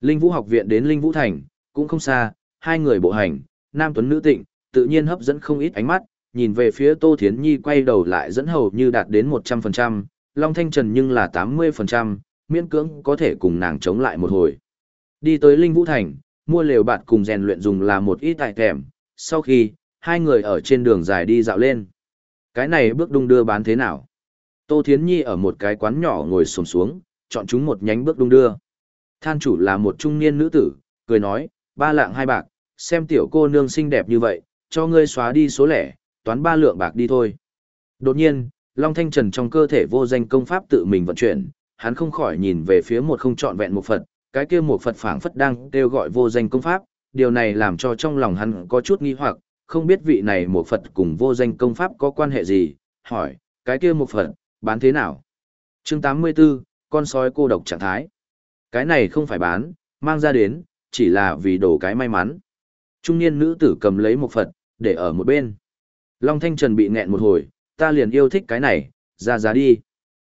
Linh Vũ học viện đến Linh Vũ Thành, cũng không xa, hai người bộ hành, nam tuấn nữ tịnh, tự nhiên hấp dẫn không ít ánh mắt, nhìn về phía Tô Thiến Nhi quay đầu lại dẫn hầu như đạt đến 100%, Long Thanh Trần nhưng là 80%, miễn cưỡng có thể cùng nàng chống lại một hồi. Đi tới Linh Vũ Thành, mua lều bạt cùng rèn luyện dùng là một ít tại thèm, sau khi, hai người ở trên đường dài đi dạo lên. Cái này bước đung đưa bán thế nào? Tô Thiến Nhi ở một cái quán nhỏ ngồi xổm xuống, chọn chúng một nhánh bước đung đưa. Than chủ là một trung niên nữ tử, cười nói, ba lạng hai bạc, xem tiểu cô nương xinh đẹp như vậy, cho ngươi xóa đi số lẻ, toán ba lượng bạc đi thôi. Đột nhiên, Long Thanh Trần trong cơ thể vô danh công pháp tự mình vận chuyển, hắn không khỏi nhìn về phía một không trọn vẹn một Phật, cái kia một Phật phảng phất đang kêu gọi vô danh công pháp, điều này làm cho trong lòng hắn có chút nghi hoặc, không biết vị này một Phật cùng vô danh công pháp có quan hệ gì, hỏi, cái kia một Phật, bán thế nào? chương 84, con sói cô độc trạng thái. Cái này không phải bán, mang ra đến, chỉ là vì đồ cái may mắn. Trung niên nữ tử cầm lấy một Phật, để ở một bên. Long Thanh Trần bị nghẹn một hồi, ta liền yêu thích cái này, ra giá đi.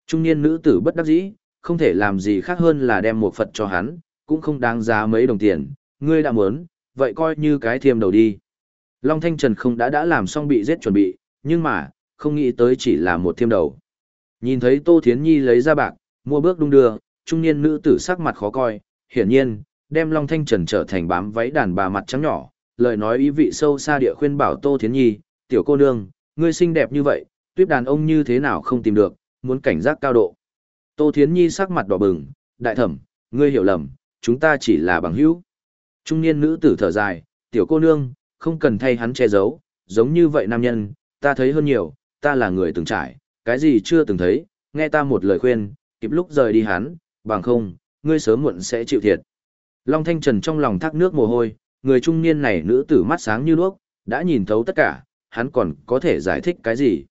Trung niên nữ tử bất đắc dĩ, không thể làm gì khác hơn là đem một Phật cho hắn, cũng không đáng giá mấy đồng tiền, ngươi đã muốn, vậy coi như cái thiêm đầu đi. Long Thanh Trần không đã đã làm xong bị giết chuẩn bị, nhưng mà, không nghĩ tới chỉ là một thiêm đầu. Nhìn thấy Tô Thiến Nhi lấy ra bạc, mua bước đung đưa, trung niên nữ tử sắc mặt khó coi, hiển nhiên, đem Long Thanh Trần trở thành bám váy đàn bà mặt trắng nhỏ, lời nói ý vị sâu xa địa khuyên bảo Tô Thiến Nhi, tiểu cô nương, ngươi xinh đẹp như vậy, tuyếp đàn ông như thế nào không tìm được, muốn cảnh giác cao độ. Tô Thiến Nhi sắc mặt đỏ bừng, đại thẩm, ngươi hiểu lầm, chúng ta chỉ là bằng hữu. Trung niên nữ tử thở dài, tiểu cô nương, không cần thay hắn che giấu, giống như vậy nam nhân, ta thấy hơn nhiều, ta là người từng trải, cái gì chưa từng thấy, nghe ta một lời khuyên, kịp lúc rời đi hắn, bằng không, ngươi sớm muộn sẽ chịu thiệt. Long Thanh Trần trong lòng thác nước mồ hôi, người trung niên này nữ tử mắt sáng như đuốc, đã nhìn thấu tất cả, hắn còn có thể giải thích cái gì?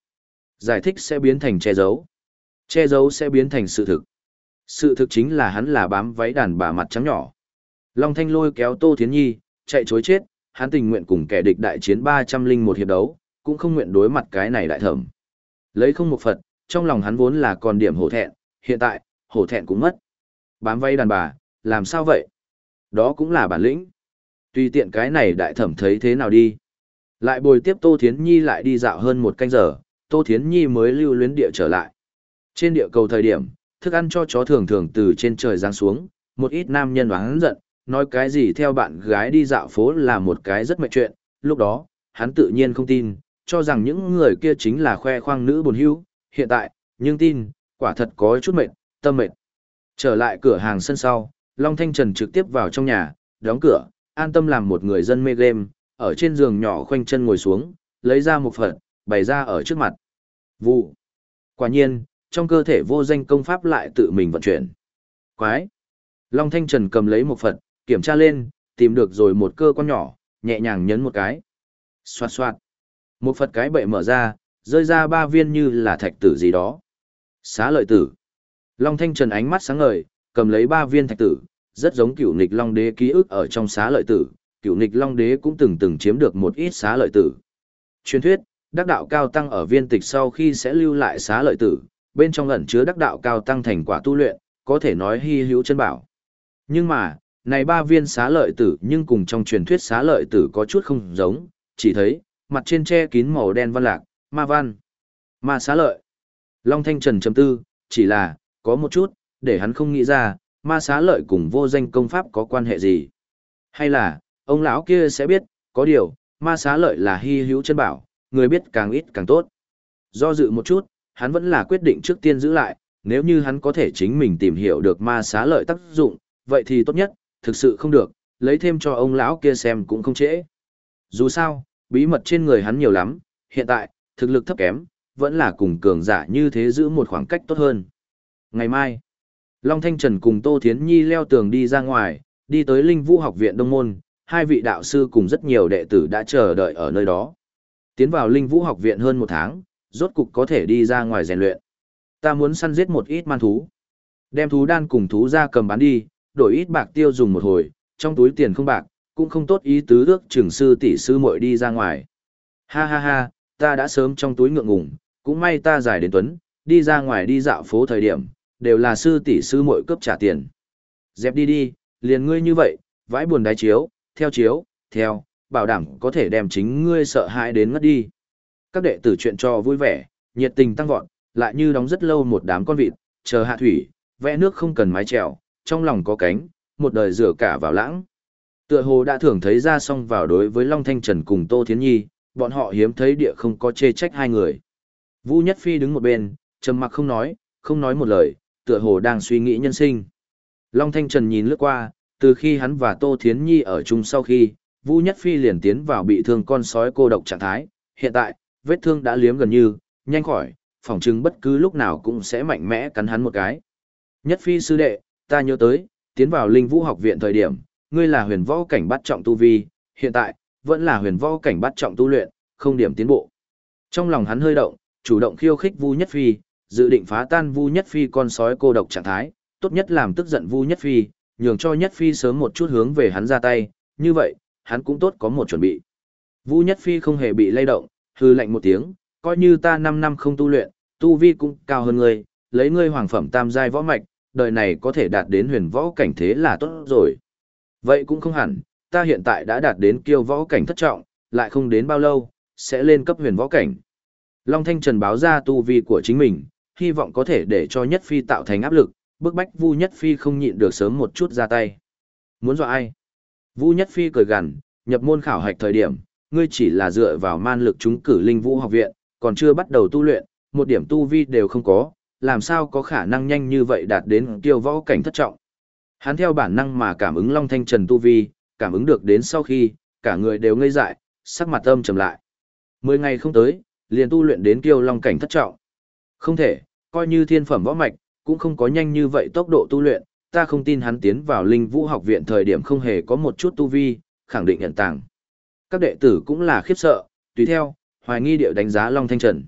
Giải thích sẽ biến thành che giấu. Che giấu sẽ biến thành sự thực. Sự thực chính là hắn là bám váy đàn bà mặt trắng nhỏ. Long Thanh lôi kéo Tô Thiến Nhi, chạy chối chết, hắn tình nguyện cùng kẻ địch đại chiến 301 hiệp đấu, cũng không nguyện đối mặt cái này đại thẩm. Lấy không một Phật, trong lòng hắn vốn là còn điểm hổ thẹn, hiện tại, hổ thẹn cũng mất. Bám vay đàn bà, làm sao vậy? Đó cũng là bản lĩnh. Tùy tiện cái này đại thẩm thấy thế nào đi. Lại bồi tiếp Tô Thiến Nhi lại đi dạo hơn một canh giờ, Tô Thiến Nhi mới lưu luyến địa trở lại. Trên địa cầu thời điểm, thức ăn cho chó thường thường từ trên trời giáng xuống, một ít nam nhân oán giận, nói cái gì theo bạn gái đi dạo phố là một cái rất mệt chuyện, lúc đó, hắn tự nhiên không tin, cho rằng những người kia chính là khoe khoang nữ buồn hữu, hiện tại, nhưng tin, quả thật có chút mệt, tâm mệt. Trở lại cửa hàng sân sau, Long Thanh Trần trực tiếp vào trong nhà, đóng cửa, an tâm làm một người dân mê game, ở trên giường nhỏ khoanh chân ngồi xuống, lấy ra một phật, bày ra ở trước mặt. Vụ. Quả nhiên, trong cơ thể vô danh công pháp lại tự mình vận chuyển. Quái. Long Thanh Trần cầm lấy một phật, kiểm tra lên, tìm được rồi một cơ quan nhỏ, nhẹ nhàng nhấn một cái. Xoạt xoạt. Một phật cái bệ mở ra, rơi ra ba viên như là thạch tử gì đó. Xá lợi tử. Long Thanh Trần ánh mắt sáng ngời, cầm lấy ba viên thạch tử, rất giống cửu nịch Long Đế ký ức ở trong xá lợi tử, cựu nịch Long Đế cũng từng từng chiếm được một ít xá lợi tử. Truyền thuyết, đắc đạo cao tăng ở viên tịch sau khi sẽ lưu lại xá lợi tử, bên trong ẩn chứa đắc đạo cao tăng thành quả tu luyện, có thể nói hy hữu chân bảo. Nhưng mà, này ba viên xá lợi tử nhưng cùng trong truyền thuyết xá lợi tử có chút không giống, chỉ thấy, mặt trên che kín màu đen văn lạc, ma văn, ma xá lợi. Long Thanh Trần chấm tư, chỉ là, có một chút, để hắn không nghĩ ra, ma xá lợi cùng vô danh công pháp có quan hệ gì. Hay là, Ông lão kia sẽ biết, có điều, ma xá lợi là hy hữu chân bảo, người biết càng ít càng tốt. Do dự một chút, hắn vẫn là quyết định trước tiên giữ lại, nếu như hắn có thể chính mình tìm hiểu được ma xá lợi tác dụng, vậy thì tốt nhất, thực sự không được, lấy thêm cho ông lão kia xem cũng không trễ. Dù sao, bí mật trên người hắn nhiều lắm, hiện tại, thực lực thấp kém, vẫn là cùng cường giả như thế giữ một khoảng cách tốt hơn. Ngày mai, Long Thanh Trần cùng Tô Thiến Nhi leo tường đi ra ngoài, đi tới Linh Vũ học viện Đông Môn, hai vị đạo sư cùng rất nhiều đệ tử đã chờ đợi ở nơi đó. Tiến vào Linh Vũ học viện hơn một tháng, rốt cục có thể đi ra ngoài rèn luyện. Ta muốn săn giết một ít man thú. Đem thú đan cùng thú ra cầm bán đi, đổi ít bạc tiêu dùng một hồi, trong túi tiền không bạc, cũng không tốt ý tứ ước trưởng sư tỷ sư muội đi ra ngoài. Ha ha ha, ta đã sớm trong túi ngượng ngùng, cũng may ta giải đến tuấn, đi ra ngoài đi dạo phố thời điểm, đều là sư tỷ sư muội cấp trả tiền. Dẹp đi đi, liền ngươi như vậy, vãi buồn đái chiếu, theo chiếu, theo, bảo đảm có thể đem chính ngươi sợ hãi đến ngất đi. Các đệ tử chuyện cho vui vẻ, nhiệt tình tăng vọt, lại như đóng rất lâu một đám con vịt, chờ hạ thủy, vẽ nước không cần mái trèo, trong lòng có cánh, một đời rửa cả vào lãng. Tựa hồ đã thường thấy ra xong vào đối với Long Thanh Trần cùng Tô Thiến Nhi, bọn họ hiếm thấy địa không có chê trách hai người. Vu Nhất Phi đứng một bên, trầm mặc không nói, không nói một lời, tựa hồ đang suy nghĩ nhân sinh. Long Thanh Trần nhìn lướt qua, từ khi hắn và Tô Thiến Nhi ở chung sau khi, Vu Nhất Phi liền tiến vào bị thương con sói cô độc trạng thái, hiện tại, vết thương đã liếm gần như, nhanh khỏi, phòng chứng bất cứ lúc nào cũng sẽ mạnh mẽ cắn hắn một cái. Nhất Phi sư đệ, ta nhớ tới, tiến vào linh vũ học viện thời điểm, ngươi là huyền võ cảnh bắt trọng tu vi, hiện tại, vẫn là huyền võ cảnh bắt trọng tu luyện, không điểm tiến bộ. Trong lòng hắn hơi động, chủ động khiêu khích Vu Nhất Phi, dự định phá tan Vu Nhất Phi con sói cô độc trạng thái, tốt nhất làm tức giận Vu Nhất Phi, nhường cho Nhất Phi sớm một chút hướng về hắn ra tay, như vậy, hắn cũng tốt có một chuẩn bị. Vu Nhất Phi không hề bị lay động, hư lạnh một tiếng, coi như ta 5 năm không tu luyện, tu vi cũng cao hơn ngươi, lấy ngươi hoàng phẩm tam giai võ mạch, đời này có thể đạt đến huyền võ cảnh thế là tốt rồi. Vậy cũng không hẳn, ta hiện tại đã đạt đến kiêu võ cảnh thất trọng, lại không đến bao lâu, sẽ lên cấp huyền võ cảnh. Long Thanh Trần báo ra tu vi của chính mình, hy vọng có thể để cho Nhất Phi tạo thành áp lực, bức bách Vu Nhất Phi không nhịn được sớm một chút ra tay. Muốn dọa ai? Vu Nhất Phi cười gằn, nhập môn khảo hạch thời điểm, ngươi chỉ là dựa vào man lực chúng cử linh vũ học viện, còn chưa bắt đầu tu luyện, một điểm tu vi đều không có, làm sao có khả năng nhanh như vậy đạt đến tiêu võ cảnh thất trọng. Hắn theo bản năng mà cảm ứng Long Thanh Trần tu vi, cảm ứng được đến sau khi, cả người đều ngây dại, sắc mặt âm trầm lại. Mười ngày không tới, liền tu luyện đến kiêu long cảnh thất trọng. Không thể, coi như thiên phẩm võ mạch, cũng không có nhanh như vậy tốc độ tu luyện, ta không tin hắn tiến vào linh vũ học viện thời điểm không hề có một chút tu vi, khẳng định nhận tàng. Các đệ tử cũng là khiếp sợ, tùy theo, hoài nghi điệu đánh giá Long Thanh Trần.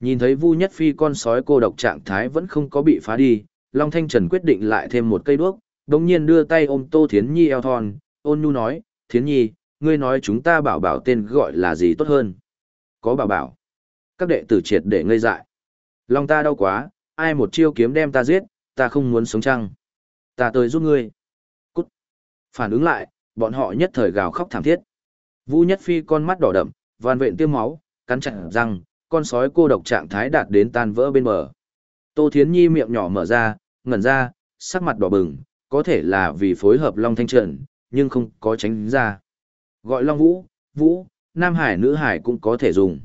Nhìn thấy Vu Nhất Phi con sói cô độc trạng thái vẫn không có bị phá đi, Long Thanh Trần quyết định lại thêm một cây đuốc, đồng nhiên đưa tay ôm Tô Thiến Nhi eo thon, ôn nhu nói, Thiến Nhi, ngươi nói chúng ta bảo bảo tên gọi là gì tốt hơn. Có bảo bảo. Các đệ tử triệt để ngây dại. Lòng ta đau quá, ai một chiêu kiếm đem ta giết, ta không muốn sống chăng. Ta tới giúp ngươi. Cút. Phản ứng lại, bọn họ nhất thời gào khóc thảm thiết. Vũ Nhất Phi con mắt đỏ đậm, van vện tiêm máu, cắn chặt răng, con sói cô độc trạng thái đạt đến tan vỡ bên bờ. Tô Thiến Nhi miệng nhỏ mở ra, ngẩn ra, sắc mặt đỏ bừng, có thể là vì phối hợp Long Thanh Trần, nhưng không có tránh ra. Gọi Long Vũ, Vũ, Nam Hải nữ Hải cũng có thể dùng.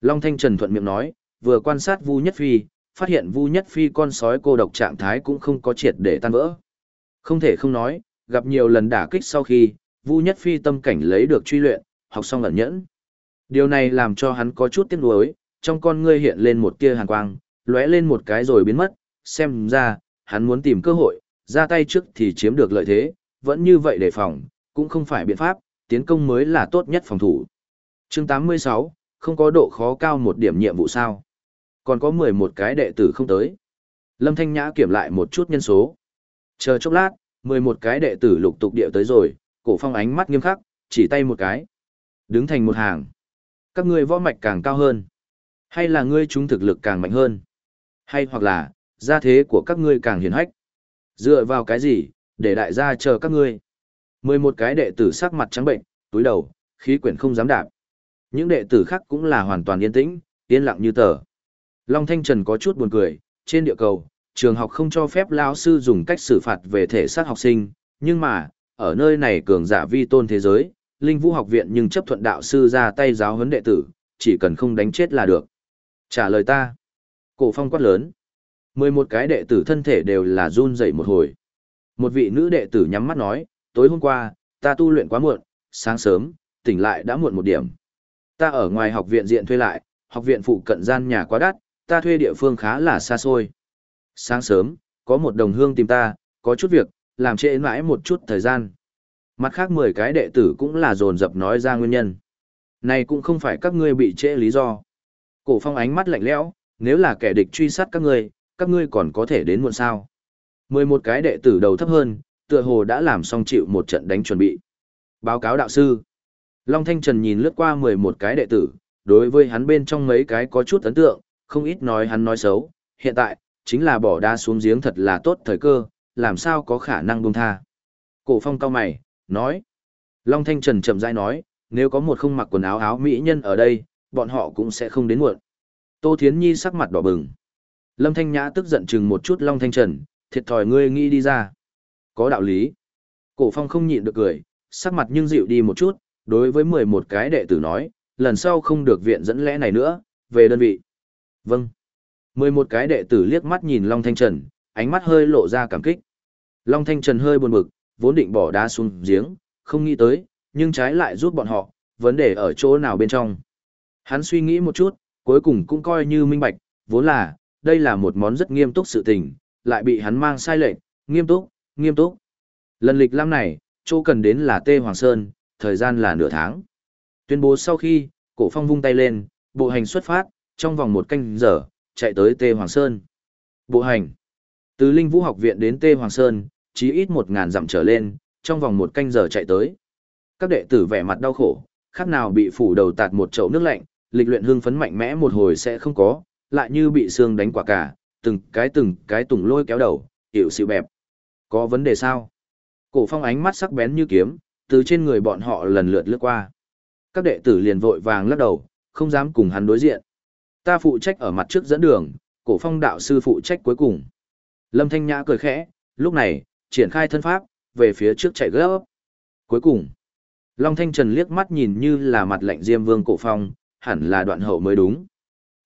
Long Thanh Trần thuận miệng nói, vừa quan sát Vu Nhất Phi, phát hiện Vu Nhất Phi con sói cô độc trạng thái cũng không có triệt để tan vỡ. Không thể không nói, gặp nhiều lần đả kích sau khi, Vu Nhất Phi tâm cảnh lấy được truy luyện, học xong ẩn nhẫn. Điều này làm cho hắn có chút tiếc nuối, trong con ngươi hiện lên một tia hàn quang, lóe lên một cái rồi biến mất, xem ra, hắn muốn tìm cơ hội, ra tay trước thì chiếm được lợi thế, vẫn như vậy đề phòng, cũng không phải biện pháp, tiến công mới là tốt nhất phòng thủ. Chương 86, không có độ khó cao một điểm nhiệm vụ sao. Còn có 11 cái đệ tử không tới. Lâm Thanh Nhã kiểm lại một chút nhân số. Chờ chốc lát, 11 cái đệ tử lục tục điệu tới rồi, cổ phong ánh mắt nghiêm khắc, chỉ tay một cái. Đứng thành một hàng. Các ngươi võ mạch càng cao hơn. Hay là ngươi chúng thực lực càng mạnh hơn. Hay hoặc là, gia thế của các ngươi càng hiển hách. Dựa vào cái gì, để đại gia chờ các ngươi. 11 cái đệ tử sắc mặt trắng bệnh, túi đầu, khí quyển không dám đạp. Những đệ tử khác cũng là hoàn toàn yên tĩnh, yên lặng như tờ. Long Thanh Trần có chút buồn cười, trên địa cầu, trường học không cho phép lão sư dùng cách xử phạt về thể xác học sinh, nhưng mà, ở nơi này cường giả vi tôn thế giới, Linh Vũ học viện nhưng chấp thuận đạo sư ra tay giáo huấn đệ tử, chỉ cần không đánh chết là được. Trả lời ta. Cổ phong quát lớn. 11 cái đệ tử thân thể đều là run dậy một hồi. Một vị nữ đệ tử nhắm mắt nói, tối hôm qua, ta tu luyện quá muộn, sáng sớm, tỉnh lại đã muộn một điểm. Ta ở ngoài học viện diện thuê lại, học viện phụ cận gian nhà quá đắt, ta thuê địa phương khá là xa xôi. Sáng sớm, có một đồng hương tìm ta, có chút việc, làm trễ mãi một chút thời gian. Mặt khác 10 cái đệ tử cũng là dồn dập nói ra nguyên nhân. Này cũng không phải các ngươi bị trễ lý do. Cổ phong ánh mắt lạnh lẽo, nếu là kẻ địch truy sát các ngươi, các ngươi còn có thể đến muộn sao. 11 cái đệ tử đầu thấp hơn, tựa hồ đã làm xong chịu một trận đánh chuẩn bị. Báo cáo đạo sư. Long Thanh Trần nhìn lướt qua 11 cái đệ tử, đối với hắn bên trong mấy cái có chút ấn tượng, không ít nói hắn nói xấu, hiện tại, chính là bỏ đa xuống giếng thật là tốt thời cơ, làm sao có khả năng buông tha. Cổ phong cao mày, nói. Long Thanh Trần chậm rãi nói, nếu có một không mặc quần áo áo mỹ nhân ở đây, bọn họ cũng sẽ không đến muộn. Tô Thiến Nhi sắc mặt đỏ bừng. Lâm Thanh Nhã tức giận chừng một chút Long Thanh Trần, thiệt thòi ngươi nghĩ đi ra. Có đạo lý. Cổ phong không nhịn được cười, sắc mặt nhưng dịu đi một chút, đối với 11 cái đệ tử nói, lần sau không được viện dẫn lẽ này nữa, về đơn vị. Vâng. 11 cái đệ tử liếc mắt nhìn Long Thanh Trần, ánh mắt hơi lộ ra cảm kích. Long Thanh Trần hơi buồn bực, vốn định bỏ đá xuống giếng, không nghĩ tới, nhưng trái lại giúp bọn họ, vấn đề ở chỗ nào bên trong. Hắn suy nghĩ một chút, cuối cùng cũng coi như minh bạch, vốn là, đây là một món rất nghiêm túc sự tình, lại bị hắn mang sai lệch, nghiêm túc, nghiêm túc. Lần lịch năm này, chỗ cần đến là Tê Hoàng Sơn, thời gian là nửa tháng. Tuyên bố sau khi, cổ phong vung tay lên, bộ hành xuất phát, trong vòng một canh giờ, chạy tới Tê Hoàng Sơn. Bộ hành. Từ Linh Vũ học viện đến Tê Hoàng Sơn, chí ít một ngàn dặm trở lên, trong vòng một canh giờ chạy tới. Các đệ tử vẻ mặt đau khổ, khác nào bị phủ đầu tạt một chậu nước lạnh, lịch luyện hương phấn mạnh mẽ một hồi sẽ không có, lại như bị xương đánh quả cả, từng cái từng cái tùng lôi kéo đầu, hiểu sự bẹp. Có vấn đề sao? Cổ phong ánh mắt sắc bén như kiếm, từ trên người bọn họ lần lượt lướt qua. Các đệ tử liền vội vàng lắc đầu, không dám cùng hắn đối diện. Ta phụ trách ở mặt trước dẫn đường, cổ phong đạo sư phụ trách cuối cùng. Lâm Thanh Nhã cười khẽ, lúc này, triển khai thân pháp, về phía trước chạy gấp. Cuối cùng, Long Thanh Trần liếc mắt nhìn như là mặt lạnh diêm vương cổ phong, hẳn là đoạn hậu mới đúng.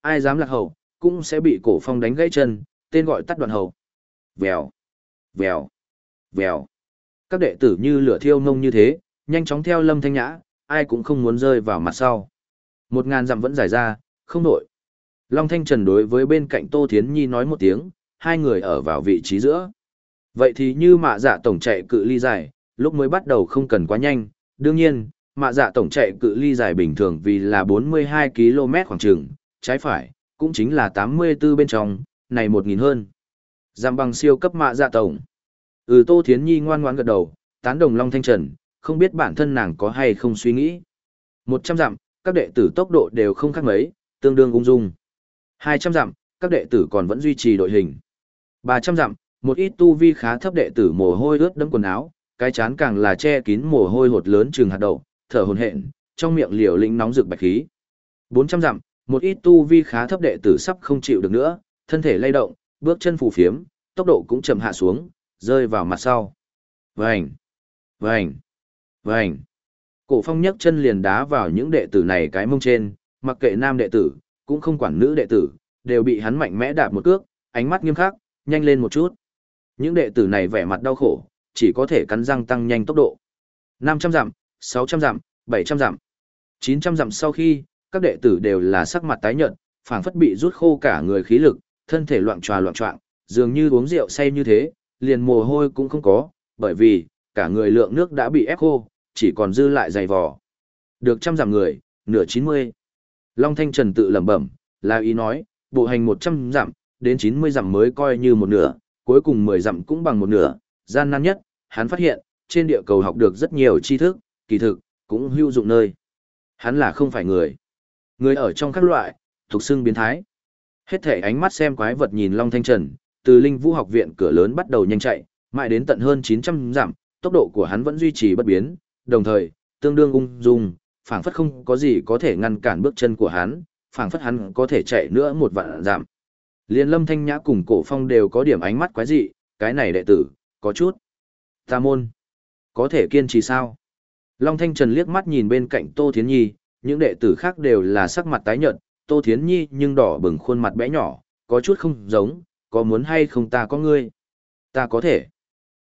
Ai dám lạc hậu, cũng sẽ bị cổ phong đánh gãy chân, tên gọi tắt đoạn hậu. Vèo, vèo, vèo. Các đệ tử như lửa thiêu ngông như thế, nhanh chóng theo Lâm Thanh Nhã, ai cũng không muốn rơi vào mặt sau. Một ngàn dặm vẫn giải ra, không đổi. Long Thanh Trần đối với bên cạnh Tô Thiến Nhi nói một tiếng, hai người ở vào vị trí giữa. Vậy thì như mạ dạ tổng chạy cự ly dài, lúc mới bắt đầu không cần quá nhanh, đương nhiên, mạ dạ tổng chạy cự ly dài bình thường vì là 42 km khoảng trường, trái phải, cũng chính là 84 bên trong, này 1.000 hơn. Giảm bằng siêu cấp mạ dạ tổng. Ừ Tô Thiến Nhi ngoan ngoãn gật đầu, tán đồng Long Thanh Trần, không biết bản thân nàng có hay không suy nghĩ. 100 dặm, các đệ tử tốc độ đều không khác mấy, tương đương ung dung. 200 dặm, các đệ tử còn vẫn duy trì đội hình. 300 dặm, một ít tu vi khá thấp đệ tử mồ hôi ướt đẫm quần áo, cái chán càng là che kín mồ hôi hột lớn trường hạt đậu, thở hổn hển, trong miệng liều lĩnh nóng rực bạch khí. 400 dặm, một ít tu vi khá thấp đệ tử sắp không chịu được nữa, thân thể lay động, bước chân phù phiếm, tốc độ cũng chậm hạ xuống, rơi vào mặt sau. Vành, vành, vành. Cổ phong nhấc chân liền đá vào những đệ tử này cái mông trên, mặc kệ nam đệ tử, cũng không quản nữ đệ tử, đều bị hắn mạnh mẽ đạp một cước, ánh mắt nghiêm khắc, nhanh lên một chút. Những đệ tử này vẻ mặt đau khổ, chỉ có thể cắn răng tăng nhanh tốc độ. 500 dặm, 600 dặm, 700 dặm. 900 dặm sau khi, các đệ tử đều là sắc mặt tái nhợt, phảng phất bị rút khô cả người khí lực, thân thể loạn tròa loạn trọng, dường như uống rượu say như thế, liền mồ hôi cũng không có, bởi vì cả người lượng nước đã bị ép khô, chỉ còn dư lại dày vò. Được trăm dặm người, nửa 90. Long Thanh Trần tự lẩm bẩm, là ý nói, bộ hành 100 dặm, đến 90 dặm mới coi như một nửa, cuối cùng 10 dặm cũng bằng một nửa, gian nan nhất, hắn phát hiện, trên địa cầu học được rất nhiều tri thức, kỳ thực, cũng hữu dụng nơi. Hắn là không phải người. Người ở trong các loại, thuộc xưng biến thái. Hết thể ánh mắt xem quái vật nhìn Long Thanh Trần, từ Linh Vũ học viện cửa lớn bắt đầu nhanh chạy, mãi đến tận hơn 900 dặm, tốc độ của hắn vẫn duy trì bất biến, đồng thời, tương đương ung dung, phảng phất không có gì có thể ngăn cản bước chân của hắn, phảng phất hắn có thể chạy nữa một vạn dặm. Liên Lâm Thanh Nhã cùng Cổ Phong đều có điểm ánh mắt quái dị, cái này đệ tử, có chút. Ta môn, có thể kiên trì sao? Long Thanh Trần liếc mắt nhìn bên cạnh Tô Thiến Nhi, những đệ tử khác đều là sắc mặt tái nhợt, Tô Thiến Nhi nhưng đỏ bừng khuôn mặt bé nhỏ, có chút không giống, có muốn hay không ta có ngươi? Ta có thể.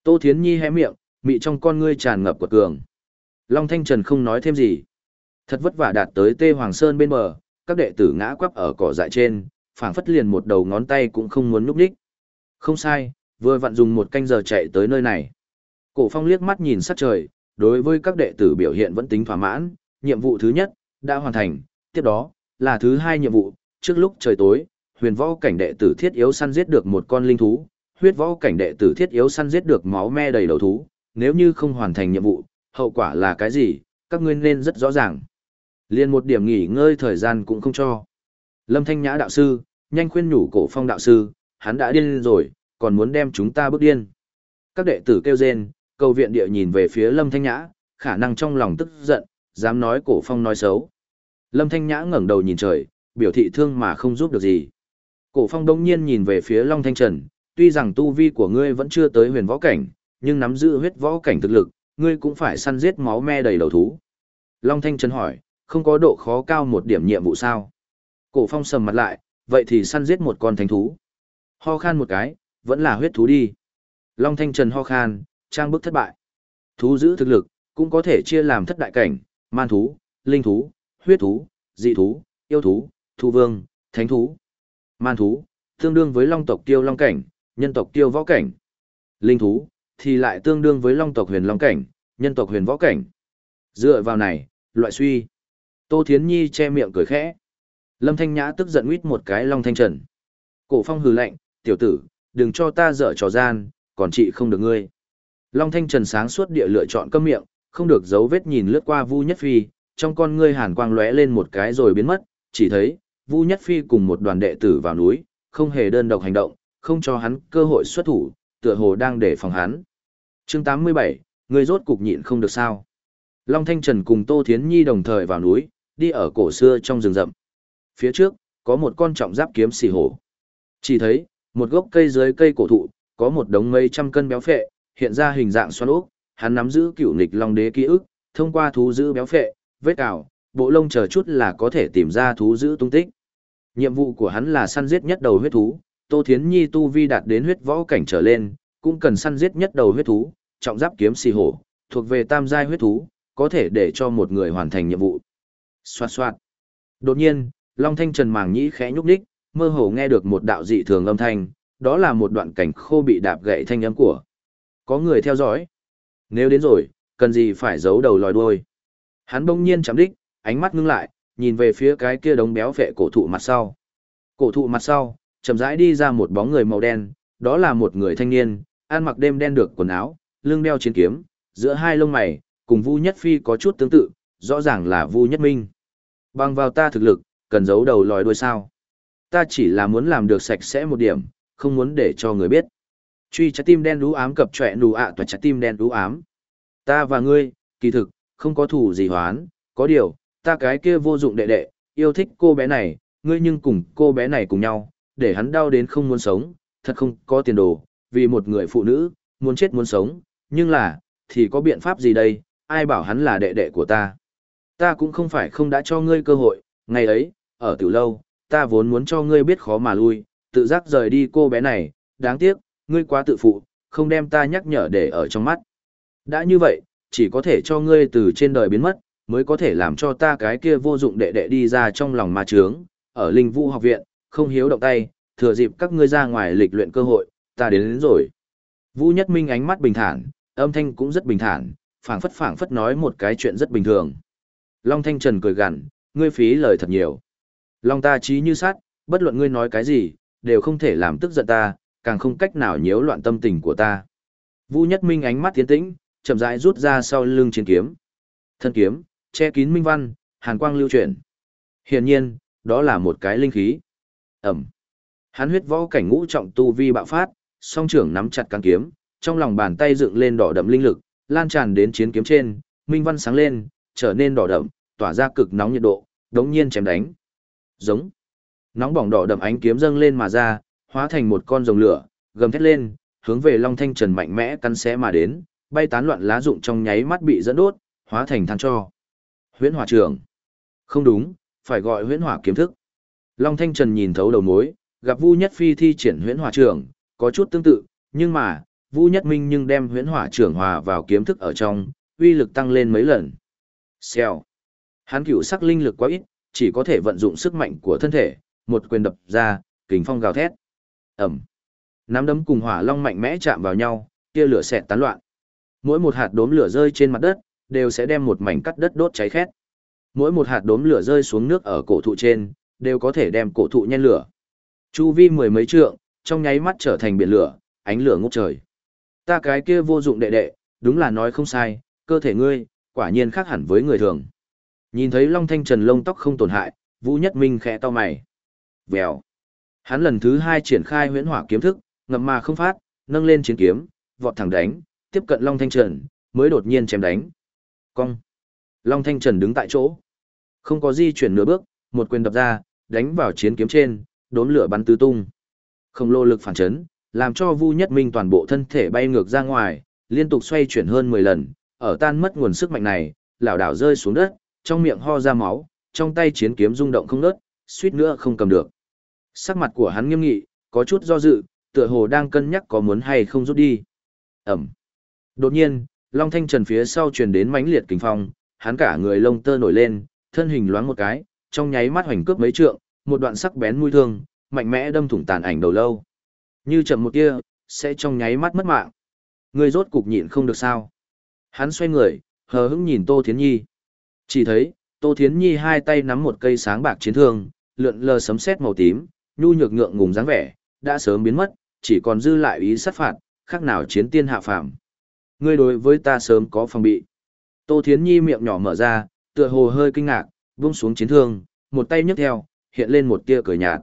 Tô Thiến Nhi hé miệng, mị trong con ngươi tràn ngập quật cường. Long Thanh Trần không nói thêm gì. Thật vất vả đạt tới Tê Hoàng Sơn bên bờ, các đệ tử ngã quắp ở cỏ dại trên, phảng phất liền một đầu ngón tay cũng không muốn núp đích. Không sai, vừa vặn dùng một canh giờ chạy tới nơi này. Cổ Phong liếc mắt nhìn sát trời, đối với các đệ tử biểu hiện vẫn tính thỏa mãn, nhiệm vụ thứ nhất đã hoàn thành, tiếp đó là thứ hai nhiệm vụ, trước lúc trời tối, huyền võ cảnh đệ tử thiết yếu săn giết được một con linh thú, huyết võ cảnh đệ tử thiết yếu săn giết được máu me đầy đầu thú, nếu như không hoàn thành nhiệm vụ, hậu quả là cái gì, các ngươi nên rất rõ ràng. Liên một điểm nghỉ ngơi thời gian cũng không cho. Lâm Thanh Nhã đạo sư, nhanh khuyên nhủ cổ phong đạo sư, hắn đã điên rồi, còn muốn đem chúng ta bước điên. Các đệ tử kêu rên, cầu viện địa nhìn về phía Lâm Thanh Nhã, khả năng trong lòng tức giận, dám nói cổ phong nói xấu. Lâm Thanh Nhã ngẩng đầu nhìn trời, biểu thị thương mà không giúp được gì. Cổ phong đông nhiên nhìn về phía Long Thanh Trần, tuy rằng tu vi của ngươi vẫn chưa tới huyền võ cảnh, nhưng nắm giữ huyết võ cảnh thực lực, ngươi cũng phải săn giết máu me đầy đầu thú. Long Thanh Trần hỏi, không có độ khó cao một điểm nhiệm vụ sao? Cổ phong sầm mặt lại, vậy thì săn giết một con thánh thú. Ho khan một cái, vẫn là huyết thú đi. Long Thanh Trần ho khan, trang bức thất bại. Thú giữ thực lực, cũng có thể chia làm thất đại cảnh, man thú, linh thú, huyết thú, dị thú, yêu thú, thú vương, thánh thú. Man thú, tương đương với long tộc tiêu long cảnh, nhân tộc tiêu võ cảnh. Linh thú, thì lại tương đương với long tộc huyền long cảnh, nhân tộc huyền võ cảnh. Dựa vào này, loại suy. Tô Thiến Nhi che miệng cười khẽ. Lâm Thanh Nhã tức giận nguyết một cái long thanh trần. Cổ phong hừ lạnh, tiểu tử, đừng cho ta dở trò gian, còn chị không được ngươi. Long thanh trần sáng suốt địa lựa chọn câm miệng, không được giấu vết nhìn lướt qua Vu Nhất Phi, trong con ngươi hàn quang lóe lên một cái rồi biến mất, chỉ thấy, Vu Nhất Phi cùng một đoàn đệ tử vào núi, không hề đơn độc hành động, không cho hắn cơ hội xuất thủ, tựa hồ đang để phòng hắn. Chương 87, người rốt cục nhịn không được sao. Long Thanh Trần cùng Tô Thiến Nhi đồng thời vào núi, đi ở cổ xưa trong rừng rậm. Phía trước, có một con trọng giáp kiếm xì hổ. Chỉ thấy, một gốc cây dưới cây cổ thụ, có một đống mây trăm cân béo phệ, hiện ra hình dạng xoắn ốc, hắn nắm giữ cựu nghịch long đế ký ức, thông qua thú giữ béo phệ, vết cào, bộ lông chờ chút là có thể tìm ra thú giữ tung tích. Nhiệm vụ của hắn là săn giết nhất đầu huyết thú, Tô Thiến Nhi tu vi đạt đến huyết võ cảnh trở lên, cũng cần săn giết nhất đầu huyết thú, trọng giáp kiếm xì hổ, thuộc về tam giai huyết thú, có thể để cho một người hoàn thành nhiệm vụ. Xoạt xoạt. Đột nhiên, Long Thanh Trần màng nhĩ khẽ nhúc nhích, mơ hồ nghe được một đạo dị thường âm thanh, đó là một đoạn cảnh khô bị đạp gãy thanh âm của. Có người theo dõi. Nếu đến rồi, cần gì phải giấu đầu lòi đuôi. Hắn bỗng nhiên chạm đích, ánh mắt ngưng lại, nhìn về phía cái kia đống béo vệ cổ thụ mặt sau. Cổ thụ mặt sau, chậm rãi đi ra một bóng người màu đen, đó là một người thanh niên, ăn mặc đêm đen được quần áo, lưng đeo chiến kiếm, giữa hai lông mày, cùng Vu Nhất Phi có chút tương tự, rõ ràng là Vu Nhất Minh. Bằng vào ta thực lực, cần giấu đầu lòi đuôi sao? Ta chỉ là muốn làm được sạch sẽ một điểm, không muốn để cho người biết. Truy trái tim đen đú ám cập trọe nụ ạ à trái tim đen đú ám. Ta và ngươi, kỳ thực, không có thủ gì hoán, có điều, ta cái kia vô dụng đệ đệ, yêu thích cô bé này, ngươi nhưng cùng cô bé này cùng nhau, để hắn đau đến không muốn sống, thật không có tiền đồ, vì một người phụ nữ, muốn chết muốn sống, nhưng là, thì có biện pháp gì đây, ai bảo hắn là đệ đệ của ta. Ta cũng không phải không đã cho ngươi cơ hội, ngày ấy, ở tiểu lâu, ta vốn muốn cho ngươi biết khó mà lui, tự giác rời đi cô bé này, đáng tiếc, ngươi quá tự phụ, không đem ta nhắc nhở để ở trong mắt. Đã như vậy, chỉ có thể cho ngươi từ trên đời biến mất, mới có thể làm cho ta cái kia vô dụng đệ đệ đi ra trong lòng ma trướng, ở linh vũ học viện, không hiếu động tay, thừa dịp các ngươi ra ngoài lịch luyện cơ hội, ta đến, đến rồi. Vũ Nhất Minh ánh mắt bình thản, âm thanh cũng rất bình thản, phảng phất phảng phất nói một cái chuyện rất bình thường. Long Thanh Trần cười gằn, ngươi phí lời thật nhiều. Long ta trí như sát, bất luận ngươi nói cái gì, đều không thể làm tức giận ta, càng không cách nào nhiễu loạn tâm tình của ta. Vũ Nhất Minh ánh mắt tiến tĩnh, chậm rãi rút ra sau lưng chiến kiếm. Thân kiếm, che kín minh văn, hàn quang lưu chuyển. Hiển nhiên, đó là một cái linh khí. Ẩm. Hắn huyết võ cảnh ngũ trọng tu vi bạo phát, song trưởng nắm chặt căng kiếm, trong lòng bàn tay dựng lên đỏ đậm linh lực, lan tràn đến chiến kiếm trên, minh văn sáng lên, trở nên đỏ đậm, tỏa ra cực nóng nhiệt độ, đống nhiên chém đánh. Giống. Nóng bỏng đỏ đậm ánh kiếm dâng lên mà ra, hóa thành một con rồng lửa, gầm thét lên, hướng về Long Thanh Trần mạnh mẽ cắn xé mà đến, bay tán loạn lá rụng trong nháy mắt bị dẫn đốt, hóa thành than cho. Huyễn Hỏa Trường. Không đúng, phải gọi Huyễn Hỏa kiếm thức. Long Thanh Trần nhìn thấu đầu mối, gặp Vu Nhất Phi thi triển Huyễn Hỏa Trường, có chút tương tự, nhưng mà, Vu Nhất Minh nhưng đem Huyễn Hỏa Trường hòa vào kiếm thức ở trong, uy lực tăng lên mấy lần. Xèo. Hắn cựu sắc linh lực quá ít, chỉ có thể vận dụng sức mạnh của thân thể, một quyền đập ra, kình phong gào thét. Ẩm. Nắm đấm cùng hỏa long mạnh mẽ chạm vào nhau, tia lửa xẹt tán loạn. Mỗi một hạt đốm lửa rơi trên mặt đất, đều sẽ đem một mảnh cắt đất đốt cháy khét. Mỗi một hạt đốm lửa rơi xuống nước ở cổ thụ trên, đều có thể đem cổ thụ nhen lửa. Chu vi mười mấy trượng, trong nháy mắt trở thành biển lửa, ánh lửa ngút trời. Ta cái kia vô dụng đệ đệ, đúng là nói không sai, cơ thể ngươi, quả nhiên khác hẳn với người thường. Nhìn thấy Long Thanh Trần lông tóc không tổn hại, Vũ Nhất Minh khẽ to mày. Vèo. Hắn lần thứ hai triển khai huyễn hỏa kiếm thức, ngậm mà không phát, nâng lên chiến kiếm, vọt thẳng đánh, tiếp cận Long Thanh Trần, mới đột nhiên chém đánh. Cong. Long Thanh Trần đứng tại chỗ. Không có di chuyển nửa bước, một quyền đập ra, đánh vào chiến kiếm trên, đốn lửa bắn tứ tung. Không lô lực phản chấn, làm cho Vu Nhất Minh toàn bộ thân thể bay ngược ra ngoài, liên tục xoay chuyển hơn 10 lần, ở tan mất nguồn sức mạnh này, lảo đảo rơi xuống đất, trong miệng ho ra máu, trong tay chiến kiếm rung động không ngớt, suýt nữa không cầm được. Sắc mặt của hắn nghiêm nghị, có chút do dự, tựa hồ đang cân nhắc có muốn hay không rút đi. Ẩm. Đột nhiên, Long Thanh Trần phía sau truyền đến mãnh liệt kinh phong, hắn cả người lông tơ nổi lên, thân hình loáng một cái, trong nháy mắt hoành cướp mấy trượng, một đoạn sắc bén mũi thương, mạnh mẽ đâm thủng tàn ảnh đầu lâu. Như chậm một kia, sẽ trong nháy mắt mất mạng. Người rốt cục nhịn không được sao? Hắn xoay người, hờ hững nhìn Tô Thiến Nhi. Chỉ thấy, Tô Thiến Nhi hai tay nắm một cây sáng bạc chiến thương, lượn lờ sấm sét màu tím, nhu nhược ngượng ngùng dáng vẻ, đã sớm biến mất, chỉ còn dư lại ý sát phạt, khác nào chiến tiên hạ phàm. Ngươi đối với ta sớm có phòng bị. Tô Thiến Nhi miệng nhỏ mở ra, tựa hồ hơi kinh ngạc, vung xuống chiến thương, một tay nhấc theo, hiện lên một tia cười nhạt.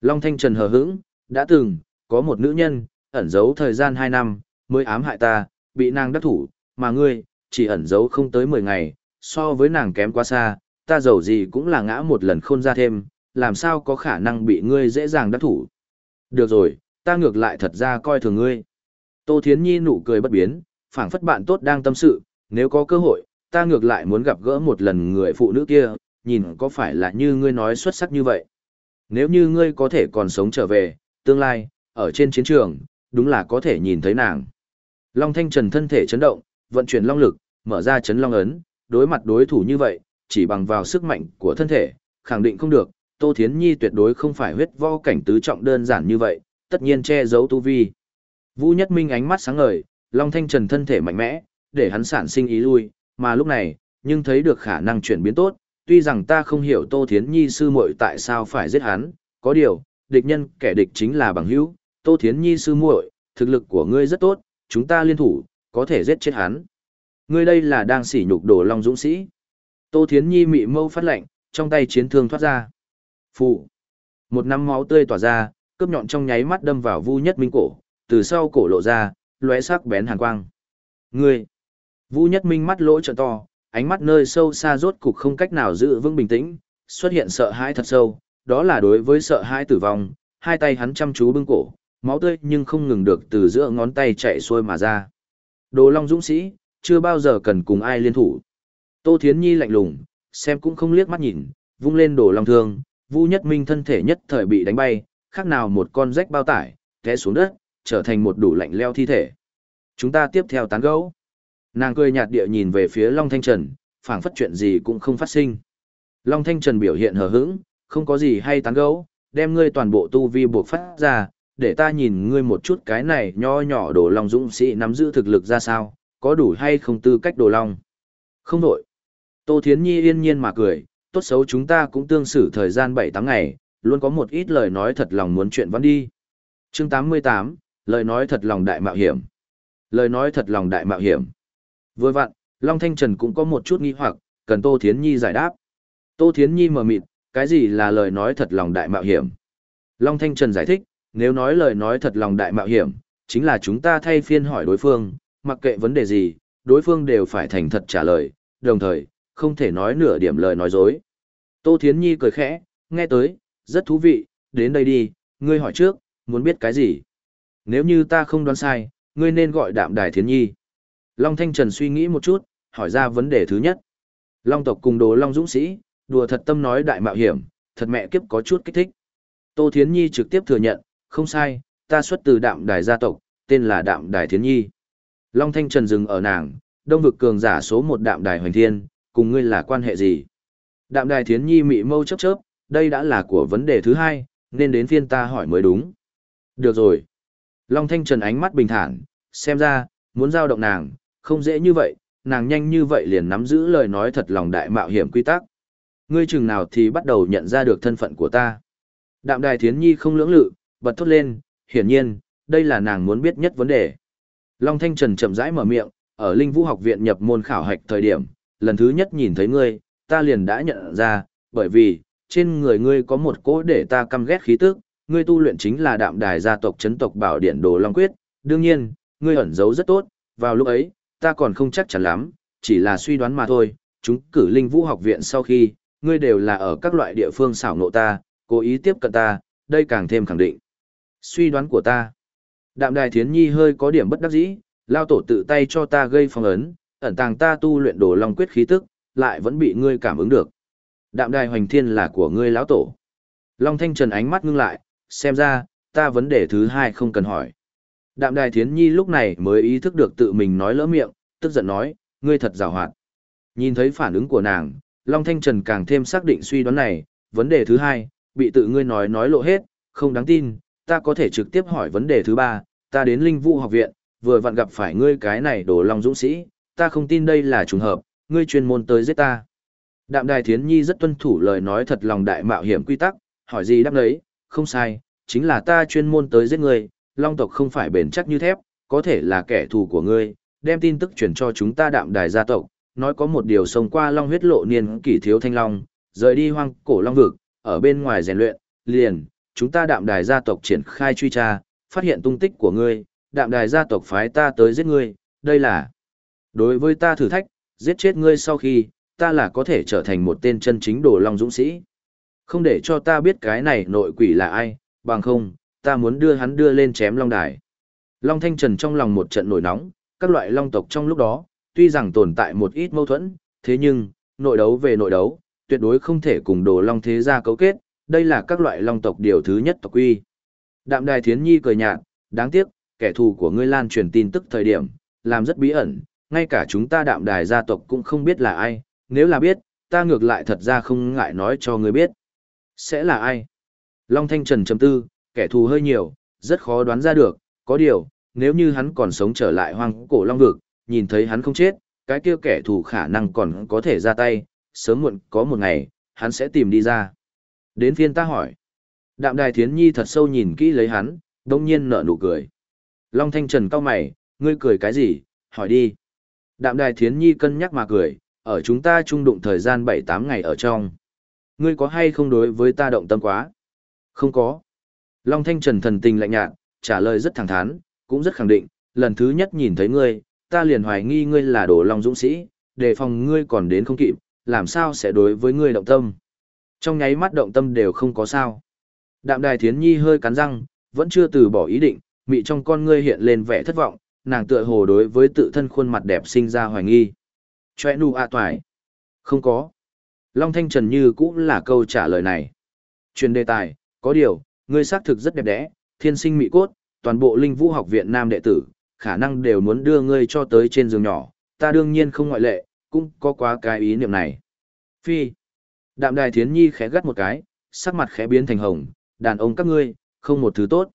Long Thanh Trần hờ hững, đã từng, có một nữ nhân, ẩn giấu thời gian 2 năm, mới ám hại ta, bị nàng đắc thủ, mà ngươi, chỉ ẩn giấu không tới 10 ngày, so với nàng kém quá xa, ta giàu gì cũng là ngã một lần khôn ra thêm, làm sao có khả năng bị ngươi dễ dàng đắc thủ. Được rồi, ta ngược lại thật ra coi thường ngươi. Tô Thiến Nhi nụ cười bất biến, phảng phất bạn tốt đang tâm sự, nếu có cơ hội, ta ngược lại muốn gặp gỡ một lần người phụ nữ kia, nhìn có phải là như ngươi nói xuất sắc như vậy. Nếu như ngươi có thể còn sống trở về, tương lai, ở trên chiến trường, đúng là có thể nhìn thấy nàng. Long Thanh Trần thân thể chấn động, vận chuyển long lực, mở ra chấn long ấn, đối mặt đối thủ như vậy, chỉ bằng vào sức mạnh của thân thể, khẳng định không được, Tô Thiến Nhi tuyệt đối không phải huyết võ cảnh tứ trọng đơn giản như vậy, tất nhiên che giấu tu vi. Vũ Nhất Minh ánh mắt sáng ngời, Long Thanh Trần thân thể mạnh mẽ, để hắn sản sinh ý lui, mà lúc này, nhưng thấy được khả năng chuyển biến tốt, tuy rằng ta không hiểu Tô Thiến Nhi sư muội tại sao phải giết hắn, có điều, địch nhân kẻ địch chính là bằng hữu, Tô Thiến Nhi sư muội, thực lực của ngươi rất tốt, chúng ta liên thủ, có thể giết chết hắn. Ngươi đây là đang sỉ nhục đồ Long Dũng sĩ. Tô Thiến Nhi mị mâu phát lệnh, trong tay chiến thương thoát ra. Phụ. Một nắm máu tươi tỏa ra, cướp nhọn trong nháy mắt đâm vào Vu Nhất Minh cổ, từ sau cổ lộ ra, lóe sắc bén hàn quang. Ngươi. Vu Nhất Minh mắt lỗ trợ to, ánh mắt nơi sâu xa rốt cục không cách nào giữ vững bình tĩnh, xuất hiện sợ hãi thật sâu, đó là đối với sợ hãi tử vong, hai tay hắn chăm chú bưng cổ, máu tươi nhưng không ngừng được từ giữa ngón tay chạy xuôi mà ra. Đồ Long Dũng sĩ, chưa bao giờ cần cùng ai liên thủ. Tô Thiến Nhi lạnh lùng, xem cũng không liếc mắt nhìn, vung lên đổ Long thương, Vu Nhất Minh thân thể nhất thời bị đánh bay, khác nào một con rách bao tải, té xuống đất, trở thành một đủ lạnh leo thi thể. Chúng ta tiếp theo tán gẫu. Nàng cười nhạt địa nhìn về phía Long Thanh Trần, phảng phất chuyện gì cũng không phát sinh. Long Thanh Trần biểu hiện hờ hững, không có gì hay tán gẫu, đem ngươi toàn bộ tu vi buộc phát ra, để ta nhìn ngươi một chút cái này nho nhỏ đổ long dũng sĩ nắm giữ thực lực ra sao, có đủ hay không tư cách đồ long. Không đổi. Tô Thiến Nhi yên nhiên mà cười, tốt xấu chúng ta cũng tương xử thời gian 7-8 ngày, luôn có một ít lời nói thật lòng muốn chuyện văn đi. Chương 88, lời nói thật lòng đại mạo hiểm. Lời nói thật lòng đại mạo hiểm. Vừa vặn, Long Thanh Trần cũng có một chút nghi hoặc, cần Tô Thiến Nhi giải đáp. Tô Thiến Nhi mở mịt, cái gì là lời nói thật lòng đại mạo hiểm? Long Thanh Trần giải thích, nếu nói lời nói thật lòng đại mạo hiểm, chính là chúng ta thay phiên hỏi đối phương, mặc kệ vấn đề gì, đối phương đều phải thành thật trả lời, đồng thời, không thể nói nửa điểm lời nói dối. Tô Thiến Nhi cười khẽ, nghe tới, rất thú vị, đến đây đi, ngươi hỏi trước, muốn biết cái gì? Nếu như ta không đoán sai, ngươi nên gọi đạm đài Thiến Nhi. Long Thanh Trần suy nghĩ một chút, hỏi ra vấn đề thứ nhất. Long tộc cùng đồ Long Dũng Sĩ, đùa thật tâm nói đại mạo hiểm, thật mẹ kiếp có chút kích thích. Tô Thiến Nhi trực tiếp thừa nhận, không sai, ta xuất từ đạm đài gia tộc, tên là đạm đài Thiến Nhi. Long Thanh Trần dừng ở nàng, đông vực cường giả số một đạm đài hoành thiên, cùng ngươi là quan hệ gì? Đạm đài Thiến Nhi mị mâu chớp chớp, đây đã là của vấn đề thứ hai, nên đến phiên ta hỏi mới đúng. Được rồi. Long Thanh Trần ánh mắt bình thản, xem ra, muốn giao động nàng, không dễ như vậy, nàng nhanh như vậy liền nắm giữ lời nói thật lòng đại mạo hiểm quy tắc. Ngươi chừng nào thì bắt đầu nhận ra được thân phận của ta. Đạm đài thiến nhi không lưỡng lự, bật thốt lên, hiển nhiên, đây là nàng muốn biết nhất vấn đề. Long Thanh Trần chậm rãi mở miệng, ở Linh Vũ học viện nhập môn khảo hạch thời điểm, lần thứ nhất nhìn thấy ngươi, ta liền đã nhận ra, bởi vì, trên người ngươi có một cỗ để ta căm ghét khí tức, ngươi tu luyện chính là đạm đài gia tộc chấn tộc bảo điện đồ Long Quyết, đương nhiên, ngươi ẩn giấu rất tốt, vào lúc ấy, ta còn không chắc chắn lắm, chỉ là suy đoán mà thôi, chúng cử linh vũ học viện sau khi, ngươi đều là ở các loại địa phương xảo nộ ta, cố ý tiếp cận ta, đây càng thêm khẳng định. Suy đoán của ta. Đạm đài thiến nhi hơi có điểm bất đắc dĩ, lao tổ tự tay cho ta gây phong ấn, ẩn tàng ta tu luyện đồ long quyết khí tức, lại vẫn bị ngươi cảm ứng được. Đạm đài hoành thiên là của ngươi lão tổ. Long thanh trần ánh mắt ngưng lại, xem ra, ta vấn đề thứ hai không cần hỏi. Đạm đài thiến nhi lúc này mới ý thức được tự mình nói lỡ miệng, tức giận nói, ngươi thật rào hoạt. Nhìn thấy phản ứng của nàng, Long Thanh Trần càng thêm xác định suy đoán này, vấn đề thứ hai, bị tự ngươi nói nói lộ hết, không đáng tin, ta có thể trực tiếp hỏi vấn đề thứ ba, ta đến Linh Vũ học viện, vừa vặn gặp phải ngươi cái này đồ lòng Dũng Sĩ, ta không tin đây là trùng hợp, ngươi chuyên môn tới giết ta. Đạm Đài Thiến Nhi rất tuân thủ lời nói thật lòng đại mạo hiểm quy tắc, hỏi gì đáp đấy, không sai, chính là ta chuyên môn tới giết ngươi, Long tộc không phải bền chắc như thép, có thể là kẻ thù của ngươi, đem tin tức truyền cho chúng ta Đạm Đài gia tộc, nói có một điều sông qua long huyết lộ niên kỷ thiếu thanh long, rời đi hoang cổ long vực, ở bên ngoài rèn luyện, liền, chúng ta đạm đài gia tộc triển khai truy tra, phát hiện tung tích của ngươi, đạm đài gia tộc phái ta tới giết ngươi, đây là đối với ta thử thách, giết chết ngươi sau khi, ta là có thể trở thành một tên chân chính đồ long dũng sĩ. Không để cho ta biết cái này nội quỷ là ai, bằng không, ta muốn đưa hắn đưa lên chém long đài. Long Thanh Trần trong lòng một trận nổi nóng, các loại long tộc trong lúc đó, tuy rằng tồn tại một ít mâu thuẫn, thế nhưng, nội đấu về nội đấu, tuyệt đối không thể cùng đồ long thế gia cấu kết, đây là các loại long tộc điều thứ nhất tộc quy. Đạm đài thiến nhi cười nhạt, đáng tiếc, kẻ thù của ngươi lan truyền tin tức thời điểm, làm rất bí ẩn, ngay cả chúng ta đạm đài gia tộc cũng không biết là ai, nếu là biết, ta ngược lại thật ra không ngại nói cho ngươi biết. Sẽ là ai? Long Thanh Trần chấm tư, kẻ thù hơi nhiều, rất khó đoán ra được, có điều, nếu như hắn còn sống trở lại hoang cổ long vực, nhìn thấy hắn không chết, cái kia kẻ thù khả năng còn có thể ra tay, sớm muộn có một ngày, hắn sẽ tìm đi ra. Đến phiên ta hỏi. Đạm đài thiến nhi thật sâu nhìn kỹ lấy hắn, đông nhiên nở nụ cười. Long thanh trần cao mày, ngươi cười cái gì, hỏi đi. Đạm đài thiến nhi cân nhắc mà cười, ở chúng ta chung đụng thời gian 7-8 ngày ở trong. Ngươi có hay không đối với ta động tâm quá? Không có. Long thanh trần thần tình lạnh nhạt, trả lời rất thẳng thắn, cũng rất khẳng định, lần thứ nhất nhìn thấy ngươi, ta liền hoài nghi ngươi là đồ long dũng sĩ, đề phòng ngươi còn đến không kịp, làm sao sẽ đối với ngươi động tâm. Trong nháy mắt động tâm đều không có sao. Đạm đài thiến nhi hơi cắn răng, vẫn chưa từ bỏ ý định, mị trong con ngươi hiện lên vẻ thất vọng, nàng tựa hồ đối với tự thân khuôn mặt đẹp sinh ra hoài nghi. Chòe nu a à toài. Không có. Long Thanh Trần Như cũng là câu trả lời này. Truyền đề tài, có điều, ngươi xác thực rất đẹp đẽ, thiên sinh mị cốt, toàn bộ linh vũ học viện nam đệ tử, khả năng đều muốn đưa ngươi cho tới trên giường nhỏ, ta đương nhiên không ngoại lệ, cũng có quá cái ý niệm này. Phi. Đạm đài thiến nhi khẽ gắt một cái, sắc mặt khẽ biến thành hồng, đàn ông các ngươi, không một thứ tốt.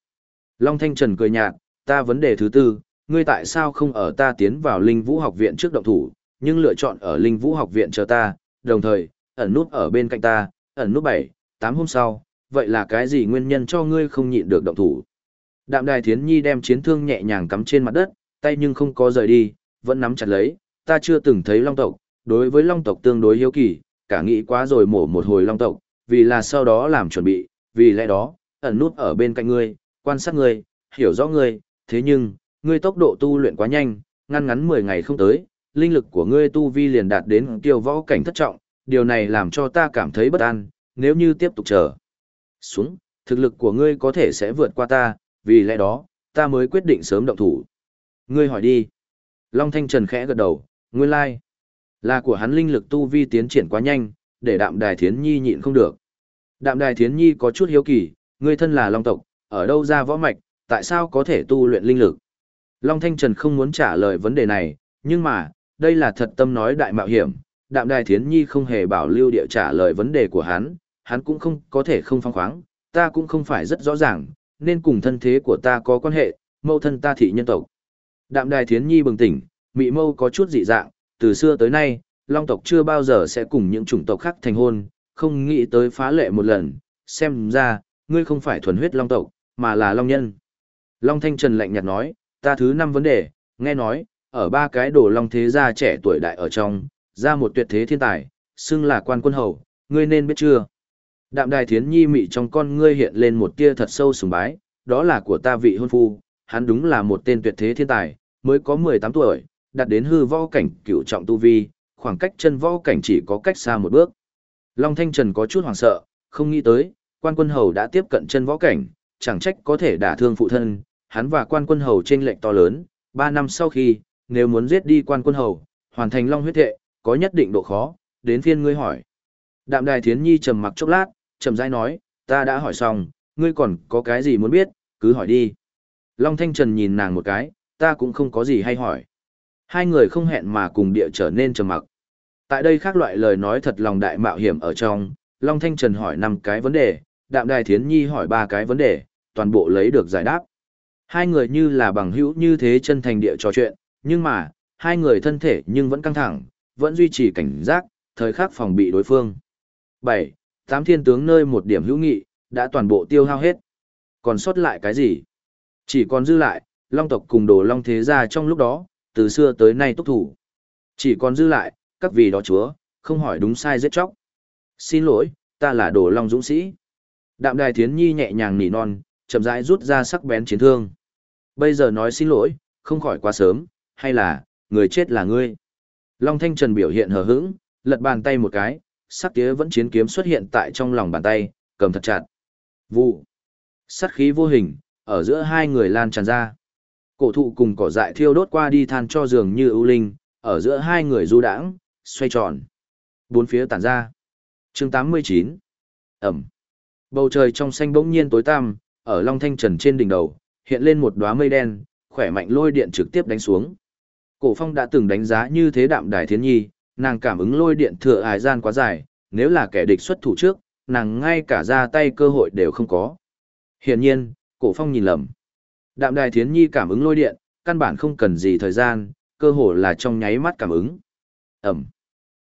Long Thanh Trần cười nhạt, ta vấn đề thứ tư, ngươi tại sao không ở ta tiến vào linh vũ học viện trước động thủ, nhưng lựa chọn ở linh vũ học viện chờ ta, đồng thời, ẩn nút ở bên cạnh ta, ẩn nút 7, 8 hôm sau, vậy là cái gì nguyên nhân cho ngươi không nhịn được động thủ? Đạm đài thiến nhi đem chiến thương nhẹ nhàng cắm trên mặt đất, tay nhưng không có rời đi, vẫn nắm chặt lấy, ta chưa từng thấy long tộc, đối với long tộc tương đối hiếu kỳ, cả nghĩ quá rồi mổ một hồi long tộc, vì là sau đó làm chuẩn bị, vì lẽ đó, ẩn nút ở bên cạnh ngươi, quan sát ngươi, hiểu rõ ngươi, thế nhưng, ngươi tốc độ tu luyện quá nhanh, ngăn ngắn 10 ngày không tới, linh lực của ngươi tu vi liền đạt đến tiêu võ cảnh thất trọng, điều này làm cho ta cảm thấy bất an, nếu như tiếp tục chờ xuống, thực lực của ngươi có thể sẽ vượt qua ta, vì lẽ đó, ta mới quyết định sớm động thủ. Ngươi hỏi đi. Long Thanh Trần khẽ gật đầu, nguyên lai. Like. Là của hắn linh lực tu vi tiến triển quá nhanh, để đạm đài thiến nhi nhịn không được. Đạm đài thiến nhi có chút hiếu kỳ, ngươi thân là Long tộc, ở đâu ra võ mạch, tại sao có thể tu luyện linh lực? Long Thanh Trần không muốn trả lời vấn đề này, nhưng mà, đây là thật tâm nói đại mạo hiểm. Đạm đài thiến nhi không hề bảo lưu địa trả lời vấn đề của hắn, hắn cũng không có thể không phong khoáng, ta cũng không phải rất rõ ràng, nên cùng thân thế của ta có quan hệ, mâu thân ta thị nhân tộc. Đạm đài thiến nhi bừng tỉnh, mị mâu có chút dị dạng, từ xưa tới nay, long tộc chưa bao giờ sẽ cùng những chủng tộc khác thành hôn, không nghĩ tới phá lệ một lần, xem ra, ngươi không phải thuần huyết long tộc, mà là long nhân. Long Thanh Trần lạnh nhạt nói, ta thứ năm vấn đề, nghe nói, ở ba cái đồ long thế gia trẻ tuổi đại ở trong, ra một tuyệt thế thiên tài, xưng là quan quân hầu, ngươi nên biết chưa? Đạm đài thiến nhi mị trong con ngươi hiện lên một tia thật sâu sùng bái, đó là của ta vị hôn phu, hắn đúng là một tên tuyệt thế thiên tài, mới có 18 tuổi, đạt đến hư võ cảnh cựu trọng tu vi, khoảng cách chân võ cảnh chỉ có cách xa một bước. Long Thanh Trần có chút hoảng sợ, không nghĩ tới, quan quân hầu đã tiếp cận chân võ cảnh, chẳng trách có thể đả thương phụ thân, hắn và quan quân hầu trên lệnh to lớn, 3 năm sau khi, nếu muốn giết đi quan quân hầu, hoàn thành long huyết thệ, có nhất định độ khó, đến phiên ngươi hỏi. Đạm đài thiến nhi trầm mặc chốc lát, trầm rãi nói, ta đã hỏi xong, ngươi còn có cái gì muốn biết, cứ hỏi đi. Long Thanh Trần nhìn nàng một cái, ta cũng không có gì hay hỏi. Hai người không hẹn mà cùng địa trở nên trầm mặc. Tại đây khác loại lời nói thật lòng đại mạo hiểm ở trong, Long Thanh Trần hỏi năm cái vấn đề, Đạm Đài Thiến Nhi hỏi ba cái vấn đề, toàn bộ lấy được giải đáp. Hai người như là bằng hữu như thế chân thành địa trò chuyện, nhưng mà, hai người thân thể nhưng vẫn căng thẳng, vẫn duy trì cảnh giác, thời khắc phòng bị đối phương. 7. Tám thiên tướng nơi một điểm hữu nghị, đã toàn bộ tiêu hao hết. Còn sót lại cái gì? Chỉ còn dư lại, long tộc cùng đồ long thế gia trong lúc đó, từ xưa tới nay túc thủ. Chỉ còn dư lại, các vị đó chúa, không hỏi đúng sai giết chóc. Xin lỗi, ta là đồ long dũng sĩ. Đạm đài thiến nhi nhẹ nhàng nỉ non, chậm rãi rút ra sắc bén chiến thương. Bây giờ nói xin lỗi, không khỏi quá sớm, hay là, người chết là ngươi. Long Thanh Trần biểu hiện hờ hững, lật bàn tay một cái, sắc tía vẫn chiến kiếm xuất hiện tại trong lòng bàn tay, cầm thật chặt. Vụ. Sát khí vô hình, ở giữa hai người lan tràn ra. Cổ thụ cùng cỏ dại thiêu đốt qua đi than cho giường như ưu linh, ở giữa hai người du đãng, xoay tròn. Bốn phía tản ra. chương 89. Ẩm. Bầu trời trong xanh bỗng nhiên tối tăm, ở Long Thanh Trần trên đỉnh đầu, hiện lên một đóa mây đen, khỏe mạnh lôi điện trực tiếp đánh xuống. Cổ phong đã từng đánh giá như thế đạm đài Thiên nhi, nàng cảm ứng lôi điện thừa ải gian quá dài, nếu là kẻ địch xuất thủ trước, nàng ngay cả ra tay cơ hội đều không có. Hiển nhiên, cổ phong nhìn lầm. Đạm đài thiến nhi cảm ứng lôi điện, căn bản không cần gì thời gian, cơ hồ là trong nháy mắt cảm ứng. Ẩm.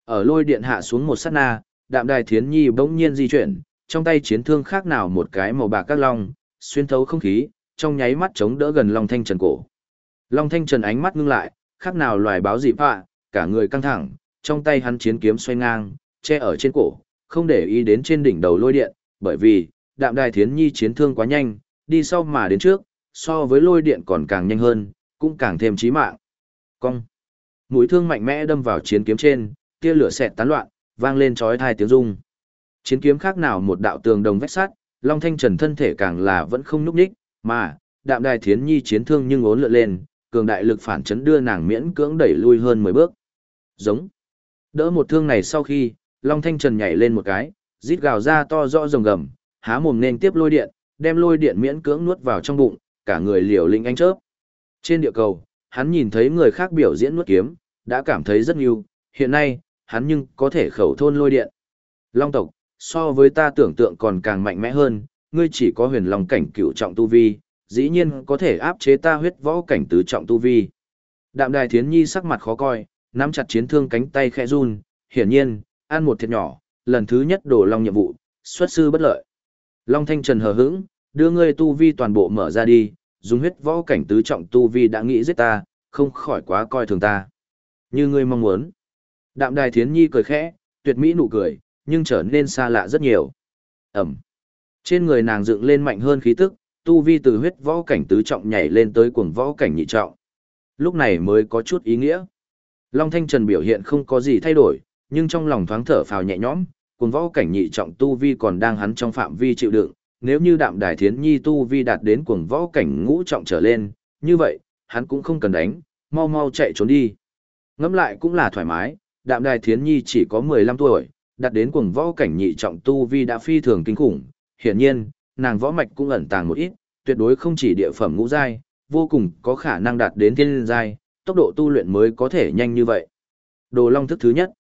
Ở lôi điện hạ xuống một sát na, đạm đài thiến nhi bỗng nhiên di chuyển, trong tay chiến thương khác nào một cái màu bạc các long, xuyên thấu không khí, trong nháy mắt chống đỡ gần Long Thanh Trần cổ. Long Thanh Trần ánh mắt ngưng lại, khác nào loài báo dị họa, cả người căng thẳng, trong tay hắn chiến kiếm xoay ngang, che ở trên cổ, không để ý đến trên đỉnh đầu lôi điện, bởi vì, đạm đài thiến nhi chiến thương quá nhanh, đi sau mà đến trước, so với lôi điện còn càng nhanh hơn, cũng càng thêm chí mạng. Cong. Mũi thương mạnh mẽ đâm vào chiến kiếm trên, tia lửa xẹt tán loạn, vang lên chói tai tiếng rung. Chiến kiếm khác nào một đạo tường đồng vách sắt, Long Thanh Trần thân thể càng là vẫn không nhúc nhích, mà đạm đài thiến nhi chiến thương nhưng ốn lượn lên, cường đại lực phản chấn đưa nàng miễn cưỡng đẩy lui hơn 10 bước. Giống. Đỡ một thương này sau khi, Long Thanh Trần nhảy lên một cái, rít gào ra to rõ rồng gầm, há mồm nên tiếp lôi điện, đem lôi điện miễn cưỡng nuốt vào trong bụng, cả người liều linh anh chớp. Trên địa cầu, hắn nhìn thấy người khác biểu diễn nuốt kiếm, đã cảm thấy rất nhiều, hiện nay, hắn nhưng có thể khẩu thôn lôi điện. Long tộc, so với ta tưởng tượng còn càng mạnh mẽ hơn, ngươi chỉ có huyền long cảnh cựu trọng tu vi, dĩ nhiên có thể áp chế ta huyết võ cảnh tứ trọng tu vi. Đạm đài thiến nhi sắc mặt khó coi, nắm chặt chiến thương cánh tay khẽ run, hiển nhiên, ăn một thiệt nhỏ, lần thứ nhất đổ long nhiệm vụ, xuất sư bất lợi. Long thanh trần hờ hững, đưa ngươi tu vi toàn bộ mở ra đi, dùng huyết võ cảnh tứ trọng tu vi đã nghĩ giết ta, không khỏi quá coi thường ta. Như ngươi mong muốn. Đạm đài thiến nhi cười khẽ, tuyệt mỹ nụ cười, nhưng trở nên xa lạ rất nhiều. Ẩm. Trên người nàng dựng lên mạnh hơn khí tức, tu vi từ huyết võ cảnh tứ trọng nhảy lên tới cuồng võ cảnh nhị trọng. Lúc này mới có chút ý nghĩa. Long Thanh Trần biểu hiện không có gì thay đổi, nhưng trong lòng thoáng thở phào nhẹ nhõm, cuồng võ cảnh nhị trọng tu vi còn đang hắn trong phạm vi chịu đựng, nếu như đạm đài thiến nhi tu vi đạt đến cuồng võ cảnh ngũ trọng trở lên, như vậy, hắn cũng không cần đánh, mau mau chạy trốn đi. Ngẫm lại cũng là thoải mái, đạm đài thiến nhi chỉ có 15 tuổi, đạt đến cuồng võ cảnh nhị trọng tu vi đã phi thường kinh khủng, hiển nhiên, nàng võ mạch cũng ẩn tàng một ít, tuyệt đối không chỉ địa phẩm ngũ giai, vô cùng có khả năng đạt đến thiên giai, tốc độ tu luyện mới có thể nhanh như vậy. Đồ Long thức thứ nhất.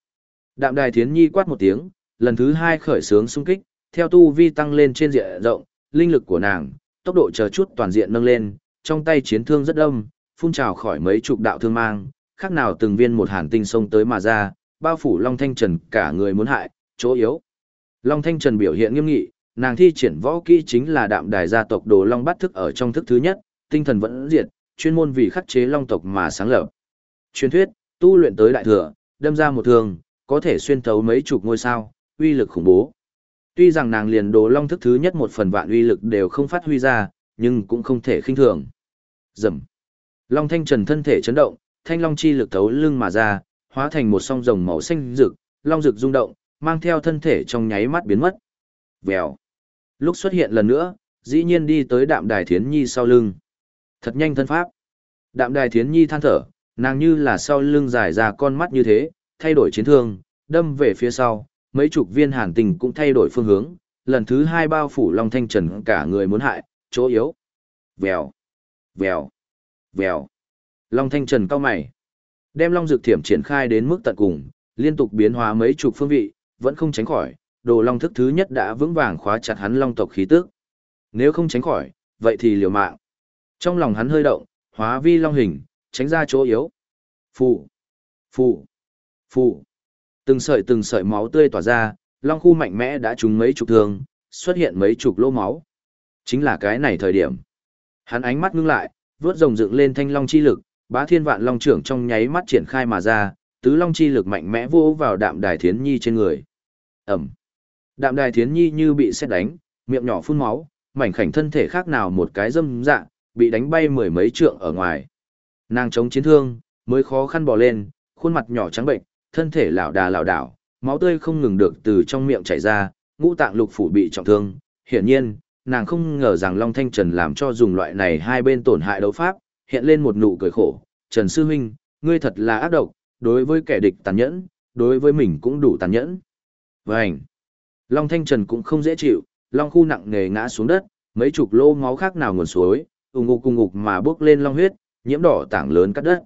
Đạm Đài Thiến Nhi quát một tiếng, lần thứ hai khởi sướng xung kích, theo tu vi tăng lên trên diện rộng, linh lực của nàng, tốc độ chờ chút toàn diện nâng lên, trong tay chiến thương rất đông, phun trào khỏi mấy chục đạo thương mang, khác nào từng viên một hàn tinh sông tới mà ra, bao phủ Long Thanh Trần cả người muốn hại, chỗ yếu. Long Thanh Trần biểu hiện nghiêm nghị, nàng thi triển võ kỹ chính là đạm đài gia tộc Đồ Long bắt thức ở trong thức thứ nhất, tinh thần vẫn diệt, chuyên môn vì khắc chế Long tộc mà sáng lập. Truyền thuyết, tu luyện tới đại thừa, đâm ra một thường, có thể xuyên thấu mấy chục ngôi sao, uy lực khủng bố. Tuy rằng nàng liền Đồ Long thức thứ nhất một phần vạn uy lực đều không phát huy ra, nhưng cũng không thể khinh thường. Dầm. Long Thanh Trần thân thể chấn động, thanh long chi lực thấu lưng mà ra, hóa thành một song rồng màu xanh rực, long rực rung động, mang theo thân thể trong nháy mắt biến mất. Vèo. Lúc xuất hiện lần nữa, dĩ nhiên đi tới đạm đài thiến nhi sau lưng. Thật nhanh thân pháp. Đạm đài thiến nhi than thở, nàng như là sau lưng dài ra con mắt như thế, thay đổi chiến thương, đâm về phía sau, mấy chục viên hàn tình cũng thay đổi phương hướng, lần thứ hai bao phủ Long Thanh Trần cả người muốn hại, chỗ yếu. Vèo, vèo, vèo. Long Thanh Trần cao mày. Đem Long Dược Thiểm triển khai đến mức tận cùng, liên tục biến hóa mấy chục phương vị, vẫn không tránh khỏi, đồ Long thức thứ nhất đã vững vàng khóa chặt hắn Long tộc khí tức. Nếu không tránh khỏi, vậy thì liều mạng. Trong lòng hắn hơi động, hóa vi Long hình, tránh ra chỗ yếu. Phụ, phụ, phụ. Từng sợi từng sợi máu tươi tỏa ra, long khu mạnh mẽ đã trúng mấy chục thương, xuất hiện mấy chục lỗ máu. Chính là cái này thời điểm. Hắn ánh mắt ngưng lại, vướt rồng dựng lên thanh long chi lực, bá thiên vạn long trưởng trong nháy mắt triển khai mà ra, tứ long chi lực mạnh mẽ vô vào đạm đài thiến nhi trên người. Ẩm. Đạm đài thiến nhi như bị xét đánh, miệng nhỏ phun máu, mảnh khảnh thân thể khác nào một cái dâm dạ, bị đánh bay mười mấy trượng ở ngoài. Nàng chống chiến thương, mới khó khăn bò lên, khuôn mặt nhỏ trắng bệnh, thân thể lảo đà lảo đảo, máu tươi không ngừng được từ trong miệng chảy ra, ngũ tạng lục phủ bị trọng thương. Hiển nhiên, nàng không ngờ rằng Long Thanh Trần làm cho dùng loại này hai bên tổn hại đấu pháp, hiện lên một nụ cười khổ. Trần Sư Huynh, ngươi thật là ác độc, đối với kẻ địch tàn nhẫn, đối với mình cũng đủ tàn nhẫn. Vânh! Long Thanh Trần cũng không dễ chịu, Long khu nặng nề ngã xuống đất, mấy chục lô máu khác nào nguồn suối, ung ngục cùng ngục mà bước lên long huyết, nhiễm đỏ tảng lớn cắt đất.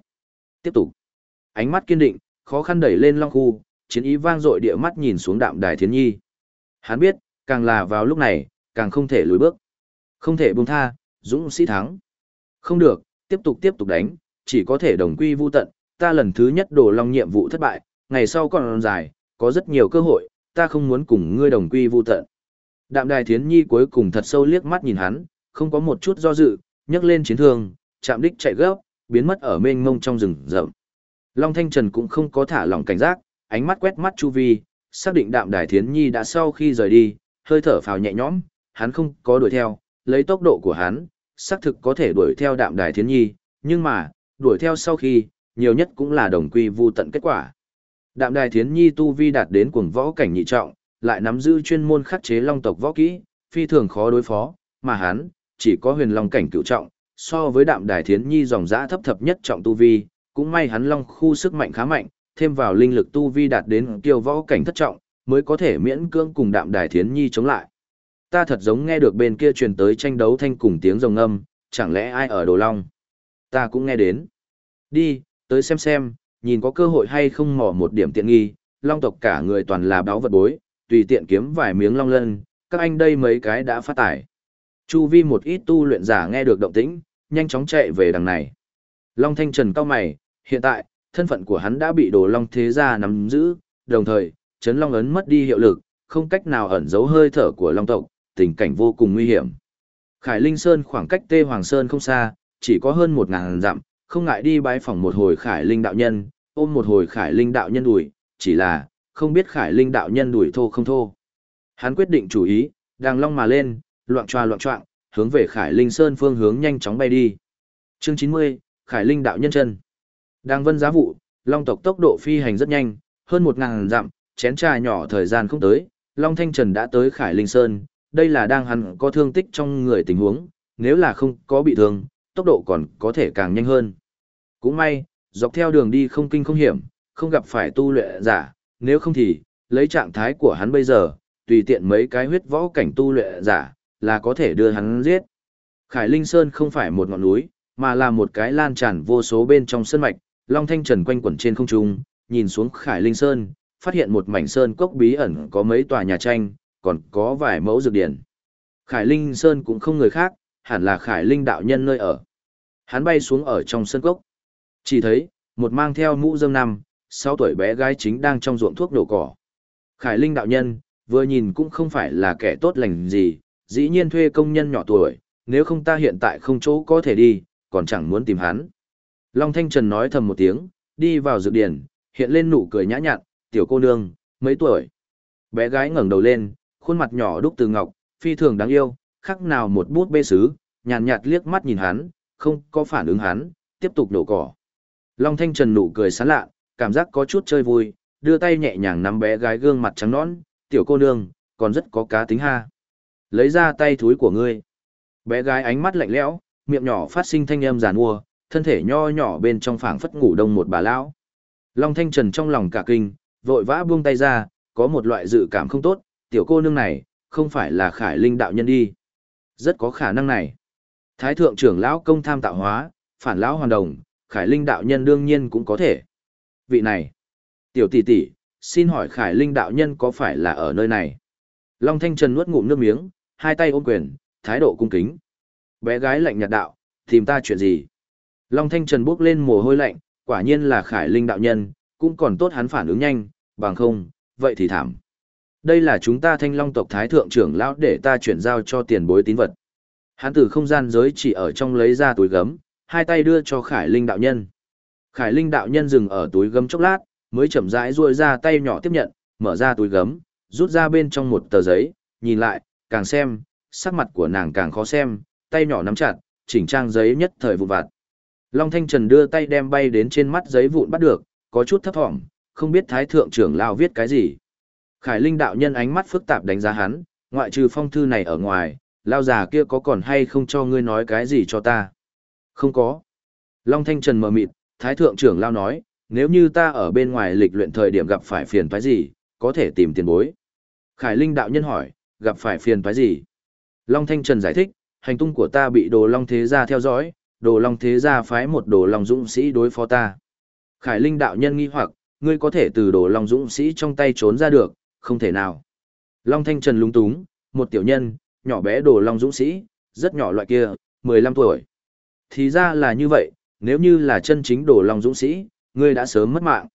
Tiếp tục. Ánh mắt kiên định, khó khăn đẩy lên long khu, chiến ý vang dội địa mắt nhìn xuống đạm đài thiến nhi. Hắn biết, càng là vào lúc này, càng không thể lùi bước. Không thể buông tha, dũng sĩ thắng. Không được, tiếp tục tiếp tục đánh, chỉ có thể đồng quy vu tận, ta lần thứ nhất đổ long nhiệm vụ thất bại, ngày sau còn dài, có rất nhiều cơ hội, ta không muốn cùng ngươi đồng quy vu tận. Đạm đài thiến nhi cuối cùng thật sâu liếc mắt nhìn hắn, không có một chút do dự, nhấc lên chiến thương, chạm đích chạy gấp, biến mất ở mênh mông trong rừng rậm. Long Thanh Trần cũng không có thả lỏng cảnh giác, ánh mắt quét mắt chu vi, xác định đạm đài thiến nhi đã sau khi rời đi, hơi thở phào nhẹ nhõm, hắn không có đuổi theo, lấy tốc độ của hắn, xác thực có thể đuổi theo đạm đài thiến nhi, nhưng mà, đuổi theo sau khi, nhiều nhất cũng là đồng quy vu tận kết quả. Đạm đài thiến nhi tu vi đạt đến cuồng võ cảnh nhị trọng, lại nắm giữ chuyên môn khắc chế long tộc võ kỹ, phi thường khó đối phó, mà hắn, chỉ có huyền long cảnh cựu trọng, so với đạm đài thiến nhi dòng dã thấp thập nhất trọng tu vi, cũng may hắn long khu sức mạnh khá mạnh, thêm vào linh lực tu vi đạt đến kiều võ cảnh thất trọng, mới có thể miễn cưỡng cùng đạm đài thiến nhi chống lại. Ta thật giống nghe được bên kia truyền tới tranh đấu thanh cùng tiếng rồng âm, chẳng lẽ ai ở đồ long? Ta cũng nghe đến. Đi, tới xem xem, nhìn có cơ hội hay không mò một điểm tiện nghi, long tộc cả người toàn là báo vật bối, tùy tiện kiếm vài miếng long lân, các anh đây mấy cái đã phát tải. Chu vi một ít tu luyện giả nghe được động tĩnh, nhanh chóng chạy về đằng này. Long Thanh Trần cao mày, hiện tại, thân phận của hắn đã bị đồ long thế gia nắm giữ, đồng thời, chấn long ấn mất đi hiệu lực, không cách nào ẩn giấu hơi thở của long tộc, tình cảnh vô cùng nguy hiểm. Khải Linh Sơn khoảng cách Tê Hoàng Sơn không xa, chỉ có hơn một ngàn dặm, không ngại đi bái phỏng một hồi Khải Linh đạo nhân, ôm một hồi Khải Linh đạo nhân đuổi, chỉ là, không biết Khải Linh đạo nhân đuổi thô không thô. Hắn quyết định chủ ý, đang long mà lên, loạn choa loạn choạng, hướng về Khải Linh Sơn phương hướng nhanh chóng bay đi. Chương 90, Khải Linh đạo nhân chân. Đang vân giá vụ, long tộc tốc độ phi hành rất nhanh, hơn một ngàn dặm, chén trà nhỏ thời gian không tới, Long Thanh Trần đã tới Khải Linh Sơn, đây là đang hắn có thương tích trong người tình huống, nếu là không có bị thương, tốc độ còn có thể càng nhanh hơn. Cũng may, dọc theo đường đi không kinh không hiểm, không gặp phải tu luyện giả, nếu không thì, lấy trạng thái của hắn bây giờ, tùy tiện mấy cái huyết võ cảnh tu luyện giả, là có thể đưa hắn giết. Khải Linh Sơn không phải một ngọn núi, mà là một cái lan tràn vô số bên trong sơn mạch, Long Thanh Trần quanh quẩn trên không trung, nhìn xuống Khải Linh Sơn, phát hiện một mảnh sơn cốc bí ẩn có mấy tòa nhà tranh, còn có vài mẫu dược điển. Khải Linh Sơn cũng không người khác, hẳn là Khải Linh đạo nhân nơi ở. Hắn bay xuống ở trong sơn cốc. Chỉ thấy, một mang theo mũ dâm năm, 6 tuổi bé gái chính đang trong ruộng thuốc đổ cỏ. Khải Linh đạo nhân, vừa nhìn cũng không phải là kẻ tốt lành gì, dĩ nhiên thuê công nhân nhỏ tuổi, nếu không ta hiện tại không chỗ có thể đi, còn chẳng muốn tìm hắn. Long Thanh Trần nói thầm một tiếng, đi vào dược điển, hiện lên nụ cười nhã nhặn, tiểu cô nương, mấy tuổi. Bé gái ngẩng đầu lên, khuôn mặt nhỏ đúc từ ngọc, phi thường đáng yêu, khắc nào một bút bê sứ, nhàn nhạt liếc mắt nhìn hắn, không có phản ứng hắn, tiếp tục nổ cỏ. Long Thanh Trần nụ cười sán lạ, cảm giác có chút chơi vui, đưa tay nhẹ nhàng nắm bé gái gương mặt trắng nõn, tiểu cô nương, còn rất có cá tính ha. Lấy ra tay thúi của ngươi. Bé gái ánh mắt lạnh lẽo, miệng nhỏ phát sinh thanh âm giàn ua thân thể nho nhỏ bên trong phảng phất ngủ đông một bà lão. Long Thanh Trần trong lòng cả kinh, vội vã buông tay ra, có một loại dự cảm không tốt, tiểu cô nương này, không phải là khải linh đạo nhân đi. Rất có khả năng này. Thái thượng trưởng lão công tham tạo hóa, phản lão hoàn đồng, khải linh đạo nhân đương nhiên cũng có thể. Vị này, tiểu tỷ tỷ, xin hỏi khải linh đạo nhân có phải là ở nơi này? Long Thanh Trần nuốt ngụm nước miếng, hai tay ôm quyền, thái độ cung kính. Bé gái lạnh nhạt đạo, tìm ta chuyện gì? Long Thanh Trần bước lên mồ hôi lạnh, quả nhiên là khải linh đạo nhân, cũng còn tốt hắn phản ứng nhanh, bằng không, vậy thì thảm. Đây là chúng ta thanh long tộc thái thượng trưởng lão để ta chuyển giao cho tiền bối tín vật. Hắn từ không gian giới chỉ ở trong lấy ra túi gấm, hai tay đưa cho khải linh đạo nhân. Khải linh đạo nhân dừng ở túi gấm chốc lát, mới chậm rãi duỗi ra tay nhỏ tiếp nhận, mở ra túi gấm, rút ra bên trong một tờ giấy, nhìn lại, càng xem, sắc mặt của nàng càng khó xem, tay nhỏ nắm chặt, chỉnh trang giấy nhất thời vụn vặt. Long Thanh Trần đưa tay đem bay đến trên mắt giấy vụn bắt được, có chút thấp thỏm, không biết Thái Thượng trưởng lao viết cái gì. Khải Linh đạo nhân ánh mắt phức tạp đánh giá hắn, ngoại trừ phong thư này ở ngoài, lao già kia có còn hay không cho ngươi nói cái gì cho ta? Không có. Long Thanh Trần mở mịt, Thái Thượng trưởng lao nói, nếu như ta ở bên ngoài lịch luyện thời điểm gặp phải phiền toái gì, có thể tìm tiền bối. Khải Linh đạo nhân hỏi, gặp phải phiền toái gì? Long Thanh Trần giải thích, hành tung của ta bị đồ Long Thế Gia theo dõi, đồ Long Thế Gia phái một đồ Long Dũng Sĩ đối phó ta. Khải Linh đạo nhân nghi hoặc, ngươi có thể từ đồ Long Dũng Sĩ trong tay trốn ra được, không thể nào. Long Thanh Trần lung túng, một tiểu nhân, nhỏ bé đồ Long Dũng Sĩ, rất nhỏ loại kia, 15 tuổi. Thì ra là như vậy, nếu như là chân chính đồ Long Dũng Sĩ, ngươi đã sớm mất mạng.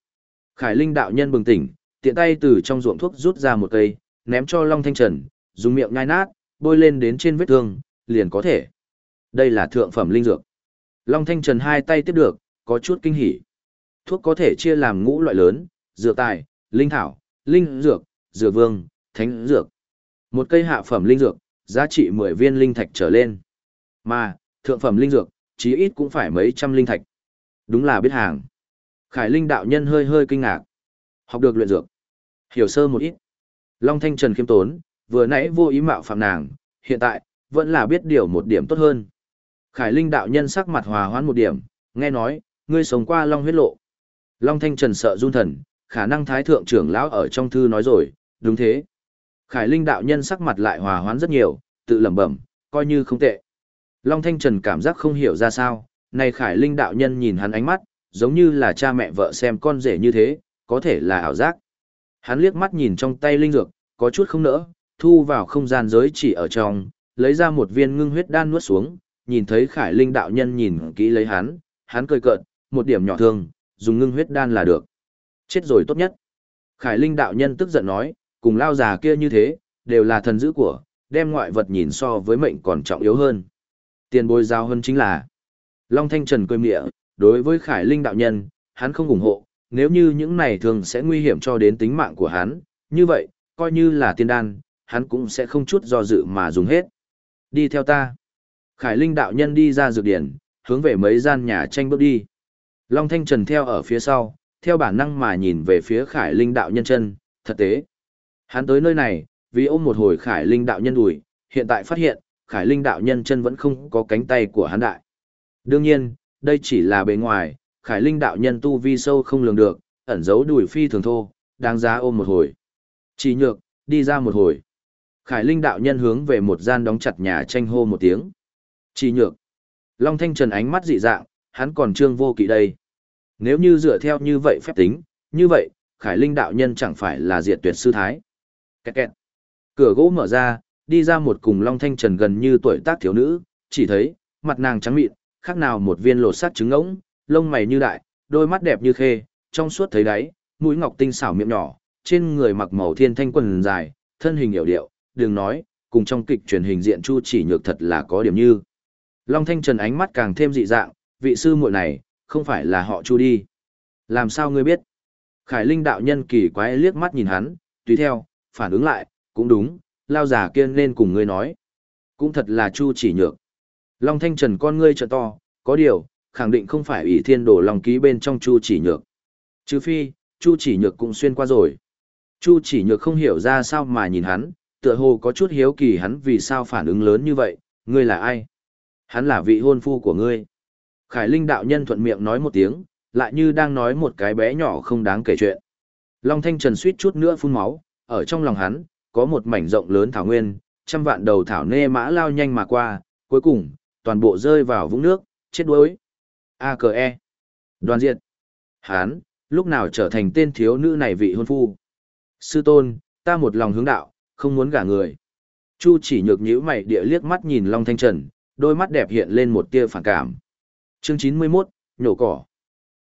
Khải Linh đạo nhân bừng tỉnh, tiện tay từ trong ruộng thuốc rút ra một cây, ném cho Long Thanh Trần, dùng miệng nhai nát, bôi lên đến trên vết thương, liền có thể. Đây là thượng phẩm linh dược. Long Thanh Trần hai tay tiếp được, có chút kinh hỉ. Thuốc có thể chia làm ngũ loại lớn, dược tài, linh thảo, linh dược, dược vương, thánh dược. Một cây hạ phẩm linh dược, giá trị 10 viên linh thạch trở lên. Mà, thượng phẩm linh dược, chí ít cũng phải mấy trăm linh thạch. Đúng là biết hàng. Khải Linh đạo nhân hơi hơi kinh ngạc. Học được luyện dược. Hiểu sơ một ít. Long Thanh Trần khiêm tốn, vừa nãy vô ý mạo phạm nàng, hiện tại, vẫn là biết điều một điểm tốt hơn. Khải Linh đạo nhân sắc mặt hòa hoãn một điểm, nghe nói, ngươi sống qua Long huyết lộ. Long Thanh Trần sợ run thần, khả năng thái thượng trưởng lão ở trong thư nói rồi, đúng thế. Khải Linh đạo nhân sắc mặt lại hòa hoãn rất nhiều, tự lẩm bẩm, coi như không tệ. Long Thanh Trần cảm giác không hiểu ra sao, này Khải Linh đạo nhân nhìn hắn ánh mắt, giống như là cha mẹ vợ xem con rể như thế, có thể là ảo giác. Hắn liếc mắt nhìn trong tay linh dược, có chút không nỡ, thu vào không gian giới chỉ ở trong, lấy ra một viên ngưng huyết đan nuốt xuống, nhìn thấy Khải Linh đạo nhân nhìn kỹ lấy hắn, hắn cười cợt, một điểm nhỏ thương, dùng ngưng huyết đan là được. Chết rồi tốt nhất. Khải Linh đạo nhân tức giận nói, cùng lao già kia như thế, đều là thần dữ của, đem ngoại vật nhìn so với mệnh còn trọng yếu hơn. Tiền bối giao hơn chính là Long Thanh Trần cười mịa, đối với Khải Linh đạo nhân, hắn không ủng hộ, nếu như những này thường sẽ nguy hiểm cho đến tính mạng của hắn, như vậy, coi như là tiên đan, hắn cũng sẽ không chút do dự mà dùng hết. Đi theo ta. Khải Linh đạo nhân đi ra dược điển, hướng về mấy gian nhà tranh bước đi. Long Thanh Trần theo ở phía sau, theo bản năng mà nhìn về phía Khải Linh đạo nhân chân, thật tế. Hắn tới nơi này, vì ôm một hồi Khải Linh đạo nhân đùi, hiện tại phát hiện, Khải Linh đạo nhân chân vẫn không có cánh tay của hắn đại. Đương nhiên, đây chỉ là bề ngoài, Khải Linh đạo nhân tu vi sâu không lường được, ẩn giấu đùi phi thường thô, đáng giá ôm một hồi. Chỉ nhược, đi ra một hồi. Khải Linh đạo nhân hướng về một gian đóng chặt nhà tranh hô một tiếng. Chỉ nhược. Long Thanh Trần ánh mắt dị dạng, hắn còn trương vô kỵ đây. Nếu như dựa theo như vậy phép tính, như vậy, Khải Linh đạo nhân chẳng phải là diệt tuyệt sư thái. Kẹt kẹt. Cửa gỗ mở ra, đi ra một cùng Long Thanh Trần gần như tuổi tác thiếu nữ, chỉ thấy, mặt nàng trắng mịn, khác nào một viên lột sắt trứng ngỗng, lông mày như đại, đôi mắt đẹp như khê, trong suốt thấy đáy, mũi ngọc tinh xảo miệng nhỏ, trên người mặc màu thiên thanh quần dài, thân hình hiểu điệu, đừng nói, cùng trong kịch truyền hình diện Chu chỉ nhược thật là có điểm như. Long Thanh Trần ánh mắt càng thêm dị dạng, vị sư muội này, không phải là họ Chu đi. Làm sao ngươi biết? Khải Linh đạo nhân kỳ quái liếc mắt nhìn hắn, tùy theo, phản ứng lại, cũng đúng, lao giả kia nên cùng ngươi nói. Cũng thật là Chu chỉ nhược. Long Thanh Trần con ngươi trợ to, có điều, khẳng định không phải ủy thiên đổ lòng ký bên trong chu chỉ nhược. Chứ phi, chu chỉ nhược cũng xuyên qua rồi. Chu chỉ nhược không hiểu ra sao mà nhìn hắn, tựa hồ có chút hiếu kỳ hắn vì sao phản ứng lớn như vậy, ngươi là ai? Hắn là vị hôn phu của ngươi. Khải Linh đạo nhân thuận miệng nói một tiếng, lại như đang nói một cái bé nhỏ không đáng kể chuyện. Long Thanh Trần suýt chút nữa phun máu, ở trong lòng hắn, có một mảnh rộng lớn thảo nguyên, trăm vạn đầu thảo nê mã lao nhanh mà qua, cuối cùng, toàn bộ rơi vào vũng nước, chết đuối. A cờ e. Đoàn Diện, Hán, lúc nào trở thành tên thiếu nữ này vị hôn phu. Sư tôn, ta một lòng hướng đạo, không muốn gả người. Chu chỉ nhược nhíu mày địa liếc mắt nhìn Long Thanh Trần, đôi mắt đẹp hiện lên một tia phản cảm. Chương 91, nhổ cỏ.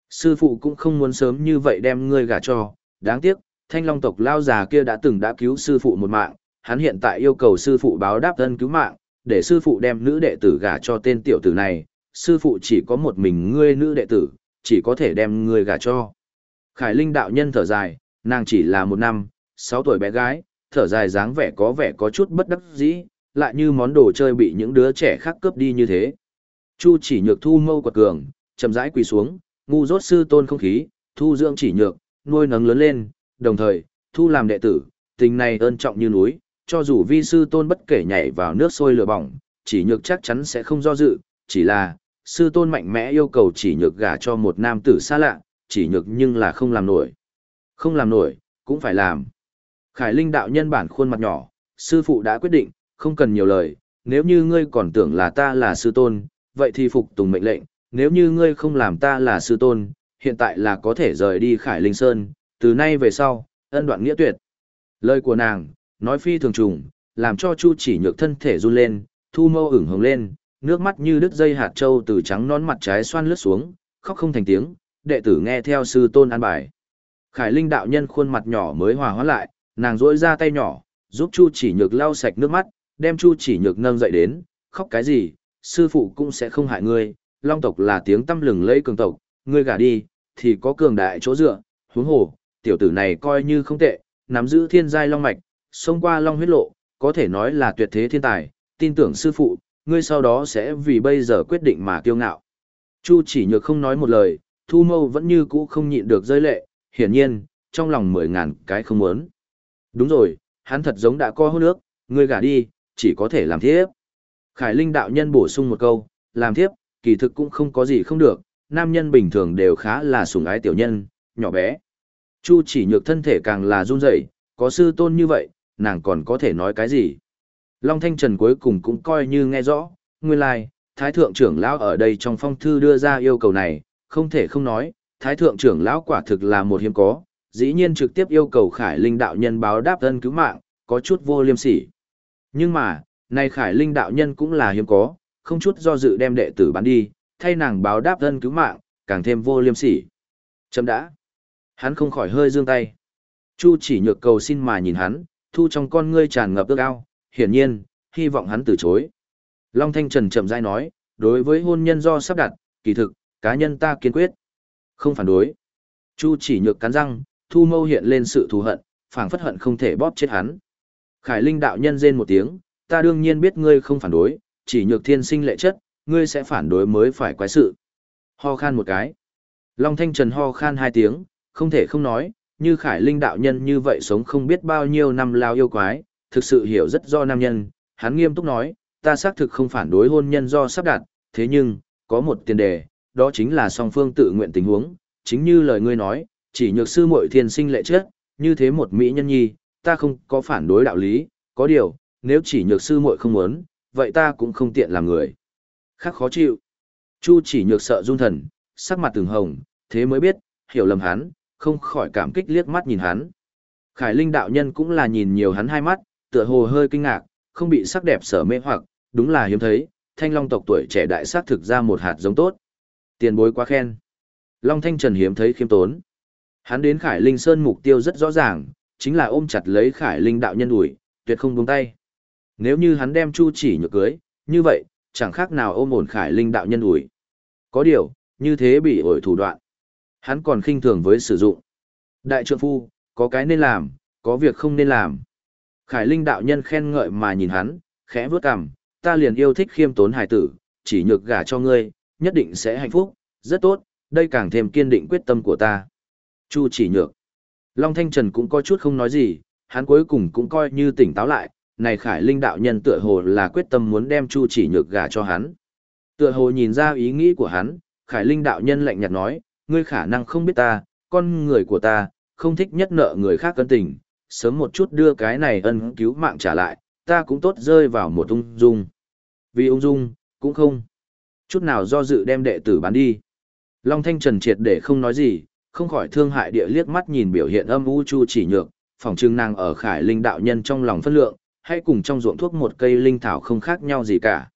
Sư phụ cũng không muốn sớm như vậy đem ngươi gả cho, đáng tiếc, thanh long tộc lao già kia đã từng đã cứu sư phụ một mạng, hắn hiện tại yêu cầu sư phụ báo đáp thân cứu mạng, để sư phụ đem nữ đệ tử gả cho tên tiểu tử này, sư phụ chỉ có một mình ngươi nữ đệ tử, chỉ có thể đem ngươi gả cho. Khải Linh đạo nhân thở dài, nàng chỉ là một năm, sáu tuổi bé gái, thở dài dáng vẻ có vẻ có chút bất đắc dĩ, lại như món đồ chơi bị những đứa trẻ khác cướp đi như thế. Chu chỉ nhược thu mâu quật cường, chậm rãi quỳ xuống, ngu rốt sư tôn không khí, thu dưỡng chỉ nhược, nuôi nấng lớn lên, đồng thời, thu làm đệ tử, tình này ơn trọng như núi, cho dù vi sư tôn bất kể nhảy vào nước sôi lửa bỏng, chỉ nhược chắc chắn sẽ không do dự, chỉ là, sư tôn mạnh mẽ yêu cầu chỉ nhược gả cho một nam tử xa lạ, chỉ nhược nhưng là không làm nổi. Không làm nổi, cũng phải làm. Khải Linh đạo nhân bản khuôn mặt nhỏ, sư phụ đã quyết định, không cần nhiều lời, nếu như ngươi còn tưởng là ta là sư tôn, vậy thì phục tùng mệnh lệnh, nếu như ngươi không làm ta là sư tôn, hiện tại là có thể rời đi Khải Linh Sơn, từ nay về sau, ân đoạn nghĩa tuyệt. Lời của nàng, nói phi thường trùng, làm cho Chu chỉ nhược thân thể run lên, thu mâu ửng hồng lên, nước mắt như đứt dây hạt trâu từ trắng nón mặt trái xoan lướt xuống, khóc không thành tiếng, đệ tử nghe theo sư tôn an bài. Khải Linh đạo nhân khuôn mặt nhỏ mới hòa hóa lại, nàng rỗi ra tay nhỏ, giúp Chu chỉ nhược lau sạch nước mắt, đem Chu chỉ nhược nâng dậy đến, khóc cái gì, sư phụ cũng sẽ không hại ngươi, long tộc là tiếng tâm lừng lẫy cường tộc, ngươi gả đi, thì có cường đại chỗ dựa, huống hồ, tiểu tử này coi như không tệ, nắm giữ thiên giai long mạch, xông qua long huyết lộ, có thể nói là tuyệt thế thiên tài, tin tưởng sư phụ, ngươi sau đó sẽ vì bây giờ quyết định mà kiêu ngạo. Chu chỉ nhược không nói một lời, thu mâu vẫn như cũ không nhịn được rơi lệ, hiển nhiên, trong lòng mười ngàn cái không muốn. Đúng rồi, hắn thật giống đã co hôn nước, ngươi gả đi, chỉ có thể làm thiếp. Khải Linh đạo nhân bổ sung một câu, làm thiếp, kỳ thực cũng không có gì không được, nam nhân bình thường đều khá là sủng ái tiểu nhân, nhỏ bé. Chu chỉ nhược thân thể càng là run rẩy, có sư tôn như vậy, nàng còn có thể nói cái gì. Long Thanh Trần cuối cùng cũng coi như nghe rõ, nguyên lai, like, Thái Thượng trưởng lão ở đây trong phong thư đưa ra yêu cầu này, không thể không nói, Thái Thượng trưởng lão quả thực là một hiếm có, dĩ nhiên trực tiếp yêu cầu Khải Linh đạo nhân báo đáp ân cứu mạng, có chút vô liêm sỉ. Nhưng mà, nay Khải Linh đạo nhân cũng là hiếm có, không chút do dự đem đệ tử bán đi, thay nàng báo đáp ân cứu mạng, càng thêm vô liêm sỉ. Chấm đã. Hắn không khỏi hơi dương tay. Chu chỉ nhược cầu xin mà nhìn hắn, thu trong con ngươi tràn ngập ước ao, hiển nhiên, hy vọng hắn từ chối. Long Thanh Trần chậm rãi nói, đối với hôn nhân do sắp đặt, kỳ thực, cá nhân ta kiên quyết. Không phản đối. Chu chỉ nhược cắn răng, thu mâu hiện lên sự thù hận, phảng phất hận không thể bóp chết hắn. Khải Linh đạo nhân rên một tiếng, ta đương nhiên biết ngươi không phản đối, chỉ nhược thiên sinh lệ chất, ngươi sẽ phản đối mới phải quái sự. Ho khan một cái. Long Thanh Trần ho khan hai tiếng, không thể không nói, như Khải Linh đạo nhân như vậy sống không biết bao nhiêu năm lao yêu quái, thực sự hiểu rất do nam nhân, hắn nghiêm túc nói, ta xác thực không phản đối hôn nhân do sắp đặt, thế nhưng, có một tiền đề, đó chính là song phương tự nguyện tình huống, chính như lời ngươi nói, chỉ nhược sư muội thiên sinh lệ chất, như thế một mỹ nhân nhi, ta không có phản đối đạo lý, có điều, nếu chỉ nhược sư muội không muốn, vậy ta cũng không tiện làm người. Khác khó chịu. Chu chỉ nhược sợ run thần, sắc mặt từng hồng, thế mới biết, hiểu lầm hắn, không khỏi cảm kích liếc mắt nhìn hắn. Khải Linh đạo nhân cũng là nhìn nhiều hắn hai mắt, tựa hồ hơi kinh ngạc, không bị sắc đẹp sở mê hoặc, đúng là hiếm thấy, thanh long tộc tuổi trẻ đại sắc thực ra một hạt giống tốt. Tiền bối quá khen. Long Thanh Trần hiếm thấy khiêm tốn. Hắn đến Khải Linh Sơn mục tiêu rất rõ ràng, chính là ôm chặt lấy Khải Linh đạo nhân ủi, tuyệt không buông tay. Nếu như hắn đem Chu chỉ nhược cưới, như vậy, chẳng khác nào ôm ổn Khải Linh đạo nhân ủi. Có điều, như thế bị ổi thủ đoạn. Hắn còn khinh thường với sử dụng. Đại trượng phu, có cái nên làm, có việc không nên làm. Khải Linh đạo nhân khen ngợi mà nhìn hắn, khẽ vướt cằm, ta liền yêu thích khiêm tốn Hải tử, chỉ nhược gả cho ngươi, nhất định sẽ hạnh phúc, rất tốt, đây càng thêm kiên định quyết tâm của ta. Chu chỉ nhược. Long Thanh Trần cũng có chút không nói gì, hắn cuối cùng cũng coi như tỉnh táo lại, này Khải Linh đạo nhân tựa hồ là quyết tâm muốn đem Chu chỉ nhược gả cho hắn. Tựa hồ nhìn ra ý nghĩ của hắn, Khải Linh đạo nhân lạnh nhạt nói, ngươi khả năng không biết ta, con người của ta, không thích nhất nợ người khác cân tình, sớm một chút đưa cái này ân cứu mạng trả lại, ta cũng tốt rơi vào một ung dung. Vì ung dung, cũng không. Chút nào do dự đem đệ tử bán đi. Long Thanh Trần triệt để không nói gì, không khỏi thương hại địa liếc mắt nhìn biểu hiện âm u chu chỉ nhược, phòng trưng nàng ở khải linh đạo nhân trong lòng phân lượng, hay cùng trong ruộng thuốc một cây linh thảo không khác nhau gì cả.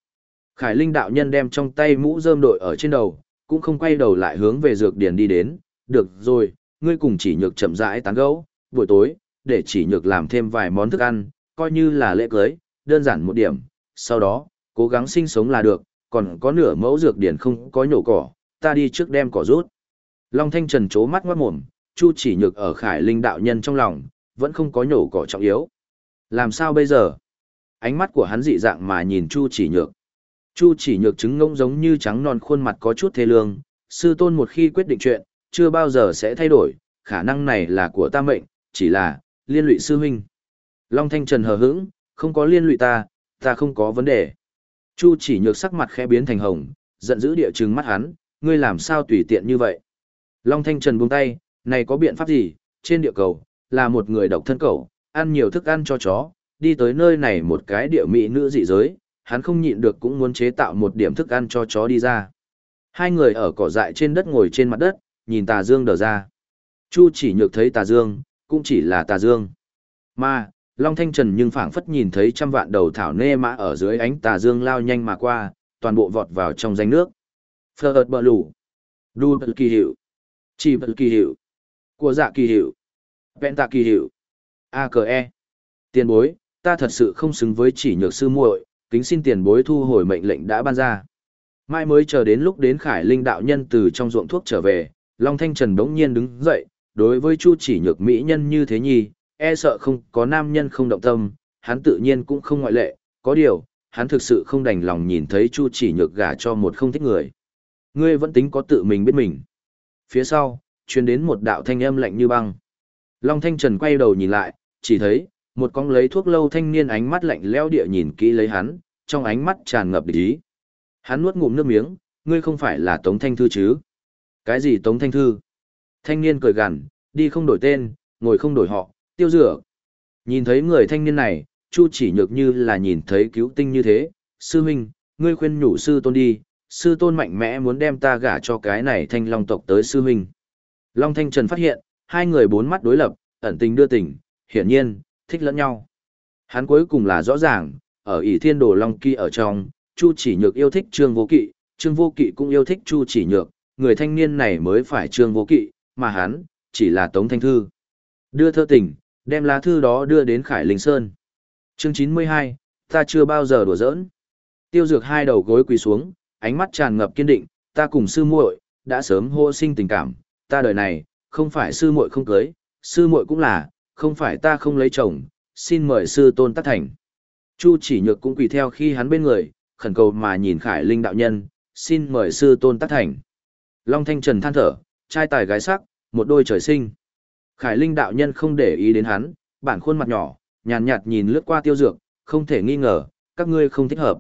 Khải linh đạo nhân đem trong tay mũ rơm đội ở trên đầu, cũng không quay đầu lại hướng về dược điển đi đến, được rồi, ngươi cùng chỉ nhược chậm rãi tán gẫu, buổi tối, để chỉ nhược làm thêm vài món thức ăn, coi như là lễ cưới, đơn giản một điểm, sau đó, cố gắng sinh sống là được, còn có nửa mẫu dược điển không có nhổ cỏ, ta đi trước đem cỏ rút. Long Thanh Trần chố mắt ngoát mồm, Chu chỉ nhược ở khải linh đạo nhân trong lòng, vẫn không có nhổ cỏ trọng yếu. Làm sao bây giờ? Ánh mắt của hắn dị dạng mà nhìn Chu chỉ nhược. Chu chỉ nhược trứng ngông giống như trắng non khuôn mặt có chút thê lương, sư tôn một khi quyết định chuyện, chưa bao giờ sẽ thay đổi, khả năng này là của ta mệnh, chỉ là, liên lụy sư huynh. Long Thanh Trần hờ hững, không có liên lụy ta, ta không có vấn đề. Chu chỉ nhược sắc mặt khẽ biến thành hồng, giận dữ địa trừng mắt hắn, ngươi làm sao tùy tiện như vậy. Long Thanh Trần buông tay, này có biện pháp gì, trên địa cầu, là một người độc thân cầu, ăn nhiều thức ăn cho chó, đi tới nơi này một cái địa mỹ nữ dị giới, hắn không nhịn được cũng muốn chế tạo một điểm thức ăn cho chó đi ra. Hai người ở cỏ dại trên đất ngồi trên mặt đất, nhìn tà dương đờ ra. Chu chỉ nhược thấy tà dương, cũng chỉ là tà dương. Mà, Long Thanh Trần nhưng phảng phất nhìn thấy trăm vạn đầu thảo nê mã ở dưới ánh tà dương lao nhanh mà qua, toàn bộ vọt vào trong danh nước. Phơ ợt bờ lủ. Đu kỳ hiệu. Chỉ bật kỳ hiệu. Của dạ kỳ hiệu. Vẹn tạ kỳ hiệu. A cờ e. Tiền bối, ta thật sự không xứng với chỉ nhược sư muội, kính xin tiền bối thu hồi mệnh lệnh đã ban ra. Mai mới chờ đến lúc đến Khải Linh đạo nhân từ trong ruộng thuốc trở về, Long Thanh Trần đống nhiên đứng dậy, đối với Chu chỉ nhược mỹ nhân như thế nhi, e sợ không có nam nhân không động tâm, hắn tự nhiên cũng không ngoại lệ, có điều, hắn thực sự không đành lòng nhìn thấy Chu chỉ nhược gả cho một không thích người. Ngươi vẫn tính có tự mình biết mình. Phía sau, truyền đến một đạo thanh âm lạnh như băng. Long Thanh Trần quay đầu nhìn lại, chỉ thấy, một con lấy thuốc lâu thanh niên ánh mắt lạnh lẽo địa nhìn kỹ lấy hắn, trong ánh mắt tràn ngập địch ý. Hắn nuốt ngụm nước miếng, ngươi không phải là Tống Thanh Thư chứ? Cái gì Tống Thanh Thư? Thanh niên cười gằn, đi không đổi tên, ngồi không đổi họ, tiêu rửa. Nhìn thấy người thanh niên này, Chu chỉ nhược như là nhìn thấy cứu tinh như thế, sư huynh, ngươi khuyên nhủ sư tôn đi, sư tôn mạnh mẽ muốn đem ta gả cho cái này thanh long tộc tới sư huynh. Long Thanh Trần phát hiện, hai người bốn mắt đối lập, ẩn tình đưa tình, hiển nhiên, thích lẫn nhau. Hắn cuối cùng là rõ ràng, ở ỷ thiên đồ Long Kỳ ở trong, Chu chỉ nhược yêu thích Trương Vô Kỵ, Trương Vô Kỵ cũng yêu thích Chu chỉ nhược, người thanh niên này mới phải Trương Vô Kỵ, mà hắn, chỉ là Tống Thanh Thư. Đưa thơ tình, đem lá thư đó đưa đến Khải Linh Sơn. Chương 92, ta chưa bao giờ đùa giỡn. Tiêu dược hai đầu gối quỳ xuống, ánh mắt tràn ngập kiên định, ta cùng sư muội đã sớm hô sinh tình cảm, ta đời này, không phải sư muội không cưới, sư muội cũng là, không phải ta không lấy chồng, xin mời sư tôn tác thành. Chu chỉ nhược cũng quỳ theo khi hắn bên người, khẩn cầu mà nhìn Khải Linh đạo nhân, xin mời sư tôn tác thành. Long Thanh Trần than thở, trai tài gái sắc, một đôi trời sinh. Khải Linh đạo nhân không để ý đến hắn, bản khuôn mặt nhỏ, nhàn nhạt nhìn lướt qua tiêu dược, không thể nghi ngờ, các ngươi không thích hợp.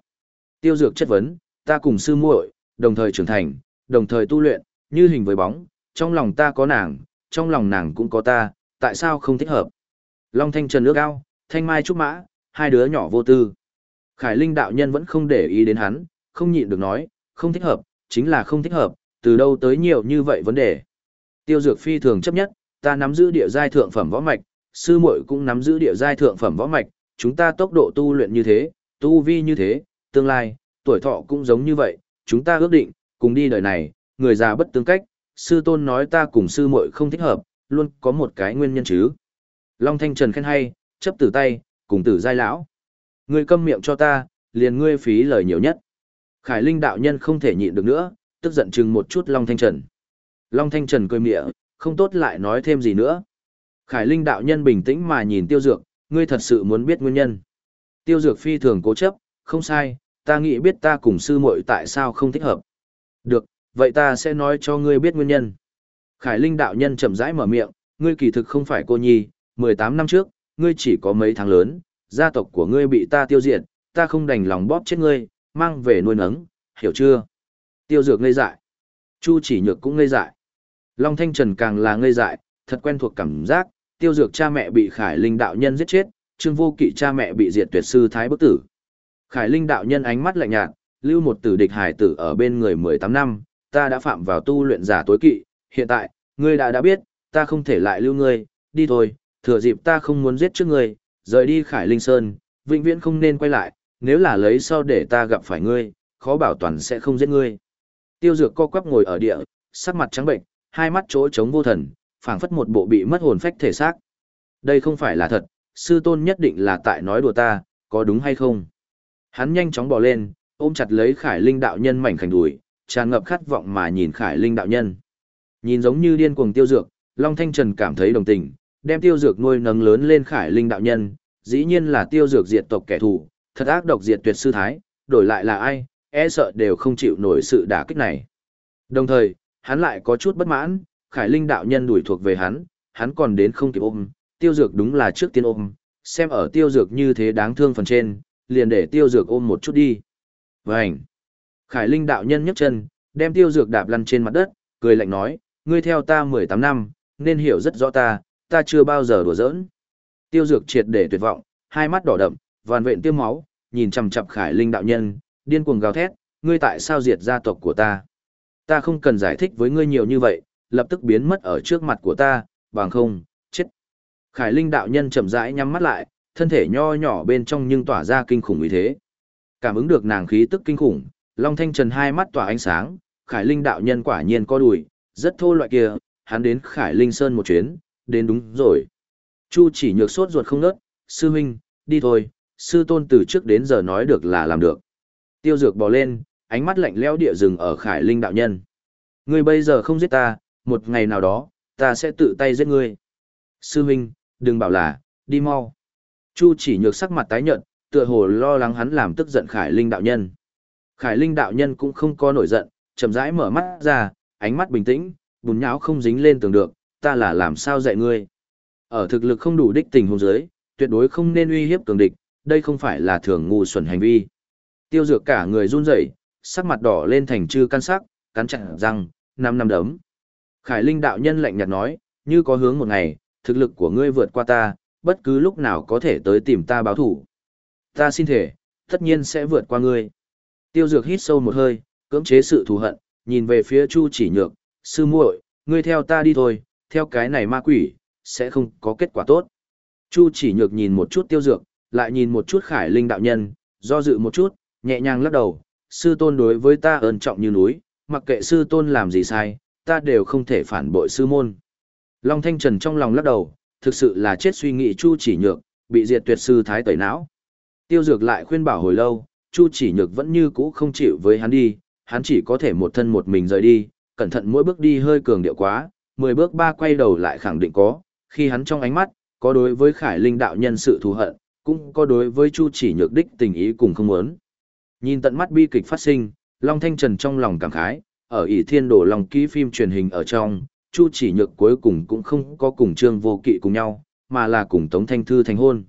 Tiêu dược chất vấn, ta cùng sư muội, đồng thời trưởng thành, đồng thời tu luyện, như hình với bóng, trong lòng ta có nàng, trong lòng nàng cũng có ta, tại sao không thích hợp? Long Thanh Trần ước ao, Thanh Mai Trúc Mã, hai đứa nhỏ vô tư. Khải Linh đạo nhân vẫn không để ý đến hắn, không nhịn được nói, không thích hợp, chính là không thích hợp, từ đâu tới nhiều như vậy vấn đề. Tiêu Dược phi thường chấp nhất, ta nắm giữ địa giai thượng phẩm võ mạch, sư muội cũng nắm giữ địa giai thượng phẩm võ mạch, chúng ta tốc độ tu luyện như thế, tu vi như thế, tương lai, tuổi thọ cũng giống như vậy, chúng ta ước định, cùng đi đời này, người già bất tương cách, sư tôn nói ta cùng sư muội không thích hợp, luôn có một cái nguyên nhân chứ. Long Thanh Trần khen hay, chấp tử tay, cùng tử giai lão. Ngươi câm miệng cho ta, liền ngươi phí lời nhiều nhất. Khải Linh đạo nhân không thể nhịn được nữa, tức giận chừng một chút Long Thanh Trần. Long Thanh Trần cười miệng, không tốt lại nói thêm gì nữa. Khải Linh đạo nhân bình tĩnh mà nhìn Tiêu Dược, ngươi thật sự muốn biết nguyên nhân. Tiêu Dược phi thường cố chấp, không sai, ta nghĩ biết ta cùng sư muội tại sao không thích hợp. Được, Vậy ta sẽ nói cho ngươi biết nguyên nhân. Khải Linh đạo nhân chậm rãi mở miệng, ngươi kỳ thực không phải cô nhi, 18 năm trước, ngươi chỉ có mấy tháng lớn, gia tộc của ngươi bị ta tiêu diệt, ta không đành lòng bóp chết ngươi, mang về nuôi nấng, hiểu chưa? Tiêu dược ngây dại. Chu chỉ nhược cũng ngây dại. Long Thanh Trần càng là ngây dại, thật quen thuộc cảm giác, tiêu dược cha mẹ bị Khải Linh đạo nhân giết chết, Trương Vô Kỵ cha mẹ bị diệt tuyệt sư thái bức tử. Khải Linh đạo nhân ánh mắt lạnh nhạt, lưu một tử địch hải tử ở bên người 18 năm, ta đã phạm vào tu luyện giả tối kỵ, hiện tại, ngươi đã đã biết, ta không thể lại lưu ngươi, đi thôi, thừa dịp ta không muốn giết trước ngươi, rời đi Khải Linh Sơn, vĩnh viễn không nên quay lại, nếu là lấy sau để ta gặp phải ngươi, khó bảo toàn sẽ không giết ngươi. Tiêu Dược co quắp ngồi ở địa, sắc mặt trắng bệnh, hai mắt chỗ trống vô thần, phảng phất một bộ bị mất hồn phách thể xác. Đây không phải là thật, sư tôn nhất định là tại nói đùa ta, có đúng hay không? Hắn nhanh chóng bỏ lên, ôm chặt lấy Khải Linh đạo nhân mảnh khảnh đùi, tràn ngập khát vọng mà nhìn Khải Linh đạo nhân. Nhìn giống như điên cuồng tiêu dược, Long Thanh Trần cảm thấy đồng tình, đem tiêu dược nuôi nấng lớn lên Khải Linh đạo nhân, dĩ nhiên là tiêu dược diệt tộc kẻ thù, thật ác độc diệt tuyệt sư thái, đổi lại là ai, e sợ đều không chịu nổi sự đả kích này. Đồng thời, hắn lại có chút bất mãn, Khải Linh đạo nhân đuổi thuộc về hắn, hắn còn đến không kịp ôm, tiêu dược đúng là trước tiên ôm, xem ở tiêu dược như thế đáng thương phần trên, liền để tiêu dược ôm một chút đi. Vành! Khải Linh đạo nhân nhấc chân, đem tiêu dược đạp lăn trên mặt đất, cười lạnh nói, ngươi theo ta 18 năm, nên hiểu rất rõ ta, ta chưa bao giờ đùa giỡn. Tiêu dược triệt để tuyệt vọng, hai mắt đỏ đậm, vàn vện tiêu máu, nhìn chằm chằm Khải Linh đạo nhân, điên cuồng gào thét, ngươi tại sao diệt gia tộc của ta? Ta không cần giải thích với ngươi nhiều như vậy, lập tức biến mất ở trước mặt của ta, bằng không, chết. Khải Linh đạo nhân chậm rãi nhắm mắt lại, thân thể nho nhỏ bên trong nhưng tỏa ra kinh khủng uy thế. Cảm ứng được nàng khí tức kinh khủng, Long Thanh Trần hai mắt tỏa ánh sáng, Khải Linh đạo nhân quả nhiên có đùi, rất thô loại kia, hắn đến Khải Linh Sơn một chuyến, đến đúng rồi. Chu chỉ nhược sốt ruột không nớt, sư huynh, đi thôi, sư tôn từ trước đến giờ nói được là làm được. Tiêu dược bò lên, ánh mắt lạnh lẽo địa rừng ở Khải Linh đạo nhân. Ngươi bây giờ không giết ta, một ngày nào đó, ta sẽ tự tay giết ngươi. Sư huynh, đừng bảo là, đi mau. Chu chỉ nhược sắc mặt tái nhợt, tựa hồ lo lắng hắn làm tức giận Khải Linh đạo nhân. Khải Linh đạo nhân cũng không có nổi giận, chậm rãi mở mắt ra, ánh mắt bình tĩnh, bùn nháo không dính lên tường được, ta là làm sao dạy ngươi. Ở thực lực không đủ đích tình huống dưới, tuyệt đối không nên uy hiếp cường địch, đây không phải là thường ngu xuẩn hành vi. Tiêu dược cả người run rẩy, sắc mặt đỏ lên thành chư căn sắc, cắn chặt răng, năm năm đấm. Khải Linh đạo nhân lạnh nhạt nói, như có hướng một ngày, thực lực của ngươi vượt qua ta, bất cứ lúc nào có thể tới tìm ta báo thủ. Ta xin thể, tất nhiên sẽ vượt qua ngươi. Tiêu dược hít sâu một hơi, cưỡng chế sự thù hận, nhìn về phía Chu chỉ nhược, sư muội, ngươi theo ta đi thôi, theo cái này ma quỷ, sẽ không có kết quả tốt. Chu chỉ nhược nhìn một chút tiêu dược, lại nhìn một chút khải linh đạo nhân, do dự một chút, nhẹ nhàng lắc đầu, sư tôn đối với ta ơn trọng như núi, mặc kệ sư tôn làm gì sai, ta đều không thể phản bội sư môn. Long Thanh Trần trong lòng lắc đầu, thực sự là chết suy nghĩ Chu chỉ nhược, bị diệt tuyệt sư thái tẩy não. Tiêu dược lại khuyên bảo hồi lâu, Chu chỉ nhược vẫn như cũ không chịu với hắn đi, hắn chỉ có thể một thân một mình rời đi, cẩn thận mỗi bước đi hơi cường điệu quá, mười bước ba quay đầu lại khẳng định có, khi hắn trong ánh mắt, có đối với Khải Linh đạo nhân sự thù hận, cũng có đối với Chu chỉ nhược đích tình ý cùng không muốn. Nhìn tận mắt bi kịch phát sinh, Long Thanh Trần trong lòng cảm khái, ở ỷ thiên đổ lòng ký phim truyền hình ở trong, Chu chỉ nhược cuối cùng cũng không có cùng Trương Vô Kỵ cùng nhau, mà là cùng Tống Thanh Thư thành hôn.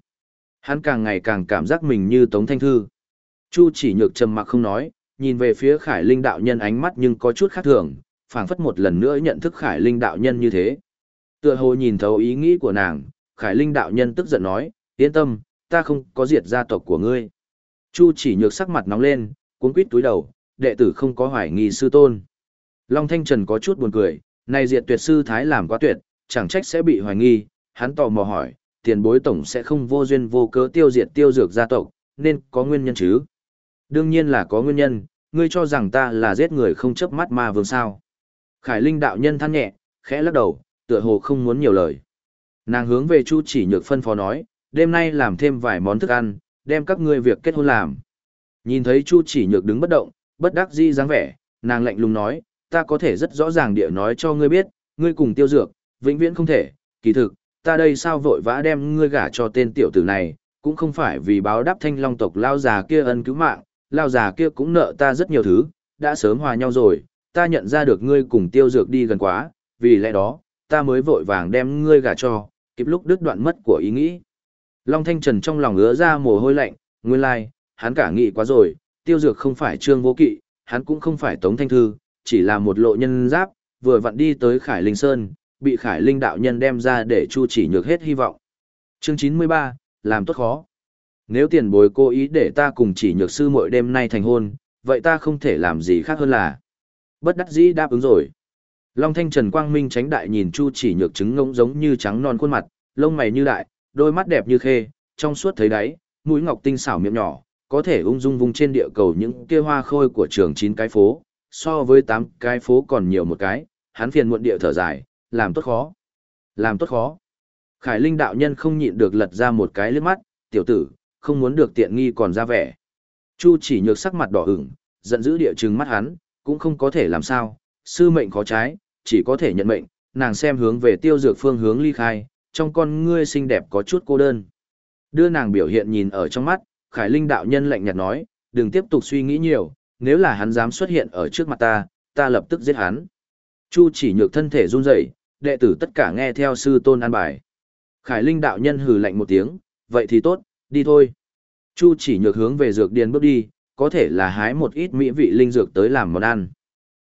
Hắn càng ngày càng cảm giác mình như Tống Thanh Thư. Chu chỉ nhược trầm mặc không nói, nhìn về phía Khải Linh đạo nhân ánh mắt nhưng có chút khác thường, phảng phất một lần nữa nhận thức Khải Linh đạo nhân như thế. Tựa hồ nhìn thấu ý nghĩ của nàng, Khải Linh đạo nhân tức giận nói, yên tâm, ta không có diệt gia tộc của ngươi. Chu chỉ nhược sắc mặt nóng lên, cuốn quýt túi đầu, đệ tử không có hoài nghi sư tôn. Long Thanh Trần có chút buồn cười, này diệt tuyệt sư thái làm quá tuyệt, chẳng trách sẽ bị hoài nghi, hắn tò mò hỏi, tiền bối tổng sẽ không vô duyên vô cớ tiêu diệt tiêu dược gia tộc, nên có nguyên nhân chứ. Đương nhiên là có nguyên nhân, ngươi cho rằng ta là giết người không chớp mắt ma vương sao. Khải Linh đạo nhân than nhẹ, khẽ lắc đầu, tựa hồ không muốn nhiều lời. Nàng hướng về Chu chỉ nhược phân phó nói, đêm nay làm thêm vài món thức ăn, đem các ngươi việc kết hôn làm. Nhìn thấy Chu chỉ nhược đứng bất động, bất đắc dĩ dáng vẻ, nàng lạnh lùng nói, ta có thể rất rõ ràng địa nói cho ngươi biết, ngươi cùng tiêu dược, vĩnh viễn không thể, kỳ thực, ta đây sao vội vã đem ngươi gả cho tên tiểu tử này, cũng không phải vì báo đáp thanh long tộc lao già kia ân cứu mạng, lao già kia cũng nợ ta rất nhiều thứ, đã sớm hòa nhau rồi, ta nhận ra được ngươi cùng tiêu dược đi gần quá, vì lẽ đó, ta mới vội vàng đem ngươi gả cho, kịp lúc đứt đoạn mất của ý nghĩ. Long Thanh Trần trong lòng ứa ra mồ hôi lạnh, nguyên lai, like, hắn cả nghĩ quá rồi, tiêu dược không phải trương vô kỵ, hắn cũng không phải tống thanh thư, chỉ là một lộ nhân giáp, vừa vặn đi tới Khải Linh Sơn, bị Khải Linh đạo nhân đem ra để chu chỉ nhược hết hy vọng. Chương 93, làm tốt khó. Nếu tiền bối cố ý để ta cùng chỉ nhược sư mỗi đêm nay thành hôn, vậy ta không thể làm gì khác hơn là. Bất đắc dĩ đáp ứng rồi. Long Thanh Trần Quang Minh tránh đại nhìn Chu chỉ nhược trứng ngỗng giống như trắng non khuôn mặt, lông mày như đại, đôi mắt đẹp như khê, trong suốt thấy đáy, mũi ngọc tinh xảo miệng nhỏ, có thể ung dung vùng trên địa cầu những kia hoa khôi của trường chín cái phố, so với tám cái phố còn nhiều một cái, hắn phiền muộn địa thở dài, làm tốt khó. Làm tốt khó. Khải Linh đạo nhân không nhịn được lật ra một cái liếc mắt, tiểu tử, không muốn được tiện nghi còn ra vẻ. Chu chỉ nhược sắc mặt đỏ ửng, giận dữ địa trừng mắt hắn, cũng không có thể làm sao, sư mệnh khó trái, chỉ có thể nhận mệnh, nàng xem hướng về tiêu dược phương hướng ly khai, trong con ngươi xinh đẹp có chút cô đơn. Đưa nàng biểu hiện nhìn ở trong mắt, Khải Linh đạo nhân lạnh nhạt nói, đừng tiếp tục suy nghĩ nhiều, nếu là hắn dám xuất hiện ở trước mặt ta, ta lập tức giết hắn. Chu chỉ nhược thân thể run rẩy, đệ tử tất cả nghe theo sư tôn an bài. Khải Linh đạo nhân hừ lạnh một tiếng, vậy thì tốt, đi thôi. Chu chỉ nhược hướng về dược điền bước đi, có thể là hái một ít mỹ vị linh dược tới làm món ăn.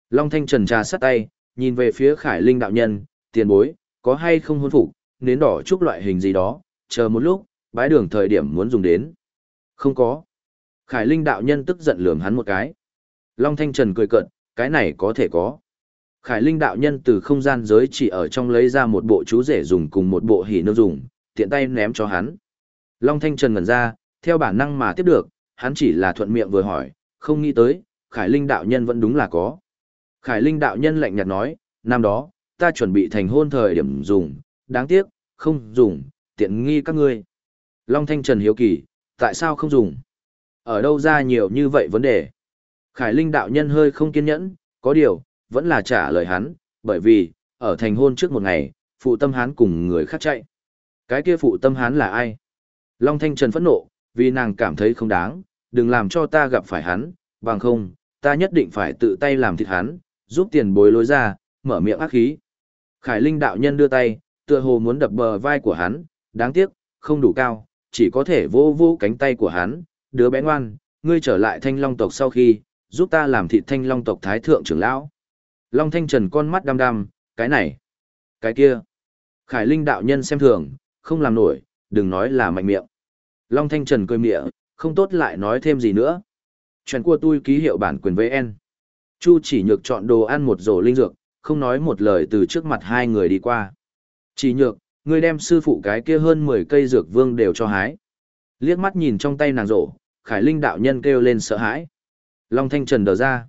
Long Thanh Trần trà sắt tay, nhìn về phía Khải Linh đạo nhân, tiền bối, có hay không hôn phục, nến đỏ chúc loại hình gì đó, chờ một lúc, bái đường thời điểm muốn dùng đến. Không có. Khải Linh đạo nhân tức giận lườm hắn một cái. Long Thanh Trần cười cợt, cái này có thể có. Khải Linh đạo nhân từ không gian giới chỉ ở trong lấy ra một bộ chú rể dùng cùng một bộ hỉ nương dùng, tiện tay ném cho hắn. Long Thanh Trần ngẩn ra, theo bản năng mà tiếp được, hắn chỉ là thuận miệng vừa hỏi, không nghĩ tới, Khải Linh đạo nhân vẫn đúng là có. Khải Linh đạo nhân lạnh nhạt nói, năm đó, ta chuẩn bị thành hôn thời điểm dùng, đáng tiếc, không dùng, tiện nghi các ngươi. Long Thanh Trần hiếu kỳ, tại sao không dùng? Ở đâu ra nhiều như vậy vấn đề? Khải Linh đạo nhân hơi không kiên nhẫn, có điều, vẫn là trả lời hắn, bởi vì, ở thành hôn trước một ngày, phụ tâm hán cùng người khác chạy. Cái kia phụ tâm hán là ai? Long Thanh Trần phẫn nộ, vì nàng cảm thấy không đáng, đừng làm cho ta gặp phải hắn, bằng không, ta nhất định phải tự tay làm thịt hắn, giúp tiền bối lối ra, mở miệng ác khí. Khải Linh đạo nhân đưa tay, tựa hồ muốn đập bờ vai của hắn, đáng tiếc, không đủ cao, chỉ có thể vô vô cánh tay của hắn, đứa bé ngoan, ngươi trở lại thanh long tộc sau khi, giúp ta làm thị thanh long tộc thái thượng trưởng lão. Long thanh trần con mắt đăm đăm, cái này, cái kia. Khải Linh đạo nhân xem thường, không làm nổi, đừng nói là mạnh miệng. Long thanh trần cười miệng, không tốt lại nói thêm gì nữa. Chuyện của tôi ký hiệu bản quyền VN. Chu chỉ nhược chọn đồ ăn một rổ linh dược, không nói một lời từ trước mặt hai người đi qua. Chỉ nhược, ngươi đem sư phụ cái kia hơn 10 cây dược vương đều cho hái. Liếc mắt nhìn trong tay nàng rổ, Khải Linh đạo nhân kêu lên sợ hãi. Long Thanh Trần đờ ra.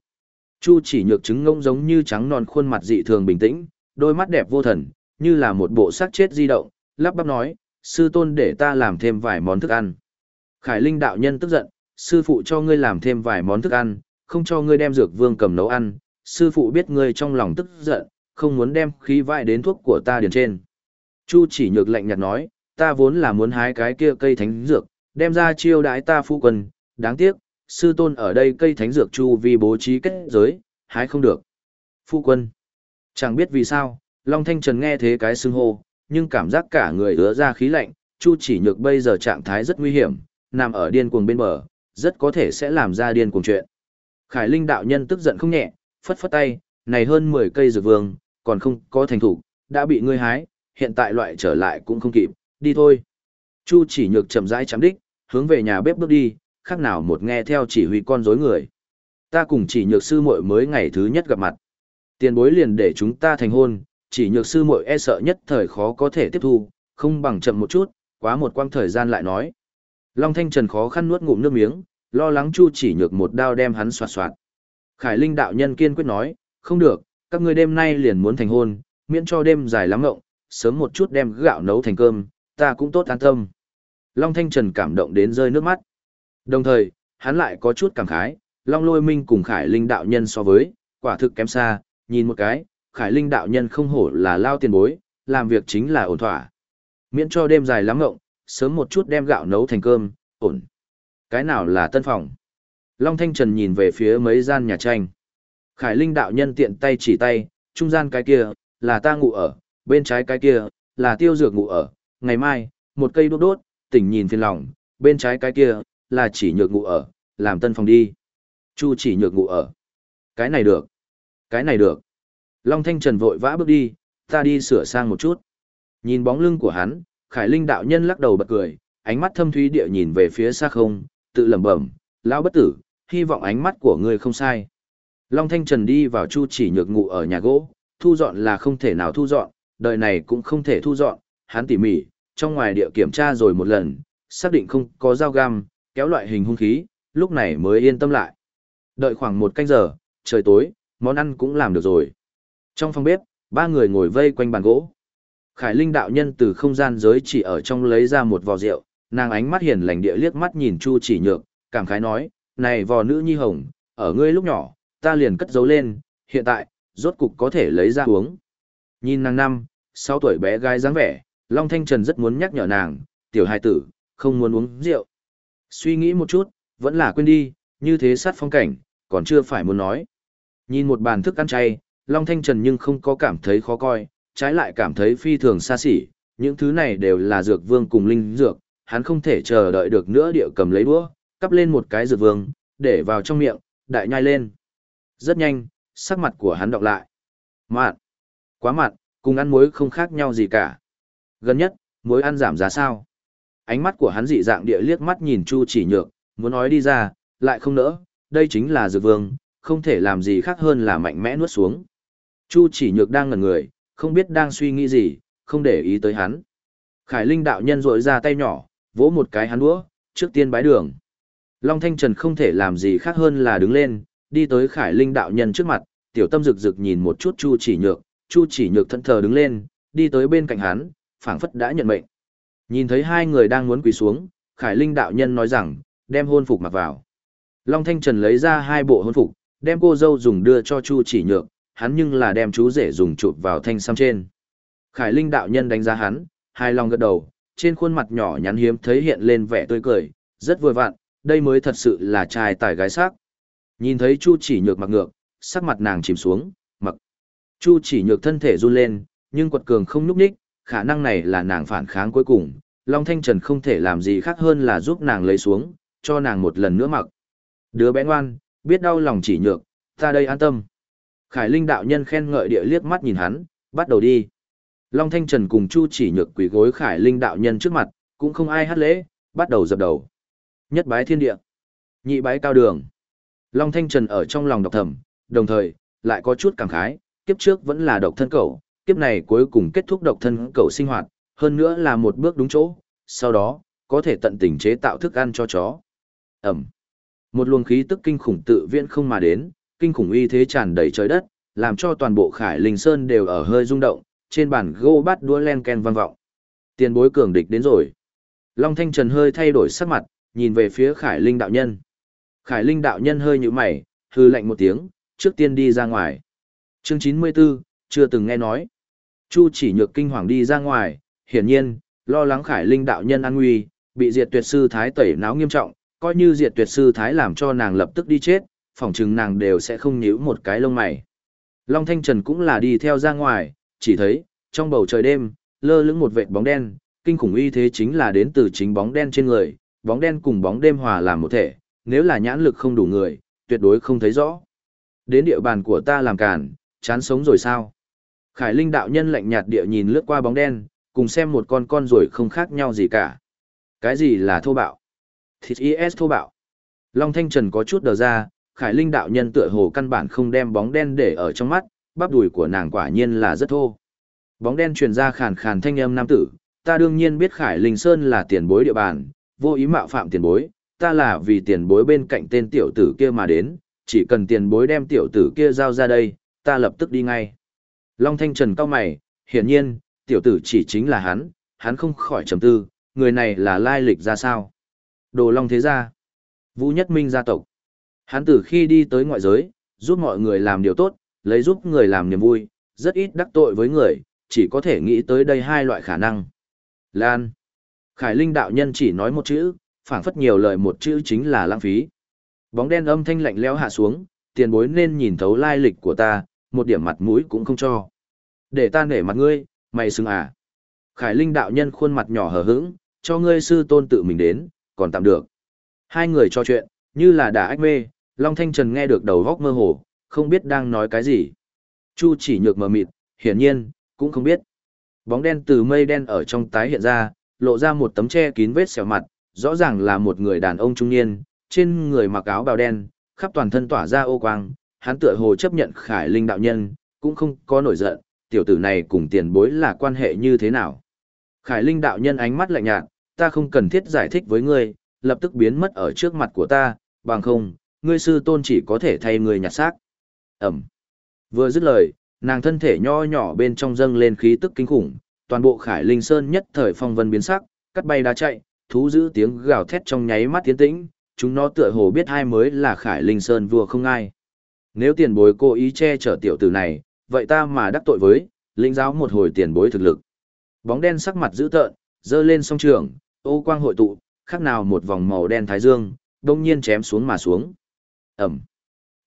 Chu chỉ nhược trứng ngông giống như trắng non khuôn mặt dị thường bình tĩnh, đôi mắt đẹp vô thần, như là một bộ xác chết di động, lắp bắp nói, sư tôn để ta làm thêm vài món thức ăn. Khải Linh đạo nhân tức giận, sư phụ cho ngươi làm thêm vài món thức ăn, không cho ngươi đem dược vương cầm nấu ăn, sư phụ biết ngươi trong lòng tức giận, không muốn đem khí vại đến thuốc của ta điền trên. Chu chỉ nhược lạnh nhạt nói, ta vốn là muốn hái cái kia cây thánh dược, đem ra chiêu đãi ta phu quân, đáng tiếc, sư tôn ở đây cây thánh dược chu vì bố trí kết giới, hái không được. Phu quân, chẳng biết vì sao, Long Thanh Trần nghe thế cái xưng hô, nhưng cảm giác cả người ứa ra khí lạnh, Chu chỉ nhược bây giờ trạng thái rất nguy hiểm, nằm ở điên cuồng bên bờ, rất có thể sẽ làm ra điên cuồng chuyện. Khải Linh đạo nhân tức giận không nhẹ, phất phất tay, này hơn 10 cây dược vương, còn không có thành thủ, đã bị ngươi hái, hiện tại loại trở lại cũng không kịp, đi thôi. Chu chỉ nhược chậm rãi chấm đích, hướng về nhà bếp bước đi, khác nào một nghe theo chỉ huy con rối người. Ta cùng chỉ nhược sư muội mới ngày thứ nhất gặp mặt. Tiền bối liền để chúng ta thành hôn, chỉ nhược sư muội e sợ nhất thời khó có thể tiếp thu, không bằng chậm một chút, quá một quang thời gian lại nói. Long Thanh Trần khó khăn nuốt ngụm nước miếng, lo lắng Chu chỉ nhược một đao đem hắn soạt soạt. Khải Linh đạo nhân kiên quyết nói, không được, các ngươi đêm nay liền muốn thành hôn, miễn cho đêm dài lắm ngộng, sớm một chút đem gạo nấu thành cơm, ta cũng tốt an tâm. Long Thanh Trần cảm động đến rơi nước mắt. Đồng thời, hắn lại có chút cảm khái, Long Lôi Minh cùng Khải Linh đạo nhân so với, quả thực kém xa, nhìn một cái, Khải Linh đạo nhân không hổ là lao tiền bối, làm việc chính là ổn thỏa. Miễn cho đêm dài lắm ngộng, sớm một chút đem gạo nấu thành cơm, ổn. Cái nào là tân phòng? Long Thanh Trần nhìn về phía mấy gian nhà tranh. Khải Linh đạo nhân tiện tay chỉ tay, trung gian cái kia, là ta ngủ ở, bên trái cái kia, là tiêu dược ngủ ở, ngày mai, một cây đốt đốt, tỉnh nhìn phiền lòng, bên trái cái kia, là chỉ nhược ngụ ở, làm tân phòng đi. Chu chỉ nhược ngụ ở. Cái này được. Cái này được. Long Thanh Trần vội vã bước đi, ta đi sửa sang một chút. Nhìn bóng lưng của hắn, Khải Linh đạo nhân lắc đầu bật cười, ánh mắt thâm thúy địa nhìn về phía xa không, tự lẩm bẩm, lão bất tử, hy vọng ánh mắt của ngươi không sai. Long Thanh Trần đi vào Chu chỉ nhược ngụ ở nhà gỗ, thu dọn là không thể nào thu dọn, đời này cũng không thể thu dọn, hắn tỉ mỉ, trong ngoài địa kiểm tra rồi một lần, xác định không có dao găm, kéo loại hình hung khí, lúc này mới yên tâm lại. Đợi khoảng một canh giờ, trời tối, món ăn cũng làm được rồi. Trong phòng bếp, ba người ngồi vây quanh bàn gỗ. Khải Linh đạo nhân từ không gian giới chỉ ở trong lấy ra một vò rượu, nàng ánh mắt hiền lành địa liếc mắt nhìn Chu chỉ nhược, cảm khái nói, này vò nữ nhi hồng, ở ngươi lúc nhỏ, ta liền cất giấu lên, hiện tại, rốt cục có thể lấy ra uống. Nhìn nàng năm, sáu tuổi bé gái dáng vẻ, Long Thanh Trần rất muốn nhắc nhở nàng, tiểu hài tử, không muốn uống rượu. Suy nghĩ một chút, vẫn là quên đi, như thế sát phong cảnh, còn chưa phải muốn nói. Nhìn một bàn thức ăn chay, Long Thanh Trần nhưng không có cảm thấy khó coi, trái lại cảm thấy phi thường xa xỉ, những thứ này đều là dược vương cùng linh dược, hắn không thể chờ đợi được nữa địa cầm lấy đũa, cắp lên một cái dược vương, để vào trong miệng, đại nhai lên. Rất nhanh, sắc mặt của hắn đọc lại. Mạn, quá mặn, cùng ăn muối không khác nhau gì cả. Gần nhất, muối ăn giảm giá sao? Ánh mắt của hắn dị dạng địa liếc mắt nhìn Chu chỉ nhược, muốn nói đi ra, lại không nỡ, đây chính là dược vương, không thể làm gì khác hơn là mạnh mẽ nuốt xuống. Chu chỉ nhược đang ngẩn người, không biết đang suy nghĩ gì, không để ý tới hắn. Khải Linh đạo nhân rội ra tay nhỏ, vỗ một cái hắn đũa, trước tiên bái đường. Long Thanh Trần không thể làm gì khác hơn là đứng lên, đi tới Khải Linh đạo nhân trước mặt, tiểu tâm rực rực nhìn một chút Chu chỉ nhược, Chu chỉ nhược thẫn thờ đứng lên, đi tới bên cạnh hắn, phảng phất đã nhận mệnh. Nhìn thấy hai người đang muốn quỳ xuống, Khải Linh đạo nhân nói rằng, đem hôn phục mặc vào. Long Thanh Trần lấy ra hai bộ hôn phục, đem cô dâu dùng đưa cho Chu chỉ nhược, hắn nhưng là đem chú rể dùng chụp vào thanh sam trên. Khải Linh đạo nhân đánh giá hắn, hai lòng gật đầu, trên khuôn mặt nhỏ nhắn hiếm thấy hiện lên vẻ tươi cười, rất vui vặn, đây mới thật sự là trai tài gái sắc. Nhìn thấy Chu chỉ nhược mặc ngược, sắc mặt nàng chìm xuống, mặc. Chu chỉ nhược thân thể run lên, nhưng quật cường không núp ních, khả năng này là nàng phản kháng cuối cùng, Long Thanh Trần không thể làm gì khác hơn là giúp nàng lấy xuống, cho nàng một lần nữa mặc. Đứa bé ngoan, biết đau lòng chỉ nhược, ta đây an tâm. Khải Linh đạo nhân khen ngợi địa liếc mắt nhìn hắn, bắt đầu đi. Long Thanh Trần cùng Chu chỉ nhược quỳ gối Khải Linh đạo nhân trước mặt, cũng không ai hát lễ, bắt đầu dập đầu. Nhất bái thiên địa, nhị bái cao đường. Long Thanh Trần ở trong lòng độc thầm, đồng thời, lại có chút cảm khái, kiếp trước vẫn là độc thân cậu, kiếp này cuối cùng kết thúc độc thân cậu sinh hoạt, hơn nữa là một bước đúng chỗ, sau đó, có thể tận tình chế tạo thức ăn cho chó. Ẩm. Một luồng khí tức kinh khủng tự viễn không mà đến, kinh khủng uy thế tràn đầy trời đất, làm cho toàn bộ Khải Linh Sơn đều ở hơi rung động, trên bàn gỗ bắt đua len ken vang vọng. Tiền bối cường địch đến rồi. Long Thanh Trần hơi thay đổi sắc mặt, nhìn về phía Khải Linh đạo nhân. Khải Linh đạo nhân hơi nhíu mày, hư lạnh một tiếng, trước tiên đi ra ngoài. Chương 94, chưa từng nghe nói. Chu chỉ nhược kinh hoàng đi ra ngoài, hiển nhiên, lo lắng Khải Linh đạo nhân an nguy, bị diệt tuyệt sư thái tẩy náo nghiêm trọng, coi như diệt tuyệt sư thái làm cho nàng lập tức đi chết, phỏng chừng nàng đều sẽ không nhíu một cái lông mày. Long Thanh Trần cũng là đi theo ra ngoài, chỉ thấy, trong bầu trời đêm, lơ lửng một vệt bóng đen, kinh khủng uy thế chính là đến từ chính bóng đen trên người, bóng đen cùng bóng đêm hòa làm một thể, nếu là nhãn lực không đủ người, tuyệt đối không thấy rõ. Đến địa bàn của ta làm cản, chán sống rồi sao? Khải Linh đạo nhân lạnh nhạt địa nhìn lướt qua bóng đen, cùng xem một con con rồi không khác nhau gì cả. Cái gì là thô bạo? Thịt IS thô bạo. Long Thanh Trần có chút đờ ra, Khải Linh đạo nhân tựa hồ căn bản không đem bóng đen để ở trong mắt, bắp đùi của nàng quả nhiên là rất thô. Bóng đen truyền ra khàn khàn thanh âm nam tử, ta đương nhiên biết Khải Linh Sơn là tiền bối địa bàn, vô ý mạo phạm tiền bối, ta là vì tiền bối bên cạnh tên tiểu tử kia mà đến, chỉ cần tiền bối đem tiểu tử kia giao ra đây, ta lập tức đi ngay. Long Thanh Trần cao mày, hiển nhiên, tiểu tử chỉ chính là hắn, hắn không khỏi trầm tư, người này là lai lịch ra sao. Đồ Long Thế Gia, Vũ Nhất Minh gia tộc. Hắn từ khi đi tới ngoại giới, giúp mọi người làm điều tốt, lấy giúp người làm niềm vui, rất ít đắc tội với người, chỉ có thể nghĩ tới đây hai loại khả năng. Lan. Khải Linh đạo nhân chỉ nói một chữ, phảng phất nhiều lời một chữ chính là lãng phí. Bóng đen âm thanh lạnh lẽo hạ xuống, tiền bối nên nhìn thấu lai lịch của ta, một điểm mặt mũi cũng không cho. Để ta nể mặt ngươi, mày xưng à. Khải Linh đạo nhân khuôn mặt nhỏ hờ hững, cho ngươi sư tôn tự mình đến, còn tạm được. Hai người trò chuyện, như là đã ách mê, Long Thanh Trần nghe được đầu góc mơ hồ, không biết đang nói cái gì. Chu chỉ nhược mờ mịt, hiển nhiên, cũng không biết. Bóng đen từ mây đen ở trong tái hiện ra, lộ ra một tấm che kín vết sẹo mặt, rõ ràng là một người đàn ông trung niên, trên người mặc áo bào đen, khắp toàn thân tỏa ra ô quang, hắn tựa hồ chấp nhận Khải Linh đạo nhân, cũng không có nổi giận, tiểu tử này cùng tiền bối là quan hệ như thế nào. Khải Linh đạo nhân ánh mắt lạnh nhạt, ta không cần thiết giải thích với ngươi, lập tức biến mất ở trước mặt của ta, bằng không, ngươi sư tôn chỉ có thể thay người nhặt xác. Ẩm. Vừa dứt lời, nàng thân thể nho nhỏ bên trong dâng lên khí tức kinh khủng, toàn bộ Khải Linh Sơn nhất thời phong vân biến sắc, cắt bay đá chạy, thú giữ tiếng gào thét trong nháy mắt tiến tĩnh, chúng nó tựa hồ biết hai mới là Khải Linh Sơn vua không ai. Nếu tiền bối cố ý che chở tiểu tử này, vậy ta mà đắc tội với, lĩnh giáo một hồi tiền bối thực lực. Bóng đen sắc mặt dữ tợn, dơ lên song trường, ô quang hội tụ, khác nào một vòng màu đen thái dương, đông nhiên chém xuống mà xuống. Ẩm.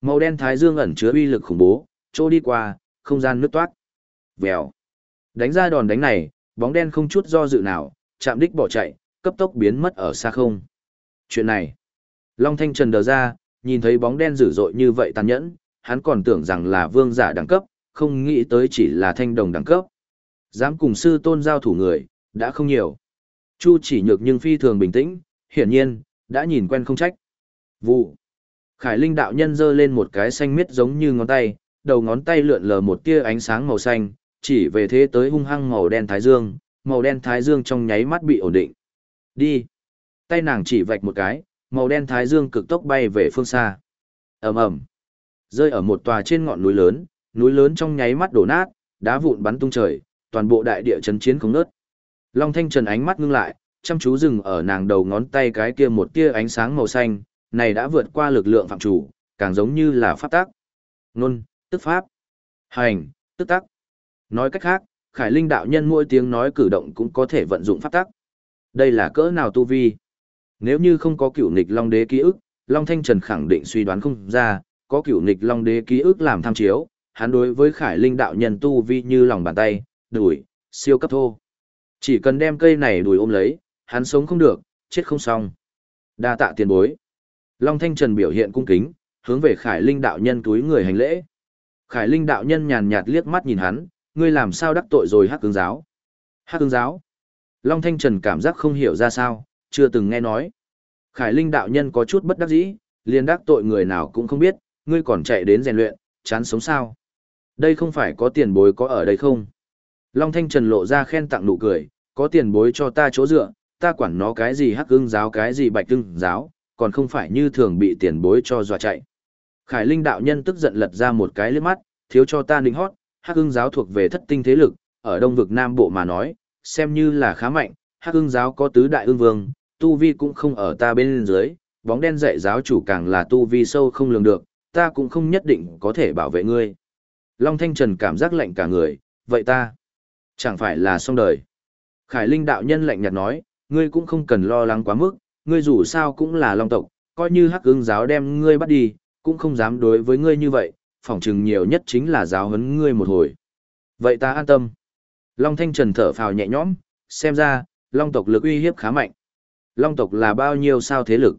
Màu đen thái dương ẩn chứa uy lực khủng bố, trô đi qua, không gian nứt toát. Vèo. Đánh ra đòn đánh này, bóng đen không chút do dự nào, chạm đích bỏ chạy, cấp tốc biến mất ở xa không. Chuyện này, Long Thanh Trần đờ ra, nhìn thấy bóng đen dữ dội như vậy tàn nhẫn, hắn còn tưởng rằng là vương giả đẳng cấp, không nghĩ tới chỉ là thanh đồng đẳng cấp. Dám cùng sư tôn giao thủ người, đã không nhiều. Chu chỉ nhược nhưng phi thường bình tĩnh, hiển nhiên, đã nhìn quen không trách. Vụ. Khải Linh đạo nhân giơ lên một cái xanh miết giống như ngón tay, đầu ngón tay lượn lờ một tia ánh sáng màu xanh, chỉ về thế tới hung hăng màu đen thái dương, màu đen thái dương trong nháy mắt bị ổn định. Đi. Tay nàng chỉ vạch một cái, màu đen thái dương cực tốc bay về phương xa. Ầm ầm. Rơi ở một tòa trên ngọn núi lớn, núi lớn trong nháy mắt đổ nát, đá vụn bắn tung trời, toàn bộ đại địa chấn chiến không nớt. Long Thanh Trần ánh mắt ngưng lại, chăm chú dừng ở nàng đầu ngón tay cái kia một tia ánh sáng màu xanh, này đã vượt qua lực lượng phạm chủ, càng giống như là pháp tác. Nôn, tức pháp. Hành, tức tắc. Nói cách khác, Khải Linh đạo nhân mỗi tiếng nói cử động cũng có thể vận dụng pháp tắc. Đây là cỡ nào tu vi? Nếu như không có cửu nịch Long Đế ký ức, Long Thanh Trần khẳng định suy đoán không ra, có cửu nịch Long Đế ký ức làm tham chiếu, hắn đối với Khải Linh đạo nhân tu vi như lòng bàn tay, đuổi, siêu cấp thô. Chỉ cần đem cây này đuổi ôm lấy, hắn sống không được, chết không xong. Đa tạ tiền bối. Long Thanh Trần biểu hiện cung kính, hướng về Khải Linh đạo nhân túi người hành lễ. Khải Linh đạo nhân nhàn nhạt liếc mắt nhìn hắn, ngươi làm sao đắc tội rồi hắc cương giáo. Hắc cương giáo. Long Thanh Trần cảm giác không hiểu ra sao, chưa từng nghe nói. Khải Linh đạo nhân có chút bất đắc dĩ, liền đắc tội người nào cũng không biết, ngươi còn chạy đến rèn luyện, chán sống sao. Đây không phải có tiền bối có ở đây không? Long Thanh Trần lộ ra khen tặng nụ cười, có tiền bối cho ta chỗ dựa, ta quản nó cái gì hắc ưng giáo cái gì bạch ưng giáo, còn không phải như thường bị tiền bối cho dọa chạy. Khải Linh đạo nhân tức giận lật ra một cái liếc mắt, thiếu cho ta nịnh hót, hắc ưng giáo thuộc về thất tinh thế lực, ở đông vực Nam Bộ mà nói, xem như là khá mạnh, hắc ưng giáo có tứ đại ưng vương, tu vi cũng không ở ta bên dưới, bóng đen dạy giáo chủ càng là tu vi sâu không lường được, ta cũng không nhất định có thể bảo vệ ngươi. Long Thanh Trần cảm giác lạnh cả người, vậy ta chẳng phải là xong đời. Khải Linh đạo nhân lạnh nhạt nói, ngươi cũng không cần lo lắng quá mức, ngươi dù sao cũng là Long tộc, coi như hắc ứng giáo đem ngươi bắt đi, cũng không dám đối với ngươi như vậy, phỏng chừng nhiều nhất chính là giáo huấn ngươi một hồi. Vậy ta an tâm. Long Thanh Trần thở phào nhẹ nhõm, xem ra, Long tộc lực uy hiếp khá mạnh. Long tộc là bao nhiêu sao thế lực?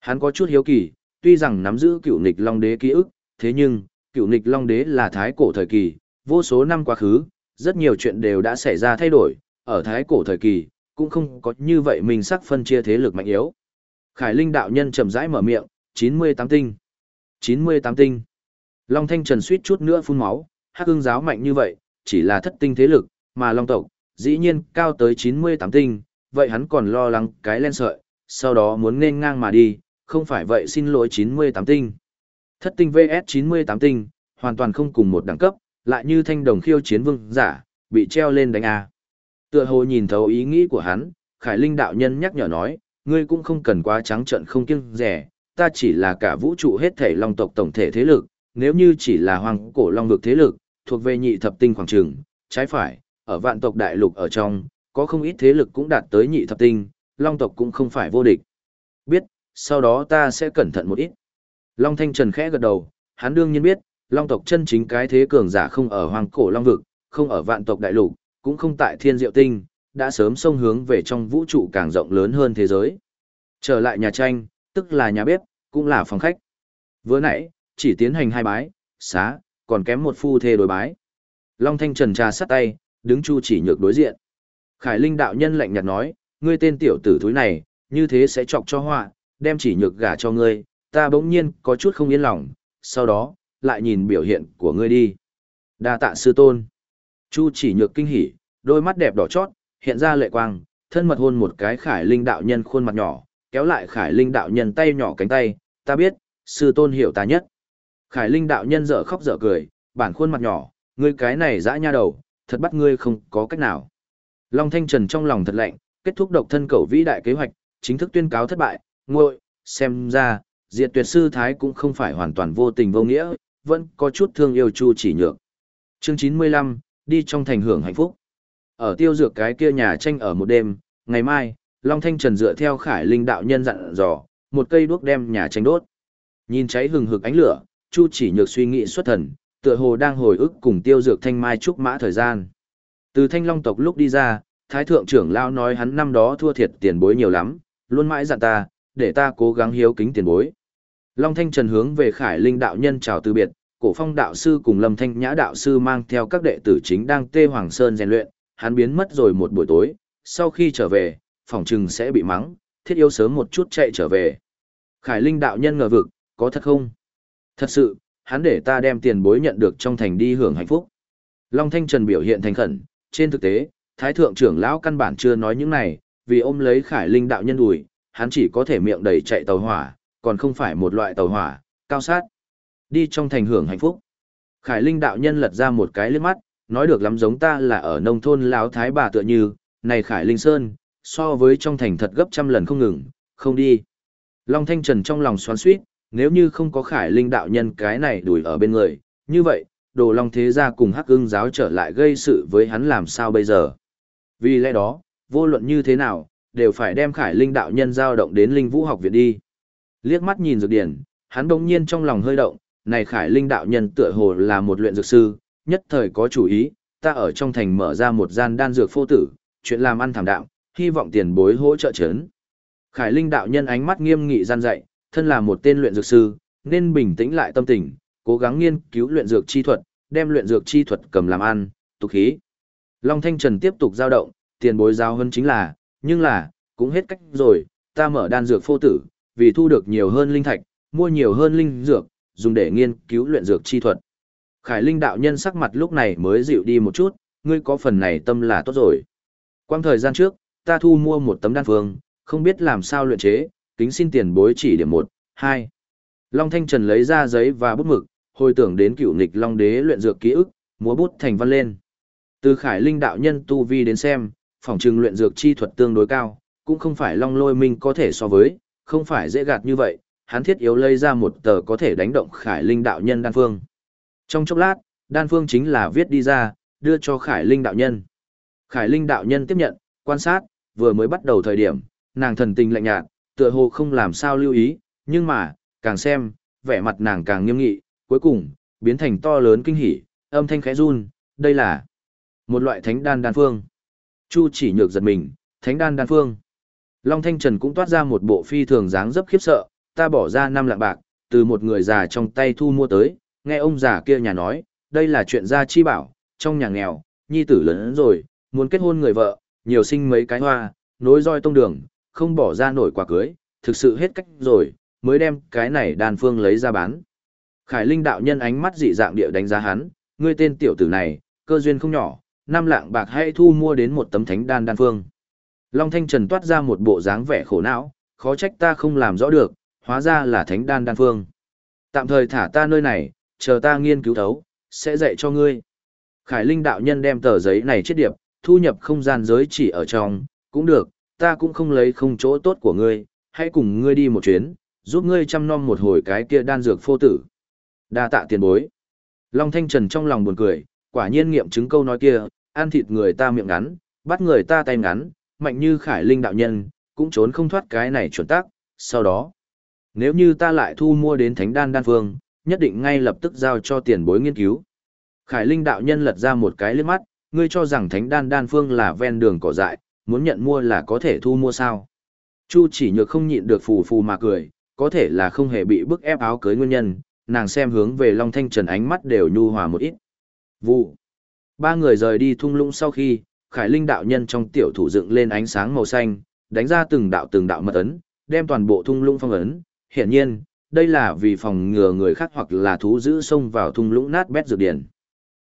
Hắn có chút hiếu kỳ, tuy rằng nắm giữ cựu nịch Long đế ký ức, thế nhưng, cựu nịch Long đế là thái cổ thời kỳ, vô số năm quá khứ, rất nhiều chuyện đều đã xảy ra thay đổi, ở thái cổ thời kỳ, cũng không có như vậy mình sắc phân chia thế lực mạnh yếu. Khải Linh đạo nhân chậm rãi mở miệng, 98 tinh. 98 tinh. Long Thanh Trần suýt chút nữa phun máu, hắc ương giáo mạnh như vậy, chỉ là thất tinh thế lực, mà Long tộc, dĩ nhiên cao tới 98 tinh, vậy hắn còn lo lắng cái len sợi, sau đó muốn nên ngang mà đi, không phải vậy xin lỗi 98 tinh. Thất tinh VS 98 tinh, hoàn toàn không cùng một đẳng cấp, lại như thanh đồng khiêu chiến vương giả, bị treo lên đánh A. Tựa hồ nhìn thấu ý nghĩ của hắn, Khải Linh đạo nhân nhắc nhở nói, ngươi cũng không cần quá trắng trận không kiêng rẻ, ta chỉ là cả vũ trụ hết thể long tộc tổng thể thế lực, nếu như chỉ là hoàng cổ long vực thế lực, thuộc về nhị thập tinh khoảng trường, trái phải, ở vạn tộc đại lục ở trong, có không ít thế lực cũng đạt tới nhị thập tinh, long tộc cũng không phải vô địch. Biết, sau đó ta sẽ cẩn thận một ít. Long Thanh Trần khẽ gật đầu, hắn đương nhiên biết, long tộc chân chính cái thế cường giả không ở hoàng cổ long vực, không ở vạn tộc đại lục, cũng không tại thiên diệu tinh, đã sớm xông hướng về trong vũ trụ càng rộng lớn hơn thế giới. Trở lại nhà tranh, tức là nhà bếp, cũng là phòng khách. Vừa nãy, chỉ tiến hành hai bái, xá, còn kém một phu thê đối bái. Long Thanh Trần trà sắt tay, đứng chu chỉ nhược đối diện. Khải Linh đạo nhân lạnh nhạt nói, ngươi tên tiểu tử thúi này, như thế sẽ chọc cho họa, đem chỉ nhược gả cho ngươi, ta bỗng nhiên có chút không yên lòng, sau đó, lại nhìn biểu hiện của ngươi đi. Đa tạ sư tôn. Chu chỉ nhược kinh hỉ, đôi mắt đẹp đỏ chót, hiện ra lệ quang, thân mật hôn một cái khải linh đạo nhân khuôn mặt nhỏ, kéo lại khải linh đạo nhân tay nhỏ cánh tay, ta biết, sư tôn hiểu ta nhất. Khải linh đạo nhân dở khóc dở cười, bản khuôn mặt nhỏ, ngươi cái này dã nha đầu, thật bắt ngươi không có cách nào. Long Thanh Trần trong lòng thật lạnh, kết thúc độc thân cầu vĩ đại kế hoạch, chính thức tuyên cáo thất bại, nguội, xem ra, diệt tuyệt sư thái cũng không phải hoàn toàn vô tình vô nghĩa, vẫn có chút thương yêu chu chỉ nhược. Chương 95, đi trong thành hưởng hạnh phúc. Ở tiêu dược cái kia nhà tranh ở một đêm, ngày mai, Long Thanh Trần dựa theo khải linh đạo nhân dặn dò, một cây đuốc đem nhà tranh đốt. Nhìn cháy hừng hực ánh lửa, Chu chỉ nhược suy nghĩ xuất thần, tựa hồ đang hồi ức cùng tiêu dược thanh mai trúc mã thời gian. Từ thanh long tộc lúc đi ra, thái thượng trưởng lao nói hắn năm đó thua thiệt tiền bối nhiều lắm, luôn mãi dặn ta, để ta cố gắng hiếu kính tiền bối. Long Thanh Trần hướng về Khải Linh đạo nhân chào từ biệt, Cổ Phong đạo sư cùng Lâm Thanh Nhã đạo sư mang theo các đệ tử chính đang tê Hoàng Sơn rèn luyện, hắn biến mất rồi một buổi tối, sau khi trở về, phòng trừng sẽ bị mắng, thiết yếu sớm một chút chạy trở về. Khải Linh đạo nhân ngờ vực, có thật không? Thật sự, hắn để ta đem tiền bối nhận được trong thành đi hưởng hạnh phúc. Long Thanh Trần biểu hiện thành khẩn, trên thực tế, Thái Thượng trưởng lão căn bản chưa nói những này, vì ôm lấy Khải Linh đạo nhân đùi, hắn chỉ có thể miệng đầy chạy tàu hỏa, còn không phải một loại tàu hỏa, cao sát. Đi trong thành hưởng hạnh phúc. Khải Linh đạo nhân lật ra một cái liếc mắt, nói được lắm giống ta là ở nông thôn lão thái bà tựa như, này Khải Linh Sơn, so với trong thành thật gấp trăm lần không ngừng, không đi. Long Thanh Trần trong lòng xoắn xuýt, nếu như không có Khải Linh đạo nhân cái này đuổi ở bên người, như vậy, đồ Long Thế Gia cùng Hắc ưng giáo trở lại gây sự với hắn làm sao bây giờ. Vì lẽ đó, vô luận như thế nào, đều phải đem Khải Linh đạo nhân giao động đến Linh Vũ học viện đi. Liếc mắt nhìn dược điển, hắn đông nhiên trong lòng hơi động, này Khải Linh đạo nhân tựa hồ là một luyện dược sư, nhất thời có chủ ý, ta ở trong thành mở ra một gian đan dược phô tử, chuyện làm ăn thảm đạo, hy vọng tiền bối hỗ trợ chấn. Khải Linh đạo nhân ánh mắt nghiêm nghị gian dạy, thân là một tên luyện dược sư, nên bình tĩnh lại tâm tình, cố gắng nghiên cứu luyện dược chi thuật, đem luyện dược chi thuật cầm làm ăn, tục khí. Long Thanh Trần tiếp tục giao động, tiền bối giao hơn chính là, nhưng là, cũng hết cách rồi, ta mở đan dược phô tử, vì thu được nhiều hơn linh thạch, mua nhiều hơn linh dược, dùng để nghiên cứu luyện dược chi thuật. Khải Linh đạo nhân sắc mặt lúc này mới dịu đi một chút, ngươi có phần này tâm là tốt rồi. Quang thời gian trước, ta thu mua một tấm đan phương, không biết làm sao luyện chế, kính xin tiền bối chỉ điểm một, hai. Long Thanh Trần lấy ra giấy và bút mực, hồi tưởng đến cựu nghịch Long Đế luyện dược ký ức, múa bút thành văn lên. Từ Khải Linh đạo nhân tu vi đến xem, phòng trừng luyện dược chi thuật tương đối cao, cũng không phải Long Lôi Minh có thể so với, không phải dễ gạt như vậy, hắn thiết yếu lấy ra một tờ có thể đánh động Khải Linh đạo nhân đan phương. Trong chốc lát, đan phương chính là viết đi ra, đưa cho Khải Linh đạo nhân. Khải Linh đạo nhân tiếp nhận, quan sát, vừa mới bắt đầu thời điểm, nàng thần tình lạnh nhạt, tựa hồ không làm sao lưu ý, nhưng mà, càng xem, vẻ mặt nàng càng nghiêm nghị, cuối cùng, biến thành to lớn kinh hỉ, âm thanh khẽ run, đây là một loại thánh đan đan phương. Chu chỉ nhược giật mình, thánh đan đan phương. Long Thanh Trần cũng toát ra một bộ phi thường dáng dấp khiếp sợ, ta bỏ ra năm lạng bạc, từ một người già trong tay thu mua tới, nghe ông già kia nhà nói, đây là chuyện gia chi bảo, trong nhà nghèo, nhi tử lớn rồi, muốn kết hôn người vợ, nhiều sinh mấy cái hoa, nối roi tông đường, không bỏ ra nổi quả cưới, thực sự hết cách rồi, mới đem cái này đan phương lấy ra bán. Khải Linh đạo nhân ánh mắt dị dạng địa đánh giá hắn, ngươi tên tiểu tử này, cơ duyên không nhỏ, năm lạng bạc hay thu mua đến một tấm thánh đan đan phương. Long Thanh Trần toát ra một bộ dáng vẻ khổ não, khó trách ta không làm rõ được, hóa ra là thánh đan đan phương. Tạm thời thả ta nơi này, chờ ta nghiên cứu thấu, sẽ dạy cho ngươi. Khải Linh đạo nhân đem tờ giấy này chết điệp, thu nhập không gian giới chỉ ở trong, cũng được, ta cũng không lấy không chỗ tốt của ngươi, hãy cùng ngươi đi một chuyến, giúp ngươi chăm nom một hồi cái kia đan dược phô tử. Đa tạ tiền bối. Long Thanh Trần trong lòng buồn cười, quả nhiên nghiệm chứng câu nói kia, ăn thịt người ta miệng ngắn, bắt người ta tay ngắn, mạnh như Khải Linh đạo nhân, cũng trốn không thoát cái này chuẩn tắc, sau đó. Nếu như ta lại thu mua đến thánh đan đan phương, nhất định ngay lập tức giao cho tiền bối nghiên cứu. Khải Linh đạo nhân lật ra một cái liếc mắt, ngươi cho rằng thánh đan đan phương là ven đường cỏ dại, muốn nhận mua là có thể thu mua sao. Chu chỉ nhược không nhịn được phù phù mà cười, có thể là không hề bị bức ép áo cưới nguyên nhân, nàng xem hướng về Long Thanh Trần ánh mắt đều nhu hòa một ít. Vụ. Ba người rời đi thung lũng sau khi, Khải Linh đạo nhân trong tiểu thủ dựng lên ánh sáng màu xanh, đánh ra từng đạo từng đạo mật ấn, đem toàn bộ thung lũng phong ấn. Hiển nhiên, đây là vì phòng ngừa người khác hoặc là thú giữ xông vào thung lũng nát bét dược điển.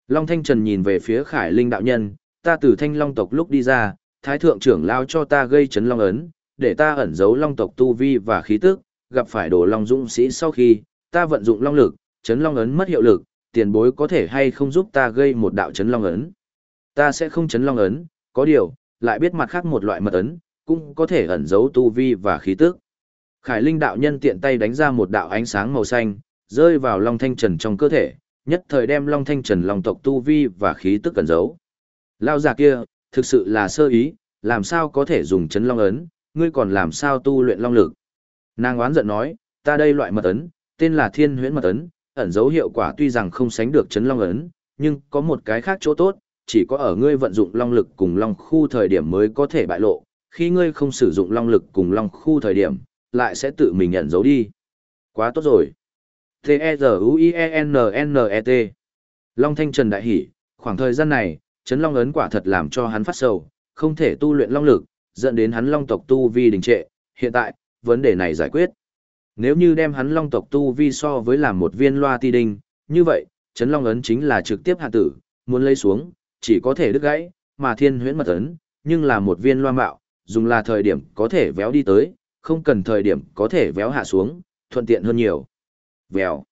Long Thanh Trần nhìn về phía Khải Linh đạo nhân, ta từ Thanh Long tộc lúc đi ra, Thái thượng trưởng lao cho ta gây chấn long ấn, để ta ẩn giấu long tộc tu vi và khí tức, gặp phải đồ long dũng sĩ sau khi, ta vận dụng long lực, chấn long ấn mất hiệu lực, tiền bối có thể hay không giúp ta gây một đạo chấn long ấn. Ta sẽ không chấn long ấn, có điều, lại biết mặt khác một loại mật ấn, cũng có thể ẩn giấu tu vi và khí tức. Khải Linh đạo nhân tiện tay đánh ra một đạo ánh sáng màu xanh, rơi vào Long Thanh Trần trong cơ thể, nhất thời đem Long Thanh Trần Long tộc tu vi và khí tức ẩn giấu. Lao già kia, thực sự là sơ ý, làm sao có thể dùng chấn long ấn, ngươi còn làm sao tu luyện long lực. Nàng oán giận nói, ta đây loại mật ấn, tên là thiên huyễn mật ấn, ẩn dấu hiệu quả tuy rằng không sánh được chấn long ấn, nhưng có một cái khác chỗ tốt, chỉ có ở ngươi vận dụng long lực cùng long khu thời điểm mới có thể bại lộ, khi ngươi không sử dụng long lực cùng long khu thời điểm, lại sẽ tự mình ẩn dấu đi. Quá tốt rồi. T-E-Z-U-I-E-N-N-E-T Long Thanh Trần đại hỉ, khoảng thời gian này, chấn long ấn quả thật làm cho hắn phát sầu, không thể tu luyện long lực, dẫn đến hắn long tộc tu vi đình trệ. Hiện tại, vấn đề này giải quyết. Nếu như đem hắn long tộc tu vi so với làm một viên loa ti đinh, như vậy, chấn long ấn chính là trực tiếp hạ tử, muốn lấy xuống, chỉ có thể đứt gãy, mà thiên huyễn mật ấn, nhưng là một viên loa mạo, dùng là thời điểm có thể véo đi tới, không cần thời điểm có thể véo hạ xuống, thuận tiện hơn nhiều. Vèo.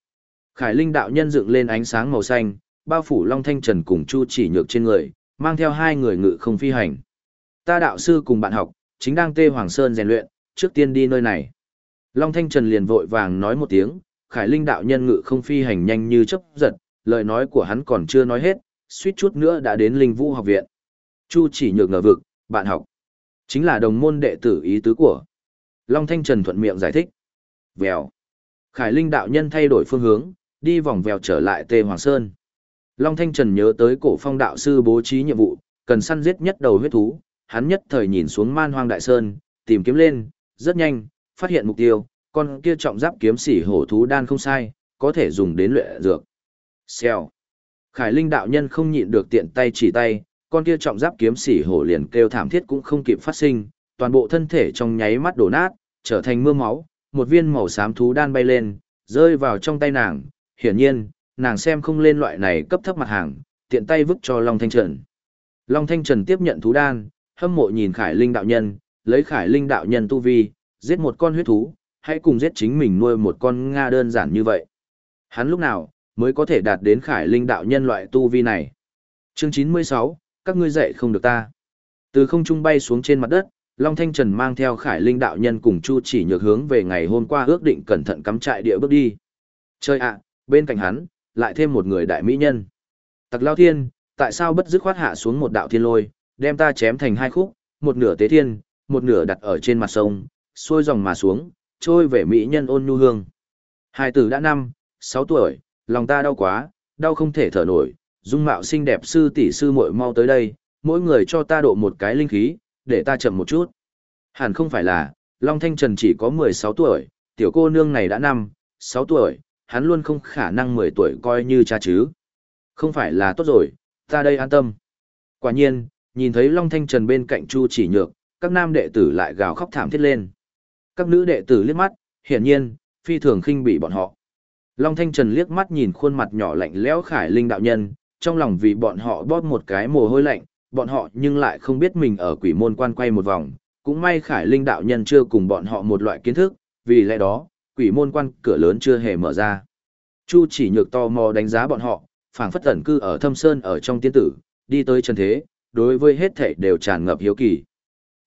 Khải Linh đạo nhân dựng lên ánh sáng màu xanh, bao phủ Long Thanh Trần cùng Chu Chỉ Nhược trên người, mang theo hai người ngự không phi hành. Ta đạo sư cùng bạn học, chính đang tê Hoàng Sơn rèn luyện, trước tiên đi nơi này. Long Thanh Trần liền vội vàng nói một tiếng, Khải Linh đạo nhân ngự không phi hành nhanh như chớp giật, lời nói của hắn còn chưa nói hết, suýt chút nữa đã đến Linh Vũ học viện. Chu Chỉ Nhược ngờ vực, bạn học, chính là đồng môn đệ tử ý tứ của. Long Thanh Trần thuận miệng giải thích. Vèo. Khải Linh đạo nhân thay đổi phương hướng, đi vòng vèo trở lại Tê Hoàng Sơn. Long Thanh Trần nhớ tới cổ phong đạo sư bố trí nhiệm vụ, cần săn giết nhất đầu huyết thú, hắn nhất thời nhìn xuống man hoang đại sơn, tìm kiếm lên, rất nhanh, phát hiện mục tiêu, con kia trọng giáp kiếm sĩ hổ thú đan không sai, có thể dùng đến luyện dược. Xèo. Khải Linh đạo nhân không nhịn được tiện tay chỉ tay, con kia trọng giáp kiếm sĩ hổ liền kêu thảm thiết cũng không kịp phát sinh, toàn bộ thân thể trong nháy mắt đổ nát, trở thành mưa máu, một viên màu xám thú đan bay lên, rơi vào trong tay nàng, hiển nhiên, nàng xem không lên loại này cấp thấp mặt hàng, tiện tay vứt cho Long Thanh Trần. Long Thanh Trần tiếp nhận thú đan, hâm mộ nhìn Khải Linh đạo nhân, lấy Khải Linh đạo nhân tu vi, giết một con huyết thú, hãy cùng giết chính mình nuôi một con Nga đơn giản như vậy. Hắn lúc nào, mới có thể đạt đến Khải Linh đạo nhân loại tu vi này. Chương 96, các ngươi dạy không được ta. Từ không trung bay xuống trên mặt đất, Long Thanh Trần mang theo Khải Linh đạo nhân cùng Chu Chỉ Nhược hướng về ngày hôm qua ước định cẩn thận cắm trại địa bước đi. Chơi ạ, bên cạnh hắn, lại thêm một người đại mỹ nhân. Tặc Lao Thiên, tại sao bất dứt khoát hạ xuống một đạo thiên lôi, đem ta chém thành hai khúc, một nửa tế thiên, một nửa đặt ở trên mặt sông, xuôi dòng mà xuống, trôi về mỹ nhân ôn nhu hương. Hai tử đã năm, sáu tuổi, lòng ta đau quá, đau không thể thở nổi, dung mạo xinh đẹp sư tỷ sư muội mau tới đây, mỗi người cho ta độ một cái linh khí, để ta chậm một chút. Hẳn không phải là, Long Thanh Trần chỉ có 16 tuổi, tiểu cô nương này đã năm, 6 tuổi, hắn luôn không khả năng 10 tuổi coi như cha chứ. Không phải là tốt rồi, ta đây an tâm. Quả nhiên, nhìn thấy Long Thanh Trần bên cạnh Chu chỉ nhược, các nam đệ tử lại gào khóc thảm thiết lên. Các nữ đệ tử liếc mắt, hiển nhiên, phi thường khinh bị bọn họ. Long Thanh Trần liếc mắt nhìn khuôn mặt nhỏ lạnh lẽo Khải Linh đạo nhân, trong lòng vì bọn họ bóp một cái mồ hôi lạnh, bọn họ nhưng lại không biết mình ở quỷ môn quan quay một vòng, cũng may Khải Linh đạo nhân chưa cùng bọn họ một loại kiến thức, vì lẽ đó, quỷ môn quan cửa lớn chưa hề mở ra. Chu chỉ nhược to mò đánh giá bọn họ, phảng phất tẩn cư ở thâm sơn ở trong tiên tử, đi tới chân thế, đối với hết thảy đều tràn ngập hiếu kỳ.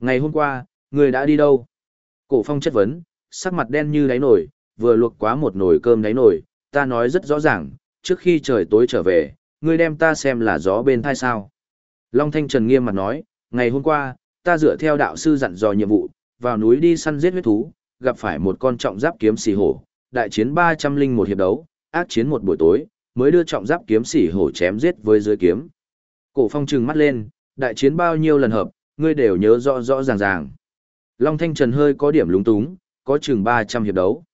Ngày hôm qua, người đã đi đâu? Cổ phong chất vấn, sắc mặt đen như đáy nổi, vừa luộc quá một nồi cơm đáy nồi, ta nói rất rõ ràng, trước khi trời tối trở về, ngươi đem ta xem là gió bên thai sao. Long Thanh Trần nghiêm mặt nói, ngày hôm qua, ta dựa theo đạo sư dặn dò nhiệm vụ, vào núi đi săn giết huyết thú, gặp phải một con trọng giáp kiếm xì hổ, đại chiến 300 linh một hiệp đấu, ác chiến một buổi tối, mới đưa trọng giáp kiếm xì hổ chém giết với dưới kiếm. Cổ phong trừng mắt lên, đại chiến bao nhiêu lần hợp, ngươi đều nhớ rõ rõ ràng ràng. Long Thanh Trần hơi có điểm lúng túng, có chừng 300 hiệp đấu.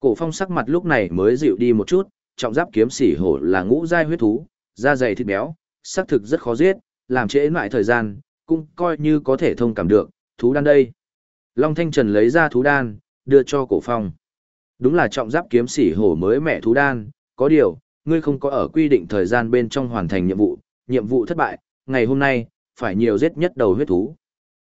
Cổ phong sắc mặt lúc này mới dịu đi một chút, trọng giáp kiếm sĩ hổ là ngũ giai huyết thú, da dày thịt béo, xác thực rất khó giết, làm trễ lại thời gian, cũng coi như có thể thông cảm được, thú đan đây. Long Thanh Trần lấy ra thú đan, đưa cho cổ phong. Đúng là trọng giáp kiếm sĩ hổ mới mẹ thú đan, có điều, ngươi không có ở quy định thời gian bên trong hoàn thành nhiệm vụ, nhiệm vụ thất bại, ngày hôm nay, phải nhiều giết nhất đầu huyết thú.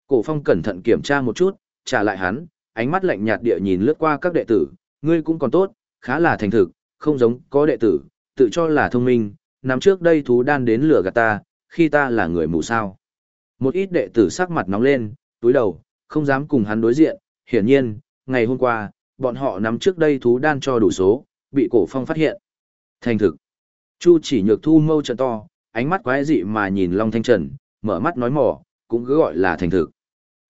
Cổ phong cẩn thận kiểm tra một chút, trả lại hắn, ánh mắt lạnh nhạt địa nhìn lướt qua các đệ tử, ngươi cũng còn tốt, khá là thành thực, không giống có đệ tử, tự cho là thông minh, năm trước đây thú đan đến lửa gạt ta, khi ta là người mù sao. Một ít đệ tử sắc mặt nóng lên, túi đầu, không dám cùng hắn đối diện, hiển nhiên, ngày hôm qua, bọn họ nắm trước đây thú đan cho đủ số, bị cổ phong phát hiện. Thành thực. Chu chỉ nhược thu mâu trận to, ánh mắt quái dị mà nhìn Long Thanh Trần, mở mắt nói mỏ, cũng cứ gọi là thành thực.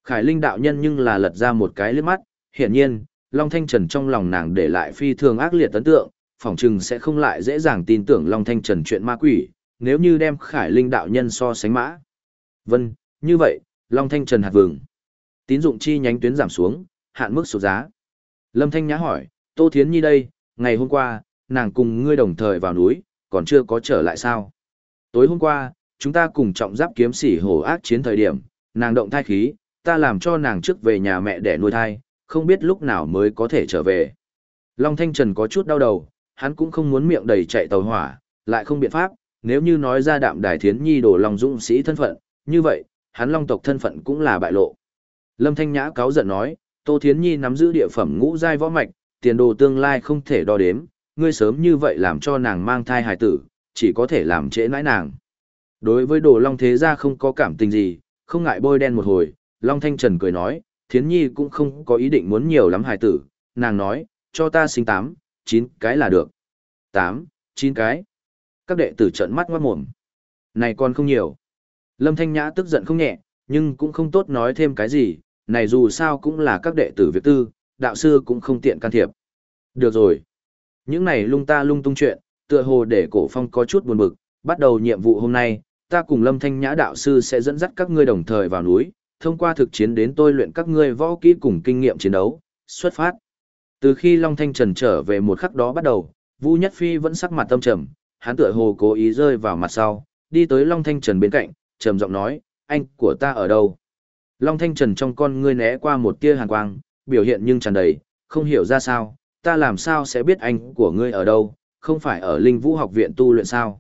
Khải Linh đạo nhân nhưng là lật ra một cái liếc mắt, hiển nhiên, Long Thanh Trần trong lòng nàng để lại phi thường ác liệt ấn tượng, phỏng chừng sẽ không lại dễ dàng tin tưởng Long Thanh Trần chuyện ma quỷ, nếu như đem Khải Linh đạo nhân so sánh mã. Vâng, như vậy, Long Thanh Trần hạt vừng. Tín dụng chi nhánh tuyến giảm xuống, hạn mức số giá. Lâm Thanh Nhã hỏi, Tô Thiến Nhi đây, ngày hôm qua, nàng cùng ngươi đồng thời vào núi, còn chưa có trở lại sao? Tối hôm qua, chúng ta cùng trọng giáp kiếm sĩ hổ ác chiến thời điểm, nàng động thai khí, ta làm cho nàng trước về nhà mẹ để nuôi thai, không biết lúc nào mới có thể trở về. Long Thanh Trần có chút đau đầu, hắn cũng không muốn miệng đầy chạy tàu hỏa, lại không biện pháp, nếu như nói ra đạm đài thiến nhi đổ lòng dũng sĩ thân phận, như vậy, hắn long tộc thân phận cũng là bại lộ. Lâm Thanh Nhã cáo giận nói, Tô Thiến Nhi nắm giữ địa phẩm ngũ giai võ mạch, tiền đồ tương lai không thể đo đếm, ngươi sớm như vậy làm cho nàng mang thai hài tử, chỉ có thể làm trễ nãi nàng. Đối với đồ long thế gia không có cảm tình gì, không ngại bôi đen một hồi, Long Thanh Trần cười nói, Thiến Nhi cũng không có ý định muốn nhiều lắm hài tử, nàng nói, cho ta sinh 8, 9 cái là được. 8, 9 cái. Các đệ tử trợn mắt ngoát mồm. Này còn không nhiều. Lâm Thanh Nhã tức giận không nhẹ, nhưng cũng không tốt nói thêm cái gì, này dù sao cũng là các đệ tử việc tư, đạo sư cũng không tiện can thiệp. Được rồi. Những này lung ta lung tung chuyện, tựa hồ để cổ phong có chút buồn bực, bắt đầu nhiệm vụ hôm nay, ta cùng Lâm Thanh Nhã đạo sư sẽ dẫn dắt các ngươi đồng thời vào núi, thông qua thực chiến đến tôi luyện các ngươi võ kỹ cùng kinh nghiệm chiến đấu, xuất phát. Từ khi Long Thanh Trần trở về một khắc đó bắt đầu, Vu Nhất Phi vẫn sắc mặt tâm trầm, hắn tựa hồ cố ý rơi vào mặt sau, đi tới Long Thanh Trần bên cạnh, trầm giọng nói, anh của ta ở đâu? Long Thanh Trần trong con ngươi né qua một tia hàn quang, biểu hiện nhưng tràn đầy, không hiểu ra sao, ta làm sao sẽ biết anh của ngươi ở đâu, không phải ở Linh Vũ học viện tu luyện sao?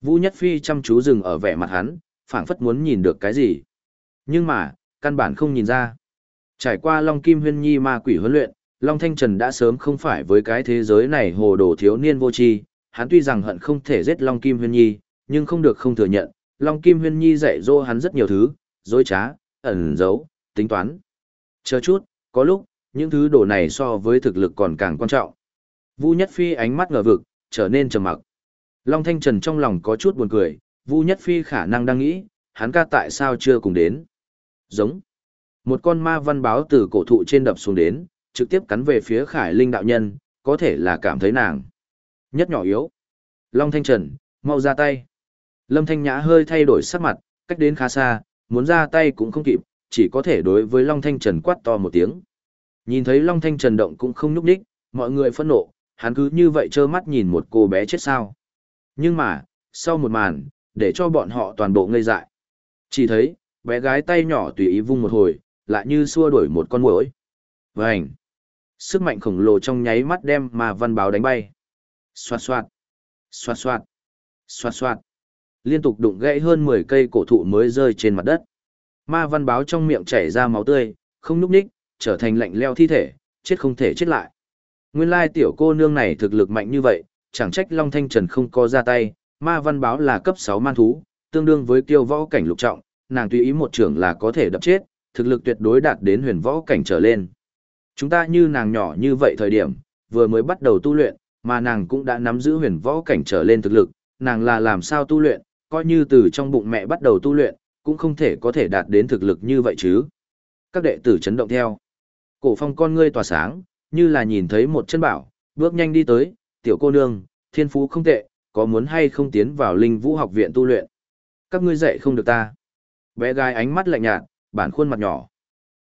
Vũ Nhất Phi chăm chú dừng ở vẻ mặt hắn, phảng phất muốn nhìn được cái gì. Nhưng mà, căn bản không nhìn ra. Trải qua Long Kim Huyên Nhi ma quỷ huấn luyện, Long Thanh Trần đã sớm không phải với cái thế giới này hồ đồ thiếu niên vô tri, hắn tuy rằng hận không thể giết Long Kim Huyên Nhi, nhưng không được không thừa nhận, Long Kim Huyên Nhi dạy dỗ hắn rất nhiều thứ, dối trá, ẩn giấu, tính toán. Chờ chút, có lúc, những thứ đồ này so với thực lực còn càng quan trọng. Vu Nhất Phi ánh mắt ngờ vực, trở nên trầm mặc. Long Thanh Trần trong lòng có chút buồn cười, Vu Nhất Phi khả năng đang nghĩ, hắn ca tại sao chưa cùng đến. Giống. Một con ma văn báo từ cổ thụ trên đập xuống đến, trực tiếp cắn về phía Khải Linh đạo nhân, có thể là cảm thấy nàng. Nhất nhỏ yếu. Long Thanh Trần, mau ra tay. Lâm Thanh Nhã hơi thay đổi sắc mặt, cách đến khá xa, muốn ra tay cũng không kịp, chỉ có thể đối với Long Thanh Trần quát to một tiếng. Nhìn thấy Long Thanh Trần động cũng không nhúc đích, mọi người phẫn nộ, hắn cứ như vậy trơ mắt nhìn một cô bé chết sao. Nhưng mà, sau một màn, để cho bọn họ toàn bộ ngây dại. Chỉ thấy, bé gái tay nhỏ tùy ý vung một hồi, lại như xua đuổi một con muỗi. Vành! Sức mạnh khổng lồ trong nháy mắt đem mà văn báo đánh bay. Xoạt xoạt! Xoạt xoạt! Xoạt xoạt! Liên tục đụng gãy hơn 10 cây cổ thụ mới rơi trên mặt đất. Ma văn báo trong miệng chảy ra máu tươi, không núp ních, trở thành lạnh leo thi thể, chết không thể chết lại. Nguyên lai tiểu cô nương này thực lực mạnh như vậy, chẳng trách Long Thanh Trần không có ra tay, ma văn báo là cấp 6 man thú, tương đương với tiêu võ cảnh lục trọng, nàng tùy ý một trưởng là có thể đập chết, thực lực tuyệt đối đạt đến huyền võ cảnh trở lên. Chúng ta như nàng nhỏ như vậy thời điểm, vừa mới bắt đầu tu luyện, mà nàng cũng đã nắm giữ huyền võ cảnh trở lên thực lực, nàng là làm sao tu luyện, coi như từ trong bụng mẹ bắt đầu tu luyện, cũng không thể có thể đạt đến thực lực như vậy chứ. Các đệ tử chấn động theo. Cổ phong con ngươi tỏa sáng, như là nhìn thấy một chân bảo, bước nhanh đi tới, tiểu cô nương, thiên phú không tệ, có muốn hay không tiến vào linh vũ học viện tu luyện? Các ngươi dạy không được ta. Bé gái ánh mắt lạnh nhạt, bản khuôn mặt nhỏ.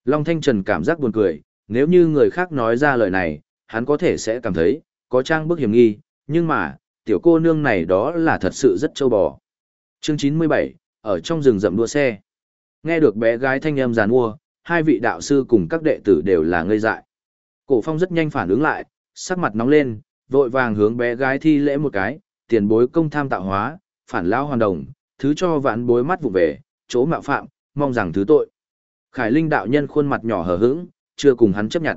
Long Thanh Trần cảm giác buồn cười, nếu như người khác nói ra lời này, hắn có thể sẽ cảm thấy, có trang bức hiểm nghi, nhưng mà, tiểu cô nương này đó là thật sự rất châu bò. Chương 97, ở trong rừng rậm đua xe. Nghe được bé gái thanh âm giàn mua, hai vị đạo sư cùng các đệ tử đều là ngây dại. Cổ phong rất nhanh phản ứng lại, sắc mặt nóng lên, vội vàng hướng bé gái thi lễ một cái, tiền bối công tham tạo hóa, phản lao hoàn đồng, thứ cho vãn bối mắt vụ về, chỗ mạo phạm, mong rằng thứ tội. Khải Linh đạo nhân khuôn mặt nhỏ hờ hững, chưa cùng hắn chấp nhận.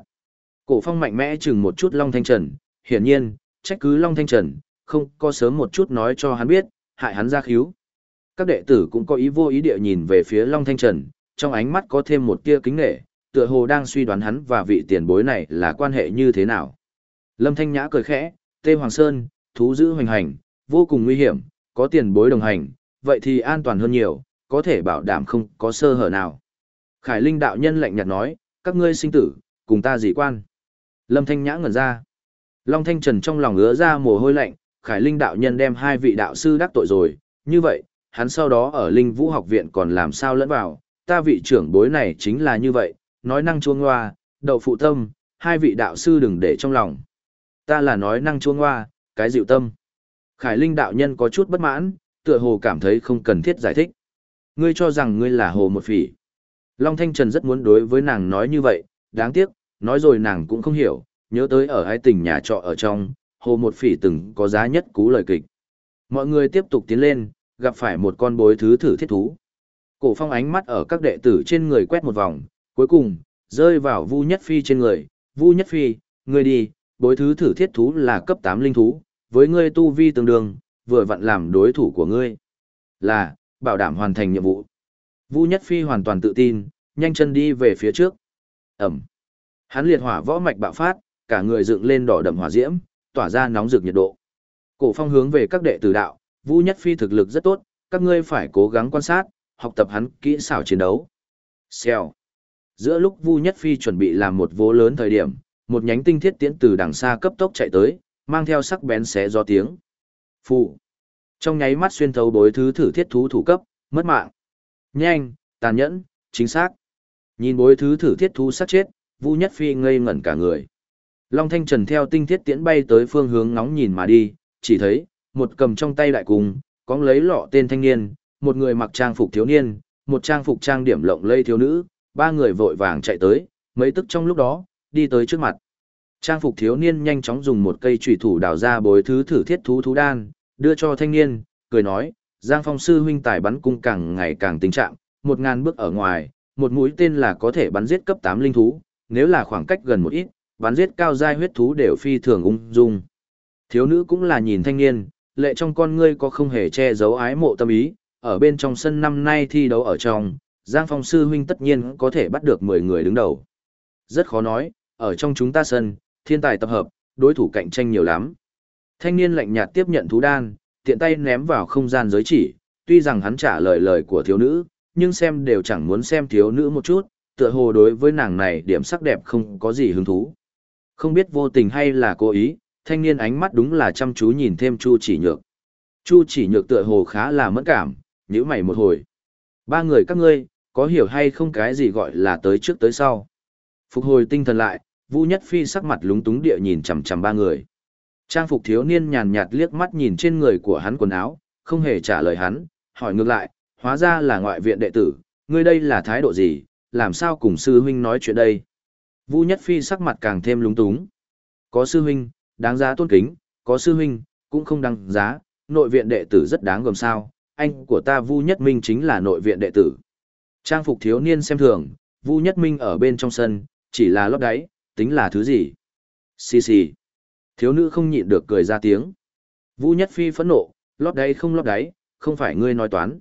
Cổ phong mạnh mẽ chừng một chút Long Thanh Trần, hiển nhiên, trách cứ Long Thanh Trần, không có sớm một chút nói cho hắn biết, hại hắn ra khíu. Các đệ tử cũng có ý vô ý địa nhìn về phía Long Thanh Trần, trong ánh mắt có thêm một tia kính nể, tựa hồ đang suy đoán hắn và vị tiền bối này là quan hệ như thế nào. Lâm Thanh Nhã cười khẽ, Tê Hoàng Sơn, thú dữ hoành hành, vô cùng nguy hiểm, có tiền bối đồng hành, vậy thì an toàn hơn nhiều, có thể bảo đảm không có sơ hở nào. Khải Linh đạo nhân lạnh nhạt nói, các ngươi sinh tử, cùng ta dị quan. Lâm Thanh Nhã ngẩn ra. Long Thanh Trần trong lòng ứa ra mồ hôi lạnh, Khải Linh đạo nhân đem hai vị đạo sư đắc tội rồi, như vậy, hắn sau đó ở Linh Vũ học viện còn làm sao lẫn vào, ta vị trưởng bối này chính là như vậy, nói năng chuông hoa, đậu phụ tâm, hai vị đạo sư đừng để trong lòng. Ta là nói năng chuông hoa, cái dịu tâm. Khải Linh đạo nhân có chút bất mãn, tựa hồ cảm thấy không cần thiết giải thích. Ngươi cho rằng ngươi là hồ một phỉ. Long Thanh Trần rất muốn đối với nàng nói như vậy, đáng tiếc, nói rồi nàng cũng không hiểu, nhớ tới ở hai tỉnh nhà trọ ở trong, hồ một phỉ từng có giá nhất cú lời kịch. Mọi người tiếp tục tiến lên, gặp phải một con bối thứ thử thiết thú. Cổ phong ánh mắt ở các đệ tử trên người quét một vòng, cuối cùng, rơi vào Vu Nhất Phi trên người. Vu Nhất Phi, ngươi đi, bối thứ thử thiết thú là cấp 8 linh thú, với ngươi tu vi tương đương, vừa vặn làm đối thủ của ngươi. Là, bảo đảm hoàn thành nhiệm vụ. Vu Nhất Phi hoàn toàn tự tin, nhanh chân đi về phía trước. Ẩm. Hắn liệt hỏa võ mạch bạo phát, cả người dựng lên đỏ đậm hỏa diễm, tỏa ra nóng rực nhiệt độ. Cổ phong hướng về các đệ tử đạo, Vu Nhất Phi thực lực rất tốt, các ngươi phải cố gắng quan sát, học tập hắn kỹ xảo chiến đấu. Xèo. Giữa lúc Vu Nhất Phi chuẩn bị làm một vố lớn thời điểm, một nhánh tinh thiết tiễn từ đằng xa cấp tốc chạy tới, mang theo sắc bén xé do tiếng. Phụ. Trong nháy mắt xuyên thấu bối thứ thử thiết thú thủ cấp, mất mạng. Nhanh, tàn nhẫn, chính xác. Nhìn bối thứ thử thiết thú sát chết, Vu Nhất Phi ngây ngẩn cả người. Long Thanh Trần theo tinh thiết tiễn bay tới phương hướng nóng nhìn mà đi, chỉ thấy, một cầm trong tay đại cung, có lấy lọ tên thanh niên, một người mặc trang phục thiếu niên, một trang phục trang điểm lộng lây thiếu nữ, ba người vội vàng chạy tới, mấy tức trong lúc đó, đi tới trước mặt. Trang phục thiếu niên nhanh chóng dùng một cây chủy thủ đào ra bối thứ thử thiết thú thú đan, đưa cho thanh niên, cười nói, Giang Phong sư huynh tài bắn cung càng ngày càng tình trạng, một ngàn bước ở ngoài, một mũi tên là có thể bắn giết cấp 8 linh thú, nếu là khoảng cách gần một ít, bắn giết cao giai huyết thú đều phi thường ung dung. Thiếu nữ cũng là nhìn thanh niên, lệ trong con ngươi có không hề che giấu ái mộ tâm ý, ở bên trong sân năm nay thi đấu ở trong, Giang Phong sư huynh tất nhiên có thể bắt được 10 người đứng đầu. Rất khó nói, ở trong chúng ta sân, thiên tài tập hợp, đối thủ cạnh tranh nhiều lắm. Thanh niên lạnh nhạt tiếp nhận thú đan, tiện tay ném vào không gian giới chỉ, tuy rằng hắn trả lời lời của thiếu nữ, nhưng xem đều chẳng muốn xem thiếu nữ một chút, tựa hồ đối với nàng này điểm sắc đẹp không có gì hứng thú. Không biết vô tình hay là cố ý, thanh niên ánh mắt đúng là chăm chú nhìn thêm Chu chỉ nhược. Chu chỉ nhược tựa hồ khá là mẫn cảm, nhíu mày một hồi. Ba người các ngươi, có hiểu hay không cái gì gọi là tới trước tới sau. Phục hồi tinh thần lại, Vu Nhất Phi sắc mặt lúng túng địa nhìn chằm chằm ba người. Trang phục thiếu niên nhàn nhạt liếc mắt nhìn trên người của hắn quần áo, không hề trả lời hắn, hỏi ngược lại, hóa ra là ngoại viện đệ tử, ngươi đây là thái độ gì, làm sao cùng sư huynh nói chuyện đây? Vu Nhất Phi sắc mặt càng thêm lúng túng. Có sư huynh, đáng giá tôn kính, có sư huynh, cũng không đáng giá, nội viện đệ tử rất đáng gồm sao, anh của ta Vu Nhất Minh chính là nội viện đệ tử. Trang phục thiếu niên xem thường, Vu Nhất Minh ở bên trong sân, chỉ là lót đáy, tính là thứ gì? Xì xì. Thiếu nữ không nhịn được cười ra tiếng. Vu Nhất Phi phẫn nộ, lót đáy không lót đáy, không phải ngươi nói toán.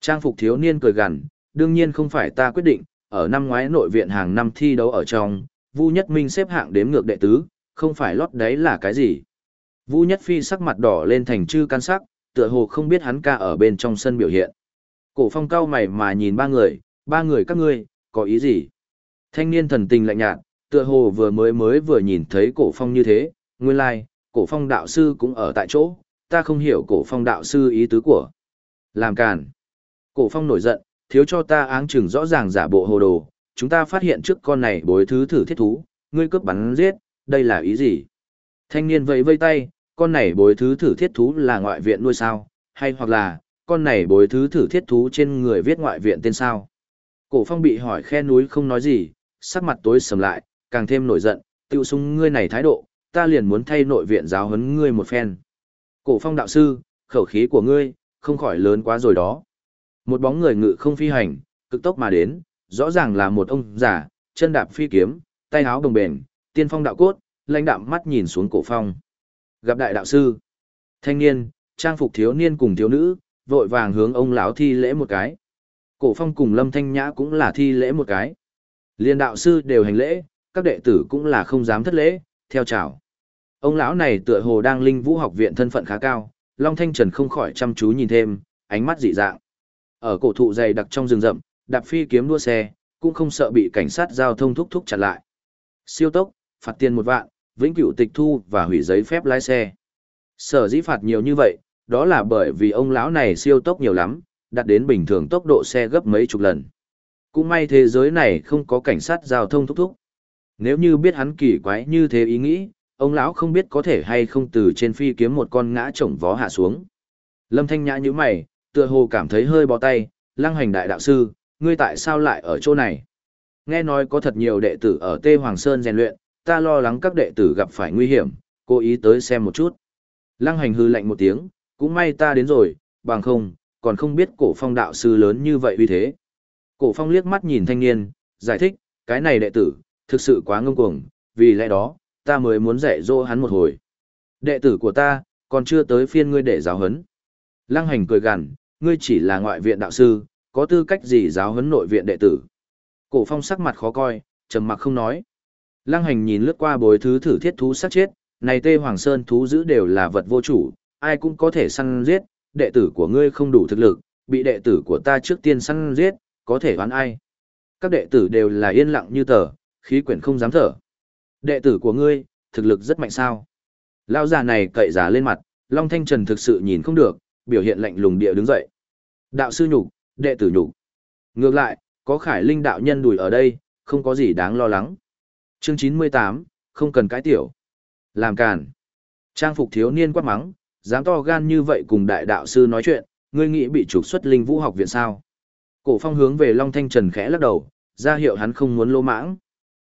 Trang phục thiếu niên cười gằn, đương nhiên không phải ta quyết định, ở năm ngoái nội viện hàng năm thi đấu ở trong, Vu Nhất Minh xếp hạng đếm ngược đệ tứ, không phải lót đáy là cái gì. Vu Nhất Phi sắc mặt đỏ lên thành chư can sắc, tựa hồ không biết hắn ca ở bên trong sân biểu hiện. Cổ phong cao mày mà nhìn ba người, ba người các ngươi, có ý gì? Thanh niên thần tình lạnh nhạt, tựa hồ vừa mới mới vừa nhìn thấy cổ phong như thế, nguyên lai, like, cổ phong đạo sư cũng ở tại chỗ, ta không hiểu cổ phong đạo sư ý tứ của. Làm càn. Cổ phong nổi giận, thiếu cho ta áng chừng rõ ràng giả bộ hồ đồ, chúng ta phát hiện trước con này bối thứ thử thiết thú, ngươi cướp bắn giết, đây là ý gì? Thanh niên vẫy vây tay, con này bối thứ thử thiết thú là ngoại viện nuôi sao, hay hoặc là, con này bối thứ thử thiết thú trên người viết ngoại viện tên sao. Cổ phong bị hỏi khe núi không nói gì, sắc mặt tối sầm lại, càng thêm nổi giận, tiêu sung ngươi này thái độ, ta liền muốn thay nội viện giáo huấn ngươi một phen. Cổ phong đạo sư, khẩu khí của ngươi, không khỏi lớn quá rồi đó. Một bóng người ngự không phi hành, cực tốc mà đến, rõ ràng là một ông già, chân đạp phi kiếm, tay áo đồng bền, tiên phong đạo cốt, lãnh đạm mắt nhìn xuống cổ phong. Gặp đại đạo sư, thanh niên, trang phục thiếu niên cùng thiếu nữ, vội vàng hướng ông lão thi lễ một cái. Cổ phong cùng lâm thanh nhã cũng là thi lễ một cái. Liên đạo sư đều hành lễ, các đệ tử cũng là không dám thất lễ, theo chào. Ông lão này tựa hồ đang linh vũ học viện thân phận khá cao, Long Thanh Trần không khỏi chăm chú nhìn thêm, ánh mắt dị dạng. Ở cổ thụ dày đặc trong rừng rậm, đạp phi kiếm đua xe, cũng không sợ bị cảnh sát giao thông thúc thúc chặn lại. Siêu tốc, phạt tiền một vạn, vĩnh cửu tịch thu và hủy giấy phép lái xe. Sở dĩ phạt nhiều như vậy, đó là bởi vì ông lão này siêu tốc nhiều lắm, đạt đến bình thường tốc độ xe gấp mấy chục lần. Cũng may thế giới này không có cảnh sát giao thông thúc thúc. Nếu như biết hắn kỳ quái như thế ý nghĩ, ông lão không biết có thể hay không từ trên phi kiếm một con ngã chồng vó hạ xuống. Lâm Thanh Nhã như mày, tựa hồ cảm thấy hơi bó tay, lăng hành đại đạo sư, ngươi tại sao lại ở chỗ này? Nghe nói có thật nhiều đệ tử ở Tê Hoàng Sơn rèn luyện, ta lo lắng các đệ tử gặp phải nguy hiểm, cố ý tới xem một chút. Lăng hành hư lạnh một tiếng, cũng may ta đến rồi, bằng không, còn không biết cổ phong đạo sư lớn như vậy uy thế. Cổ phong liếc mắt nhìn thanh niên, giải thích, cái này đệ tử, thực sự quá ngông cuồng, vì lẽ đó, ta mới muốn dạy dỗ hắn một hồi. Đệ tử của ta, còn chưa tới phiên ngươi để giáo huấn. Lăng hành cười gằn, ngươi chỉ là ngoại viện đạo sư, có tư cách gì giáo huấn nội viện đệ tử. Cổ phong sắc mặt khó coi, trầm mặc không nói. Lăng hành nhìn lướt qua bối thứ thử thiết thú sát chết, này tê hoàng sơn thú giữ đều là vật vô chủ, ai cũng có thể săn giết, đệ tử của ngươi không đủ thực lực, bị đệ tử của ta trước tiên săn giết, có thể oán ai. Các đệ tử đều là yên lặng như tờ, khí quyển không dám thở. Đệ tử của ngươi, thực lực rất mạnh sao. Lão già này cậy giả lên mặt, Long Thanh Trần thực sự nhìn không được, biểu hiện lạnh lùng địa đứng dậy. Đạo sư nhục, đệ tử nhục. Ngược lại, có khải linh đạo nhân đùi ở đây, không có gì đáng lo lắng. Chương 98, không cần cái tiểu. Làm càn. Trang phục thiếu niên quát mắng, dám to gan như vậy cùng đại đạo sư nói chuyện, ngươi nghĩ bị trục xuất linh vũ học viện sao? Cổ phong hướng về Long Thanh Trần khẽ lắc đầu, ra hiệu hắn không muốn lô mãng.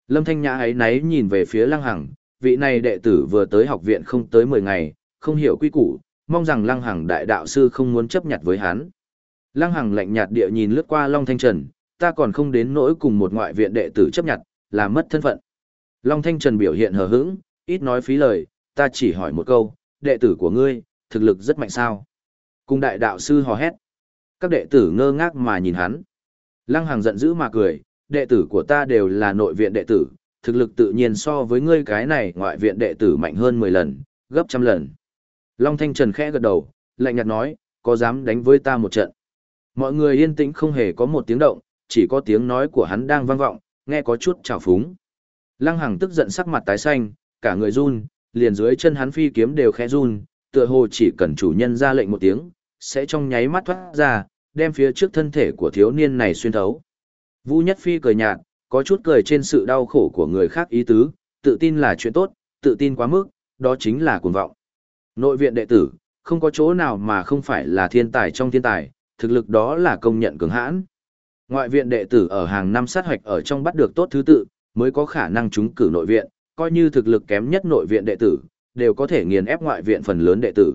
Lâm Thanh Nhã ấy náy nhìn về phía Lăng Hằng, vị này đệ tử vừa tới học viện không tới 10 ngày, không hiểu quy củ, mong rằng Lăng Hằng đại đạo sư không muốn chấp nhận với hắn. Lăng Hằng lạnh nhạt địa nhìn lướt qua Long Thanh Trần, ta còn không đến nỗi cùng một ngoại viện đệ tử chấp nhận, là mất thân phận. Long Thanh Trần biểu hiện hờ hững, ít nói phí lời, ta chỉ hỏi một câu, đệ tử của ngươi, thực lực rất mạnh sao? Cùng đại đạo sư hò hét. Các đệ tử ngơ ngác mà nhìn hắn. Lăng Hằng giận dữ mà cười, đệ tử của ta đều là nội viện đệ tử, thực lực tự nhiên so với ngươi cái này ngoại viện đệ tử mạnh hơn 10 lần, gấp trăm lần. Long Thanh Trần khẽ gật đầu, lạnh nhạt nói, có dám đánh với ta một trận. Mọi người yên tĩnh không hề có một tiếng động, chỉ có tiếng nói của hắn đang vang vọng, nghe có chút trào phúng. Lăng Hằng tức giận sắc mặt tái xanh, cả người run, liền dưới chân hắn phi kiếm đều khẽ run, tựa hồ chỉ cần chủ nhân ra lệnh một tiếng, sẽ trong nháy mắt thoát ra, đem phía trước thân thể của thiếu niên này xuyên thấu. Vũ Nhất Phi cười nhạt, có chút cười trên sự đau khổ của người khác ý tứ, tự tin là chuyện tốt, tự tin quá mức, đó chính là cuồng vọng. Nội viện đệ tử, không có chỗ nào mà không phải là thiên tài trong thiên tài, thực lực đó là công nhận cường hãn. Ngoại viện đệ tử ở hàng năm sát hoạch ở trong bắt được tốt thứ tự, mới có khả năng trúng cử nội viện, coi như thực lực kém nhất nội viện đệ tử, đều có thể nghiền ép ngoại viện phần lớn đệ tử.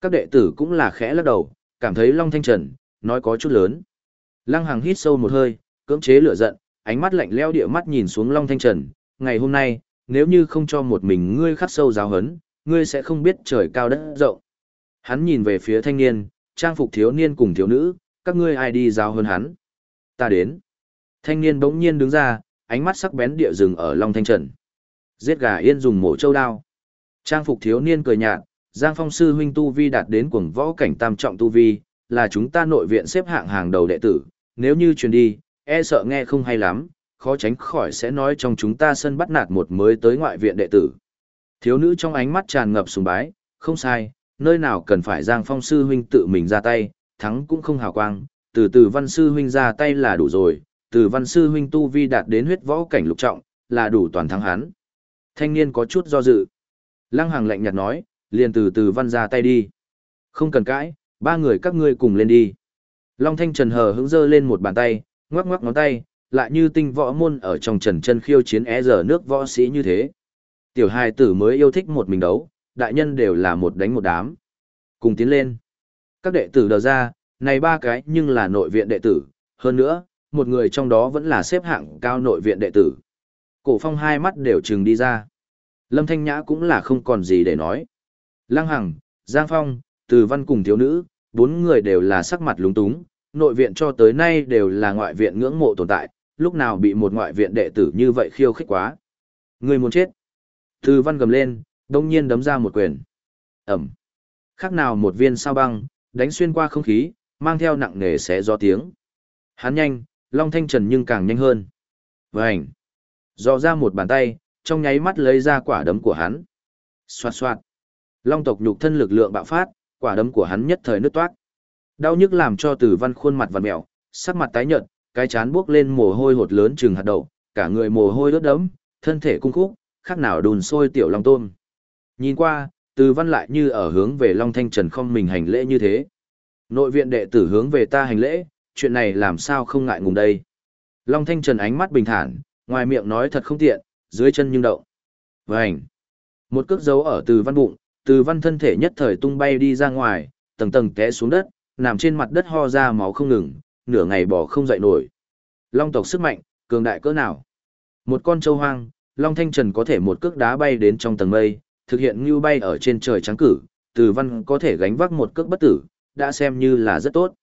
Các đệ tử cũng là khẽ lắc đầu, cảm thấy Long Thanh Trần, nói có chút lớn. Lăng Hằng hít sâu một hơi, cưỡng chế lửa giận, ánh mắt lạnh lẽo địa mắt nhìn xuống Long Thanh Trần, ngày hôm nay, nếu như không cho một mình ngươi khắc sâu giáo hấn, ngươi sẽ không biết trời cao đất rộng. Hắn nhìn về phía thanh niên, trang phục thiếu niên cùng thiếu nữ, các ngươi ai đi giáo hơn hắn. Ta đến. Thanh niên bỗng nhiên đứng ra, ánh mắt sắc bén địa rừng ở Long Thanh Trần. Giết gà yên dùng mổ châu đao. Trang phục thiếu niên cười nhạt, Giang Phong sư huynh tu vi đạt đến cuồng võ cảnh tam trọng tu vi, là chúng ta nội viện xếp hạng hàng đầu đệ tử, nếu như truyền đi, e sợ nghe không hay lắm, khó tránh khỏi sẽ nói trong chúng ta sân bắt nạt một mới tới ngoại viện đệ tử. Thiếu nữ trong ánh mắt tràn ngập sùng bái, không sai, nơi nào cần phải Giang Phong sư huynh tự mình ra tay, thắng cũng không hào quang, từ từ văn sư huynh ra tay là đủ rồi, từ văn sư huynh tu vi đạt đến huyết võ cảnh lục trọng, là đủ toàn thắng hắn. Thanh niên có chút do dự. Lăng Hằng lạnh nhạt nói, liền từ từ văn ra tay đi. Không cần cãi, ba người các ngươi cùng lên đi. Long Thanh Trần hờ hững dơ lên một bàn tay, ngoắc ngoắc ngón tay, lại như tinh võ môn ở trong trần chân khiêu chiến é giờ nước võ sĩ như thế. Tiểu hài tử mới yêu thích một mình đấu, đại nhân đều là một đánh một đám. Cùng tiến lên. Các đệ tử đờ ra, này ba cái nhưng là nội viện đệ tử, hơn nữa, một người trong đó vẫn là xếp hạng cao nội viện đệ tử. Cổ phong hai mắt đều trừng đi ra. Lâm Thanh Nhã cũng là không còn gì để nói. Lăng Hằng, Giang Phong, Từ Văn cùng thiếu nữ, bốn người đều là sắc mặt lúng túng, nội viện cho tới nay đều là ngoại viện ngưỡng mộ tồn tại, lúc nào bị một ngoại viện đệ tử như vậy khiêu khích quá. Người muốn chết. Từ Văn gầm lên, đông nhiên đấm ra một quyền. Ẩm. Khác nào một viên sao băng, đánh xuyên qua không khí, mang theo nặng nề xé gió tiếng. Hắn nhanh, Long Thanh Trần nhưng càng nhanh hơn. Vành. Dò ra một bàn tay, trong nháy mắt lấy ra quả đấm của hắn. Xoạt xoạt. Long tộc nhục thân lực lượng bạo phát, quả đấm của hắn nhất thời nứt toát. Đau nhức làm cho Tử Văn khuôn mặt vặn mèo, sắc mặt tái nhợt, cái chán buốc lên mồ hôi hột lớn chừng hạt đậu, cả người mồ hôi ướt đẫm, thân thể cung khúc, khác nào đùn sôi tiểu long tôm. Nhìn qua, Từ Văn lại như ở hướng về Long Thanh Trần không mình hành lễ như thế. Nội viện đệ tử hướng về ta hành lễ, chuyện này làm sao không ngại ngùng đây. Long Thanh Trần ánh mắt bình thản, ngoài miệng nói thật không tiện, dưới chân nhưng động. Vành. Một cước dấu ở từ văn bụng, từ văn thân thể nhất thời tung bay đi ra ngoài, tầng tầng té xuống đất, nằm trên mặt đất ho ra máu không ngừng, nửa ngày bỏ không dậy nổi. Long tộc sức mạnh, cường đại cỡ nào? Một con châu hoang, Long Thanh Trần có thể một cước đá bay đến trong tầng mây, thực hiện như bay ở trên trời trắng cử, từ văn có thể gánh vác một cước bất tử, đã xem như là rất tốt.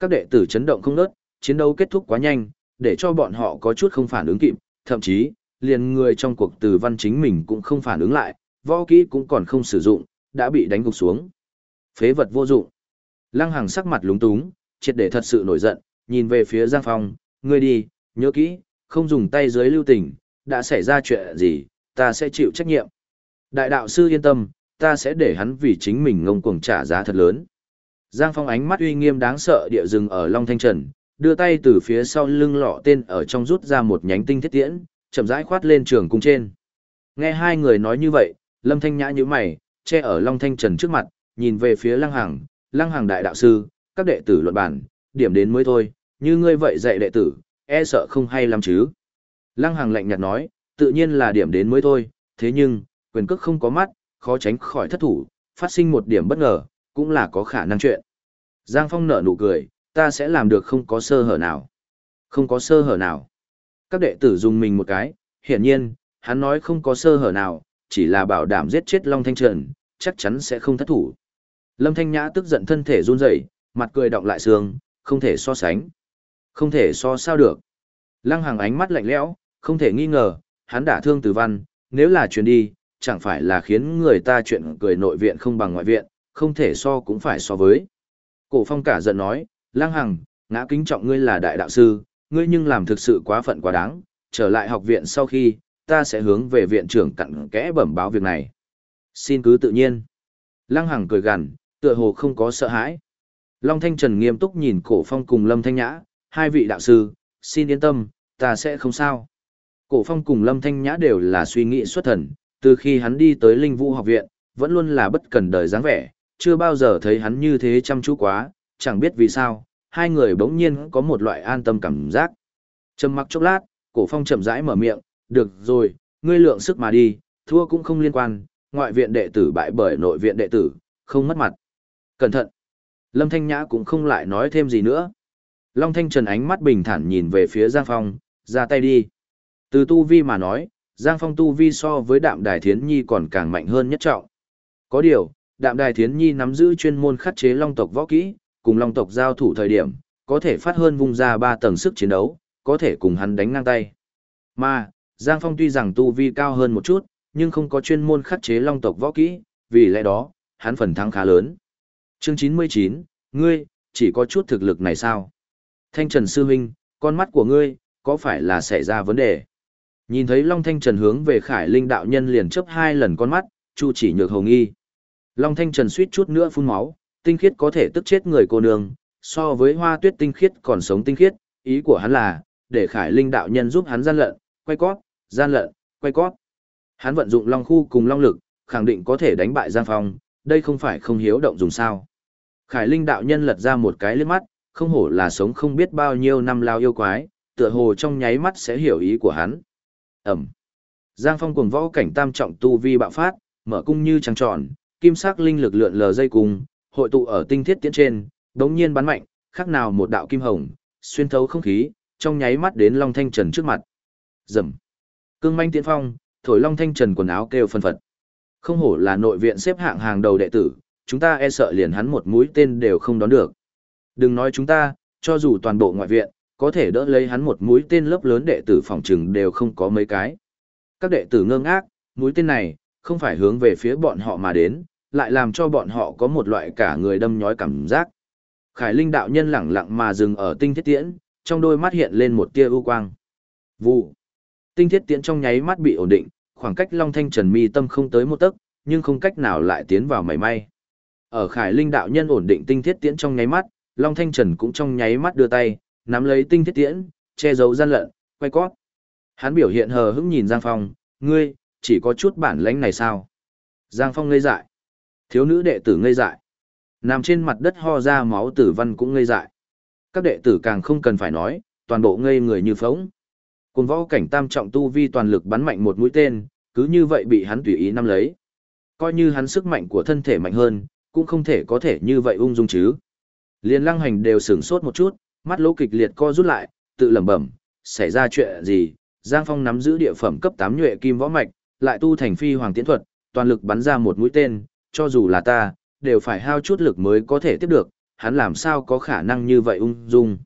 Các đệ tử chấn động không nớt, chiến đấu kết thúc quá nhanh, để cho bọn họ có chút không phản ứng kịp, thậm chí, liền người trong cuộc từ văn chính mình cũng không phản ứng lại, võ kỹ cũng còn không sử dụng, đã bị đánh gục xuống. Phế vật vô dụng. Lăng Hằng sắc mặt lúng túng, triệt để thật sự nổi giận, nhìn về phía Giang Phong, ngươi đi, nhớ kỹ, không dùng tay dưới lưu tình, đã xảy ra chuyện gì, ta sẽ chịu trách nhiệm. Đại đạo sư yên tâm, ta sẽ để hắn vì chính mình ngông cuồng trả giá thật lớn. Giang Phong ánh mắt uy nghiêm đáng sợ địa dừng ở Long Thanh Trần, đưa tay từ phía sau lưng lọ tên ở trong rút ra một nhánh tinh thiết tiễn, chậm rãi khoát lên trường cung trên. Nghe hai người nói như vậy, Lâm Thanh Nhã như mày, che ở Long Thanh Trần trước mặt, nhìn về phía Lăng Hằng, Lăng Hằng đại đạo sư, các đệ tử luận bản, điểm đến mới thôi, như ngươi vậy dạy đệ tử, e sợ không hay lắm chứ. Lăng Hằng lạnh nhạt nói, tự nhiên là điểm đến mới thôi, thế nhưng, quyền cước không có mắt, khó tránh khỏi thất thủ, phát sinh một điểm bất ngờ, cũng là có khả năng chuyện. Giang Phong nở nụ cười, ta sẽ làm được không có sơ hở nào. Không có sơ hở nào. Các đệ tử dùng mình một cái, hiển nhiên, hắn nói không có sơ hở nào, chỉ là bảo đảm giết chết Long Thanh Trần, chắc chắn sẽ không thất thủ. Lâm Thanh Nhã tức giận thân thể run rẩy, mặt cười động lại xương, không thể so sánh. Không thể so sao được. Lăng Hằng ánh mắt lạnh lẽo, không thể nghi ngờ, hắn đã thương Từ Văn, nếu là truyền đi, chẳng phải là khiến người ta chuyện cười nội viện không bằng ngoại viện, không thể so cũng phải so với. Cổ Phong cả giận nói, Lăng Hằng, ngã kính trọng ngươi là đại đạo sư, ngươi nhưng làm thực sự quá phận quá đáng, trở lại học viện sau khi, ta sẽ hướng về viện trưởng cặn kẽ bẩm báo việc này. Xin cứ tự nhiên. Lăng Hằng cười gằn, tựa hồ không có sợ hãi. Long Thanh Trần nghiêm túc nhìn Cổ Phong cùng Lâm Thanh Nhã, hai vị đạo sư, xin yên tâm, ta sẽ không sao. Cổ Phong cùng Lâm Thanh Nhã đều là suy nghĩ xuất thần, từ khi hắn đi tới Linh Vũ học viện, vẫn luôn là bất cần đời dáng vẻ, chưa bao giờ thấy hắn như thế chăm chú quá, chẳng biết vì sao, hai người bỗng nhiên có một loại an tâm cảm giác. Trầm mặc chốc lát, cổ phong chậm rãi mở miệng, được rồi, ngươi lượng sức mà đi, thua cũng không liên quan, ngoại viện đệ tử bại bởi nội viện đệ tử, không mất mặt. Cẩn thận. Lâm Thanh Nhã cũng không lại nói thêm gì nữa. Long Thanh Trần ánh mắt bình thản nhìn về phía Giang Phong, ra tay đi. Từ tu vi mà nói, Giang Phong tu vi so với đạm đài thiến nhi còn càng mạnh hơn nhất trọng. Có điều, đạm đài thiến nhi nắm giữ chuyên môn khắc chế long tộc võ kỹ, cùng long tộc giao thủ thời điểm, có thể phát hơn vung ra ba tầng sức chiến đấu, có thể cùng hắn đánh ngang tay. Mà, Giang Phong tuy rằng tu vi cao hơn một chút, nhưng không có chuyên môn khắc chế long tộc võ kỹ, vì lẽ đó, hắn phần thắng khá lớn. Chương 99, ngươi, chỉ có chút thực lực này sao? Thanh Trần Sư Minh, con mắt của ngươi, có phải là xảy ra vấn đề? Nhìn thấy Long Thanh Trần hướng về Khải Linh đạo nhân liền chấp hai lần con mắt, Chu chỉ nhược hồng nghi. Long Thanh Trần suýt chút nữa phun máu, tinh khiết có thể tức chết người cô nương, so với hoa tuyết tinh khiết còn sống tinh khiết, ý của hắn là, để Khải Linh đạo nhân giúp hắn gian lận, quay cót, gian lận, quay cót. Hắn vận dụng Long Khu cùng Long Lực, khẳng định có thể đánh bại Giang Phong, đây không phải không hiếu động dùng sao. Khải Linh đạo nhân lật ra một cái liếc mắt, không hổ là sống không biết bao nhiêu năm lao yêu quái, tựa hồ trong nháy mắt sẽ hiểu ý của hắn. Ẩm. Giang Phong cuồng võ cảnh tam trọng tu vi bạo phát, mở cung như trăng tròn, kim sắc linh lực lượn lờ dây cung, hội tụ ở tinh thiết tiễn trên, đống nhiên bắn mạnh, khác nào một đạo kim hồng, xuyên thấu không khí, trong nháy mắt đến Long Thanh Trần trước mặt. Rầm. Cương manh Tiến phong, thổi Long Thanh Trần quần áo kêu phân phật. Không hổ là nội viện xếp hạng hàng đầu đệ tử, chúng ta e sợ liền hắn một mũi tên đều không đón được. Đừng nói chúng ta, cho dù toàn bộ ngoại viện, có thể đỡ lấy hắn một mũi tên lớp lớn đệ tử phòng trừng đều không có mấy cái. Các đệ tử ngơ ngác, mũi tên này, không phải hướng về phía bọn họ mà đến, lại làm cho bọn họ có một loại cả người đâm nhói cảm giác. Khải Linh đạo nhân lẳng lặng mà dừng ở tinh thiết tiễn, trong đôi mắt hiện lên một tia ưu quang. Vụ. Tinh thiết tiễn trong nháy mắt bị ổn định, khoảng cách Long Thanh Trần mi tâm không tới một tấc, nhưng không cách nào lại tiến vào mảy may. Ở Khải Linh đạo nhân ổn định tinh thiết tiễn trong nháy mắt, Long Thanh Trần cũng trong nháy mắt đưa tay, nắm lấy tinh thiết tiễn, che giấu gian lận, quay cót. Hắn biểu hiện hờ hững nhìn Giang Phong, ngươi, chỉ có chút bản lãnh này sao? Giang Phong ngây dại. Thiếu nữ đệ tử ngây dại. Nằm trên mặt đất ho ra máu tử văn cũng ngây dại. Các đệ tử càng không cần phải nói, toàn bộ ngây người như phóng. Cùng võ cảnh tam trọng tu vi toàn lực bắn mạnh một mũi tên, cứ như vậy bị hắn tùy ý nắm lấy. Coi như hắn sức mạnh của thân thể mạnh hơn, cũng không thể có thể như vậy ung dung chứ. Liên lăng hành đều sửng sốt một chút, mắt lỗ kịch liệt co rút lại, tự lẩm bẩm, xảy ra chuyện gì? Giang Phong nắm giữ địa phẩm cấp 8 nhuệ kim võ mạch, lại tu thành phi hoàng tiễn thuật, toàn lực bắn ra một mũi tên, cho dù là ta, đều phải hao chút lực mới có thể tiếp được, hắn làm sao có khả năng như vậy ung dung.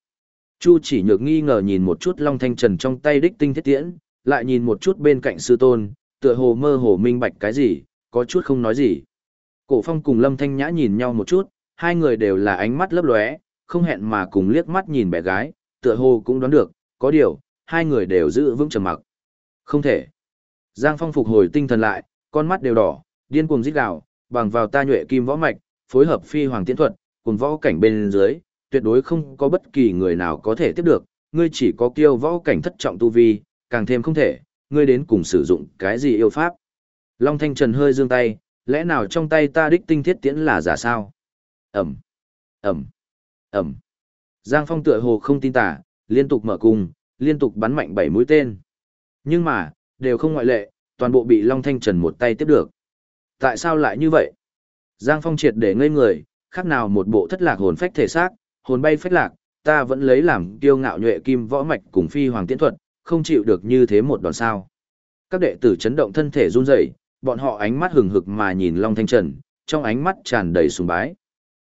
Chu chỉ nhược nghi ngờ nhìn một chút Long Thanh Trần trong tay đích tinh thiết tiễn, lại nhìn một chút bên cạnh sư tôn, tựa hồ mơ hồ minh bạch cái gì, có chút không nói gì. Cổ phong cùng Lâm Thanh Nhã nhìn nhau một chút, hai người đều là ánh mắt lấp lóe, không hẹn mà cùng liếc mắt nhìn bé gái, tựa hồ cũng đoán được, có điều, hai người đều giữ vững trầm mặc. Không thể. Giang Phong phục hồi tinh thần lại, con mắt đều đỏ, điên cuồng rít gào, bằng vào ta nhuệ kim võ mạch, phối hợp phi hoàng tiễn thuật, cùng võ cảnh bên dưới, tuyệt đối không có bất kỳ người nào có thể tiếp được, ngươi chỉ có kiêu võ cảnh thất trọng tu vi, càng thêm không thể, ngươi đến cùng sử dụng cái gì yêu pháp. Long Thanh Trần hơi dương tay, lẽ nào trong tay ta đích tinh thiết tiễn là giả sao? Ẩm, Ẩm, Ẩm. Giang Phong tựa hồ không tin tả, liên tục mở cung, liên tục bắn mạnh bảy mũi tên. Nhưng mà, đều không ngoại lệ, toàn bộ bị Long Thanh Trần một tay tiếp được. Tại sao lại như vậy? Giang Phong triệt để ngây người, khác nào một bộ thất lạc hồn phách thể xác, hồn bay phách lạc, ta vẫn lấy làm kiêu ngạo nhuệ kim võ mạch cùng phi hoàng tiễn thuật, không chịu được như thế một đòn sao. Các đệ tử chấn động thân thể run rẩy, bọn họ ánh mắt hừng hực mà nhìn Long Thanh Trần, trong ánh mắt tràn đầy sùng bái.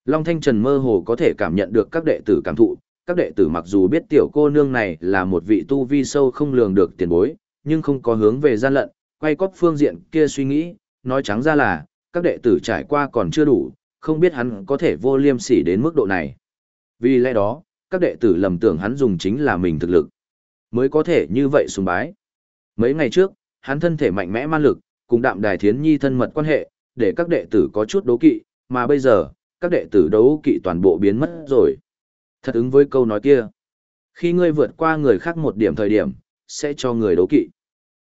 Long Thanh Trần mơ hồ có thể cảm nhận được các đệ tử cảm thụ, các đệ tử mặc dù biết tiểu cô nương này là một vị tu vi sâu không lường được tiền bối, nhưng không có hướng về gian lận, quay cóp phương diện kia suy nghĩ, nói trắng ra là, các đệ tử trải qua còn chưa đủ, không biết hắn có thể vô liêm sỉ đến mức độ này. Vì lẽ đó, các đệ tử lầm tưởng hắn dùng chính là mình thực lực, mới có thể như vậy sùng bái. Mấy ngày trước, hắn thân thể mạnh mẽ man lực, cùng đạm đài thiến nhi thân mật quan hệ, để các đệ tử có chút đấu kỵ, mà bây giờ, các đệ tử đấu kỵ toàn bộ biến mất rồi. Thật ứng với câu nói kia. Khi ngươi vượt qua người khác một điểm thời điểm, sẽ cho người đấu kỵ.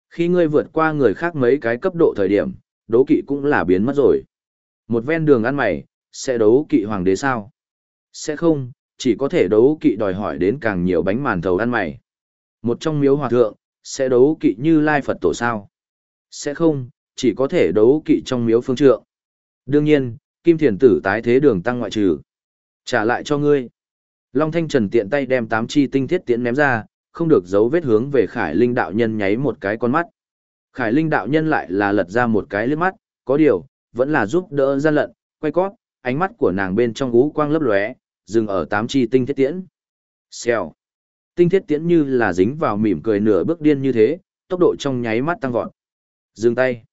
Khi ngươi vượt qua người khác mấy cái cấp độ thời điểm, đấu kỵ cũng là biến mất rồi. Một ven đường ăn mày, sẽ đấu kỵ hoàng đế sao? Sẽ không, chỉ có thể đấu kỵ đòi hỏi đến càng nhiều bánh màn thầu ăn mày. Một trong miếu hòa thượng, sẽ đấu kỵ như lai Phật tổ sao? Sẽ không, chỉ có thể đấu kỵ trong miếu phương trượng. Đương nhiên, kim thiền tử tái thế đường tăng ngoại trừ. Trả lại cho ngươi. Long Thanh Trần tiện tay đem tám chi tinh thiết tiễn ném ra, không được giấu vết hướng về Khải Linh đạo nhân nháy một cái con mắt. Khải Linh đạo nhân lại là lật ra một cái liếc mắt, có điều, vẫn là giúp đỡ gian lận, quay cót, ánh mắt của nàng bên trong gú quang lấp lóe, dừng ở tám chi tinh thiết tiễn. Xèo. Tinh thiết tiễn như là dính vào mỉm cười nửa bước điên như thế, tốc độ trong nháy mắt tăng vọt. Dừng tay.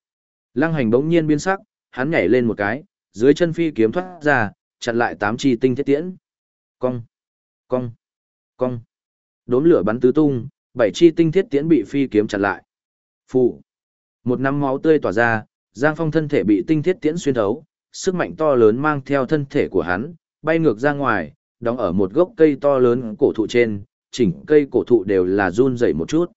Lăng hành bỗng nhiên biến sắc, hắn nhảy lên một cái, dưới chân phi kiếm thoát ra, chặn lại tám chi tinh thiết tiễn. Cong. Cong. Cong. Đốm lửa bắn tứ tung, bảy chi tinh thiết tiễn bị phi kiếm chặn lại. Phụ. Một năm máu tươi tỏa ra, Giang Phong thân thể bị tinh thiết tiễn xuyên thấu, sức mạnh to lớn mang theo thân thể của hắn, bay ngược ra ngoài, đóng ở một gốc cây to lớn cổ thụ trên, chỉnh cây cổ thụ đều là run rẩy một chút.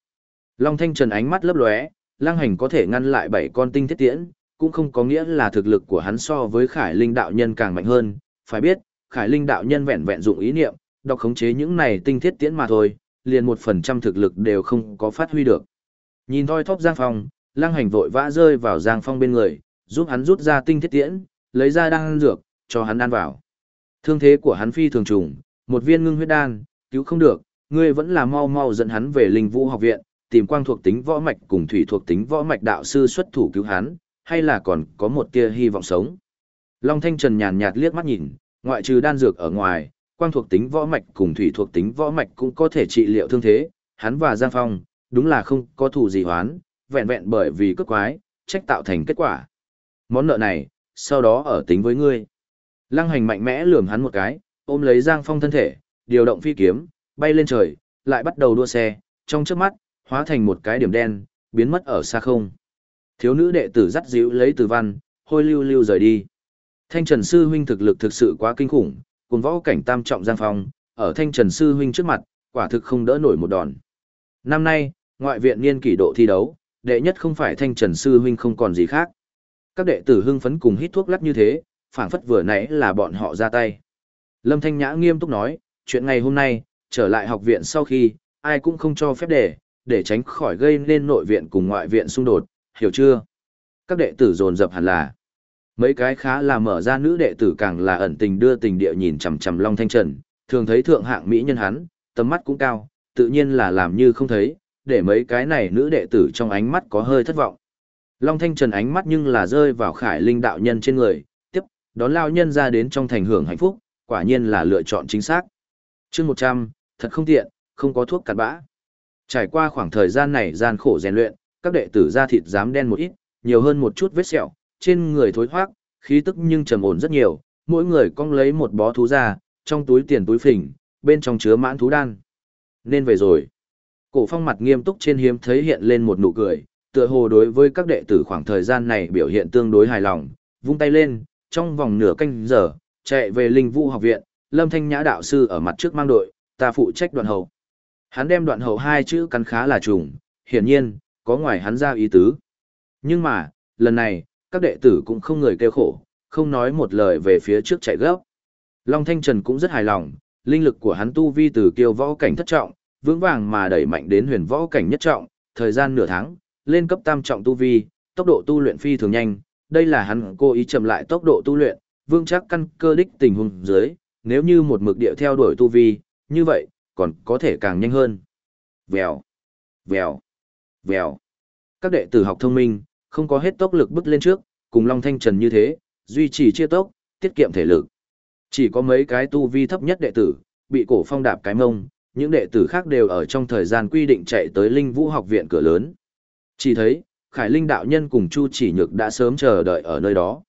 Long Thanh Trần ánh mắt lấp lóe, Lang Hành có thể ngăn lại bảy con tinh thiết tiễn, cũng không có nghĩa là thực lực của hắn so với Khải Linh đạo nhân càng mạnh hơn, phải biết, Khải Linh đạo nhân vẹn vẹn dụng ý niệm, đọc khống chế những này tinh thiết tiễn mà thôi, liền một phần trăm thực lực đều không có phát huy được. Nhìn thoi thóp Giang Phong, Lang Hành vội vã rơi vào Giang Phong bên người, giúp hắn rút ra tinh thiết tiễn, lấy ra đan dược, cho hắn ăn vào. Thương thế của hắn phi thường trùng, một viên ngưng huyết đan, cứu không được, ngươi vẫn là mau mau dẫn hắn về Linh Vũ học viện, tìm quang thuộc tính võ mạch cùng thủy thuộc tính võ mạch đạo sư xuất thủ cứu hắn, hay là còn có một tia hy vọng sống. Long Thanh Trần nhàn nhạt liếc mắt nhìn, ngoại trừ đan dược ở ngoài, quang thuộc tính võ mạch cùng thủy thuộc tính võ mạch cũng có thể trị liệu thương thế, hắn và Giang Phong, đúng là không có thù gì hoán, vẹn vẹn bởi vì cất quái, trách tạo thành kết quả. Món nợ này, sau đó ở tính với ngươi. Lăng hành mạnh mẽ lườm hắn một cái, ôm lấy Giang Phong thân thể, điều động phi kiếm, bay lên trời, lại bắt đầu đua xe, trong trước mắt, hóa thành một cái điểm đen, biến mất ở xa không. Thiếu nữ đệ tử dắt dịu lấy từ văn, hôi lưu lưu rời đi. Thanh Trần Sư Huynh thực lực thực sự quá kinh khủng, cùng võ cảnh tam trọng Giang Phong, ở Thanh Trần Sư Huynh trước mặt, quả thực không đỡ nổi một đòn. Năm nay, ngoại viện niên kỷ độ thi đấu, đệ nhất không phải Thanh Trần Sư Huynh không còn gì khác. Các đệ tử hưng phấn cùng hít thuốc lắc như thế, phảng phất vừa nãy là bọn họ ra tay. Lâm Thanh Nhã nghiêm túc nói, chuyện ngày hôm nay, trở lại học viện sau khi, ai cũng không cho phép để, để tránh khỏi gây nên nội viện cùng ngoại viện xung đột, hiểu chưa? Các đệ tử dồn dập hẳn là. Mấy cái khá là mở ra nữ đệ tử càng là ẩn tình đưa tình địa nhìn chằm chằm Long Thanh Trần, thường thấy thượng hạng mỹ nhân hắn, tầm mắt cũng cao, tự nhiên là làm như không thấy, để mấy cái này nữ đệ tử trong ánh mắt có hơi thất vọng. Long Thanh Trần ánh mắt nhưng là rơi vào khải linh đạo nhân trên người, tiếp, đón lao nhân ra đến trong thành hưởng hạnh phúc, quả nhiên là lựa chọn chính xác. chương 100, thật không tiện, không có thuốc cặn bã. Trải qua khoảng thời gian này gian khổ rèn luyện, các đệ tử da thịt dám đen một ít, nhiều hơn một chút vết sẹo, trên người thối thoát, khí tức nhưng trầm ổn rất nhiều, mỗi người cong lấy một bó thú ra, trong túi tiền túi phình, bên trong chứa mãn thú đan. Nên về rồi. Cổ phong mặt nghiêm túc trên hiếm thấy hiện lên một nụ cười, tựa hồ đối với các đệ tử khoảng thời gian này biểu hiện tương đối hài lòng, vung tay lên, trong vòng nửa canh giờ, chạy về linh vũ học viện, lâm thanh nhã đạo sư ở mặt trước mang đội, ta phụ trách đoàn hậu. Hắn đem đoạn hậu hai chữ cắn khá là trùng, hiển nhiên, có ngoài hắn ra ý tứ. Nhưng mà, lần này, các đệ tử cũng không người kêu khổ, không nói một lời về phía trước chạy gấp. Long Thanh Trần cũng rất hài lòng, linh lực của hắn tu vi từ kiêu võ cảnh thất trọng, vững vàng mà đẩy mạnh đến huyền võ cảnh nhất trọng, thời gian nửa tháng, lên cấp tam trọng tu vi, tốc độ tu luyện phi thường nhanh, đây là hắn cố ý chậm lại tốc độ tu luyện, vương chắc căn cơ đích tình huống dưới, nếu như một mực điệu theo đuổi tu vi, như vậy, còn có thể càng nhanh hơn. Vèo, vèo, vèo. Các đệ tử học thông minh, không có hết tốc lực bước lên trước, cùng Long Thanh Trần như thế, duy trì chia tốc, tiết kiệm thể lực. Chỉ có mấy cái tu vi thấp nhất đệ tử, bị cổ phong đạp cái mông, những đệ tử khác đều ở trong thời gian quy định chạy tới Linh Vũ học viện cửa lớn. Chỉ thấy, Khải Linh đạo nhân cùng Chu Chỉ Nhược đã sớm chờ đợi ở nơi đó.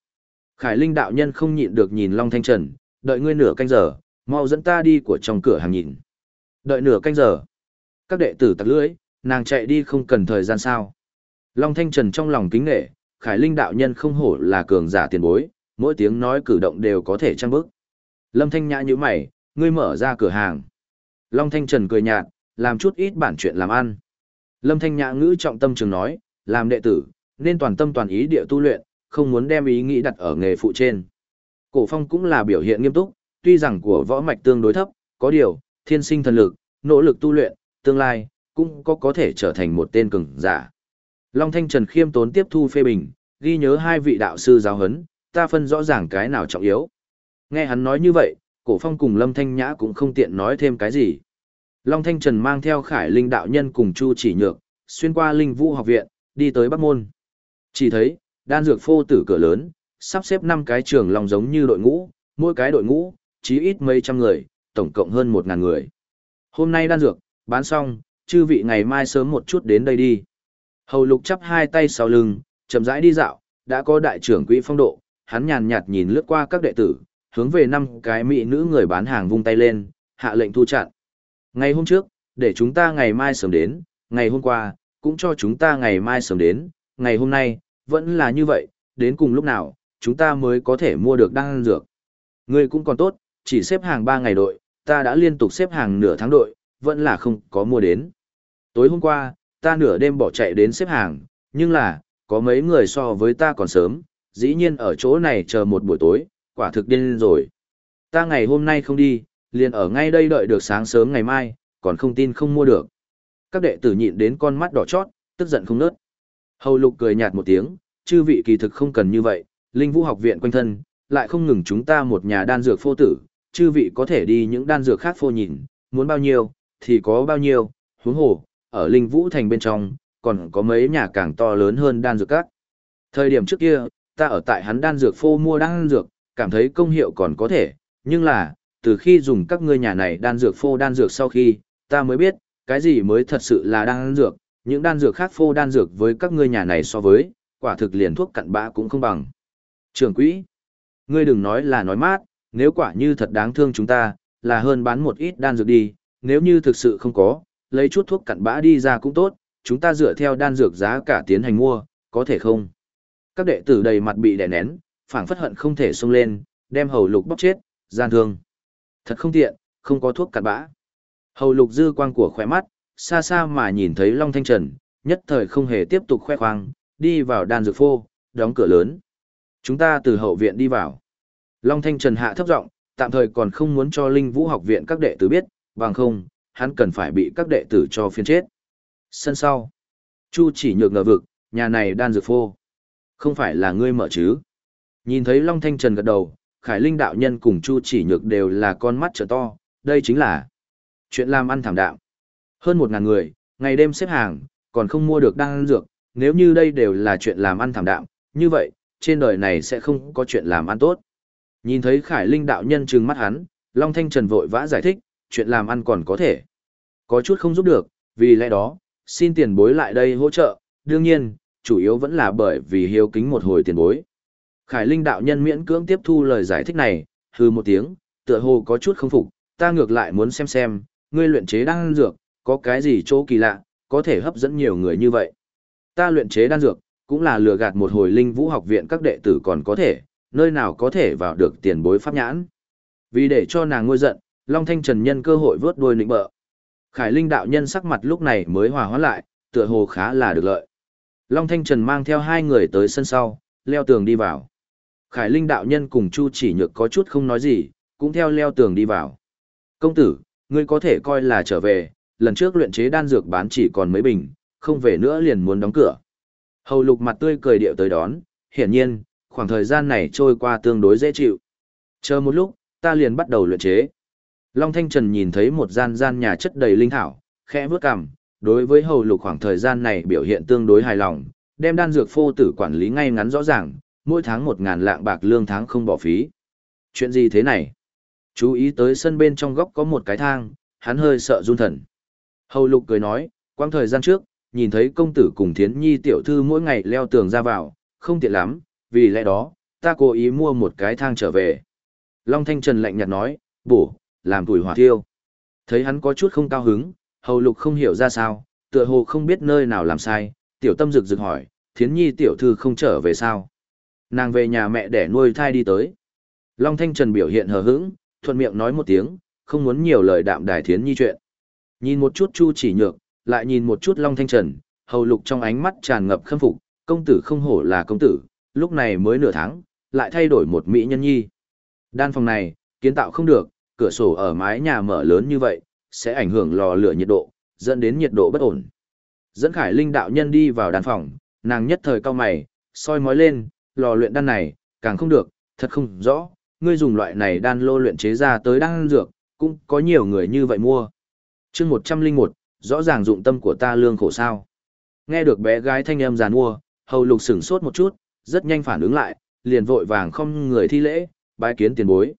Khải Linh đạo nhân không nhịn được nhìn Long Thanh Trần, đợi ngươi nửa canh giờ, mau dẫn ta đi của trong cửa hàng nhìn. Đợi nửa canh giờ. Các đệ tử tặc lưỡi, nàng chạy đi không cần thời gian sao. Long Thanh Trần trong lòng kính nghệ, Khải Linh đạo nhân không hổ là cường giả tiền bối, mỗi tiếng nói cử động đều có thể trang bức. Lâm Thanh Nhã như mày, ngươi mở ra cửa hàng. Long Thanh Trần cười nhạt, làm chút ít bản chuyện làm ăn. Lâm Thanh Nhã ngữ trọng tâm trường nói, làm đệ tử, nên toàn tâm toàn ý địa tu luyện, không muốn đem ý nghĩ đặt ở nghề phụ trên. Cổ phong cũng là biểu hiện nghiêm túc, tuy rằng của võ mạch tương đối thấp, có điều, thiên sinh thần lực, nỗ lực tu luyện, tương lai, cũng có có thể trở thành một tên cường giả. Long Thanh Trần khiêm tốn tiếp thu phê bình, ghi nhớ hai vị đạo sư giáo huấn, ta phân rõ ràng cái nào trọng yếu. Nghe hắn nói như vậy, cổ phong cùng Lâm Thanh Nhã cũng không tiện nói thêm cái gì. Long Thanh Trần mang theo khải linh đạo nhân cùng Chu chỉ nhược, xuyên qua linh vũ học viện, đi tới Bắc Môn. Chỉ thấy, đan dược phô tử cửa lớn, sắp xếp 5 cái trường lòng giống như đội ngũ, mỗi cái đội ngũ, chí ít mấy trăm người, tổng cộng hơn 1.000 người. Hôm nay đan dược, bán xong, chư vị ngày mai sớm một chút đến đây đi. Hầu lục chắp hai tay sau lưng, chậm rãi đi dạo, đã có đại trưởng quỹ phong độ, hắn nhàn nhạt nhìn lướt qua các đệ tử, hướng về năm cái mỹ nữ người bán hàng vung tay lên, hạ lệnh thu chặn. Ngày hôm trước, để chúng ta ngày mai sớm đến, ngày hôm qua, cũng cho chúng ta ngày mai sớm đến, ngày hôm nay, vẫn là như vậy, đến cùng lúc nào, chúng ta mới có thể mua được đan dược. Ngươi cũng còn tốt, chỉ xếp hàng 3 ngày đội, ta đã liên tục xếp hàng nửa tháng đội, vẫn là không có mua đến. Tối hôm qua, ta nửa đêm bỏ chạy đến xếp hàng, nhưng là, có mấy người so với ta còn sớm, dĩ nhiên ở chỗ này chờ một buổi tối, quả thực điên rồi. Ta ngày hôm nay không đi, liền ở ngay đây đợi được sáng sớm ngày mai, còn không tin không mua được. Các đệ tử nhịn đến con mắt đỏ chót, tức giận không nớt. Hầu lục cười nhạt một tiếng, chư vị kỳ thực không cần như vậy, linh vũ học viện quanh thân, lại không ngừng chúng ta một nhà đan dược phô tử, chư vị có thể đi những đan dược khác phô nhìn, muốn bao nhiêu, thì có bao nhiêu, huống hồ, ở linh vũ thành bên trong, còn có mấy nhà càng to lớn hơn đan dược các. Thời điểm trước kia, ta ở tại hắn đan dược phô mua đan dược, cảm thấy công hiệu còn có thể, nhưng là, từ khi dùng các ngươi nhà này đan dược phô đan dược sau khi, ta mới biết, cái gì mới thật sự là đan dược, những đan dược khác phô đan dược với các ngươi nhà này so với, quả thực liền thuốc cặn bã cũng không bằng. Trường quỹ, ngươi đừng nói là nói mát, nếu quả như thật đáng thương chúng ta, là hơn bán một ít đan dược đi, nếu như thực sự không có, lấy chút thuốc cặn bã đi ra cũng tốt, chúng ta dựa theo đan dược giá cả tiến hành mua, có thể không? Các đệ tử đầy mặt bị đè nén, phảng phất hận không thể xông lên, đem hầu lục bóc chết, gian thương. Thật không tiện, không có thuốc cặn bã. Hầu lục dư quang của khỏe mắt, xa xa mà nhìn thấy Long Thanh Trần, nhất thời không hề tiếp tục khoe khoang, đi vào đan dược phô, đóng cửa lớn. Chúng ta từ hậu viện đi vào. Long Thanh Trần hạ thấp giọng, tạm thời còn không muốn cho Linh Vũ học viện các đệ tử biết, bằng không, hắn cần phải bị các đệ tử cho phiên chết. Sân sau. Chu chỉ nhược ngờ vực, nhà này đan dược phô. Không phải là ngươi mở chứ. Nhìn thấy Long Thanh Trần gật đầu, Khải Linh đạo nhân cùng Chu chỉ nhược đều là con mắt trợ to, đây chính là chuyện làm ăn thảm đạm. Hơn một ngàn người, ngày đêm xếp hàng, còn không mua được đan dược, nếu như đây đều là chuyện làm ăn thảm đạm, như vậy, trên đời này sẽ không có chuyện làm ăn tốt. Nhìn thấy Khải Linh đạo nhân trừng mắt hắn, Long Thanh Trần vội vã giải thích, chuyện làm ăn còn có thể. Có chút không giúp được, vì lẽ đó, xin tiền bối lại đây hỗ trợ, đương nhiên, chủ yếu vẫn là bởi vì hiếu kính một hồi tiền bối. Khải Linh đạo nhân miễn cưỡng tiếp thu lời giải thích này, hư một tiếng, tựa hồ có chút không phục, ta ngược lại muốn xem xem, ngươi luyện chế đan dược, có cái gì chỗ kỳ lạ, có thể hấp dẫn nhiều người như vậy. Ta luyện chế đan dược, cũng là lừa gạt một hồi linh vũ học viện các đệ tử còn có thể, nơi nào có thể vào được tiền bối pháp nhãn. Vì để cho nàng ngôi giận, Long Thanh Trần nhân cơ hội vớt đuôi nịnh bợ. Khải Linh đạo nhân sắc mặt lúc này mới hòa hóa lại, tựa hồ khá là được lợi. Long Thanh Trần mang theo hai người tới sân sau, leo tường đi vào. Khải Linh đạo nhân cùng Chu chỉ nhược có chút không nói gì, cũng theo leo tường đi vào. Công tử, ngươi có thể coi là trở về, lần trước luyện chế đan dược bán chỉ còn mấy bình, không về nữa liền muốn đóng cửa. Hầu lục mặt tươi cười điệu tới đón, hiển nhiên, khoảng thời gian này trôi qua tương đối dễ chịu. Chờ một lúc, ta liền bắt đầu luyện chế. Long Thanh Trần nhìn thấy một gian gian nhà chất đầy linh thảo, khẽ bước cằm, đối với hầu lục khoảng thời gian này biểu hiện tương đối hài lòng, đem đan dược phô tử quản lý ngay ngắn rõ ràng, mỗi tháng một ngàn lạng bạc lương tháng không bỏ phí. Chuyện gì thế này? Chú ý tới sân bên trong góc có một cái thang, hắn hơi sợ run thần. Hầu lục cười nói, quang thời gian trước, nhìn thấy công tử cùng thiến nhi tiểu thư mỗi ngày leo tường ra vào, không tiện lắm, vì lẽ đó, ta cố ý mua một cái thang trở về. Long Thanh Trần lạnh nhạt nói, bổ, làm tuổi hỏa thiêu. Thấy hắn có chút không cao hứng, hầu lục không hiểu ra sao, tựa hồ không biết nơi nào làm sai, tiểu tâm rực rực hỏi, thiến nhi tiểu thư không trở về sao. Nàng về nhà mẹ để nuôi thai đi tới. Long Thanh Trần biểu hiện hờ hững, thuận miệng nói một tiếng, không muốn nhiều lời đạm đài thiến nhi chuyện. Nhìn một chút Chu chỉ nhược, lại nhìn một chút Long Thanh Trần, hầu lục trong ánh mắt tràn ngập khâm phục, công tử không hổ là công tử, lúc này mới nửa tháng, lại thay đổi một mỹ nhân nhi. Đan phòng này, kiến tạo không được, cửa sổ ở mái nhà mở lớn như vậy, sẽ ảnh hưởng lò lửa nhiệt độ, dẫn đến nhiệt độ bất ổn. Dẫn Khải Linh đạo nhân đi vào đan phòng, nàng nhất thời cao mày, soi mói lên, lò luyện đan này, càng không được, thật không rõ, ngươi dùng loại này đan lô luyện chế ra tới đan dược, cũng có nhiều người như vậy mua. chương 101, rõ ràng dụng tâm của ta lương khổ sao. Nghe được bé gái thanh âm giàn mua, hầu lục sửng sốt một chút, rất nhanh phản ứng lại, liền vội vàng không người thi lễ, bái kiến tiền bối.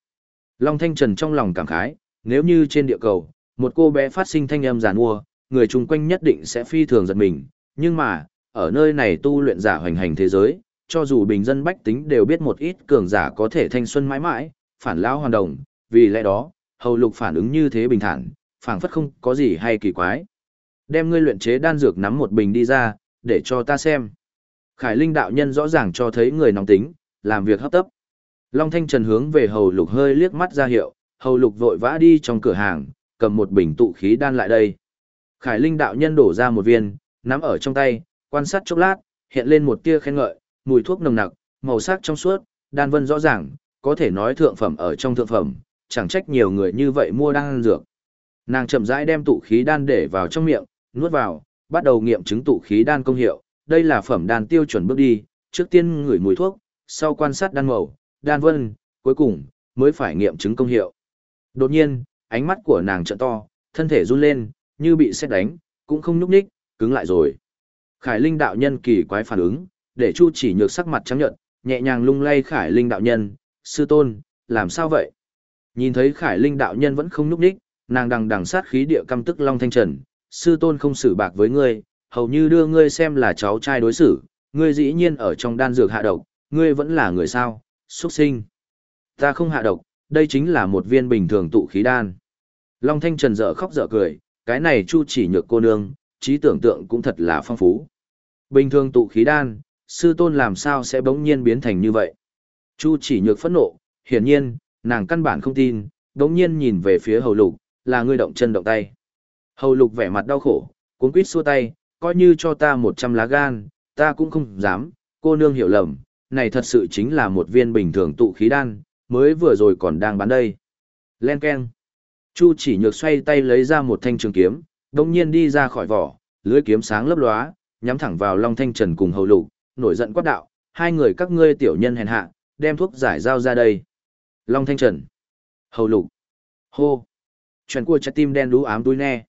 Long Thanh Trần trong lòng cảm khái, nếu như trên địa cầu, một cô bé phát sinh thanh âm giàn mua, người chung quanh nhất định sẽ phi thường giật mình, nhưng mà, ở nơi này tu luyện giả hoành hành thế giới, cho dù bình dân bách tính đều biết một ít cường giả có thể thanh xuân mãi mãi, phản lão hoàn đồng, vì lẽ đó, hầu lục phản ứng như thế bình thản, phảng phất không có gì hay kỳ quái. Đem ngươi luyện chế đan dược nắm một bình đi ra, để cho ta xem. Khải Linh đạo nhân rõ ràng cho thấy người nóng tính, làm việc hấp tấp. Long Thanh Trần hướng về Hầu Lục hơi liếc mắt ra hiệu, Hầu Lục vội vã đi trong cửa hàng, cầm một bình tụ khí đan lại đây. Khải Linh đạo nhân đổ ra một viên, nắm ở trong tay, quan sát chốc lát, hiện lên một tia khen ngợi, mùi thuốc nồng nặc, màu sắc trong suốt, đan vân rõ ràng, có thể nói thượng phẩm ở trong thượng phẩm, chẳng trách nhiều người như vậy mua đan dược. Nàng chậm rãi đem tụ khí đan để vào trong miệng, nuốt vào, bắt đầu nghiệm chứng tụ khí đan công hiệu, đây là phẩm đan tiêu chuẩn bước đi, trước tiên ngửi mùi thuốc, sau quan sát đan màu, đan vân, cuối cùng mới phải nghiệm chứng công hiệu. Đột nhiên, ánh mắt của nàng trợn to, thân thể run lên, như bị xét đánh, cũng không nhúc nhích, cứng lại rồi. Khải Linh đạo nhân kỳ quái phản ứng, để Chu chỉ nhược sắc mặt trắng nhợt, nhẹ nhàng lung lay Khải Linh đạo nhân, sư tôn, làm sao vậy? Nhìn thấy Khải Linh đạo nhân vẫn không nhúc nhích, nàng đằng đằng sát khí địa căm tức Long Thanh Trần, sư tôn không xử bạc với ngươi, hầu như đưa ngươi xem là cháu trai đối xử, ngươi dĩ nhiên ở trong đan dược hạ độc, ngươi vẫn là người sao, xuất sinh. Ta không hạ độc, đây chính là một viên bình thường tụ khí đan. Long Thanh Trần dở khóc dở cười, cái này chu chỉ nhược cô nương, trí tưởng tượng cũng thật là phong phú. Bình thường tụ khí đan, sư tôn làm sao sẽ bỗng nhiên biến thành như vậy? Chu chỉ nhược phẫn nộ, hiển nhiên, nàng căn bản không tin, bỗng nhiên nhìn về phía hầu lục, là ngươi động chân động tay. Hầu lục vẻ mặt đau khổ, cuốn quýt xua tay, coi như cho ta một trăm lá gan, ta cũng không dám, cô nương hiểu lầm, này thật sự chính là một viên bình thường tụ khí đan, mới vừa rồi còn đang bán đây. Len Ken. Chu chỉ nhược xoay tay lấy ra một thanh trường kiếm, đồng nhiên đi ra khỏi vỏ, lưới kiếm sáng lấp lóa, nhắm thẳng vào Long Thanh Trần cùng hầu lục, nổi giận quát đạo, hai người các ngươi tiểu nhân hèn hạ, đem thuốc giải giao ra đây. Long Thanh Trần. Hầu lục. Hô. Chuyện của trái tim đen đú ám túi ne.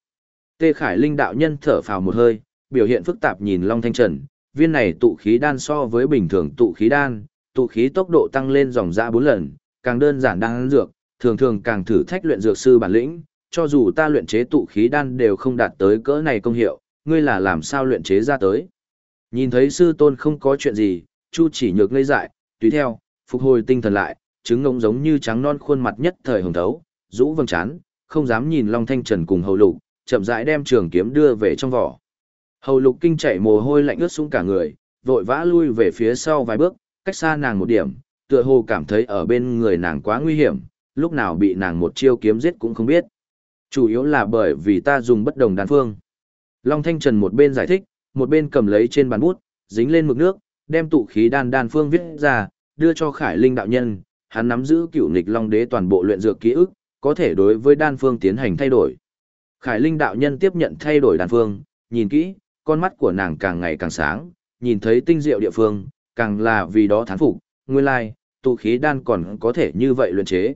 Tê Khải Linh đạo nhân thở phào một hơi, biểu hiện phức tạp nhìn Long Thanh Trần, viên này tụ khí đan so với bình thường tụ khí đan, tụ khí tốc độ tăng lên dòng ra 4 lần, càng đơn giản đan dược, thường thường càng thử thách luyện dược sư bản lĩnh, cho dù ta luyện chế tụ khí đan đều không đạt tới cỡ này công hiệu, ngươi là làm sao luyện chế ra tới. Nhìn thấy sư tôn không có chuyện gì, Chu chỉ nhược ngây dại, tùy theo, phục hồi tinh thần lại, trứng ngông giống như trắng non khuôn mặt nhất thời hồng thấu, rũ vầng trán, không dám nhìn Long Thanh Trần cùng hầu lục, chậm rãi đem trường kiếm đưa về trong vỏ. Hầu lục kinh chảy mồ hôi lạnh ướt xuống cả người, vội vã lui về phía sau vài bước, cách xa nàng một điểm, tựa hồ cảm thấy ở bên người nàng quá nguy hiểm, lúc nào bị nàng một chiêu kiếm giết cũng không biết. Chủ yếu là bởi vì ta dùng bất đồng đan phương. Long Thanh Trần một bên giải thích, một bên cầm lấy trên bàn bút, dính lên mực nước, đem tụ khí đan đan phương viết ra, đưa cho Khải Linh đạo nhân, hắn nắm giữ cựu nghịch Long Đế toàn bộ luyện dược ký ức, có thể đối với đan phương tiến hành thay đổi. Khải Linh đạo nhân tiếp nhận thay đổi đan phương, nhìn kỹ, con mắt của nàng càng ngày càng sáng, nhìn thấy tinh diệu địa phương, càng là vì đó thán phục, nguyên lai, tụ khí đan còn có thể như vậy luyện chế.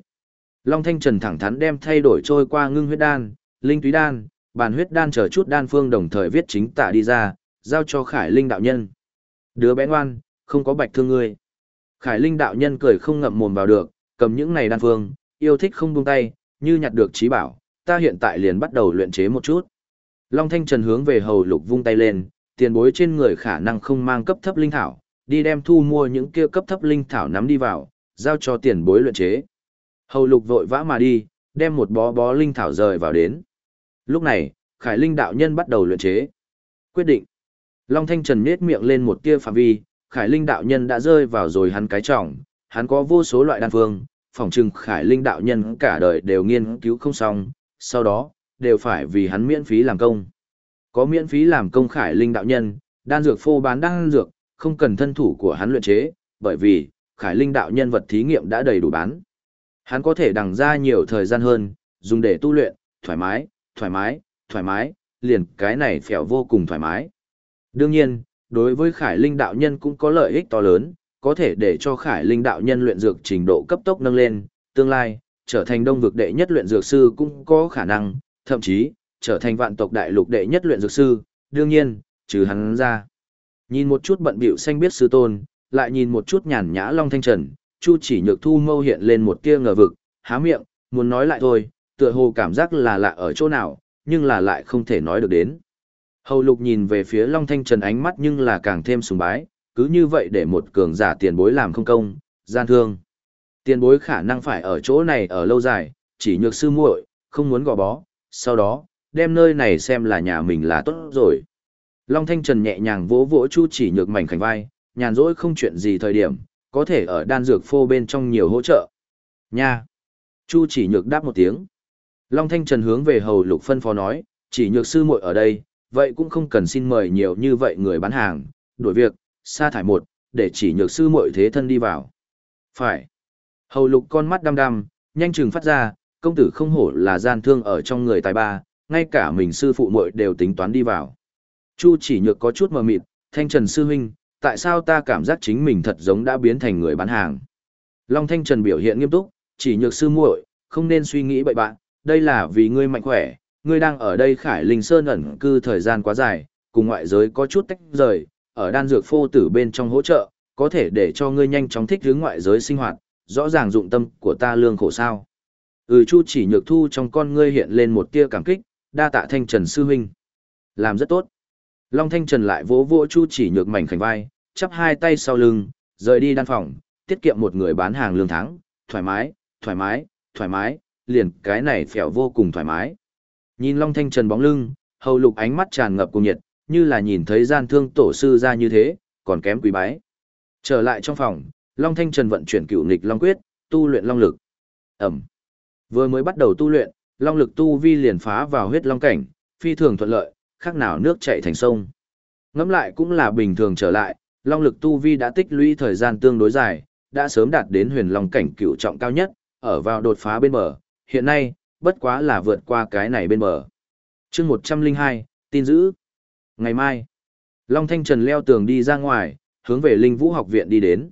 Long Thanh Trần thẳng thắn đem thay đổi trôi qua ngưng huyết đan, linh túy đan, bàn huyết đan chờ chút đan phương đồng thời viết chính tả đi ra, giao cho Khải Linh đạo nhân. Đứa bé ngoan, không có bạch thương ngươi. Khải Linh đạo nhân cười không ngậm mồm vào được, cầm những này đan phương, yêu thích không buông tay, như nhặt được trí bảo, ta hiện tại liền bắt đầu luyện chế một chút. Long Thanh Trần hướng về hầu lục vung tay lên, tiền bối trên người khả năng không mang cấp thấp linh thảo, đi đem thu mua những kia cấp thấp linh thảo nắm đi vào, giao cho tiền bối luyện chế. Hầu lục vội vã mà đi, đem một bó bó linh thảo rời vào đến. Lúc này, Khải Linh đạo nhân bắt đầu luyện chế. Quyết định. Long Thanh Trần nhếch miệng lên một tia phạm vi, Khải Linh đạo nhân đã rơi vào rồi hắn cái trọng, hắn có vô số loại đan phương, phỏng chừng Khải Linh đạo nhân cả đời đều nghiên cứu không xong, sau đó, đều phải vì hắn miễn phí làm công. Có miễn phí làm công Khải Linh đạo nhân, đan dược phô bán đan dược, không cần thân thủ của hắn luyện chế, bởi vì, Khải Linh đạo nhân vật thí nghiệm đã đầy đủ bán. Hắn có thể đằng ra nhiều thời gian hơn, dùng để tu luyện, thoải mái, thoải mái, thoải mái, liền cái này phèo vô cùng thoải mái. Đương nhiên, đối với Khải Linh đạo nhân cũng có lợi ích to lớn, có thể để cho Khải Linh đạo nhân luyện dược trình độ cấp tốc nâng lên, tương lai, trở thành đông vực đệ nhất luyện dược sư cũng có khả năng, thậm chí, trở thành vạn tộc đại lục đệ nhất luyện dược sư, đương nhiên, trừ hắn ra. Nhìn một chút bận bịu xanh biết sư tôn, lại nhìn một chút nhàn nhã long thanh trần, Chu chỉ nhược thu mâu hiện lên một tia ngờ vực, há miệng, muốn nói lại thôi, tựa hồ cảm giác là lạ ở chỗ nào, nhưng là lại không thể nói được đến. Hầu lục nhìn về phía Long Thanh Trần ánh mắt nhưng là càng thêm sùng bái, cứ như vậy để một cường giả tiền bối làm không công, gian thương. Tiền bối khả năng phải ở chỗ này ở lâu dài, chỉ nhược sư muội, không muốn gò bó, sau đó, đem nơi này xem là nhà mình là tốt rồi. Long Thanh Trần nhẹ nhàng vỗ vỗ Chu chỉ nhược mảnh khảnh vai, nhàn rỗi không chuyện gì thời điểm, có thể ở đan dược phô bên trong nhiều hỗ trợ. Nha! Chu chỉ nhược đáp một tiếng. Long Thanh Trần hướng về hầu lục phân phó nói, chỉ nhược sư muội ở đây, vậy cũng không cần xin mời nhiều như vậy người bán hàng, đổi việc, sa thải một, để chỉ nhược sư muội thế thân đi vào. Phải. Hầu lục con mắt đăm đăm, nhanh chừng phát ra, công tử không hổ là gian thương ở trong người tài ba, ngay cả mình sư phụ muội đều tính toán đi vào. Chu chỉ nhược có chút mờ mịt, thanh trần sư huynh, tại sao ta cảm giác chính mình thật giống đã biến thành người bán hàng. Long thanh trần biểu hiện nghiêm túc, chỉ nhược sư muội, không nên suy nghĩ bậy bạn, đây là vì ngươi mạnh khỏe, ngươi đang ở đây khải linh sơn ẩn cư thời gian quá dài, cùng ngoại giới có chút tách rời, ở đan dược phô tử bên trong hỗ trợ, có thể để cho ngươi nhanh chóng thích hướng ngoại giới sinh hoạt, rõ ràng dụng tâm của ta lương khổ sao. Ừ chu chỉ nhược thu trong con ngươi hiện lên một tia cảm kích, đa tạ thanh trần sư huynh. Làm rất tốt. Long thanh trần lại vỗ vỗ chu chỉ nhược mảnh khảnh vai, chắp hai tay sau lưng, rời đi đan phòng, tiết kiệm một người bán hàng lương tháng, thoải mái, thoải mái, thoải mái, liền cái này phèo vô cùng thoải mái. Nhìn Long Thanh Trần bóng lưng, hầu lục ánh mắt tràn ngập cùng nhiệt, như là nhìn thấy gian thương tổ sư ra như thế, còn kém quý bái. Trở lại trong phòng, Long Thanh Trần vận chuyển cựu nghịch Long Quyết, tu luyện Long Lực. Ẩm. Vừa mới bắt đầu tu luyện, Long Lực tu vi liền phá vào huyết Long cảnh, phi thường thuận lợi, khác nào nước chảy thành sông. Ngắm lại cũng là bình thường trở lại, Long Lực tu vi đã tích lũy thời gian tương đối dài, đã sớm đạt đến huyền Long cảnh cựu trọng cao nhất, ở vào đột phá bên bờ, hiện nay, bất quá là vượt qua cái này bên bờ. chương 102, tin giữ. Ngày mai, Long Thanh Trần leo tường đi ra ngoài, hướng về Linh Vũ học viện đi đến.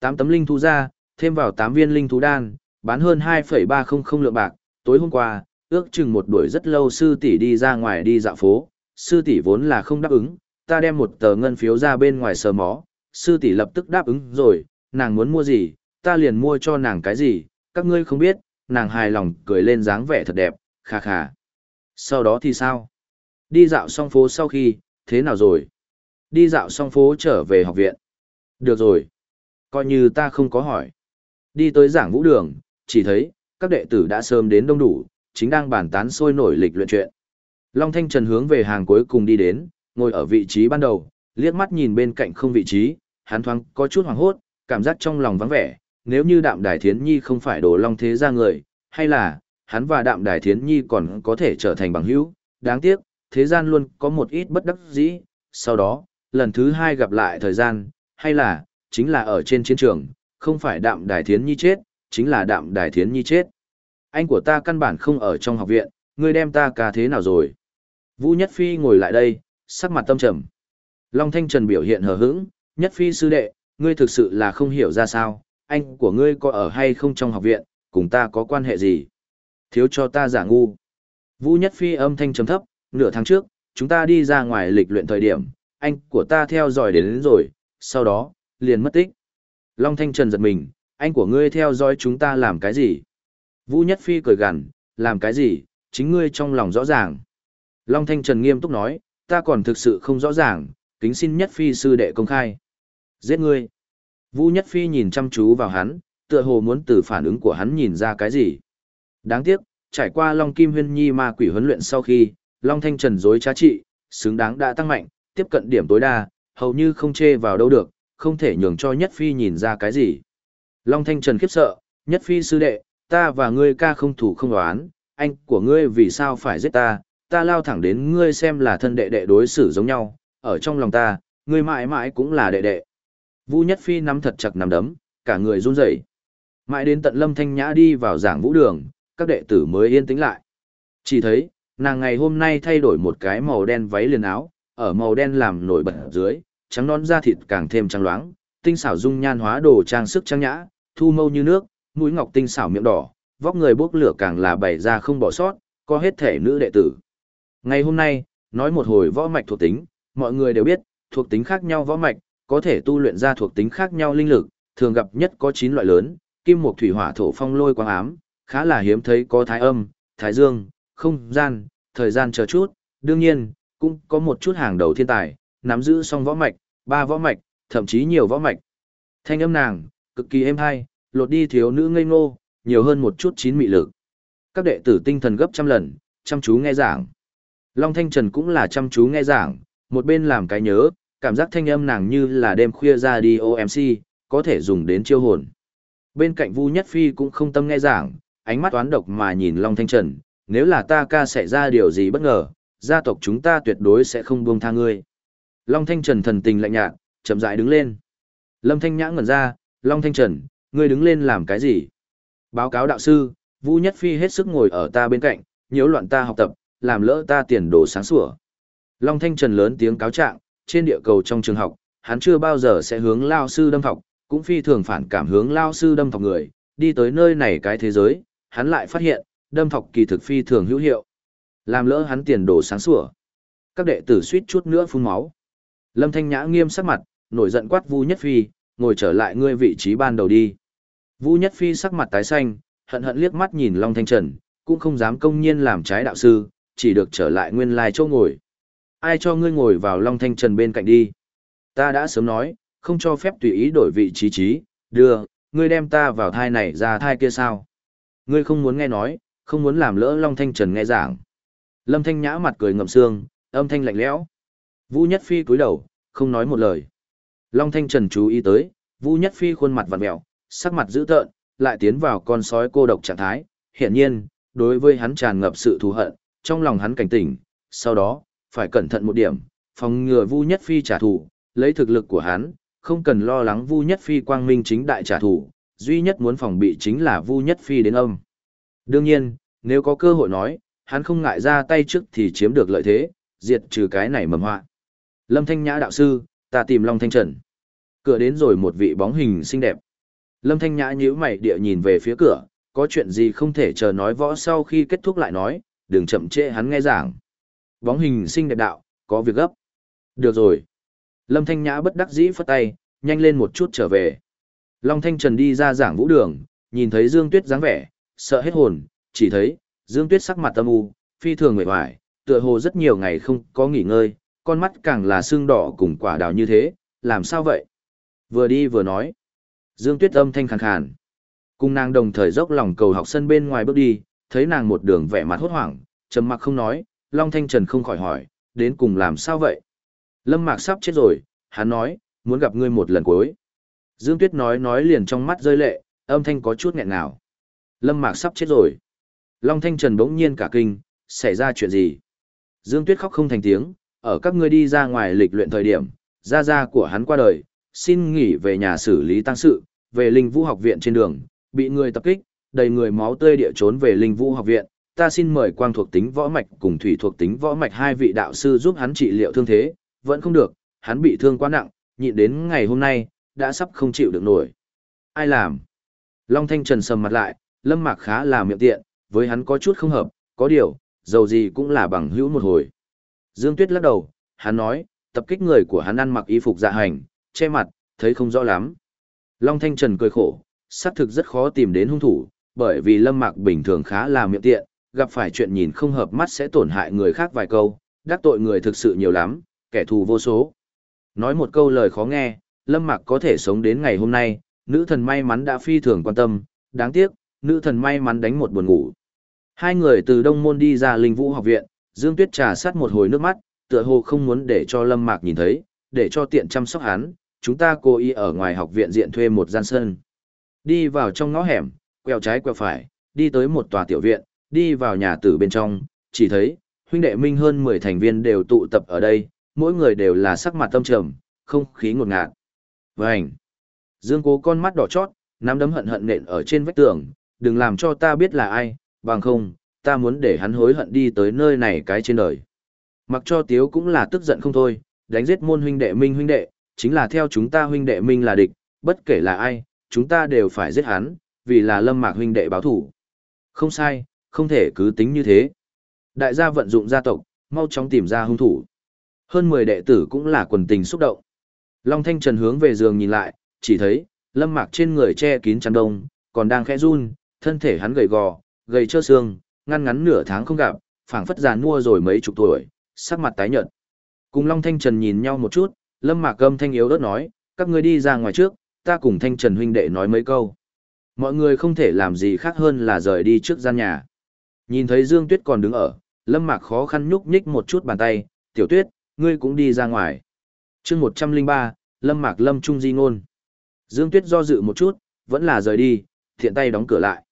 8 tấm linh thú ra, thêm vào 8 viên linh thú đan, bán hơn 2,300 lượng bạc. Tối hôm qua, ước chừng một đuổi rất lâu sư tỷ đi ra ngoài đi dạo phố, sư tỷ vốn là không đáp ứng, ta đem một tờ ngân phiếu ra bên ngoài sờ mó, sư tỷ lập tức đáp ứng rồi, nàng muốn mua gì, ta liền mua cho nàng cái gì, các ngươi không biết, nàng hài lòng cười lên dáng vẻ thật đẹp, kha kha. Sau đó thì sao? Đi dạo xong phố sau khi, thế nào rồi? Đi dạo xong phố trở về học viện. Được rồi. Coi như ta không có hỏi. Đi tới giảng vũ đường, chỉ thấy, các đệ tử đã sớm đến đông đủ, chính đang bàn tán sôi nổi lịch luyện chuyện. Long Thanh Trần hướng về hàng cuối cùng đi đến, ngồi ở vị trí ban đầu, liếc mắt nhìn bên cạnh không vị trí, hắn thoáng có chút hoảng hốt, cảm giác trong lòng vắng vẻ, nếu như đạm đài thiến nhi không phải đồ long thế ra người, hay là, hắn và đạm đài thiến nhi còn có thể trở thành bằng hữu, đáng tiếc, thế gian luôn có một ít bất đắc dĩ, sau đó, lần thứ hai gặp lại thời gian, hay là, chính là ở trên chiến trường, không phải đạm đài thiến nhi chết, chính là đạm đài thiến nhi chết. Anh của ta căn bản không ở trong học viện, ngươi đem ta ca thế nào rồi? Vũ Nhất Phi ngồi lại đây, sắc mặt tâm trầm. Long Thanh Trần biểu hiện hờ hững, Nhất Phi sư đệ, ngươi thực sự là không hiểu ra sao, anh của ngươi có ở hay không trong học viện, cùng ta có quan hệ gì? Thiếu cho ta giả ngu. Vũ Nhất Phi âm thanh trầm thấp, nửa tháng trước, chúng ta đi ra ngoài lịch luyện thời điểm, anh của ta theo dõi đến, đến rồi, sau đó, liền mất tích. Long Thanh Trần giật mình, anh của ngươi theo dõi chúng ta làm cái gì? Vũ Nhất Phi cười gằn, làm cái gì, chính ngươi trong lòng rõ ràng. Long Thanh Trần nghiêm túc nói, ta còn thực sự không rõ ràng, kính xin Nhất Phi sư đệ công khai. Giết ngươi. Vũ Nhất Phi nhìn chăm chú vào hắn, tựa hồ muốn từ phản ứng của hắn nhìn ra cái gì. Đáng tiếc, trải qua Long Kim Huyên Nhi ma quỷ huấn luyện sau khi, Long Thanh Trần dối trá trị, xứng đáng đã tăng mạnh, tiếp cận điểm tối đa, hầu như không chê vào đâu được, không thể nhường cho Nhất Phi nhìn ra cái gì. Long Thanh Trần khiếp sợ, Nhất Phi sư đệ, ta và ngươi ca không thủ không đoán, anh của ngươi vì sao phải giết ta, ta lao thẳng đến ngươi xem là thân đệ đệ đối xử giống nhau, ở trong lòng ta, ngươi mãi mãi cũng là đệ đệ. Vũ Nhất Phi nắm thật chặt nắm đấm, cả người run rẩy. Mãi đến tận Lâm Thanh Nhã đi vào giảng vũ đường, các đệ tử mới yên tĩnh lại. Chỉ thấy, nàng ngày hôm nay thay đổi một cái màu đen váy liền áo, ở màu đen làm nổi bật dưới, trắng non da thịt càng thêm trắng loáng, tinh xảo dung nhan hóa đồ trang sức trang nhã, thu mâu như nước, mũi ngọc tinh xảo miệng đỏ, vóc người bốc lửa càng là bày ra không bỏ sót, có hết thể nữ đệ tử. Ngày hôm nay, nói một hồi võ mạch thuộc tính, mọi người đều biết, thuộc tính khác nhau võ mạch, có thể tu luyện ra thuộc tính khác nhau linh lực, thường gặp nhất có 9 loại lớn, kim mộc thủy hỏa thổ phong lôi quang ám, khá là hiếm thấy có thái âm, thái dương, không gian, thời gian chờ chút, đương nhiên, cũng có một chút hàng đầu thiên tài, nắm giữ song võ mạch, ba võ mạch, thậm chí nhiều võ mạch. Thanh âm nàng, cực kỳ êm hay, lột đi thiếu nữ ngây ngô, nhiều hơn một chút chín mị lực. Các đệ tử tinh thần gấp trăm lần, chăm chú nghe giảng. Long Thanh Trần cũng là chăm chú nghe giảng, một bên làm cái nhớ, cảm giác thanh âm nàng như là đêm khuya ra đi OMC, có thể dùng đến chiêu hồn. Bên cạnh Vu Nhất Phi cũng không tâm nghe giảng, ánh mắt toán độc mà nhìn Long Thanh Trần, nếu là ta ca xảy ra điều gì bất ngờ, gia tộc chúng ta tuyệt đối sẽ không buông tha ngươi. Long Thanh Trần thần tình lạnh nhạt, chậm rãi đứng lên. Lâm Thanh Nhã ngẩn ra, Long Thanh Trần, ngươi đứng lên làm cái gì? Báo cáo đạo sư, Vu Nhất Phi hết sức ngồi ở ta bên cạnh, nhiễu loạn ta học tập, làm lỡ ta tiền đồ sáng sủa. Long Thanh Trần lớn tiếng cáo trạng, trên địa cầu trong trường học, hắn chưa bao giờ sẽ hướng lao sư đâm thọc, cũng phi thường phản cảm hướng lao sư đâm thọc người, đi tới nơi này cái thế giới, hắn lại phát hiện, đâm thọc kỳ thực phi thường hữu hiệu. Làm lỡ hắn tiền đồ sáng sủa. Các đệ tử suýt chút nữa phun máu. Lâm Thanh Nhã nghiêm sắc mặt, nổi giận quát Vu Nhất Phi, ngồi trở lại ngươi vị trí ban đầu đi. Vu Nhất Phi sắc mặt tái xanh, hận hận liếc mắt nhìn Long Thanh Trần, cũng không dám công nhiên làm trái đạo sư, chỉ được trở lại nguyên lai chỗ ngồi. Ai cho ngươi ngồi vào Long Thanh Trần bên cạnh đi? Ta đã sớm nói, không cho phép tùy ý đổi vị trí trí, đưa, ngươi đem ta vào thai này ra thai kia sao? Ngươi không muốn nghe nói, không muốn làm lỡ Long Thanh Trần nghe giảng. Lâm Thanh Nhã mặt cười ngậm xương, âm thanh lạnh lẽo. Vũ Nhất Phi cúi đầu, không nói một lời. Long Thanh Trần chú ý tới, Vu Nhất Phi khuôn mặt vặn mèo, sắc mặt dữ tợn, lại tiến vào con sói cô độc trạng thái. Hiển nhiên, đối với hắn tràn ngập sự thù hận, trong lòng hắn cảnh tỉnh, sau đó, phải cẩn thận một điểm, phòng ngừa Vu Nhất Phi trả thù, lấy thực lực của hắn, không cần lo lắng Vu Nhất Phi quang minh chính đại trả thù, duy nhất muốn phòng bị chính là Vu Nhất Phi đến âm. Đương nhiên, nếu có cơ hội nói, hắn không ngại ra tay trước thì chiếm được lợi thế, diệt trừ cái này mầm họa. Lâm Thanh Nhã đạo sư, ta tìm Long Thanh Trần. Cửa đến rồi một vị bóng hình xinh đẹp. Lâm Thanh Nhã nhíu mày địa nhìn về phía cửa, có chuyện gì không thể chờ nói võ sau khi kết thúc lại nói, đừng chậm trễ hắn nghe giảng. Bóng hình xinh đẹp đạo, có việc gấp. Được rồi. Lâm Thanh Nhã bất đắc dĩ phất tay, nhanh lên một chút trở về. Long Thanh Trần đi ra giảng vũ đường, nhìn thấy Dương Tuyết dáng vẻ, sợ hết hồn, chỉ thấy, Dương Tuyết sắc mặt tâm u, phi thường mệt mỏi, tựa hồ rất nhiều ngày không có nghỉ ngơi, con mắt càng là sưng đỏ cùng quả đào như thế, làm sao vậy? Vừa đi vừa nói. Dương Tuyết âm thanh khàn khàn. Cùng nàng đồng thời dốc lòng cầu học sân bên ngoài bước đi, thấy nàng một đường vẻ mặt hốt hoảng, trầm mặc không nói, Long Thanh Trần không khỏi hỏi, đến cùng làm sao vậy? Lâm Mạc sắp chết rồi, hắn nói, muốn gặp ngươi một lần cuối. Dương Tuyết nói nói liền trong mắt rơi lệ, âm thanh có chút nghẹn ngào. Lâm Mạc sắp chết rồi. Long Thanh Trần bỗng nhiên cả kinh, xảy ra chuyện gì? Dương Tuyết khóc không thành tiếng, ở các ngươi đi ra ngoài lịch luyện thời điểm, gia gia của hắn qua đời, xin nghỉ về nhà xử lý tăng sự, về linh vũ học viện trên đường, bị người tập kích, đầy người máu tươi địa trốn về linh vũ học viện. Ta xin mời quang thuộc tính võ mạch cùng thủy thuộc tính võ mạch hai vị đạo sư giúp hắn trị liệu thương thế, vẫn không được, hắn bị thương quá nặng, nhịn đến ngày hôm nay, đã sắp không chịu được nổi. Ai làm? Long Thanh Trần sầm mặt lại, Lâm Mạc khá là miệng tiện, với hắn có chút không hợp, có điều, dầu gì cũng là bằng hữu một hồi. Dương Tuyết lắc đầu, hắn nói, tập kích người của hắn ăn mặc y phục dạ hành, che mặt, thấy không rõ lắm. Long Thanh Trần cười khổ, xác thực rất khó tìm đến hung thủ, bởi vì Lâm Mạc bình thường khá là miệng tiện, gặp phải chuyện nhìn không hợp mắt sẽ tổn hại người khác vài câu, đắc tội người thực sự nhiều lắm, kẻ thù vô số. Nói một câu lời khó nghe, Lâm Mạc có thể sống đến ngày hôm nay, nữ thần may mắn đã phi thường quan tâm, đáng tiếc, nữ thần may mắn đánh một buồn ngủ. Hai người từ Đông Môn đi ra Linh Vũ học viện, Dương Tuyết trà sát một hồi nước mắt, tựa hồ không muốn để cho Lâm Mạc nhìn thấy, để cho tiện chăm sóc hắn, chúng ta cố ý ở ngoài học viện diện thuê một gian sân. Đi vào trong ngõ hẻm, quẹo trái quẹo phải, đi tới một tòa tiểu viện, đi vào nhà tử bên trong, chỉ thấy, huynh đệ minh hơn 10 thành viên đều tụ tập ở đây, mỗi người đều là sắc mặt tâm trầm, không khí ngột ngạt. Vânh! Dương cố con mắt đỏ chót, nắm đấm hận hận nện ở trên vách tường, đừng làm cho ta biết là ai, bằng không, ta muốn để hắn hối hận đi tới nơi này cái trên đời. Mặc cho tiếu cũng là tức giận không thôi, đánh giết môn huynh đệ minh huynh đệ, chính là theo chúng ta huynh đệ minh là địch, bất kể là ai, chúng ta đều phải giết hắn, vì là lâm mạc huynh đệ báo thủ. Không sai, không thể cứ tính như thế. Đại gia vận dụng gia tộc, mau chóng tìm ra hung thủ. Hơn 10 đệ tử cũng là quần tình xúc động. Long Thanh Trần hướng về giường nhìn lại, chỉ thấy, lâm mạc trên người che kín chăn đông, còn đang khẽ run, thân thể hắn gầy gò, gầy trơ xương, ngăn ngắn nửa tháng không gặp, phảng phất già mua rồi mấy chục tuổi, sắc mặt tái nhợt. Cùng Long Thanh Trần nhìn nhau một chút, Lâm Mạc Âm thanh yếu ớt nói, các ngươi đi ra ngoài trước, ta cùng Thanh Trần huynh đệ nói mấy câu. Mọi người không thể làm gì khác hơn là rời đi trước gian nhà. Nhìn thấy Dương Tuyết còn đứng ở, Lâm Mạc khó khăn nhúc nhích một chút bàn tay, tiểu tuyết, ngươi cũng đi ra ngoài. chương một trăm linh ba Lâm Mạc Lâm Trung Di Ngôn. Dương Tuyết do dự một chút, vẫn là rời đi, thiện tay đóng cửa lại.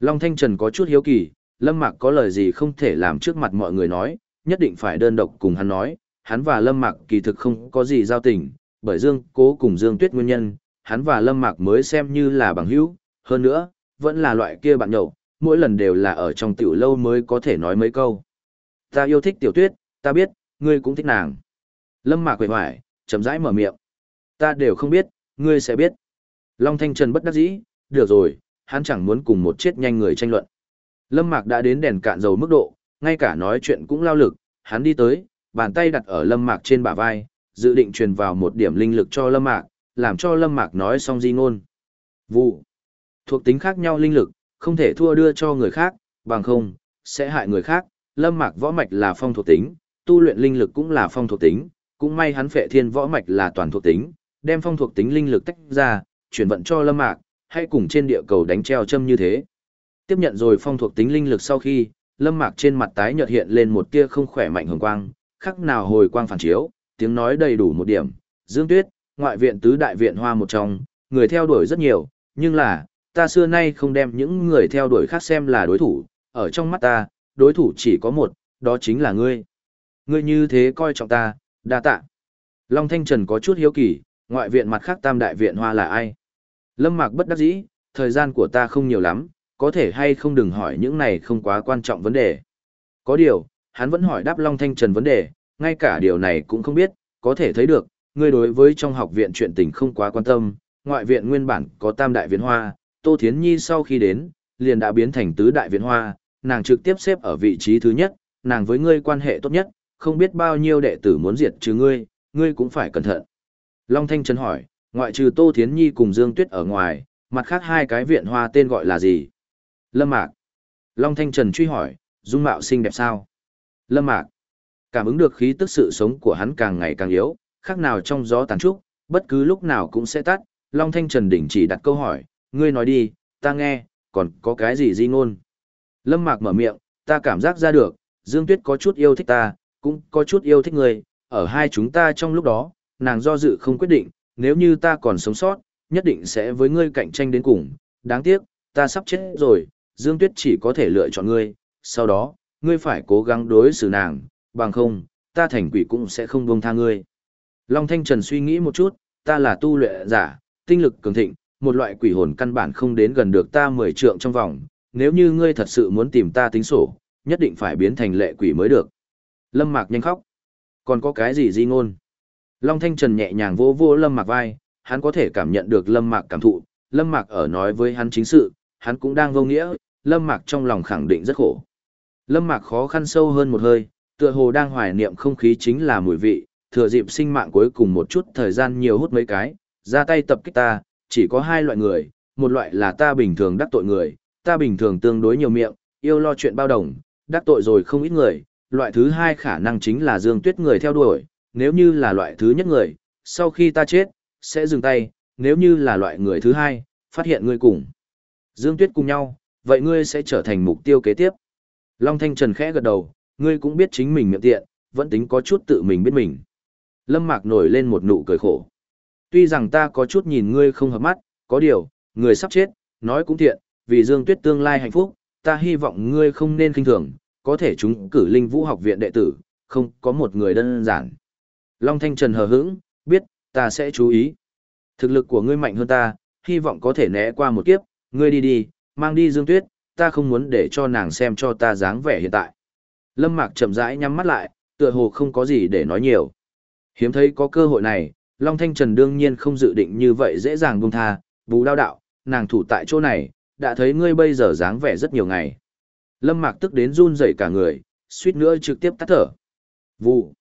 Long Thanh Trần có chút hiếu kỳ, Lâm Mạc có lời gì không thể làm trước mặt mọi người nói, nhất định phải đơn độc cùng hắn nói, hắn và Lâm Mạc kỳ thực không có gì giao tình, bởi Dương cố cùng Dương Tuyết nguyên nhân, hắn và Lâm Mạc mới xem như là bằng hữu, hơn nữa, vẫn là loại kia bạn nhậu, mỗi lần đều là ở trong tiểu lâu mới có thể nói mấy câu. Ta yêu thích tiểu tuyết, ta biết, ngươi cũng thích nàng. Lâm Mạc quệ hoài, chậm rãi mở miệng. Ta đều không biết, ngươi sẽ biết. Long Thanh Trần bất đắc dĩ, được rồi, hắn chẳng muốn cùng một chết nhanh người tranh luận. Lâm Mạc đã đến đèn cạn dầu mức độ, ngay cả nói chuyện cũng lao lực, hắn đi tới, bàn tay đặt ở Lâm Mạc trên bả vai, dự định truyền vào một điểm linh lực cho Lâm Mạc, làm cho Lâm Mạc nói xong di ngôn. Vụ. Thuộc tính khác nhau linh lực, không thể thua đưa cho người khác, bằng không, sẽ hại người khác. Lâm Mạc võ mạch là phong thuộc tính, tu luyện linh lực cũng là phong thuộc tính, cũng may hắn phệ thiên võ mạch là toàn thuộc tính, đem phong thuộc tính linh lực tách ra, chuyển vận cho Lâm Mạc, hay cùng trên địa cầu đánh treo châm như thế. Tiếp nhận rồi phong thuộc tính linh lực sau khi, Lâm Mạc trên mặt tái nhợt hiện lên một tia không khỏe mạnh hồng quang, khắc nào hồi quang phản chiếu, tiếng nói đầy đủ một điểm. Dương Tuyết, ngoại viện tứ đại viện hoa một trong, người theo đuổi rất nhiều, nhưng là, ta xưa nay không đem những người theo đuổi khác xem là đối thủ, ở trong mắt ta, đối thủ chỉ có một, đó chính là ngươi. Ngươi như thế coi trọng ta, đa tạ. Long Thanh Trần có chút hiếu kỳ, ngoại viện mặt khác tam đại viện hoa là ai? Lâm Mạc bất đắc dĩ, thời gian của ta không nhiều lắm, có thể hay không đừng hỏi những này không quá quan trọng vấn đề. Có điều, hắn vẫn hỏi đáp Long Thanh Trần vấn đề, ngay cả điều này cũng không biết, có thể thấy được, ngươi đối với trong học viện chuyện tình không quá quan tâm, ngoại viện nguyên bản có tam đại viện hoa, Tô Thiến Nhi sau khi đến, liền đã biến thành tứ đại viện hoa, nàng trực tiếp xếp ở vị trí thứ nhất, nàng với ngươi quan hệ tốt nhất, không biết bao nhiêu đệ tử muốn diệt trừ ngươi, ngươi cũng phải cẩn thận. Long Thanh Trần hỏi, ngoại trừ Tô Thiến Nhi cùng Dương Tuyết ở ngoài, mặt khác hai cái viện hoa tên gọi là gì? Lâm Mạc. Long Thanh Trần truy hỏi, dung mạo xinh đẹp sao? Lâm Mạc. Cảm ứng được khí tức sự sống của hắn càng ngày càng yếu, khác nào trong gió tàn trúc, bất cứ lúc nào cũng sẽ tắt. Long Thanh Trần đỉnh chỉ đặt câu hỏi, ngươi nói đi, ta nghe, còn có cái gì di ngôn? Lâm Mạc mở miệng, ta cảm giác ra được, Dương Tuyết có chút yêu thích ta, cũng có chút yêu thích ngươi, ở hai chúng ta trong lúc đó, nàng do dự không quyết định, nếu như ta còn sống sót, nhất định sẽ với ngươi cạnh tranh đến cùng, đáng tiếc, ta sắp chết rồi, Dương Tuyết chỉ có thể lựa chọn ngươi, sau đó, ngươi phải cố gắng đối xử nàng, bằng không, ta thành quỷ cũng sẽ không buông tha ngươi. Long Thanh Trần suy nghĩ một chút, ta là tu luyện giả, tinh lực cường thịnh, một loại quỷ hồn căn bản không đến gần được ta mười trượng trong vòng, nếu như ngươi thật sự muốn tìm ta tính sổ, nhất định phải biến thành lệ quỷ mới được. Lâm Mạc nhanh khóc. Còn có cái gì di ngôn? Long Thanh Trần nhẹ nhàng vỗ vỗ Lâm Mạc vai, hắn có thể cảm nhận được Lâm Mạc cảm thụ, Lâm Mạc ở nói với hắn chính sự, hắn cũng đang vô nghĩa, Lâm Mạc trong lòng khẳng định rất khổ. Lâm Mạc khó khăn sâu hơn một hơi, tựa hồ đang hoài niệm không khí chính là mùi vị, thừa dịp sinh mạng cuối cùng một chút thời gian nhiều hút mấy cái, ra tay tập kích ta, chỉ có hai loại người, một loại là ta bình thường đắc tội người, ta bình thường tương đối nhiều miệng, yêu lo chuyện bao đồng, đắc tội rồi không ít người, loại thứ hai khả năng chính là Dương Tuyết người theo đuổi, nếu như là loại thứ nhất người, sau khi ta chết, sẽ dừng tay, nếu như là loại người thứ hai, phát hiện ngươi cùng. Dương Tuyết cùng nhau, vậy ngươi sẽ trở thành mục tiêu kế tiếp. Long Thanh Trần khẽ gật đầu, ngươi cũng biết chính mình miệng tiện, vẫn tính có chút tự mình biết mình. Lâm Mạc nổi lên một nụ cười khổ. Tuy rằng ta có chút nhìn ngươi không hợp mắt, có điều, người sắp chết, nói cũng thiện, vì Dương Tuyết tương lai hạnh phúc, ta hy vọng ngươi không nên kinh thường, có thể chúng cử linh vũ học viện đệ tử, không có một người đơn giản. Long Thanh Trần hờ hững, biết, ta sẽ chú ý. Thực lực của ngươi mạnh hơn ta, hy vọng có thể né qua một kiếp, ngươi đi đi, mang đi Dương Tuyết, ta không muốn để cho nàng xem cho ta dáng vẻ hiện tại. Lâm Mạc chậm rãi nhắm mắt lại, tựa hồ không có gì để nói nhiều. Hiếm thấy có cơ hội này, Long Thanh Trần đương nhiên không dự định như vậy dễ dàng buông tha, bù đao đạo, nàng thủ tại chỗ này, đã thấy ngươi bây giờ dáng vẻ rất nhiều ngày. Lâm Mạc tức đến run rẩy cả người, suýt nữa trực tiếp tắt thở. Vụ.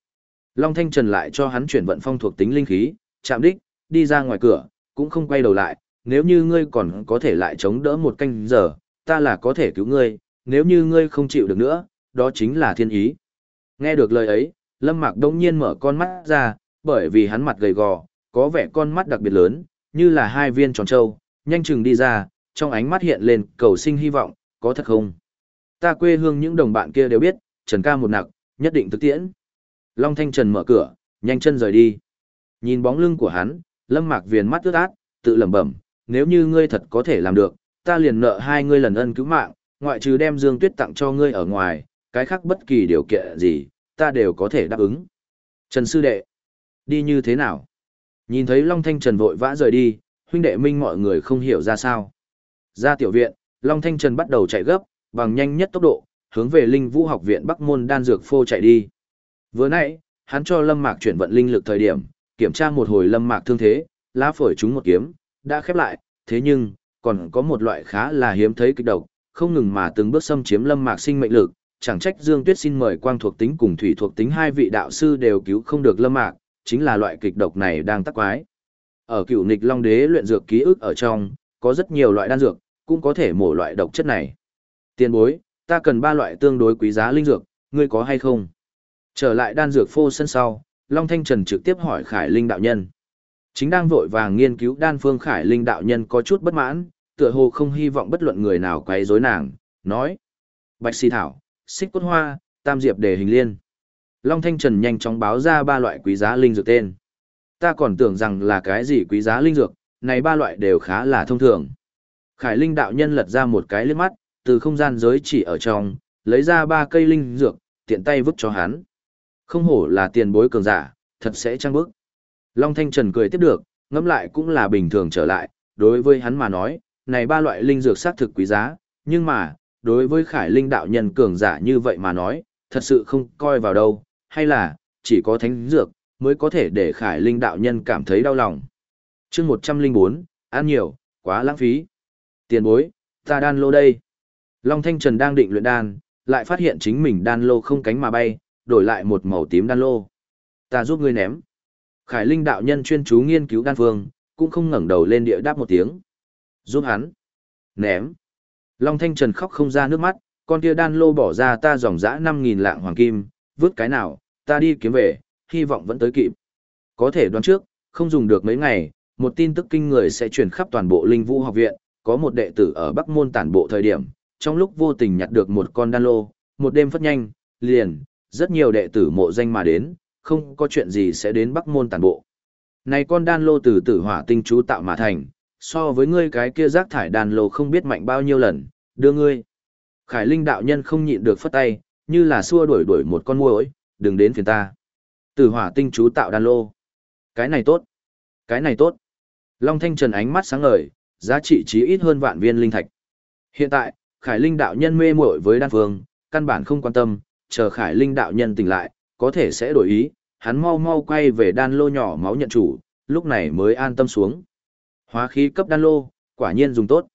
Long Thanh Trần lại cho hắn chuyển vận phong thuộc tính linh khí, chạm đích, đi ra ngoài cửa, cũng không quay đầu lại, nếu như ngươi còn có thể lại chống đỡ một canh giờ, ta là có thể cứu ngươi, nếu như ngươi không chịu được nữa, đó chính là thiên ý. Nghe được lời ấy, Lâm Mạc đông nhiên mở con mắt ra, bởi vì hắn mặt gầy gò, có vẻ con mắt đặc biệt lớn, như là hai viên tròn trâu, nhanh chừng đi ra, trong ánh mắt hiện lên cầu sinh hy vọng, có thật không? Ta quê hương những đồng bạn kia đều biết, Trần ca một nặc, nhất định thực tiễn. Long Thanh Trần mở cửa, nhanh chân rời đi. Nhìn bóng lưng của hắn, Lâm Mạc Viền mắt ướt át, tự lẩm bẩm, nếu như ngươi thật có thể làm được, ta liền nợ hai ngươi lần ân cứu mạng, ngoại trừ đem Dương Tuyết tặng cho ngươi ở ngoài, cái khác bất kỳ điều kiện gì, ta đều có thể đáp ứng. Trần Sư Đệ, đi như thế nào? Nhìn thấy Long Thanh Trần vội vã rời đi, huynh đệ minh mọi người không hiểu ra sao. Ra tiểu viện, Long Thanh Trần bắt đầu chạy gấp, bằng nhanh nhất tốc độ, hướng về Linh Vũ học viện Bắc Môn đan dược phô chạy đi. Vừa nãy, hắn cho Lâm Mạc chuyển vận linh lực thời điểm, kiểm tra một hồi Lâm Mạc thương thế, lá phổi chúng một kiếm, đã khép lại, thế nhưng, còn có một loại khá là hiếm thấy kịch độc, không ngừng mà từng bước xâm chiếm Lâm Mạc sinh mệnh lực, chẳng trách Dương Tuyết xin mời quang thuộc tính cùng thủy thuộc tính hai vị đạo sư đều cứu không được Lâm Mạc, chính là loại kịch độc này đang tác quái. Ở cựu nịch Long Đế luyện dược ký ức ở trong, có rất nhiều loại đan dược, cũng có thể mổ loại độc chất này. Tiên bối, ta cần ba loại tương đối quý giá linh dược, ngươi có hay không? Trở lại đan dược phô sân sau, Long Thanh Trần trực tiếp hỏi Khải Linh đạo nhân. Chính đang vội vàng nghiên cứu đan phương Khải Linh đạo nhân có chút bất mãn, tựa hồ không hy vọng bất luận người nào quấy rối nàng, nói: "Bạch Si thảo, Xích cốt hoa, Tam diệp đề hình liên." Long Thanh Trần nhanh chóng báo ra ba loại quý giá linh dược tên. Ta còn tưởng rằng là cái gì quý giá linh dược, này ba loại đều khá là thông thường. Khải Linh đạo nhân lật ra một cái liếc mắt, từ không gian giới chỉ ở trong, lấy ra ba cây linh dược, tiện tay vứt cho hắn. Không hổ là tiền bối cường giả, thật sẽ trang bức. Long Thanh Trần cười tiếp được, ngẫm lại cũng là bình thường trở lại, đối với hắn mà nói, này ba loại linh dược xác thực quý giá, nhưng mà, đối với Khải Linh đạo nhân cường giả như vậy mà nói, thật sự không coi vào đâu, hay là, chỉ có thánh dược, mới có thể để Khải Linh đạo nhân cảm thấy đau lòng. chương 104, ăn nhiều, quá lãng phí. Tiền bối, ta đan lô đây. Long Thanh Trần đang định luyện đan, lại phát hiện chính mình đan lô không cánh mà bay, đổi lại một màu tím đan lô. Ta giúp ngươi ném. Khải Linh đạo nhân chuyên chú nghiên cứu đan phương, cũng không ngẩng đầu lên địa đáp một tiếng. Giúp hắn. Ném. Long Thanh Trần khóc không ra nước mắt, con kia đan lô bỏ ra ta dòng dã 5.000 lạng hoàng kim, vứt cái nào, ta đi kiếm về, hy vọng vẫn tới kịp. Có thể đoán trước, không dùng được mấy ngày, một tin tức kinh người sẽ truyền khắp toàn bộ linh vũ học viện, có một đệ tử ở Bắc Môn tản bộ thời điểm, trong lúc vô tình nhặt được một con đan lô, một đêm phất nhanh, liền, rất nhiều đệ tử mộ danh mà đến, không có chuyện gì sẽ đến Bắc Môn tản bộ. Này con đan lô từ tử hỏa tinh chú tạo mà thành, so với ngươi cái kia rác thải đàn lô không biết mạnh bao nhiêu lần, đưa ngươi. Khải Linh đạo nhân không nhịn được phất tay, như là xua đuổi đuổi một con muỗi, đừng đến phiền ta. Tử hỏa tinh chú tạo đàn lô. Cái này tốt. Cái này tốt. Long Thanh Trần ánh mắt sáng ngời, giá trị chí ít hơn vạn viên linh thạch. Hiện tại, Khải Linh đạo nhân mê muội với đan phương, căn bản không quan tâm, chờ Khải Linh đạo nhân tỉnh lại, có thể sẽ đổi ý, hắn mau mau quay về đan lô nhỏ máu nhận chủ, lúc này mới an tâm xuống. Hóa khí cấp đan lô, quả nhiên dùng tốt.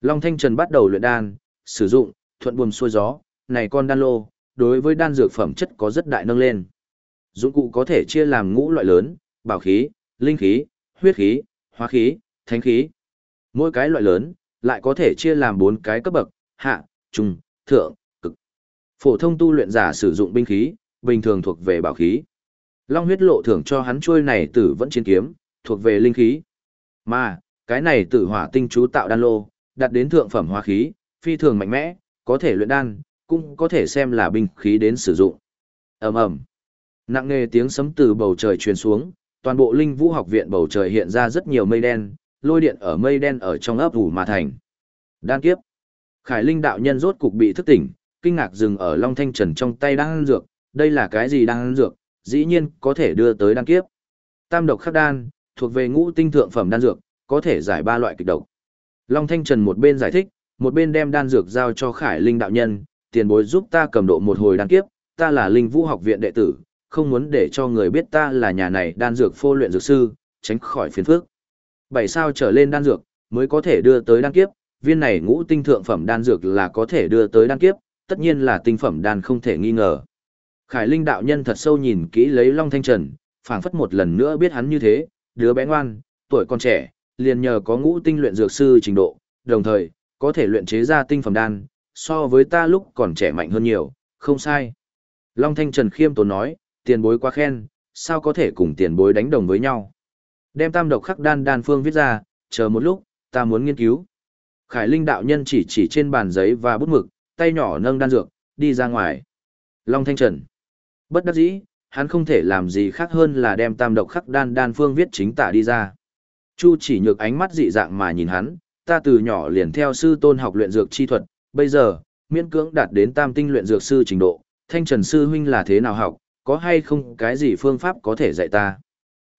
Long Thanh Trần bắt đầu luyện đan, sử dụng, thuận buồm xuôi gió, này con đan lô, đối với đan dược phẩm chất có rất đại nâng lên. Dụng cụ có thể chia làm ngũ loại lớn, bảo khí, linh khí, huyết khí, hóa khí, thánh khí. Mỗi cái loại lớn, lại có thể chia làm bốn cái cấp bậc, hạ, trung, thượng, cực. Phổ thông tu luyện giả sử dụng binh khí, bình thường thuộc về bảo khí. Long huyết lộ thưởng cho hắn chuôi này tử vẫn chiến kiếm, thuộc về linh khí. Mà, cái này tử hỏa tinh chú tạo đan lô, đặt đến thượng phẩm hóa khí, phi thường mạnh mẽ, có thể luyện đan, cũng có thể xem là binh khí đến sử dụng. ầm ầm Nặng nề tiếng sấm từ bầu trời truyền xuống, toàn bộ linh vũ học viện bầu trời hiện ra rất nhiều mây đen, lôi điện ở mây đen ở trong ấp ủ mà thành. Đan kiếp. Khải Linh đạo nhân rốt cục bị thức tỉnh, kinh ngạc dừng ở Long Thanh Trần trong tay đang dược, đây là cái gì đang dược, dĩ nhiên có thể đưa tới đan kiếp. Tam độc khắc đan, thuộc về ngũ tinh thượng phẩm đan dược, có thể giải ba loại kịch độc. Long Thanh Trần một bên giải thích, một bên đem đan dược giao cho Khải Linh đạo nhân, tiền bối giúp ta cầm độ một hồi đan kiếp, ta là Linh Vũ học viện đệ tử, không muốn để cho người biết ta là nhà này đan dược phô luyện dược sư, tránh khỏi phiền phức. Bảy sao trở lên đan dược, mới có thể đưa tới đan kiếp, viên này ngũ tinh thượng phẩm đan dược là có thể đưa tới đan kiếp, tất nhiên là tinh phẩm đan không thể nghi ngờ. Khải Linh đạo nhân thật sâu nhìn kỹ lấy Long Thanh Trần, phảng phất một lần nữa biết hắn như thế, đứa bé ngoan, tuổi còn trẻ, liền nhờ có ngũ tinh luyện dược sư trình độ, đồng thời, có thể luyện chế ra tinh phẩm đan, so với ta lúc còn trẻ mạnh hơn nhiều, không sai. Long Thanh Trần khiêm tốn nói, tiền bối quá khen, sao có thể cùng tiền bối đánh đồng với nhau. Đem tam độc khắc đan đan phương viết ra, chờ một lúc, ta muốn nghiên cứu. Khải Linh đạo nhân chỉ chỉ trên bàn giấy và bút mực, tay nhỏ nâng đan dược, đi ra ngoài. Long Thanh Trần. Bất đắc dĩ, hắn không thể làm gì khác hơn là đem tam độc khắc đan đan phương viết chính tả đi ra. Chu chỉ nhược ánh mắt dị dạng mà nhìn hắn, ta từ nhỏ liền theo sư tôn học luyện dược chi thuật, bây giờ, miễn cưỡng đạt đến tam tinh luyện dược sư trình độ, thanh trần sư huynh là thế nào học, có hay không cái gì phương pháp có thể dạy ta.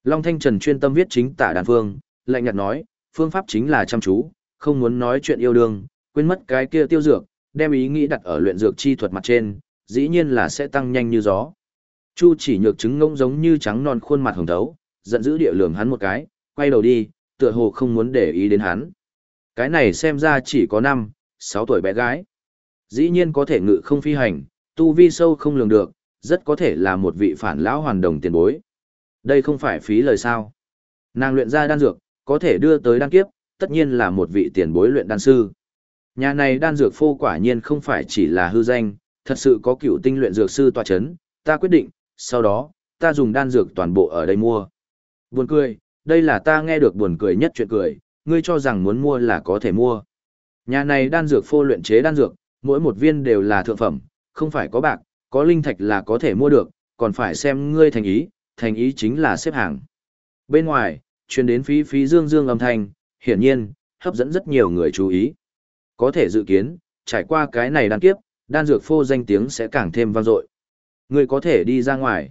Long thanh trần chuyên tâm viết chính tả đan phương, lạnh nhạt nói, phương pháp chính là chăm chú, không muốn nói chuyện yêu đương, quên mất cái kia tiêu dược, đem ý nghĩ đặt ở luyện dược chi thuật mặt trên, dĩ nhiên là sẽ tăng nhanh như gió. Chu chỉ nhược trứng ngông giống như trắng non khuôn mặt hồng thấu, giận dữ địa lường hắn một cái, quay đầu đi, tựa hồ không muốn để ý đến hắn. Cái này xem ra chỉ có 5, 6 tuổi bé gái. Dĩ nhiên có thể ngự không phi hành, tu vi sâu không lường được, rất có thể là một vị phản lão hoàn đồng tiền bối. Đây không phải phí lời sao. Nàng luyện ra đan dược, có thể đưa tới đan kiếp, tất nhiên là một vị tiền bối luyện đan sư. Nhà này đan dược phô quả nhiên không phải chỉ là hư danh, thật sự có cựu tinh luyện dược sư tòa chấn, ta quyết định, sau đó, ta dùng đan dược toàn bộ ở đây mua. Buồn cười, đây là ta nghe được buồn cười nhất chuyện cười, ngươi cho rằng muốn mua là có thể mua. Nhà này đan dược phô luyện chế đan dược, mỗi một viên đều là thượng phẩm, không phải có bạc, có linh thạch là có thể mua được, còn phải xem ngươi thành ý, thành ý chính là xếp hàng. Bên ngoài, truyền đến phí phí dương dương âm thanh, hiển nhiên, hấp dẫn rất nhiều người chú ý. Có thể dự kiến, trải qua cái này đan kiếp, đan dược phô danh tiếng sẽ càng thêm vang dội. Ngươi có thể đi ra ngoài.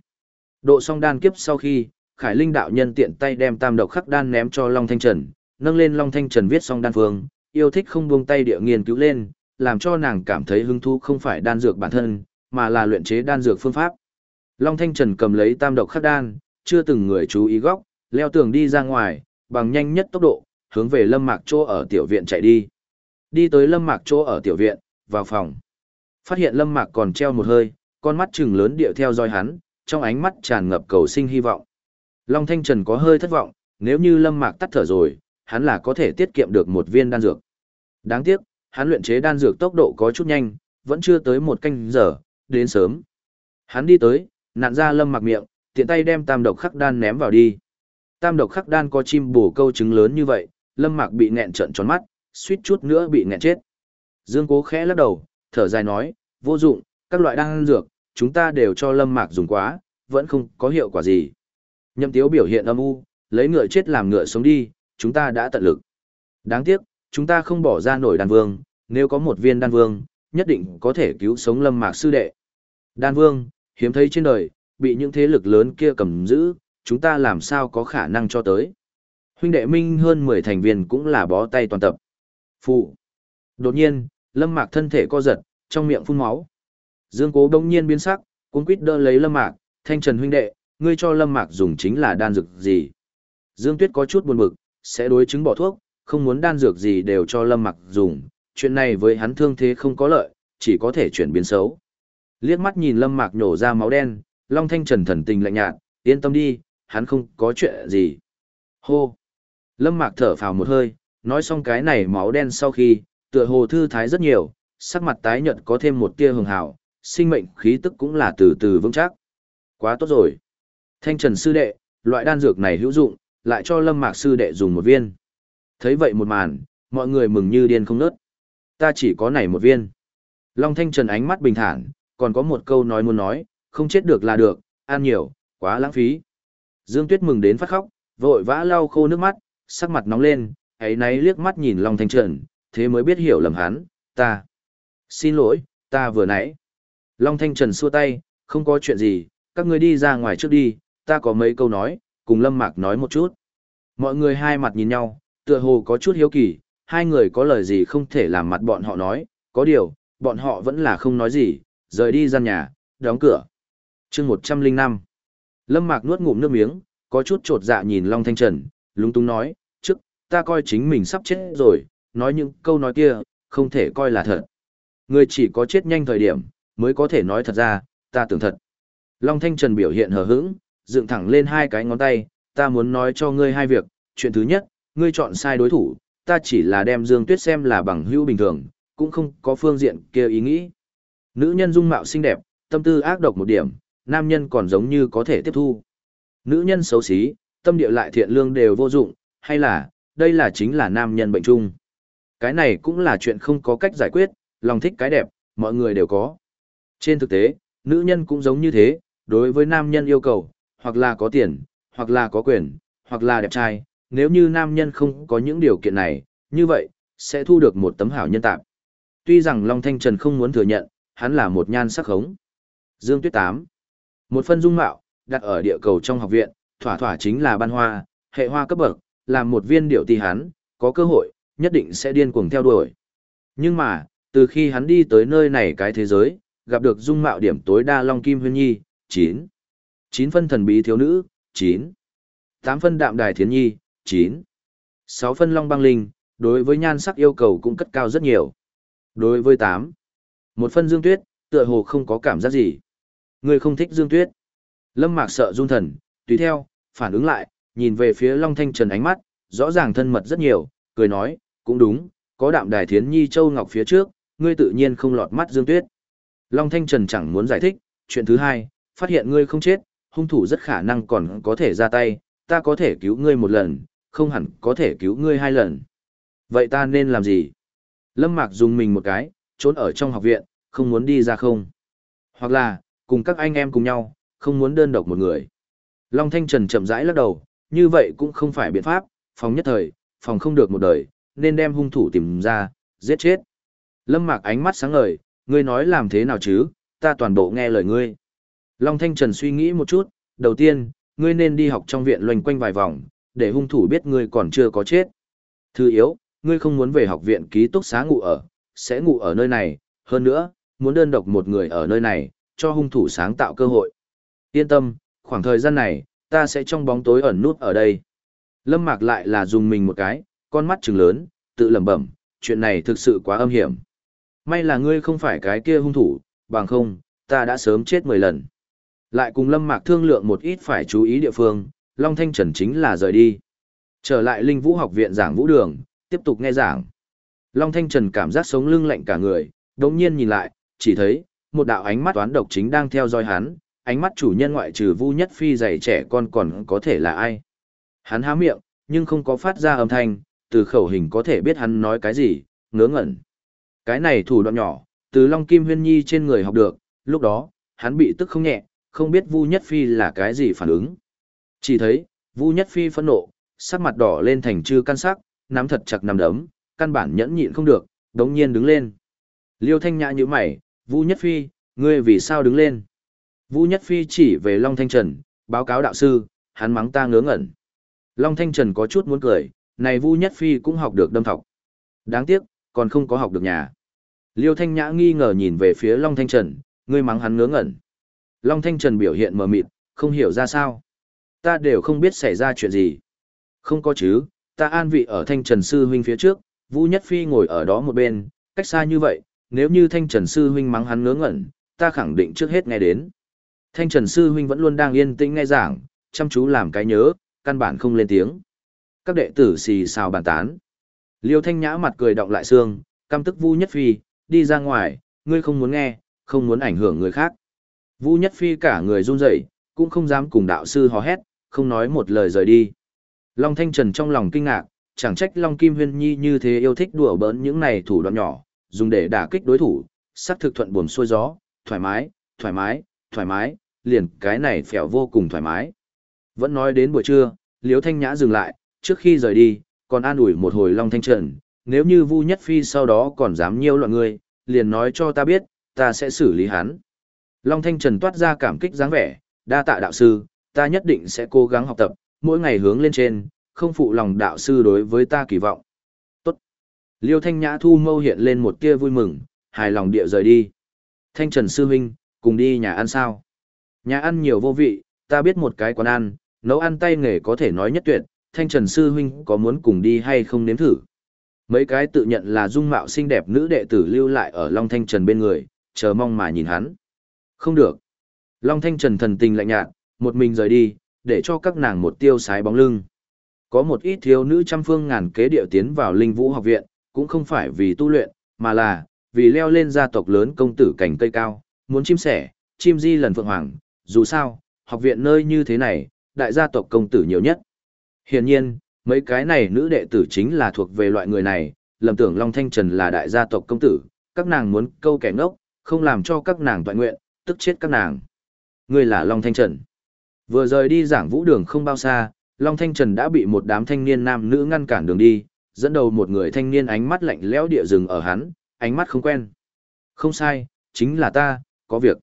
Độ xong đan kiếp sau khi, Khải Linh đạo nhân tiện tay đem tam độc khắc đan ném cho Long Thanh Trần, nâng lên Long Thanh Trần viết xong đan phương, yêu thích không buông tay địa nghiên cứu lên, làm cho nàng cảm thấy hứng thú không phải đan dược bản thân, mà là luyện chế đan dược phương pháp. Long Thanh Trần cầm lấy tam độc khắc đan, chưa từng người chú ý góc, leo tường đi ra ngoài, bằng nhanh nhất tốc độ, hướng về Lâm Mạc chỗ ở tiểu viện chạy đi. Đi tới Lâm Mạc chỗ ở tiểu viện, vào phòng. Phát hiện Lâm Mạc còn treo một hơi, con mắt chừng lớn điệu theo dõi hắn, trong ánh mắt tràn ngập cầu sinh hy vọng. Long Thanh Trần có hơi thất vọng, nếu như Lâm Mạc tắt thở rồi, hắn là có thể tiết kiệm được một viên đan dược. Đáng tiếc, hắn luyện chế đan dược tốc độ có chút nhanh, vẫn chưa tới một canh giờ, đến sớm. Hắn đi tới, nạn ra Lâm Mạc miệng, tiện tay đem tam độc khắc đan ném vào đi. Tam độc khắc đan có chim bổ câu trứng lớn như vậy, Lâm Mạc bị nghẹn trợn tròn mắt, suýt chút nữa bị nghẹn chết. Dương Cố khẽ lắc đầu, thở dài nói, vô dụng, các loại đan dược, chúng ta đều cho Lâm Mạc dùng quá, vẫn không có hiệu quả gì. Nhậm Tiếu biểu hiện âm u, lấy ngựa chết làm ngựa sống đi, chúng ta đã tận lực. Đáng tiếc, chúng ta không bỏ ra nổi đan vương, nếu có một viên đan vương, nhất định có thể cứu sống Lâm Mạc sư đệ. Đan vương, hiếm thấy trên đời, bị những thế lực lớn kia cầm giữ, chúng ta làm sao có khả năng cho tới. Huynh đệ minh hơn 10 thành viên cũng là bó tay toàn tập. Phụ. Đột nhiên, Lâm Mạc thân thể co giật, trong miệng phun máu. Dương Cố đông nhiên biến sắc, cuống quýt đỡ lấy Lâm Mạc, "Thanh Trần huynh đệ, ngươi cho Lâm Mạc dùng chính là đan dược gì?" Dương Tuyết có chút buồn bực, sẽ đối chứng bỏ thuốc, không muốn đan dược gì đều cho Lâm Mạc dùng, chuyện này với hắn thương thế không có lợi, chỉ có thể chuyển biến xấu. Liếc mắt nhìn Lâm Mạc nhổ ra máu đen, Long Thanh Trần thần tình lạnh nhạt, "Yên tâm đi, hắn không có chuyện gì." Hô. Lâm Mạc thở phào một hơi, nói xong cái này máu đen sau khi, tựa hồ thư thái rất nhiều, sắc mặt tái nhợt có thêm một tia hường hào, sinh mệnh khí tức cũng là từ từ vững chắc. Quá tốt rồi. Thanh Trần sư đệ, loại đan dược này hữu dụng, lại cho Lâm Mạc sư đệ dùng một viên. Thấy vậy một màn, mọi người mừng như điên không nớt. Ta chỉ có này một viên. Long Thanh Trần ánh mắt bình thản, còn có một câu nói muốn nói, không chết được là được, ăn nhiều, quá lãng phí. Dương Tuyết mừng đến phát khóc, vội vã lau khô nước mắt, sắc mặt nóng lên, ấy náy liếc mắt nhìn Long Thanh Trần, thế mới biết hiểu lầm hắn, ta. Xin lỗi, ta vừa nãy. Long Thanh Trần xua tay, không có chuyện gì, các ngươi đi ra ngoài trước đi, ta có mấy câu nói, cùng Lâm Mạc nói một chút. Mọi người hai mặt nhìn nhau, tựa hồ có chút hiếu kỳ, hai người có lời gì không thể làm mặt bọn họ nói, có điều, bọn họ vẫn là không nói gì, rời đi gian nhà, đóng cửa. chương 105 Lâm Mạc nuốt ngụm nước miếng, có chút trột dạ nhìn Long Thanh Trần, lúng túng nói, trước, ta coi chính mình sắp chết rồi, nói những câu nói kia, không thể coi là thật. Người chỉ có chết nhanh thời điểm, mới có thể nói thật ra, ta tưởng thật. Long Thanh Trần biểu hiện hờ hững, dựng thẳng lên hai cái ngón tay, ta muốn nói cho ngươi hai việc, chuyện thứ nhất, ngươi chọn sai đối thủ, ta chỉ là đem Dương Tuyết xem là bằng hữu bình thường, cũng không có phương diện kia ý nghĩ. Nữ nhân dung mạo xinh đẹp, tâm tư ác độc một điểm, nam nhân còn giống như có thể tiếp thu. Nữ nhân xấu xí, tâm địa lại thiện lương đều vô dụng, hay là, đây là chính là nam nhân bệnh chung. Cái này cũng là chuyện không có cách giải quyết, lòng thích cái đẹp, mọi người đều có. Trên thực tế, nữ nhân cũng giống như thế, đối với nam nhân yêu cầu, hoặc là có tiền, hoặc là có quyền, hoặc là đẹp trai, nếu như nam nhân không có những điều kiện này, như vậy, sẽ thu được một tấm hảo nhân tạp. Tuy rằng Long Thanh Trần không muốn thừa nhận, hắn là một nhan sắc hống. Dương Tuyết 8. Một phân dung mạo, đặt ở địa cầu trong học viện, thỏa thỏa chính là ban hoa, hệ hoa cấp bậc, làm một viên điệu tì hắn, có cơ hội, nhất định sẽ điên cuồng theo đuổi. Nhưng mà, từ khi hắn đi tới nơi này cái thế giới, gặp được dung mạo điểm tối đa Long Kim Huyên Nhi, 9. 9 phân thần bí thiếu nữ, 9. 8 phân đạm đài thiến nhi, 9. 6 phân long băng linh, đối với nhan sắc yêu cầu cũng cất cao rất nhiều. Đối với 8. Một phân dương tuyết, tựa hồ không có cảm giác gì. Người không thích dương tuyết. Lâm mạc sợ run thần, tùy theo, phản ứng lại, nhìn về phía long thanh trần ánh mắt, rõ ràng thân mật rất nhiều, cười nói, cũng đúng, có đạm đài thiến nhi châu ngọc phía trước, ngươi tự nhiên không lọt mắt dương tuyết. Long thanh trần chẳng muốn giải thích, chuyện thứ hai, phát hiện ngươi không chết, hung thủ rất khả năng còn có thể ra tay, ta có thể cứu ngươi một lần, không hẳn có thể cứu ngươi hai lần. Vậy ta nên làm gì? Lâm Mạc dùng mình một cái, trốn ở trong học viện, không muốn đi ra không? Hoặc là, cùng các anh em cùng nhau, không muốn đơn độc một người. Long Thanh Trần chậm rãi lắc đầu, như vậy cũng không phải biện pháp, phòng nhất thời, phòng không được một đời, nên đem hung thủ tìm ra, giết chết. Lâm Mạc ánh mắt sáng ngời, ngươi nói làm thế nào chứ, ta toàn bộ nghe lời ngươi. Long Thanh Trần suy nghĩ một chút, đầu tiên, ngươi nên đi học trong viện loanh quanh vài vòng, để hung thủ biết ngươi còn chưa có chết. Thứ yếu, ngươi không muốn về học viện ký túc xá ngủ ở, sẽ ngủ ở nơi này, hơn nữa, muốn đơn độc một người ở nơi này, cho hung thủ sáng tạo cơ hội. Yên tâm, khoảng thời gian này, ta sẽ trong bóng tối ẩn nút ở đây. Lâm Mạc lại là dùng mình một cái, con mắt trừng lớn, tự lẩm bẩm, chuyện này thực sự quá âm hiểm. May là ngươi không phải cái kia hung thủ, bằng không, ta đã sớm chết 10 lần. Lại cùng Lâm Mạc thương lượng một ít phải chú ý địa phương, Long Thanh Trần chính là rời đi. Trở lại Linh Vũ học viện giảng vũ đường, tiếp tục nghe giảng. Long Thanh Trần cảm giác sống lưng lạnh cả người, đống nhiên nhìn lại, chỉ thấy, một đạo ánh mắt toán độc chính đang theo dõi hắn, ánh mắt chủ nhân ngoại trừ Vu Nhất Phi dày trẻ con còn có thể là ai. Hắn há miệng, nhưng không có phát ra âm thanh, từ khẩu hình có thể biết hắn nói cái gì, ngớ ngẩn. Cái này thủ đoạn nhỏ, từ Long Kim Huyên Nhi trên người học được, lúc đó, hắn bị tức không nhẹ, không biết Vu Nhất Phi là cái gì phản ứng. Chỉ thấy, Vu Nhất Phi phẫn nộ, sắc mặt đỏ lên thành chư căn sắc, nắm thật chặt nắm đấm, căn bản nhẫn nhịn không được, đống nhiên đứng lên. Liêu Thanh Nhã như mày, Vu Nhất Phi, ngươi vì sao đứng lên? Vu Nhất Phi chỉ về Long Thanh Trần, báo cáo đạo sư, hắn mắng ta ngớ ngẩn. Long Thanh Trần có chút muốn cười, này Vu Nhất Phi cũng học được đâm thọc. Đáng tiếc, còn không có học được nhà. Liêu Thanh Nhã nghi ngờ nhìn về phía Long Thanh Trần, ngươi mắng hắn ngớ ngẩn. Long Thanh Trần biểu hiện mờ mịt, không hiểu ra sao. Ta đều không biết xảy ra chuyện gì. Không có chứ, ta an vị ở Thanh Trần Sư Huynh phía trước, Vũ Nhất Phi ngồi ở đó một bên, cách xa như vậy, nếu như Thanh Trần Sư Huynh mắng hắn ngớ ngẩn, ta khẳng định trước hết nghe đến. Thanh Trần Sư Huynh vẫn luôn đang yên tĩnh nghe giảng, chăm chú làm cái nhớ, căn bản không lên tiếng. Các đệ tử xì xào bàn tán. Liêu Thanh Nhã mặt cười động lại xương, căm tức Vu Nhất Phi, đi ra ngoài, ngươi không muốn nghe, không muốn ảnh hưởng người khác. Vu Nhất Phi cả người run rẩy, cũng không dám cùng đạo sư hò hét, không nói một lời rời đi. Long Thanh Trần trong lòng kinh ngạc, chẳng trách Long Kim Huyên Nhi như thế yêu thích đùa bỡn những này thủ đoạn nhỏ, dùng để đả kích đối thủ, sắc thực thuận buồm xuôi gió, thoải mái, thoải mái, thoải mái, liền cái này phèo vô cùng thoải mái. Vẫn nói đến buổi trưa, Liễu Thanh Nhã dừng lại, trước khi rời đi, còn an ủi một hồi Long Thanh Trần, nếu như Vu Nhất Phi sau đó còn dám nhiêu loạn người, liền nói cho ta biết, ta sẽ xử lý hắn. Long Thanh Trần toát ra cảm kích dáng vẻ, đa tạ đạo sư, ta nhất định sẽ cố gắng học tập, mỗi ngày hướng lên trên, không phụ lòng đạo sư đối với ta kỳ vọng. Tốt. Liêu Thanh Nhã thu mâu hiện lên một tia vui mừng, hài lòng địa rời đi. Thanh Trần sư huynh, cùng đi nhà ăn sao? Nhà ăn nhiều vô vị, ta biết một cái quán ăn, nấu ăn tay nghề có thể nói nhất tuyệt, Thanh Trần sư huynh có muốn cùng đi hay không nếm thử? Mấy cái tự nhận là dung mạo xinh đẹp nữ đệ tử lưu lại ở Long Thanh Trần bên người, chờ mong mà nhìn hắn. Không được. Long Thanh Trần thần tình lạnh nhạt, một mình rời đi, để cho các nàng một tiêu sái bóng lưng. Có một ít thiếu nữ trăm phương ngàn kế điệu tiến vào linh vũ học viện, cũng không phải vì tu luyện, mà là vì leo lên gia tộc lớn công tử cảnh cây cao, muốn chim sẻ, chim di lần phượng hoàng, dù sao, học viện nơi như thế này, đại gia tộc công tử nhiều nhất. Hiển nhiên, mấy cái này nữ đệ tử chính là thuộc về loại người này, lầm tưởng Long Thanh Trần là đại gia tộc công tử, các nàng muốn câu kẻ ngốc, không làm cho các nàng toàn nguyện, tức chết các nàng. Ngươi là Long Thanh Trần. Vừa rời đi giảng vũ đường không bao xa, Long Thanh Trần đã bị một đám thanh niên nam nữ ngăn cản đường đi, dẫn đầu một người thanh niên ánh mắt lạnh lẽo địa rừng ở hắn, ánh mắt không quen. Không sai, chính là ta, có việc.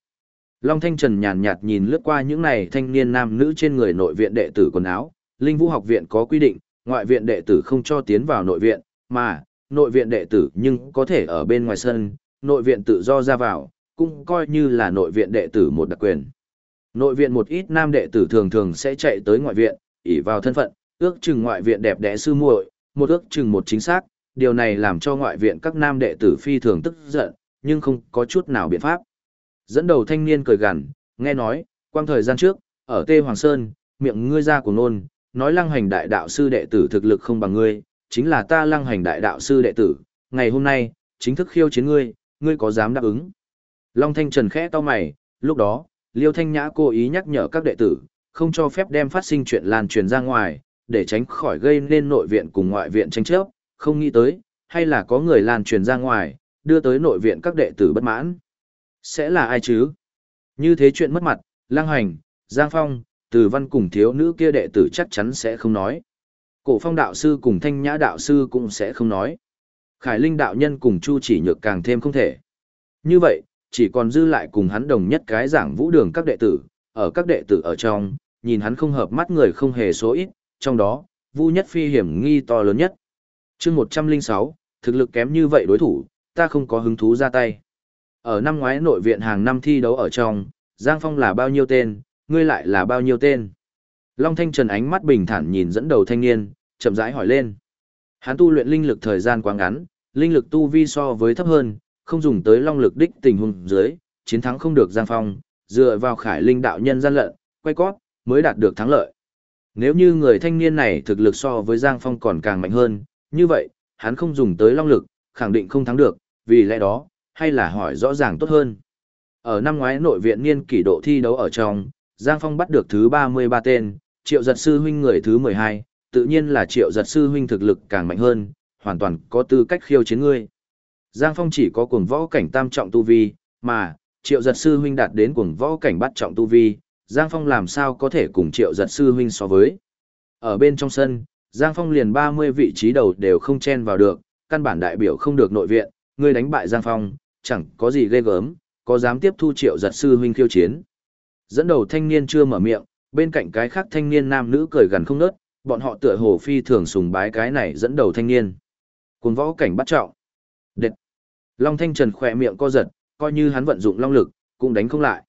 Long Thanh Trần nhàn nhạt nhìn lướt qua những này thanh niên nam nữ trên người nội viện đệ tử quần áo, Linh Vũ học viện có quy định, ngoại viện đệ tử không cho tiến vào nội viện, mà, nội viện đệ tử nhưng có thể ở bên ngoài sân, nội viện tự do ra vào, cũng coi như là nội viện đệ tử một đặc quyền. Nội viện một ít nam đệ tử thường thường sẽ chạy tới ngoại viện, ỷ vào thân phận, ước chừng ngoại viện đẹp đẽ sư muội, một ước chừng một chính xác, điều này làm cho ngoại viện các nam đệ tử phi thường tức giận, nhưng không có chút nào biện pháp. Dẫn đầu thanh niên cười gằn, nghe nói, quang thời gian trước, ở Tê Hoàng Sơn, miệng ngươi ra của nôn, nói lăng hành đại đạo sư đệ tử thực lực không bằng ngươi, chính là ta lăng hành đại đạo sư đệ tử, ngày hôm nay, chính thức khiêu chiến ngươi, ngươi có dám đáp ứng? Long Thanh Trần khẽ to mày, lúc đó, Liêu Thanh Nhã cố ý nhắc nhở các đệ tử, không cho phép đem phát sinh chuyện lan truyền ra ngoài, để tránh khỏi gây nên nội viện cùng ngoại viện tranh chấp, không nghĩ tới, hay là có người lan truyền ra ngoài, đưa tới nội viện các đệ tử bất mãn. Sẽ là ai chứ? Như thế chuyện mất mặt, Lang Hành, Giang Phong, từ Văn cùng thiếu nữ kia đệ tử chắc chắn sẽ không nói. Cổ Phong đạo sư cùng Thanh Nhã đạo sư cũng sẽ không nói. Khải Linh đạo nhân cùng Chu Chỉ Nhược càng thêm không thể. Như vậy, chỉ còn dư lại cùng hắn đồng nhất cái giảng vũ đường các đệ tử, ở các đệ tử ở trong, nhìn hắn không hợp mắt người không hề số ít, trong đó, Vu Nhất Phi hiểm nghi to lớn nhất. Chương 106, thực lực kém như vậy đối thủ, ta không có hứng thú ra tay. Ở năm ngoái nội viện hàng năm thi đấu ở trong, Giang Phong là bao nhiêu tên, ngươi lại là bao nhiêu tên? Long Thanh Trần ánh mắt bình thản nhìn dẫn đầu thanh niên, chậm rãi hỏi lên. Hắn tu luyện linh lực thời gian quá ngắn, linh lực tu vi so với thấp hơn, không dùng tới long lực đích tình huống dưới, chiến thắng không được Giang Phong, dựa vào khải linh đạo nhân gian lận, quay cót, mới đạt được thắng lợi. Nếu như người thanh niên này thực lực so với Giang Phong còn càng mạnh hơn, như vậy, hắn không dùng tới long lực, khẳng định không thắng được, vì lẽ đó, hay là hỏi rõ ràng tốt hơn. Ở năm ngoái nội viện niên kỷ độ thi đấu ở trong, Giang Phong bắt được thứ 33 tên, triệu giật sư huynh người thứ 12, tự nhiên là triệu giật sư huynh thực lực càng mạnh hơn, hoàn toàn có tư cách khiêu chiến ngươi. Giang Phong chỉ có cuồng võ cảnh tam trọng tu vi, mà, triệu giật sư huynh đạt đến cuồng võ cảnh bắt trọng tu vi, Giang Phong làm sao có thể cùng triệu giật sư huynh so với. Ở bên trong sân, Giang Phong liền 30 vị trí đầu đều không chen vào được, căn bản đại biểu không được nội viện, ngươi đánh bại Giang Phong, chẳng có gì ghê gớm, có dám tiếp thu triệu giật sư huynh khiêu chiến. Dẫn đầu thanh niên chưa mở miệng, bên cạnh cái khác thanh niên nam nữ cười gần không nớt, bọn họ tựa hồ phi thường sùng bái cái này dẫn đầu thanh niên. cuốn võ cảnh bắt trọng. Đệt. Long Thanh Trần khỏe miệng co giật, coi như hắn vận dụng long lực, cũng đánh không lại.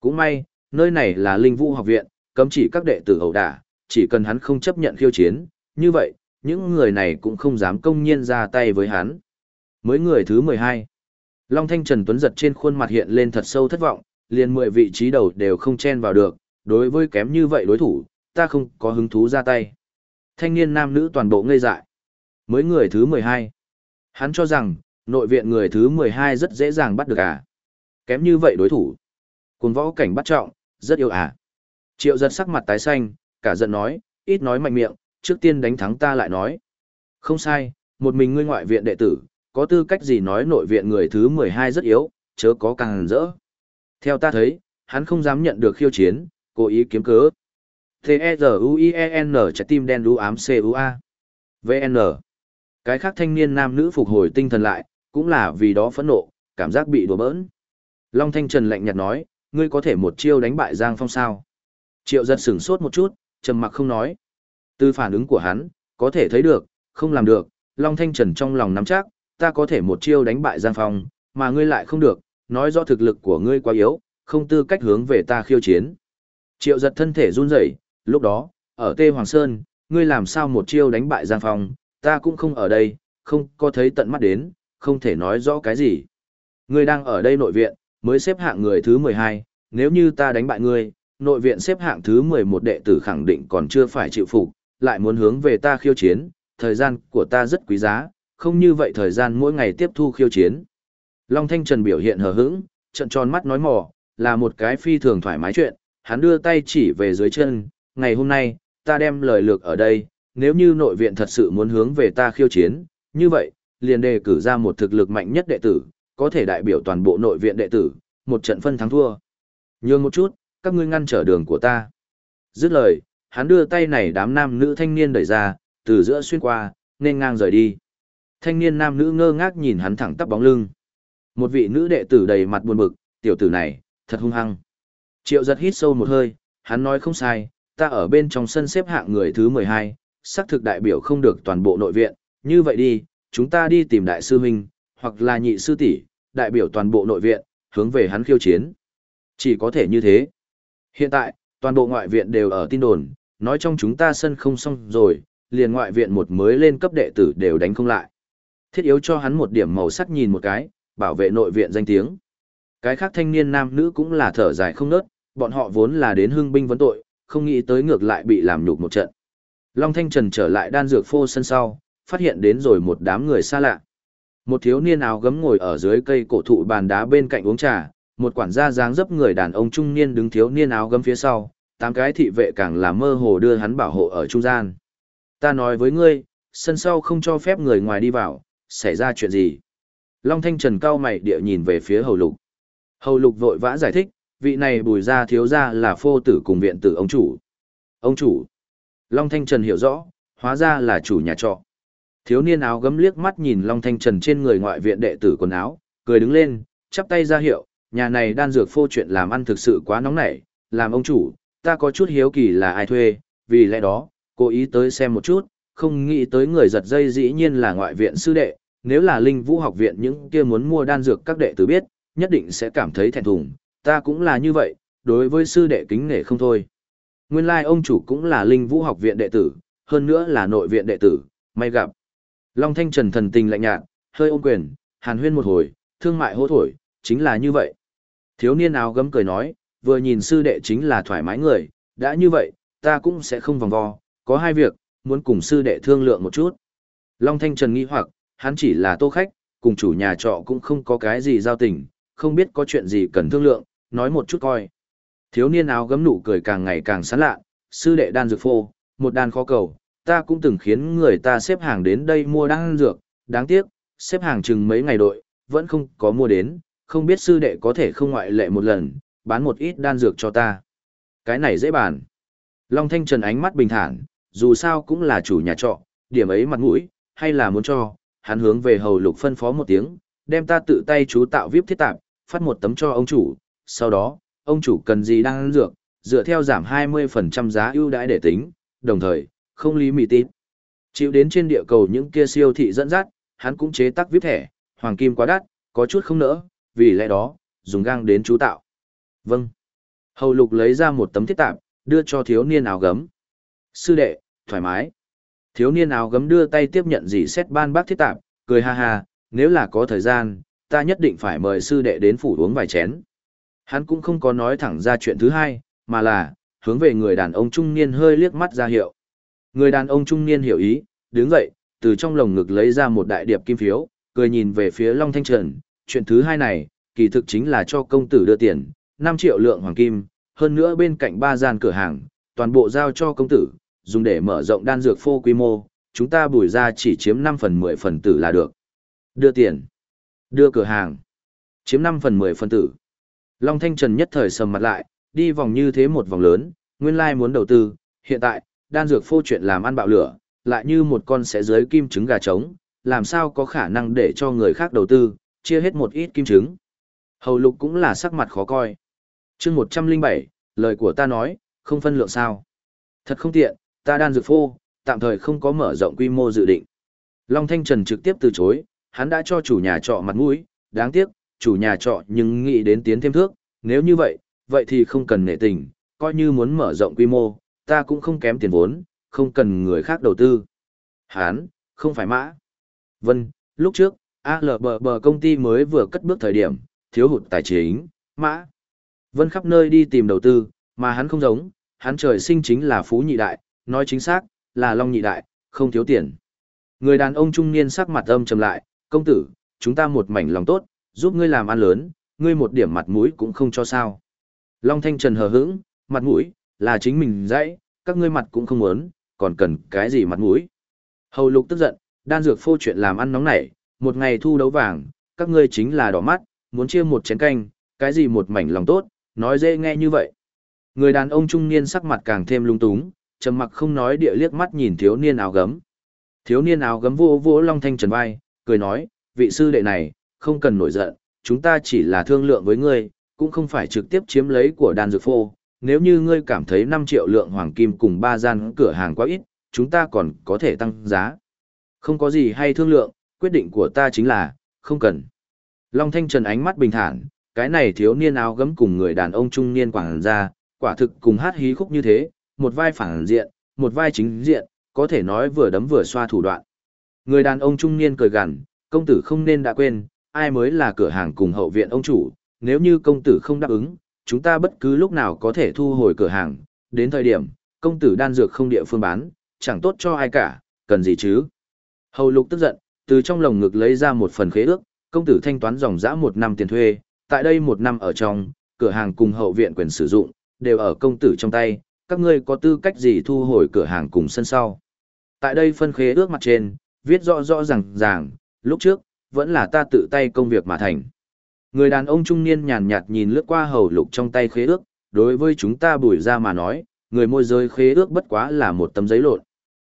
Cũng may, nơi này là linh vũ học viện, cấm chỉ các đệ tử ẩu đả, chỉ cần hắn không chấp nhận khiêu chiến, như vậy, những người này cũng không dám công nhiên ra tay với hắn. Mới người thứ 12. Long Thanh Trần Tuấn giật trên khuôn mặt hiện lên thật sâu thất vọng, liền 10 vị trí đầu đều không chen vào được, đối với kém như vậy đối thủ, ta không có hứng thú ra tay. Thanh niên nam nữ toàn bộ ngây dại. Mới người thứ 12. Hắn cho rằng, nội viện người thứ 12 rất dễ dàng bắt được à. Kém như vậy đối thủ. Cùng võ cảnh bắt trọng, rất yêu à. Triệu giật sắc mặt tái xanh, cả giận nói, ít nói mạnh miệng, trước tiên đánh thắng ta lại nói. Không sai, một mình ngươi ngoại viện đệ tử, có tư cách gì nói nội viện người thứ 12 rất yếu, chớ có càng rỡ. Theo ta thấy, hắn không dám nhận được khiêu chiến, cố ý kiếm cớ. T-E-Z-U-I-E-N trái tim đen đu ám C-U-A. V-N. Cái khác thanh niên nam nữ phục hồi tinh thần lại, cũng là vì đó phẫn nộ, cảm giác bị đùa bỡn. Long Thanh Trần lạnh nhạt nói, ngươi có thể một chiêu đánh bại Giang Phong sao? Triệu giật sửng sốt một chút, trầm mặc không nói. Từ phản ứng của hắn, có thể thấy được, không làm được, Long Thanh Trần trong lòng nắm chắc, ta có thể một chiêu đánh bại Giang Phong, mà ngươi lại không được, nói rõ thực lực của ngươi quá yếu, không tư cách hướng về ta khiêu chiến. Triệu giật thân thể run rẩy, lúc đó, ở Tê Hoàng Sơn, ngươi làm sao một chiêu đánh bại Giang Phong, ta cũng không ở đây, không có thấy tận mắt đến, không thể nói rõ cái gì. Ngươi đang ở đây nội viện, mới xếp hạng người thứ 12, nếu như ta đánh bại ngươi, nội viện xếp hạng thứ 11 đệ tử khẳng định còn chưa phải chịu phục, lại muốn hướng về ta khiêu chiến, thời gian của ta rất quý giá, không như vậy thời gian mỗi ngày tiếp thu khiêu chiến. Long Thanh Trần biểu hiện hờ hững, trận tròn mắt nói mò, là một cái phi thường thoải mái chuyện, hắn đưa tay chỉ về dưới chân, ngày hôm nay, ta đem lời lược ở đây, nếu như nội viện thật sự muốn hướng về ta khiêu chiến, như vậy, liền đề cử ra một thực lực mạnh nhất đệ tử, có thể đại biểu toàn bộ nội viện đệ tử, một trận phân thắng thua. Nhường một chút, các ngươi ngăn trở đường của ta. Dứt lời, hắn đưa tay này đám nam nữ thanh niên đẩy ra, từ giữa xuyên qua, nên ngang rời đi. Thanh niên nam nữ ngơ ngác nhìn hắn thẳng tắp bóng lưng. Một vị nữ đệ tử đầy mặt buồn bực, tiểu tử này, thật hung hăng. Triệu giật hít sâu một hơi, hắn nói không sai, ta ở bên trong sân xếp hạng người thứ 12, xác thực đại biểu không được toàn bộ nội viện, như vậy đi, chúng ta đi tìm đại sư huynh, hoặc là nhị sư tỷ, đại biểu toàn bộ nội viện, hướng về hắn khiêu chiến. Chỉ có thể như thế. Hiện tại, toàn bộ ngoại viện đều ở tin đồn, nói trong chúng ta sân không xong rồi, liền ngoại viện một mới lên cấp đệ tử đều đánh không lại. Thiết yếu cho hắn một điểm màu sắc nhìn một cái, bảo vệ nội viện danh tiếng. Cái khác thanh niên nam nữ cũng là thở dài không nớt, bọn họ vốn là đến hưng binh vấn tội, không nghĩ tới ngược lại bị làm nhục một trận. Long Thanh Trần trở lại đan dược phô sân sau, phát hiện đến rồi một đám người xa lạ. Một thiếu niên áo gấm ngồi ở dưới cây cổ thụ bàn đá bên cạnh uống trà, một quản gia dáng dấp người đàn ông trung niên đứng thiếu niên áo gấm phía sau, tám cái thị vệ càng là mơ hồ đưa hắn bảo hộ ở trung gian. Ta nói với ngươi, sân sau không cho phép người ngoài đi vào, xảy ra chuyện gì? Long Thanh Trần cao mày địa nhìn về phía hầu lục. Hầu lục vội vã giải thích, vị này bùi ra thiếu ra là phô tử cùng viện tử ông chủ. Ông chủ. Long Thanh Trần hiểu rõ, hóa ra là chủ nhà trọ. Thiếu niên áo gấm liếc mắt nhìn Long Thanh Trần trên người ngoại viện đệ tử quần áo, cười đứng lên, chắp tay ra hiệu, nhà này đan dược phô chuyện làm ăn thực sự quá nóng nảy, làm ông chủ, ta có chút hiếu kỳ là ai thuê, vì lẽ đó, cố ý tới xem một chút, không nghĩ tới người giật dây dĩ nhiên là ngoại viện sư đệ, nếu là linh vũ học viện những kia muốn mua đan dược các đệ tử biết, nhất định sẽ cảm thấy thẹn thùng, ta cũng là như vậy, đối với sư đệ kính nể không thôi. Nguyên lai like ông chủ cũng là linh vũ học viện đệ tử, hơn nữa là nội viện đệ tử, may gặp. Long Thanh Trần thần tình lạnh nhạt, hơi ôm quyền, hàn huyên một hồi, thương mại hô thổi, chính là như vậy. Thiếu niên áo gấm cười nói, vừa nhìn sư đệ chính là thoải mái người, đã như vậy, ta cũng sẽ không vòng vo, có hai việc, muốn cùng sư đệ thương lượng một chút. Long Thanh Trần nghi hoặc, hắn chỉ là tô khách, cùng chủ nhà trọ cũng không có cái gì giao tình, không biết có chuyện gì cần thương lượng, nói một chút coi. Thiếu niên áo gấm nụ cười càng ngày càng sán lạ, sư đệ đan dược phô, một đan khó cầu, ta cũng từng khiến người ta xếp hàng đến đây mua đan dược, đáng tiếc, xếp hàng chừng mấy ngày đội, vẫn không có mua đến, không biết sư đệ có thể không ngoại lệ một lần, bán một ít đan dược cho ta. Cái này dễ bàn. Long Thanh Trần ánh mắt bình thản, dù sao cũng là chủ nhà trọ, điểm ấy mặt mũi, hay là muốn cho, hắn hướng về hầu lục phân phó một tiếng, đem ta tự tay chú tạo vip thiết tạp, phát một tấm cho ông chủ, sau đó, ông chủ cần gì đang ăn dược, dựa theo giảm 20% giá ưu đãi để tính, đồng thời, không lý mì tít. Chịu đến trên địa cầu những kia siêu thị dẫn dắt, hắn cũng chế tác vip thẻ, hoàng kim quá đắt, có chút không nỡ, vì lẽ đó, dùng gang đến chú tạo. Vâng. Hầu lục lấy ra một tấm thiết tạp, đưa cho thiếu niên áo gấm. Sư đệ, thoải mái. Thiếu niên áo gấm đưa tay tiếp nhận dì xét ban bác thiết tạp, cười ha ha, nếu là có thời gian, ta nhất định phải mời sư đệ đến phủ uống vài chén. Hắn cũng không có nói thẳng ra chuyện thứ hai, mà là, hướng về người đàn ông trung niên hơi liếc mắt ra hiệu. Người đàn ông trung niên hiểu ý, đứng dậy, từ trong lồng ngực lấy ra một đại điệp kim phiếu, cười nhìn về phía Long Thanh Trần. Chuyện thứ hai này, kỳ thực chính là cho công tử đưa tiền, 5 triệu lượng hoàng kim, hơn nữa bên cạnh ba gian cửa hàng, toàn bộ giao cho công tử, dùng để mở rộng đan dược phô quy mô, chúng ta bùi ra chỉ chiếm 5 phần 10 phần tử là được. Đưa tiền, đưa cửa hàng, chiếm 5 phần 10 phần tử. Long Thanh Trần nhất thời sầm mặt lại, đi vòng như thế một vòng lớn, nguyên lai muốn đầu tư, hiện tại, đan dược phô chuyện làm ăn bạo lửa, lại như một con sẽ dưới kim trứng gà trống, làm sao có khả năng để cho người khác đầu tư, chia hết một ít kim trứng. Hầu lục cũng là sắc mặt khó coi. chương 107, lời của ta nói, không phân lượng sao. Thật không tiện, ta đan dược phô, tạm thời không có mở rộng quy mô dự định. Long Thanh Trần trực tiếp từ chối, hắn đã cho chủ nhà trọ mặt mũi, đáng tiếc, chủ nhà trọ nhưng nghĩ đến tiến thêm thước, nếu như vậy, vậy thì không cần nể tình, coi như muốn mở rộng quy mô, ta cũng không kém tiền vốn, không cần người khác đầu tư. Hán, không phải mã. Vân, lúc trước, ALBB công ty mới vừa cất bước thời điểm, thiếu hụt tài chính, mã. Vân khắp nơi đi tìm đầu tư, mà hắn không giống, hắn trời sinh chính là phú nhị đại, nói chính xác, là long nhị đại, không thiếu tiền. Người đàn ông trung niên sắc mặt âm trầm lại, công tử, chúng ta một mảnh lòng tốt, giúp ngươi làm ăn lớn, ngươi một điểm mặt mũi cũng không cho sao. Long Thanh Trần hờ hững, mặt mũi, là chính mình dãy, các ngươi mặt cũng không muốn, còn cần cái gì mặt mũi. Hầu lục tức giận, đan dược phô chuyện làm ăn nóng nảy, một ngày thu đấu vàng, các ngươi chính là đỏ mắt, muốn chia một chén canh, cái gì một mảnh lòng tốt, nói dễ nghe như vậy. Người đàn ông trung niên sắc mặt càng thêm lung túng, trầm mặc không nói địa liếc mắt nhìn thiếu niên áo gấm. Thiếu niên áo gấm vô vô Long Thanh Trần vai, cười nói, vị sư đệ này, không cần nổi giận, chúng ta chỉ là thương lượng với ngươi, cũng không phải trực tiếp chiếm lấy của đàn dược phô. Nếu như ngươi cảm thấy 5 triệu lượng hoàng kim cùng ba gian cửa hàng quá ít, chúng ta còn có thể tăng giá. Không có gì hay thương lượng, quyết định của ta chính là, không cần. Long Thanh Trần ánh mắt bình thản, cái này thiếu niên áo gấm cùng người đàn ông trung niên quảng ra, quả thực cùng hát hí khúc như thế, một vai phản diện, một vai chính diện, có thể nói vừa đấm vừa xoa thủ đoạn. Người đàn ông trung niên cười gằn, công tử không nên đã quên, ai mới là cửa hàng cùng hậu viện ông chủ, nếu như công tử không đáp ứng, chúng ta bất cứ lúc nào có thể thu hồi cửa hàng, đến thời điểm, công tử đan dược không địa phương bán, chẳng tốt cho ai cả, cần gì chứ. Hầu lục tức giận, từ trong lồng ngực lấy ra một phần khế ước, công tử thanh toán dòng dã một năm tiền thuê, tại đây một năm ở trong, cửa hàng cùng hậu viện quyền sử dụng, đều ở công tử trong tay, các ngươi có tư cách gì thu hồi cửa hàng cùng sân sau. Tại đây phân khế ước mặt trên, viết rõ rõ ràng ràng, lúc trước, vẫn là ta tự tay công việc mà thành. Người đàn ông trung niên nhàn nhạt nhìn lướt qua hầu lục trong tay khế ước, đối với chúng ta bùi ra mà nói, người môi giới khế ước bất quá là một tấm giấy lộn.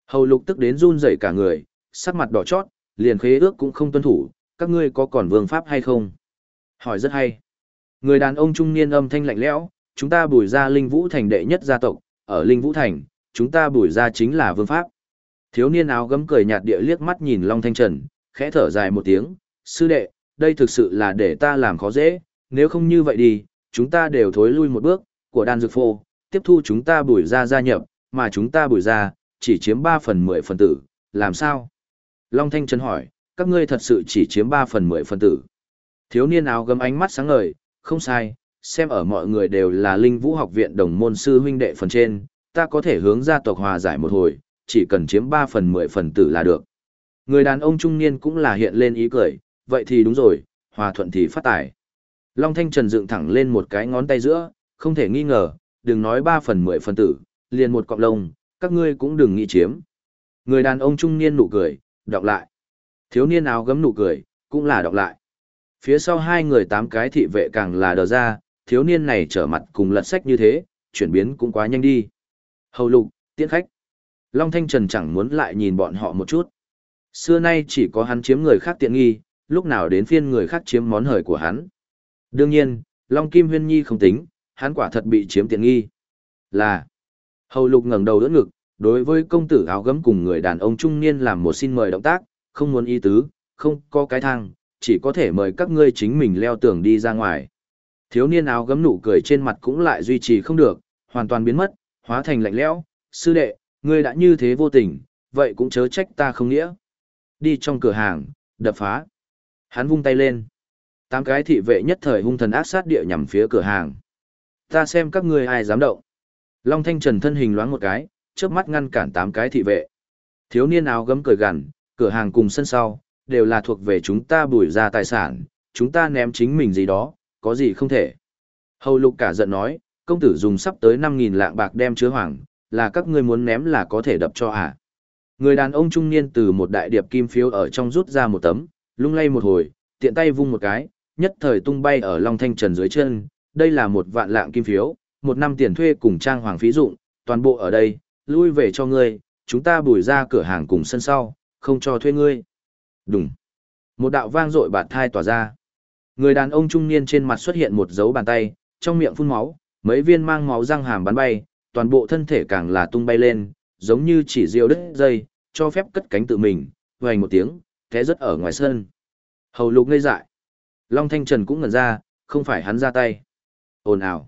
Hầu lục tức đến run rẩy cả người, sắc mặt đỏ chót, liền khế ước cũng không tuân thủ, các ngươi có còn vương pháp hay không? Hỏi rất hay. Người đàn ông trung niên âm thanh lạnh lẽo, chúng ta bùi ra linh vũ thành đệ nhất gia tộc, ở linh vũ thành, chúng ta bùi ra chính là vương pháp. Thiếu niên áo gấm cười nhạt địa liếc mắt nhìn Long Thanh Trần, khẽ thở dài một tiếng, sư đệ, đây thực sự là để ta làm khó dễ, nếu không như vậy đi, chúng ta đều thối lui một bước, của đan dược phô, tiếp thu chúng ta bùi ra gia nhập, mà chúng ta bùi ra, chỉ chiếm 3 phần 10 phần tử, làm sao? Long Thanh Trần hỏi, các ngươi thật sự chỉ chiếm 3 phần 10 phần tử. Thiếu niên áo gấm ánh mắt sáng ngời, không sai, xem ở mọi người đều là linh vũ học viện đồng môn sư huynh đệ phần trên, ta có thể hướng gia tộc hòa giải một hồi, chỉ cần chiếm 3 phần 10 phần tử là được. Người đàn ông trung niên cũng là hiện lên ý cười, vậy thì đúng rồi, hòa thuận thì phát tài. Long Thanh Trần dựng thẳng lên một cái ngón tay giữa, không thể nghi ngờ, đừng nói 3 phần 10 phần tử, liền một cọng lông, các ngươi cũng đừng nghĩ chiếm. Người đàn ông trung niên nụ cười, đọc lại. Thiếu niên áo gấm nụ cười, cũng là đọc lại. Phía sau hai người tám cái thị vệ càng là đờ ra, thiếu niên này trở mặt cùng lật sách như thế, chuyển biến cũng quá nhanh đi. Hầu lục, tiễn khách. Long Thanh Trần chẳng muốn lại nhìn bọn họ một chút. Xưa nay chỉ có hắn chiếm người khác tiện nghi, lúc nào đến phiên người khác chiếm món hời của hắn. Đương nhiên, Long Kim Huyên Nhi không tính, hắn quả thật bị chiếm tiện nghi. Là, hầu lục ngẩng đầu đỡ ngực, đối với công tử áo gấm cùng người đàn ông trung niên làm một xin mời động tác, không muốn ý tứ, không có cái thang, chỉ có thể mời các ngươi chính mình leo tường đi ra ngoài. Thiếu niên áo gấm nụ cười trên mặt cũng lại duy trì không được, hoàn toàn biến mất, hóa thành lạnh lẽo. Sư đệ, ngươi đã như thế vô tình, vậy cũng chớ trách ta không nghĩa. Đi trong cửa hàng, đập phá. Hắn vung tay lên. Tám cái thị vệ nhất thời hung thần ác sát địa nhằm phía cửa hàng. Ta xem các ngươi ai dám động. Long Thanh Trần thân hình loáng một cái, chớp mắt ngăn cản tám cái thị vệ. Thiếu niên áo gấm cười gằn, cửa hàng cùng sân sau, đều là thuộc về chúng ta bùi ra tài sản, chúng ta ném chính mình gì đó, có gì không thể. Hầu lục cả giận nói, công tử dùng sắp tới 5.000 lạng bạc đem chứa hoàng, là các ngươi muốn ném là có thể đập cho à. Người đàn ông trung niên từ một đại điệp kim phiếu ở trong rút ra một tấm, lung lay một hồi, tiện tay vung một cái, nhất thời tung bay ở Long Thanh Trần dưới chân, đây là một vạn lạng kim phiếu, một năm tiền thuê cùng trang hoàng phí dụng, toàn bộ ở đây, lui về cho ngươi, chúng ta bùi ra cửa hàng cùng sân sau, không cho thuê ngươi. Đúng. Một đạo vang dội bạt thai tỏa ra. Người đàn ông trung niên trên mặt xuất hiện một dấu bàn tay, trong miệng phun máu, mấy viên mang máu răng hàm bắn bay, toàn bộ thân thể càng là tung bay lên, giống như chỉ diêu đứt dây, cho phép cất cánh tự mình, vành một tiếng, té rất ở ngoài sân. Hầu lục ngây dại. Long Thanh Trần cũng ngẩn ra, không phải hắn ra tay. Ồn ào.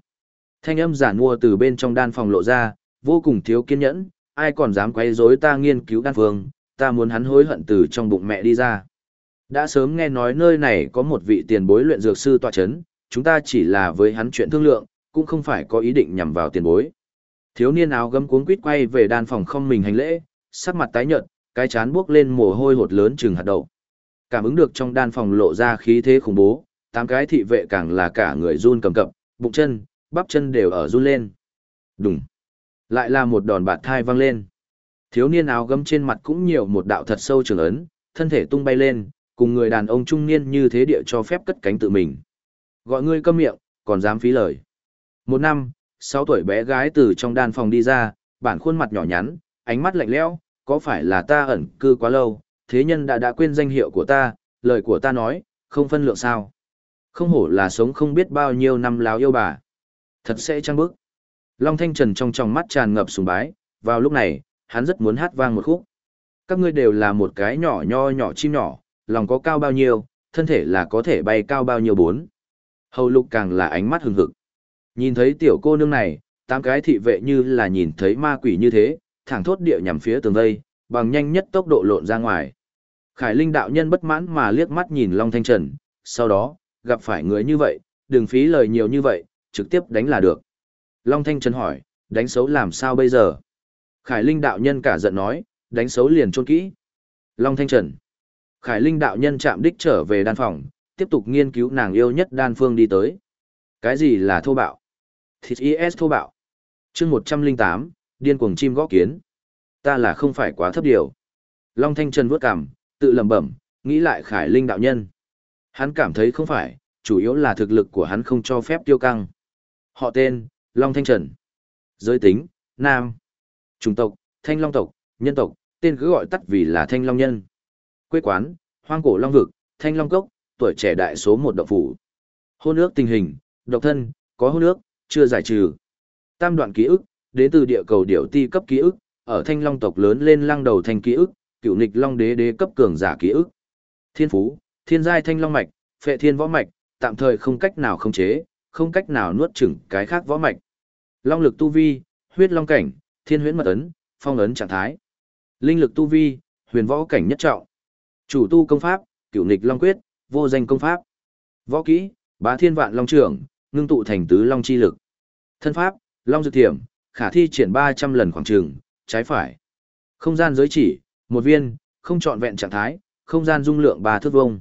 Thanh âm giản mua từ bên trong đan phòng lộ ra, vô cùng thiếu kiên nhẫn, ai còn dám quay rối ta nghiên cứu đan phương, ta muốn hắn hối hận từ trong bụng mẹ đi ra. Đã sớm nghe nói nơi này có một vị tiền bối luyện dược sư tọa chấn, chúng ta chỉ là với hắn chuyện thương lượng, cũng không phải có ý định nhằm vào tiền bối. Thiếu niên áo gấm cuống quýt quay về đan phòng không mình hành lễ, sắc mặt tái nhợt, cái chán buốc lên mồ hôi hột lớn chừng hạt đậu. Cảm ứng được trong đan phòng lộ ra khí thế khủng bố, tám cái thị vệ càng là cả người run cầm cập, bụng chân, bắp chân đều ở run lên. Đùng. Lại là một đòn bạt thai vang lên. Thiếu niên áo gấm trên mặt cũng nhiều một đạo thật sâu trường ấn, thân thể tung bay lên, cùng người đàn ông trung niên như thế địa cho phép cất cánh tự mình. Gọi ngươi câm miệng, còn dám phí lời. Một năm, sáu tuổi bé gái từ trong đan phòng đi ra, bản khuôn mặt nhỏ nhắn, ánh mắt lạnh lẽo, có phải là ta ẩn cư quá lâu, thế nhân đã đã quên danh hiệu của ta, lời của ta nói, không phân lượng sao. Không hổ là sống không biết bao nhiêu năm láo yêu bà. Thật sẽ trăng bức. Long Thanh Trần trong tròng mắt tràn ngập sùng bái, vào lúc này, hắn rất muốn hát vang một khúc. Các ngươi đều là một cái nhỏ nho nhỏ chim nhỏ, lòng có cao bao nhiêu, thân thể là có thể bay cao bao nhiêu bốn. Hầu lục càng là ánh mắt hừng hực. Nhìn thấy tiểu cô nương này, tám cái thị vệ như là nhìn thấy ma quỷ như thế, thẳng thốt địa nhằm phía tường vây, bằng nhanh nhất tốc độ lộn ra ngoài. Khải Linh đạo nhân bất mãn mà liếc mắt nhìn Long Thanh Trần, sau đó, gặp phải người như vậy, đừng phí lời nhiều như vậy, trực tiếp đánh là được. Long Thanh Trần hỏi, đánh xấu làm sao bây giờ? Khải Linh đạo nhân cả giận nói, đánh xấu liền trôn kỹ. Long Thanh Trần. Khải Linh đạo nhân chạm đích trở về đan phòng, tiếp tục nghiên cứu nàng yêu nhất đan phương đi tới. Cái gì là thô bạo? Thịt IS thô bạo. chương 108, điên cuồng chim gõ kiến. Ta là không phải quá thấp điều. Long Thanh Trần vuốt cằm, tự lẩm bẩm, nghĩ lại Khải Linh đạo nhân. Hắn cảm thấy không phải, chủ yếu là thực lực của hắn không cho phép tiêu căng. Họ tên, Long Thanh Trần. Giới tính, Nam. Chủng tộc, Thanh Long tộc, nhân tộc, tên cứ gọi tắt vì là Thanh Long Nhân. Quê quán, hoang cổ Long Vực, Thanh Long Cốc, tuổi trẻ đại số một độc phủ. Hôn ước tình hình, độc thân, có hôn ước, chưa giải trừ. Tam đoạn ký ức, đến từ địa cầu điểu ti cấp ký ức, ở Thanh Long tộc lớn lên lăng đầu thành ký ức, cựu nịch Long đế đế cấp cường giả ký ức. Thiên phú, thiên giai Thanh Long mạch, phệ thiên võ mạch, tạm thời không cách nào khống chế, không cách nào nuốt chửng cái khác võ mạch. Long lực tu vi, huyết long cảnh, thiên huyễn mật ấn, phong ấn trạng thái. Linh lực tu vi, huyền võ cảnh nhất trọng. Chủ tu công pháp, cửu nghịch long quyết, vô danh công pháp. Võ kỹ, bá thiên vạn long trưởng, ngưng tụ thành tứ long chi lực. Thân pháp, long dược thiểm, khả thi triển 300 lần khoảng trường, trái phải. Không gian giới chỉ, một viên, không trọn vẹn trạng thái, không gian dung lượng ba thước vông.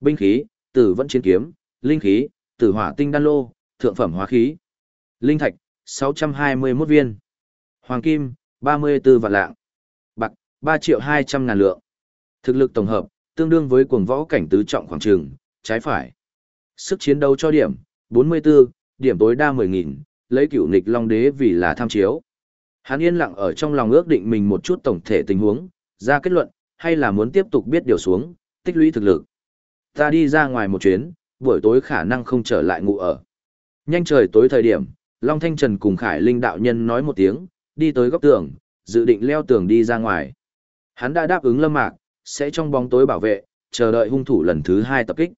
Binh khí, tử vận chiến kiếm, linh khí, tử hỏa tinh đan lô, thượng phẩm hóa khí. Linh thạch, 621 viên. Hoàng kim, 34 vạn lạng. Bạc, 3 triệu 200 ngàn lượng. Thực lực tổng hợp, tương đương với cuồng võ cảnh tứ trọng khoảng trường, trái phải. Sức chiến đấu cho điểm, 44, điểm tối đa 10.000, lấy cửu nghịch long đế vì là tham chiếu. Hắn yên lặng ở trong lòng ước định mình một chút tổng thể tình huống, ra kết luận, hay là muốn tiếp tục biết điều xuống, tích lũy thực lực. Ta đi ra ngoài một chuyến, buổi tối khả năng không trở lại ngủ ở. Nhanh trời tối thời điểm, Long Thanh Trần cùng Khải Linh đạo nhân nói một tiếng, đi tới góc tường, dự định leo tường đi ra ngoài. Hắn đã đáp ứng Lâm Mạc, sẽ trong bóng tối bảo vệ, chờ đợi hung thủ lần thứ hai tập kích.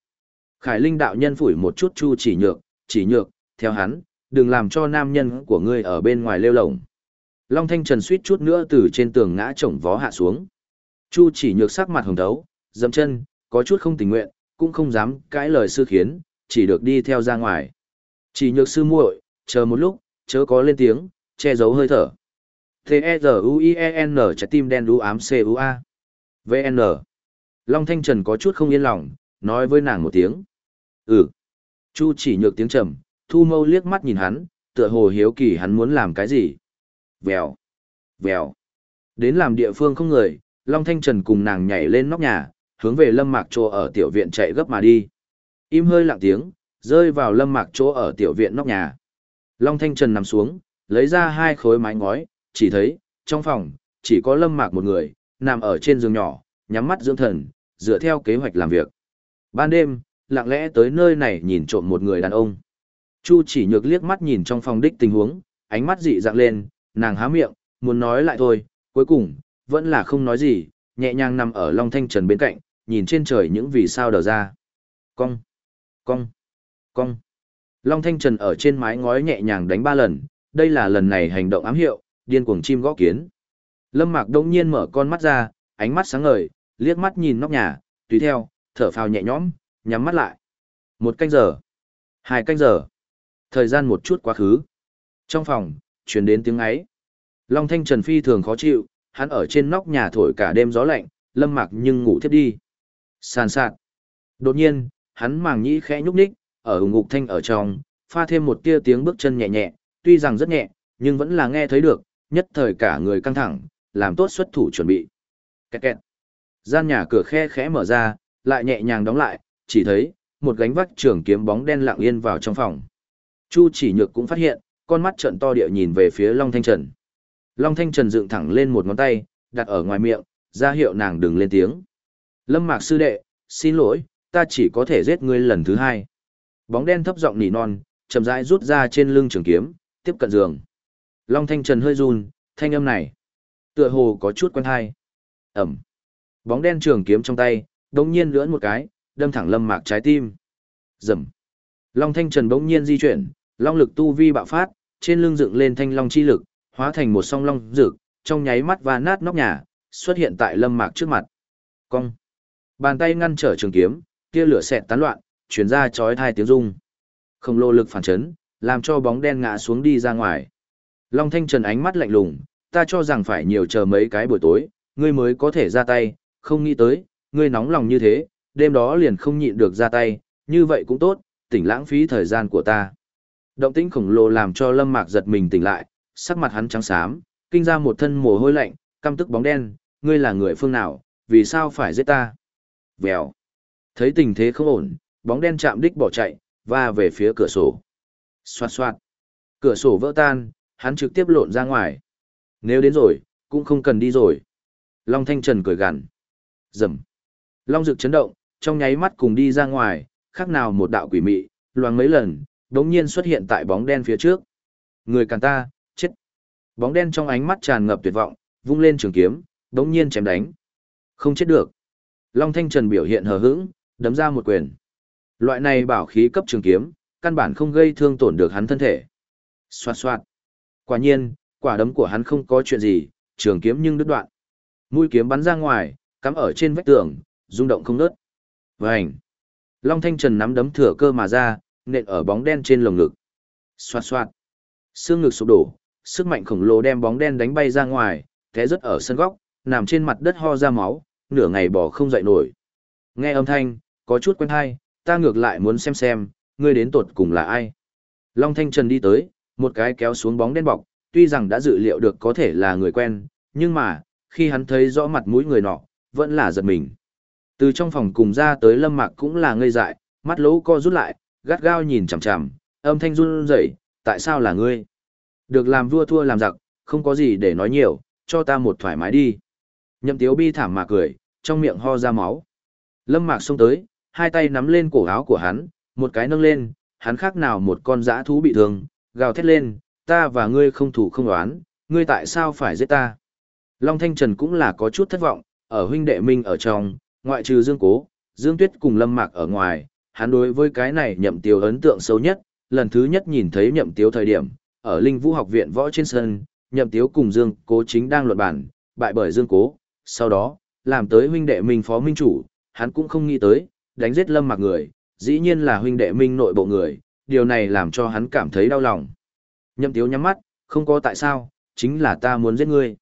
Khải Linh đạo nhân phủi một chút Chu Chỉ Nhược, "Chỉ Nhược, theo hắn, đừng làm cho nam nhân của ngươi ở bên ngoài lêu lổng." Long Thanh Trần suýt chút nữa từ trên tường ngã chồng vó hạ xuống. Chu Chỉ Nhược sắc mặt hồng thấu, dậm chân, có chút không tình nguyện, cũng không dám cãi lời sư khiến, chỉ được đi theo ra ngoài. Chỉ Nhược sư muội, chờ một lúc, chớ có lên tiếng, che giấu hơi thở. T-E-Z-U-I-E-N trái tim đen đu ám C-U-A. VN. Long Thanh Trần có chút không yên lòng, nói với nàng một tiếng. Ừ. Chu chỉ nhược tiếng trầm, thu mâu liếc mắt nhìn hắn, tựa hồ hiếu kỳ hắn muốn làm cái gì. Vèo. Vèo. Đến làm địa phương không người, Long Thanh Trần cùng nàng nhảy lên nóc nhà, hướng về lâm mạc chỗ ở tiểu viện chạy gấp mà đi. Im hơi lặng tiếng, rơi vào lâm mạc chỗ ở tiểu viện nóc nhà. Long Thanh Trần nằm xuống, lấy ra hai khối mái ngói, chỉ thấy, trong phòng, chỉ có lâm mạc một người, nằm ở trên giường nhỏ, nhắm mắt dưỡng thần, dựa theo kế hoạch làm việc. Ban đêm, lặng lẽ tới nơi này nhìn trộm một người đàn ông. Chu chỉ nhược liếc mắt nhìn trong phòng đích tình huống, ánh mắt dị dạng lên, nàng há miệng, muốn nói lại thôi, cuối cùng, vẫn là không nói gì, nhẹ nhàng nằm ở Long Thanh Trần bên cạnh, nhìn trên trời những vì sao đờ ra. Cong, cong, cong. Long Thanh Trần ở trên mái ngói nhẹ nhàng đánh ba lần, đây là lần này hành động ám hiệu, điên cuồng chim gõ kiến. Lâm Mạc đông nhiên mở con mắt ra, ánh mắt sáng ngời, liếc mắt nhìn nóc nhà, tùy theo, thở phào nhẹ nhõm, nhắm mắt lại. Một canh giờ, hai canh giờ, thời gian một chút quá khứ. Trong phòng, truyền đến tiếng ấy. Long Thanh Trần phi thường khó chịu, hắn ở trên nóc nhà thổi cả đêm gió lạnh, Lâm Mạc nhưng ngủ thiếp đi. Sàn sạt. Đột nhiên, hắn màng nhĩ khẽ nhúc nhích, ở ngục thanh ở trong, pha thêm một tia tiếng bước chân nhẹ nhẹ, tuy rằng rất nhẹ, nhưng vẫn là nghe thấy được, nhất thời cả người căng thẳng, làm tốt xuất thủ chuẩn bị. Kẹt kẹt. Gian nhà cửa khe khẽ mở ra, lại nhẹ nhàng đóng lại, chỉ thấy, một gánh vác trường kiếm bóng đen lặng yên vào trong phòng. Chu chỉ nhược cũng phát hiện, con mắt trợn to địa nhìn về phía Long Thanh Trần. Long Thanh Trần dựng thẳng lên một ngón tay, đặt ở ngoài miệng, ra hiệu nàng đừng lên tiếng. Lâm Mạc sư đệ, xin lỗi, ta chỉ có thể giết ngươi lần thứ hai. Bóng đen thấp giọng nỉ non, chậm rãi rút ra trên lưng trường kiếm, tiếp cận giường. Long Thanh Trần hơi run, thanh âm này. Tựa hồ có chút quen hay. Ẩm. Bóng đen trường kiếm trong tay, đống nhiên lưỡn một cái, đâm thẳng lâm mạc trái tim. Rầm. Long Thanh Trần bỗng nhiên di chuyển, long lực tu vi bạo phát, trên lưng dựng lên thanh long chi lực, hóa thành một song long rực, trong nháy mắt và nát nóc nhà, xuất hiện tại lâm mạc trước mặt. Cong. Bàn tay ngăn trở trường kiếm, tia lửa xẹt tán loạn, chuyển ra chói thai tiếng rung. Không lô lực phản chấn, làm cho bóng đen ngã xuống đi ra ngoài. Long Thanh Trần ánh mắt lạnh lùng, ta cho rằng phải nhiều chờ mấy cái buổi tối, ngươi mới có thể ra tay, không nghĩ tới, ngươi nóng lòng như thế, đêm đó liền không nhịn được ra tay, như vậy cũng tốt, tỉnh lãng phí thời gian của ta. Động tĩnh khổng lồ làm cho Lâm Mạc giật mình tỉnh lại, sắc mặt hắn trắng xám, kinh ra một thân mồ hôi lạnh, căm tức bóng đen, ngươi là người phương nào, vì sao phải giết ta? Vèo. Thấy tình thế không ổn, bóng đen chạm đích bỏ chạy, và về phía cửa sổ. Xoạt xoạt. Cửa sổ vỡ tan, hắn trực tiếp lộn ra ngoài. Nếu đến rồi, cũng không cần đi rồi. Long Thanh Trần cười gằn. Rầm. Long Dực chấn động, trong nháy mắt cùng đi ra ngoài, khác nào một đạo quỷ mị, loáng mấy lần, đống nhiên xuất hiện tại bóng đen phía trước. Người càng ta, chết. Bóng đen trong ánh mắt tràn ngập tuyệt vọng, vung lên trường kiếm, đống nhiên chém đánh. Không chết được. Long Thanh Trần biểu hiện hờ hững, đấm ra một quyền. Loại này bảo khí cấp trường kiếm, căn bản không gây thương tổn được hắn thân thể. Xoạt xoạt. Quả nhiên, quả đấm của hắn không có chuyện gì, trường kiếm nhưng đứt đoạn. Mũi kiếm bắn ra ngoài, cắm ở trên vách tường, rung động không ngớt. Vành. Long Thanh Trần nắm đấm thừa cơ mà ra, nện ở bóng đen trên lồng ngực. Xoạt xoạt. Xương ngực sụp đổ, sức mạnh khổng lồ đem bóng đen đánh bay ra ngoài, té rớt ở sân góc, nằm trên mặt đất ho ra máu, nửa ngày bỏ không dậy nổi. Nghe âm thanh, có chút quen hay, ta ngược lại muốn xem xem, ngươi đến tột cùng là ai. Long Thanh Trần đi tới, một cái kéo xuống bóng đen bọc, tuy rằng đã dự liệu được có thể là người quen, nhưng mà, khi hắn thấy rõ mặt mũi người nọ, vẫn là giật mình. Từ trong phòng cùng ra tới lâm mạc cũng là ngây dại, mắt lỗ co rút lại, gắt gao nhìn chằm chằm, âm thanh run rẩy, tại sao là ngươi? Được làm vua thua làm giặc, không có gì để nói nhiều, cho ta một thoải mái đi. Nhậm tiếu bi thảm mà cười, trong miệng ho ra máu. Lâm mạc xông tới, hai tay nắm lên cổ áo của hắn, một cái nâng lên, hắn khác nào một con dã thú bị thương, gào thét lên, ta và ngươi không thủ không đoán, ngươi tại sao phải giết ta? Long Thanh Trần cũng là có chút thất vọng, ở huynh đệ minh ở trong, ngoại trừ Dương Cố, Dương Tuyết cùng Lâm Mạc ở ngoài, hắn đối với cái này nhậm tiêu ấn tượng sâu nhất, lần thứ nhất nhìn thấy nhậm tiêu thời điểm, ở Linh Vũ học viện võ trên sân, nhậm tiêu cùng Dương Cố chính đang luận bản, bại bởi Dương Cố, sau đó, làm tới huynh đệ minh phó minh chủ, hắn cũng không nghĩ tới, đánh giết Lâm Mạc người, dĩ nhiên là huynh đệ minh nội bộ người, điều này làm cho hắn cảm thấy đau lòng. Nhậm tiếu nhắm mắt, không có tại sao, chính là ta muốn giết ngươi.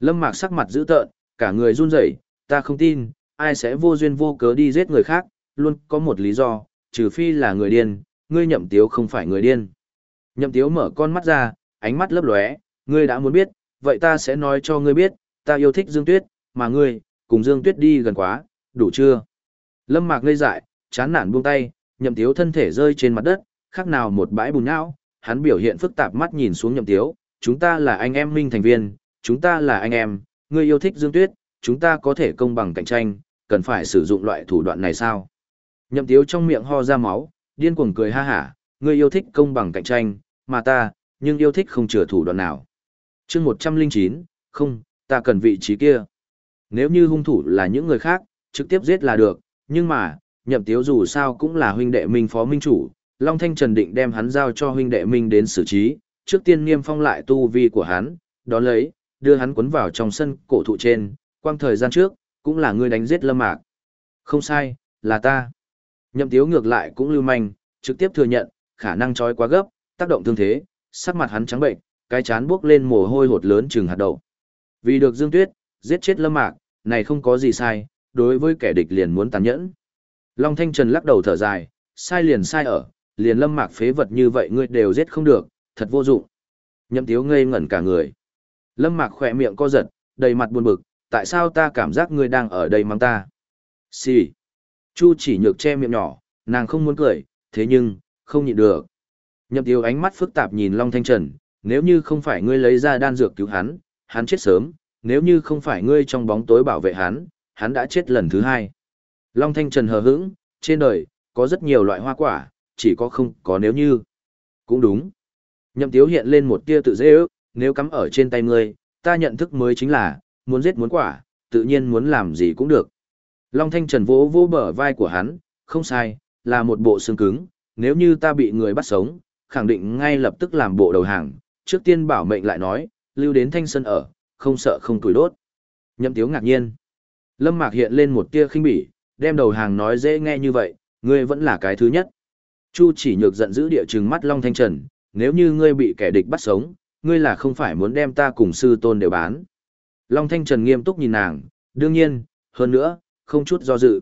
Lâm Mạc sắc mặt dữ tợn, cả người run rẩy, ta không tin, ai sẽ vô duyên vô cớ đi giết người khác, luôn có một lý do, trừ phi là người điên, ngươi nhậm tiếu không phải người điên. Nhậm tiếu mở con mắt ra, ánh mắt lấp lóe, ngươi đã muốn biết, vậy ta sẽ nói cho ngươi biết, ta yêu thích Dương Tuyết, mà ngươi, cùng Dương Tuyết đi gần quá, đủ chưa? Lâm Mạc ngây dại, chán nản buông tay, nhậm tiếu thân thể rơi trên mặt đất, khác nào một bãi bùn não hắn biểu hiện phức tạp mắt nhìn xuống nhậm tiếu, chúng ta là anh em minh thành viên, chúng ta là anh em, ngươi yêu thích Dương Tuyết, chúng ta có thể công bằng cạnh tranh, cần phải sử dụng loại thủ đoạn này sao? Nhậm tiếu trong miệng ho ra máu, điên cuồng cười ha hả, ngươi yêu thích công bằng cạnh tranh, mà ta, nhưng yêu thích không chừa thủ đoạn nào. chương 109, không, ta cần vị trí kia. Nếu như hung thủ là những người khác, trực tiếp giết là được, nhưng mà, nhậm tiếu dù sao cũng là huynh đệ minh phó minh chủ, Long Thanh Trần định đem hắn giao cho huynh đệ minh đến xử trí, trước tiên niêm phong lại tu vi của hắn, đó lấy, đưa hắn cuốn vào trong sân cổ thụ trên, quang thời gian trước, cũng là ngươi đánh giết lâm mạc. Không sai, là ta. Nhậm tiếu ngược lại cũng lưu manh, trực tiếp thừa nhận, khả năng trói quá gấp, tác động thương thế, sắc mặt hắn trắng bệnh, cái chán buốc lên mồ hôi hột lớn chừng hạt đậu. Vì được Dương Tuyết, giết chết lâm mạc, này không có gì sai, đối với kẻ địch liền muốn tàn nhẫn. Long Thanh Trần lắc đầu thở dài, sai liền sai ở, liền lâm mạc phế vật như vậy ngươi đều giết không được, thật vô dụng. Nhậm tiếu ngây ngẩn cả người. Lâm mạc khỏe miệng co giật, đầy mặt buồn bực, tại sao ta cảm giác ngươi đang ở đây mang ta? Xì. Chu chỉ nhược che miệng nhỏ, nàng không muốn cười, thế nhưng, không nhịn được. Nhậm Tiếu ánh mắt phức tạp nhìn Long Thanh Trần, nếu như không phải ngươi lấy ra đan dược cứu hắn, hắn chết sớm, nếu như không phải ngươi trong bóng tối bảo vệ hắn, hắn đã chết lần thứ hai. Long Thanh Trần hờ hững, trên đời, có rất nhiều loại hoa quả, chỉ có không có nếu như. Cũng đúng. Nhậm Tiếu hiện lên một tia tự dễ ước, nếu cắm ở trên tay ngươi, ta nhận thức mới chính là, muốn giết muốn quả, tự nhiên muốn làm gì cũng được. Long Thanh Trần vỗ vỗ bờ vai của hắn, không sai, là một bộ xương cứng, nếu như ta bị người bắt sống, khẳng định ngay lập tức làm bộ đầu hàng, trước tiên bảo mệnh lại nói, lưu đến thanh sân ở, không sợ không tuổi đốt. Nhậm Tiếu ngạc nhiên. Lâm Mạc hiện lên một tia khinh bỉ, đem đầu hàng nói dễ nghe như vậy, ngươi vẫn là cái thứ nhất. Chu chỉ nhược giận dữ địa trừng mắt Long Thanh Trần, nếu như ngươi bị kẻ địch bắt sống, ngươi là không phải muốn đem ta cùng sư tôn đều bán. Long Thanh Trần nghiêm túc nhìn nàng, đương nhiên, hơn nữa, không chút do dự.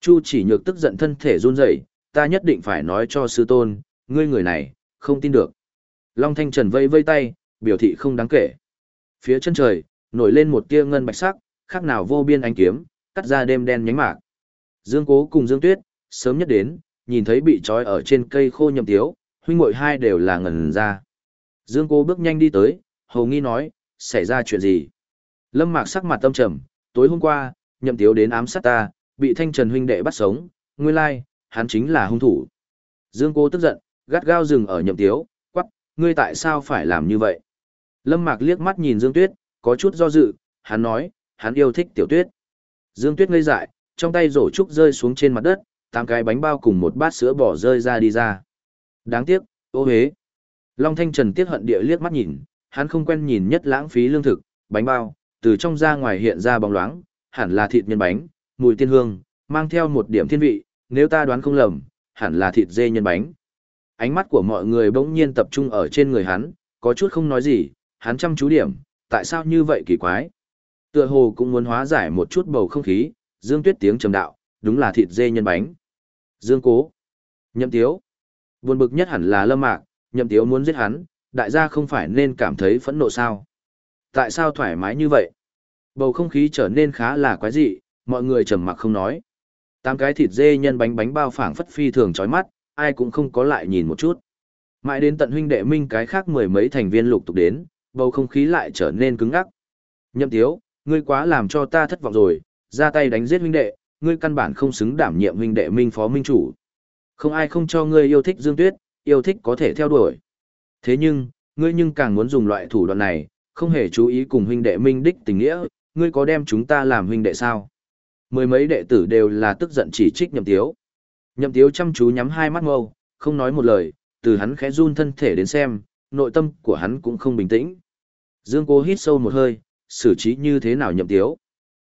Chu chỉ nhược tức giận thân thể run rẩy, ta nhất định phải nói cho sư tôn, ngươi người này, không tin được. Long Thanh Trần vây vây tay, biểu thị không đáng kể. Phía chân trời, nổi lên một tia ngân bạch sắc, khác nào vô biên ánh kiếm, cắt ra đêm đen nhánh mạc. Dương Cố cùng Dương Tuyết, sớm nhất đến, nhìn thấy bị trói ở trên cây khô nhậm tiếu, huynh muội hai đều là ngẩn ra. Dương cô bước nhanh đi tới, hầu nghi nói, xảy ra chuyện gì? Lâm Mạc sắc mặt tâm trầm, tối hôm qua, nhậm tiếu đến ám sát ta, bị thanh trần huynh đệ bắt sống, nguyên lai, hắn chính là hung thủ. Dương cô tức giận, gắt gao dừng ở nhậm tiếu, quắc, ngươi tại sao phải làm như vậy? Lâm Mạc liếc mắt nhìn Dương Tuyết, có chút do dự, hắn nói, hắn yêu thích tiểu tuyết. Dương Tuyết ngây dại, trong tay rổ trúc rơi xuống trên mặt đất, tám cái bánh bao cùng một bát sữa bỏ rơi ra đi ra. Đáng tiếc, ô hế. Long Thanh Trần tiếc hận địa liếc mắt nhìn, hắn không quen nhìn nhất lãng phí lương thực, bánh bao, từ trong ra ngoài hiện ra bóng loáng, hẳn là thịt nhân bánh, mùi tiên hương, mang theo một điểm thiên vị, nếu ta đoán không lầm, hẳn là thịt dê nhân bánh. Ánh mắt của mọi người bỗng nhiên tập trung ở trên người hắn, có chút không nói gì, hắn chăm chú điểm, tại sao như vậy kỳ quái? Tựa hồ cũng muốn hóa giải một chút bầu không khí, Dương Tuyết tiếng trầm đạo, đúng là thịt dê nhân bánh. Dương Cố, Nhậm Tiếu, buồn bực nhất hẳn là Lâm Mạc, Nhậm Tiếu muốn giết hắn, đại gia không phải nên cảm thấy phẫn nộ sao? Tại sao thoải mái như vậy? Bầu không khí trở nên khá là quái dị, mọi người trầm mặc không nói. Tám cái thịt dê nhân bánh bánh bao phảng phất phi thường chói mắt, ai cũng không có lại nhìn một chút. Mãi đến tận huynh đệ minh cái khác mười mấy thành viên lục tục đến, bầu không khí lại trở nên cứng ngắc. Nhậm Tiếu, ngươi quá làm cho ta thất vọng rồi, ra tay đánh giết huynh đệ, ngươi căn bản không xứng đảm nhiệm huynh đệ minh phó minh chủ. Không ai không cho ngươi yêu thích Dương Tuyết, yêu thích có thể theo đuổi. Thế nhưng, ngươi nhưng càng muốn dùng loại thủ đoạn này, không hề chú ý cùng huynh đệ minh đích tình nghĩa, ngươi có đem chúng ta làm huynh đệ sao? Mười mấy đệ tử đều là tức giận chỉ trích nhậm tiếu. Nhậm tiếu chăm chú nhắm hai mắt mâu, không nói một lời, từ hắn khẽ run thân thể đến xem, nội tâm của hắn cũng không bình tĩnh. Dương Cố hít sâu một hơi, xử trí như thế nào nhậm tiếu.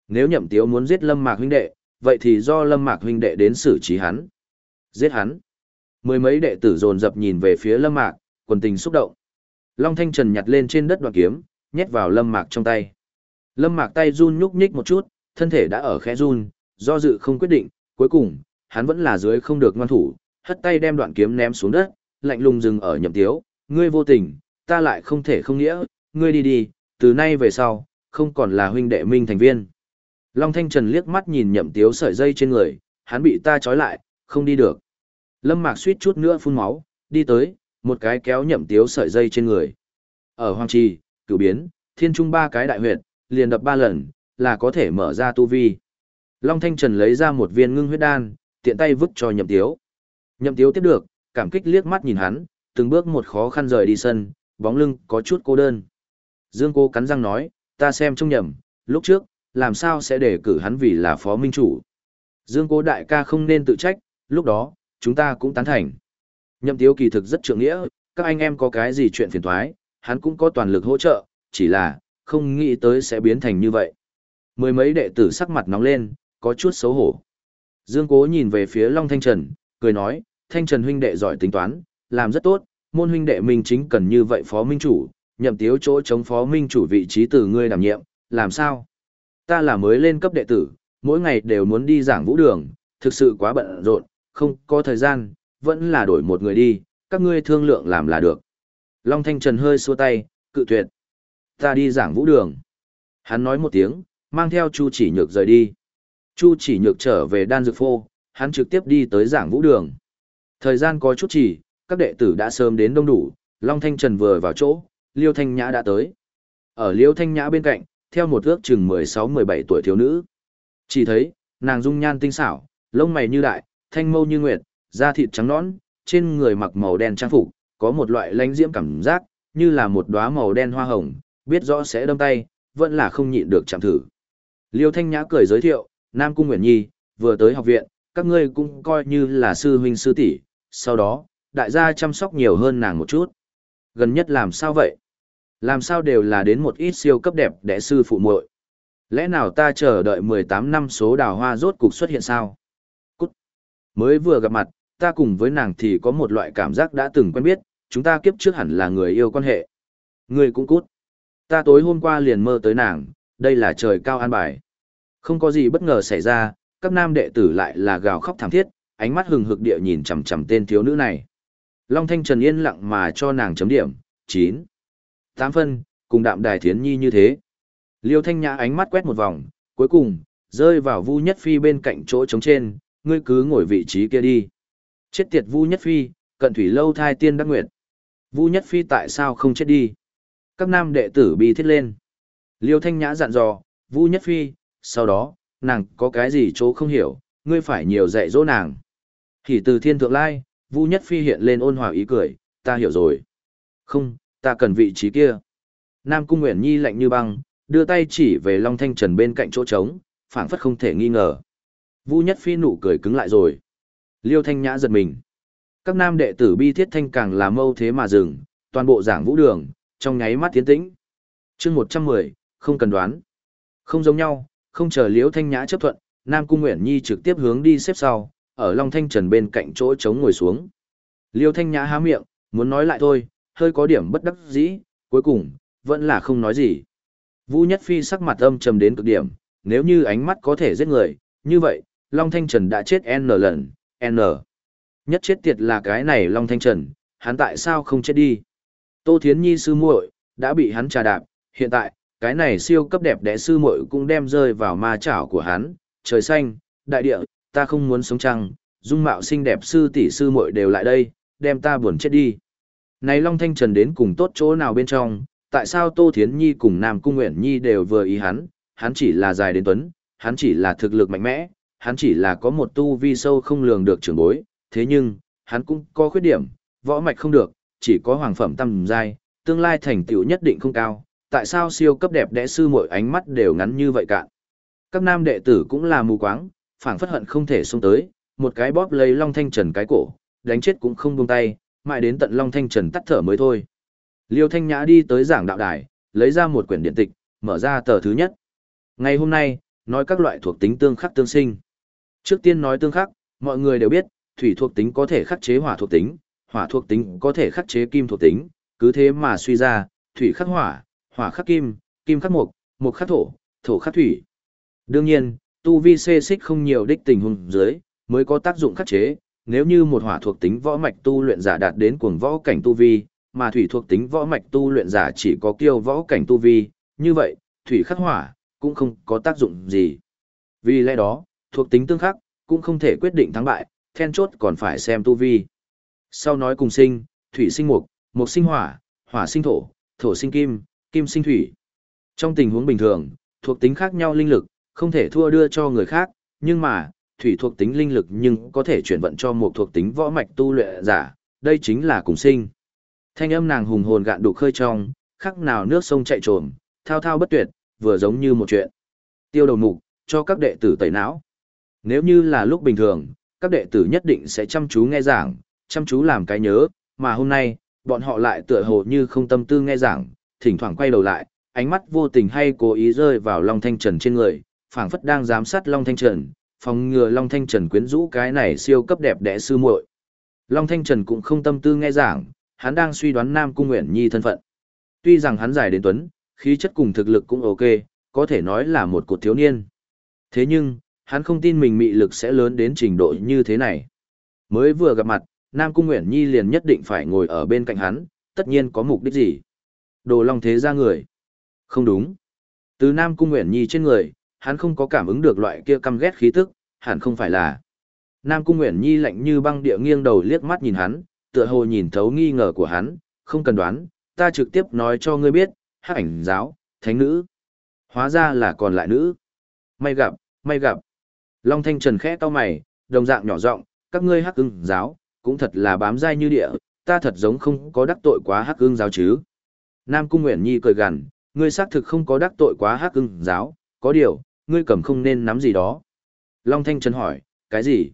Nếu nhậm tiếu muốn giết lâm mạc huynh đệ, vậy thì do lâm mạc huynh đệ đến xử trí hắn. Giết hắn. Mười mấy đệ tử dồn dập nhìn về phía lâm mạc, quần tình xúc động. Long Thanh Trần nhặt lên trên đất đoạn kiếm, nhét vào lâm mạc trong tay. Lâm mạc tay run nhúc nhích một chút, thân thể đã ở khẽ run, do dự không quyết định, cuối cùng, hắn vẫn là dưới không được ngoan thủ, hất tay đem đoạn kiếm ném xuống đất, lạnh lùng dừng ở nhậm tiếu, ngươi vô tình, ta lại không thể không nghĩa, ngươi đi đi, từ nay về sau, không còn là huynh đệ minh thành viên. Long Thanh Trần liếc mắt nhìn nhậm tiếu sợi dây trên người, hắn bị ta trói lại, không đi được. Lâm Mạc suýt chút nữa phun máu, đi tới, một cái kéo nhậm tiếu sợi dây trên người. Ở Hoàng Trì, cửu biến, thiên trung ba cái đại huyệt, liền đập ba lần, là có thể mở ra tu vi. Long Thanh Trần lấy ra một viên ngưng huyết đan, tiện tay vứt cho nhậm tiếu. Nhậm tiếu tiếp được, cảm kích liếc mắt nhìn hắn, từng bước một khó khăn rời đi sân, bóng lưng có chút cô đơn. Dương Cô cắn răng nói, ta xem trông nhầm, lúc trước, làm sao sẽ để cử hắn vì là phó minh chủ. Dương Cố đại ca không nên tự trách, lúc đó, chúng ta cũng tán thành. Nhậm Tiếu kỳ thực rất trượng nghĩa, các anh em có cái gì chuyện phiền thoái, hắn cũng có toàn lực hỗ trợ, chỉ là, không nghĩ tới sẽ biến thành như vậy. Mười mấy đệ tử sắc mặt nóng lên, có chút xấu hổ. Dương Cố nhìn về phía Long Thanh Trần, cười nói, Thanh Trần huynh đệ giỏi tính toán, làm rất tốt, môn huynh đệ mình chính cần như vậy phó minh chủ, nhậm tiếu chỗ chống phó minh chủ vị trí từ ngươi đảm nhiệm, làm sao? Ta là mới lên cấp đệ tử, mỗi ngày đều muốn đi giảng vũ đường, thực sự quá bận rộn, không có thời gian, vẫn là đổi một người đi, các ngươi thương lượng làm là được. Long Thanh Trần hơi xua tay, cự tuyệt. Ta đi giảng vũ đường. Hắn nói một tiếng, mang theo Chu chỉ nhược rời đi. Chu chỉ nhược trở về đan dược phô, hắn trực tiếp đi tới giảng vũ đường. Thời gian có chút chỉ, các đệ tử đã sớm đến đông đủ, Long Thanh Trần vừa vào chỗ, Liêu Thanh Nhã đã tới. Ở Liêu Thanh Nhã bên cạnh, theo một ước chừng 16-17 tuổi thiếu nữ. Chỉ thấy, nàng dung nhan tinh xảo, lông mày như đại, thanh mâu như nguyệt, da thịt trắng nõn, trên người mặc màu đen trang phục, có một loại lãnh diễm cảm giác, như là một đóa màu đen hoa hồng, biết rõ sẽ đâm tay, vẫn là không nhịn được chạm thử. Liêu Thanh Nhã cười giới thiệu, Nam Cung Nguyễn Nhi, vừa tới học viện, các ngươi cũng coi như là sư huynh sư tỷ, sau đó, đại gia chăm sóc nhiều hơn nàng một chút. Gần nhất làm sao vậy? Làm sao đều là đến một ít siêu cấp đẹp đẽ sư phụ muội. Lẽ nào ta chờ đợi 18 năm số đào hoa rốt cục xuất hiện sao? Cút. Mới vừa gặp mặt, ta cùng với nàng thì có một loại cảm giác đã từng quen biết, chúng ta kiếp trước hẳn là người yêu quan hệ. Người cũng cút. Ta tối hôm qua liền mơ tới nàng, đây là trời cao an bài. Không có gì bất ngờ xảy ra, các nam đệ tử lại là gào khóc thảm thiết, ánh mắt hừng hực địa nhìn chằm chằm tên thiếu nữ này. Long Thanh Trần yên lặng mà cho nàng chấm điểm, 9 tám phân, cùng đạm đài thiến nhi như thế. Liêu Thanh Nhã ánh mắt quét một vòng, cuối cùng, rơi vào Vu Nhất Phi bên cạnh chỗ trống trên, ngươi cứ ngồi vị trí kia đi. Chết tiệt Vu Nhất Phi, cận thủy lâu thai tiên đắc nguyệt. Vu Nhất Phi tại sao không chết đi? Các nam đệ tử bi thiết lên. Liêu Thanh Nhã dặn dò, Vu Nhất Phi, sau đó, nàng có cái gì chỗ không hiểu, ngươi phải nhiều dạy dỗ nàng. Thì từ thiên thượng lai, Vu Nhất Phi hiện lên ôn hòa ý cười, ta hiểu rồi. Không, ta cần vị trí kia. Nam Cung Nguyễn Nhi lạnh như băng, đưa tay chỉ về Long Thanh Trần bên cạnh chỗ trống, phảng phất không thể nghi ngờ. Vu Nhất Phi nụ cười cứng lại rồi. Liêu Thanh Nhã giật mình. Các nam đệ tử bi thiết thanh càng là mâu thế mà dừng, toàn bộ giảng vũ đường, trong nháy mắt tiến tĩnh. chương 110, không cần đoán. Không giống nhau, không chờ Liêu Thanh Nhã chấp thuận, Nam Cung Nguyễn Nhi trực tiếp hướng đi xếp sau, ở Long Thanh Trần bên cạnh chỗ trống ngồi xuống. Liêu Thanh Nhã há miệng, muốn nói lại thôi, hơi có điểm bất đắc dĩ, cuối cùng, vẫn là không nói gì. Vũ Nhất Phi sắc mặt âm trầm đến cực điểm, nếu như ánh mắt có thể giết người, như vậy, Long Thanh Trần đã chết N lần, N. Nhất chết tiệt là cái này Long Thanh Trần, hắn tại sao không chết đi? Tô Thiến Nhi sư muội đã bị hắn trà đạp, hiện tại, cái này siêu cấp đẹp đẽ sư muội cũng đem rơi vào ma chảo của hắn, trời xanh, đại địa, ta không muốn sống trăng, dung mạo xinh đẹp sư tỷ sư muội đều lại đây, đem ta buồn chết đi. Này Long Thanh Trần đến cùng tốt chỗ nào bên trong, tại sao Tô Thiến Nhi cùng Nam Cung Nguyễn Nhi đều vừa ý hắn, hắn chỉ là dài đến tuấn, hắn chỉ là thực lực mạnh mẽ, hắn chỉ là có một tu vi sâu không lường được trưởng bối, thế nhưng, hắn cũng có khuyết điểm, võ mạch không được, chỉ có hoàng phẩm tầm giai, tương lai thành tựu nhất định không cao, tại sao siêu cấp đẹp đẽ sư mỗi ánh mắt đều ngắn như vậy cạn. Các nam đệ tử cũng là mù quáng, phảng phất hận không thể xông tới, một cái bóp lấy Long Thanh Trần cái cổ, đánh chết cũng không buông tay, mãi đến tận Long Thanh Trần tắt thở mới thôi. Liêu Thanh Nhã đi tới giảng đạo đài, lấy ra một quyển điện tịch, mở ra tờ thứ nhất. Ngày hôm nay, nói các loại thuộc tính tương khắc tương sinh. Trước tiên nói tương khắc, mọi người đều biết, thủy thuộc tính có thể khắc chế hỏa thuộc tính, hỏa thuộc tính có thể khắc chế kim thuộc tính, cứ thế mà suy ra, thủy khắc hỏa, hỏa khắc kim, kim khắc mộc, mộc khắc thổ, thổ khắc thủy. Đương nhiên, tu vi xê xích không nhiều đích tình huống dưới, mới có tác dụng khắc chế, nếu như một hỏa thuộc tính võ mạch tu luyện giả đạt đến cuồng võ cảnh tu vi, mà thủy thuộc tính võ mạch tu luyện giả chỉ có kiêu võ cảnh tu vi, như vậy, thủy khắc hỏa cũng không có tác dụng gì. Vì lẽ đó, thuộc tính tương khắc cũng không thể quyết định thắng bại, then chốt còn phải xem tu vi. Sau nói cùng sinh, thủy sinh mục, mục sinh hỏa, hỏa sinh thổ, thổ sinh kim, kim sinh thủy. Trong tình huống bình thường, thuộc tính khác nhau linh lực, không thể thua đưa cho người khác, nhưng mà, thủy thuộc tính linh lực nhưng có thể chuyển vận cho một thuộc tính võ mạch tu luyện giả, đây chính là cùng sinh. Thanh âm nàng hùng hồn gạn đục khơi trong, khắc nào nước sông chạy trồm, thao thao bất tuyệt, vừa giống như một chuyện. Tiêu đầu mục, cho các đệ tử tẩy não. Nếu như là lúc bình thường, các đệ tử nhất định sẽ chăm chú nghe giảng, chăm chú làm cái nhớ, mà hôm nay, bọn họ lại tựa hồ như không tâm tư nghe giảng, thỉnh thoảng quay đầu lại, ánh mắt vô tình hay cố ý rơi vào Long Thanh Trần trên người, phảng phất đang giám sát Long Thanh Trần, phòng ngừa Long Thanh Trần quyến rũ cái này siêu cấp đẹp đẽ sư muội. Long Thanh Trần cũng không tâm tư nghe giảng, hắn đang suy đoán Nam Cung Nguyễn Nhi thân phận. Tuy rằng hắn giải đến tuấn, khí chất cùng thực lực cũng ok, có thể nói là một cột thiếu niên. Thế nhưng, hắn không tin mình mị lực sẽ lớn đến trình độ như thế này. Mới vừa gặp mặt, Nam Cung Nguyễn Nhi liền nhất định phải ngồi ở bên cạnh hắn, tất nhiên có mục đích gì. Đồ Long thế ra người. Không đúng. Từ Nam Cung Nguyễn Nhi trên người, hắn không có cảm ứng được loại kia căm ghét khí tức, hẳn không phải là. Nam Cung Nguyễn Nhi lạnh như băng địa nghiêng đầu liếc mắt nhìn hắn, tựa hồ nhìn thấu nghi ngờ của hắn, không cần đoán, ta trực tiếp nói cho ngươi biết, hắc ảnh giáo, thánh nữ. Hóa ra là còn lại nữ. May gặp, may gặp. Long Thanh Trần khẽ cau mày, đồng dạng nhỏ giọng, các ngươi hắc ưng giáo, cũng thật là bám dai như địa, ta thật giống không có đắc tội quá hắc ưng giáo chứ. Nam Cung Nguyễn Nhi cười gằn, ngươi xác thực không có đắc tội quá hắc ưng giáo, có điều, ngươi cầm không nên nắm gì đó. Long Thanh Trần hỏi, cái gì?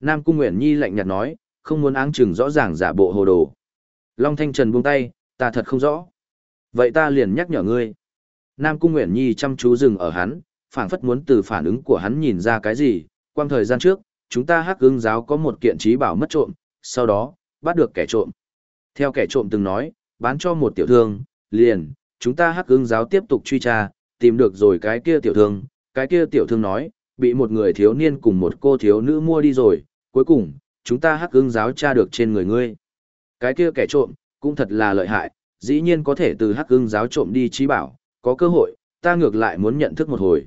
Nam Cung Nguyễn Nhi lạnh nhạt nói, không muốn áng chừng rõ ràng giả bộ hồ đồ. Long Thanh Trần buông tay, ta thật không rõ. Vậy ta liền nhắc nhở ngươi. Nam Cung Nguyễn Nhi chăm chú dừng ở hắn, phảng phất muốn từ phản ứng của hắn nhìn ra cái gì. Quang thời gian trước, chúng ta hắc ưng giáo có một kiện trí bảo mất trộm, sau đó, bắt được kẻ trộm. Theo kẻ trộm từng nói, bán cho một tiểu thương, liền, chúng ta hắc ưng giáo tiếp tục truy tra, tìm được rồi cái kia tiểu thương, cái kia tiểu thương nói, bị một người thiếu niên cùng một cô thiếu nữ mua đi rồi, cuối cùng, chúng ta hắc ưng giáo tra được trên người ngươi. Cái kia kẻ trộm, cũng thật là lợi hại, dĩ nhiên có thể từ hắc ưng giáo trộm đi trí bảo, có cơ hội, ta ngược lại muốn nhận thức một hồi.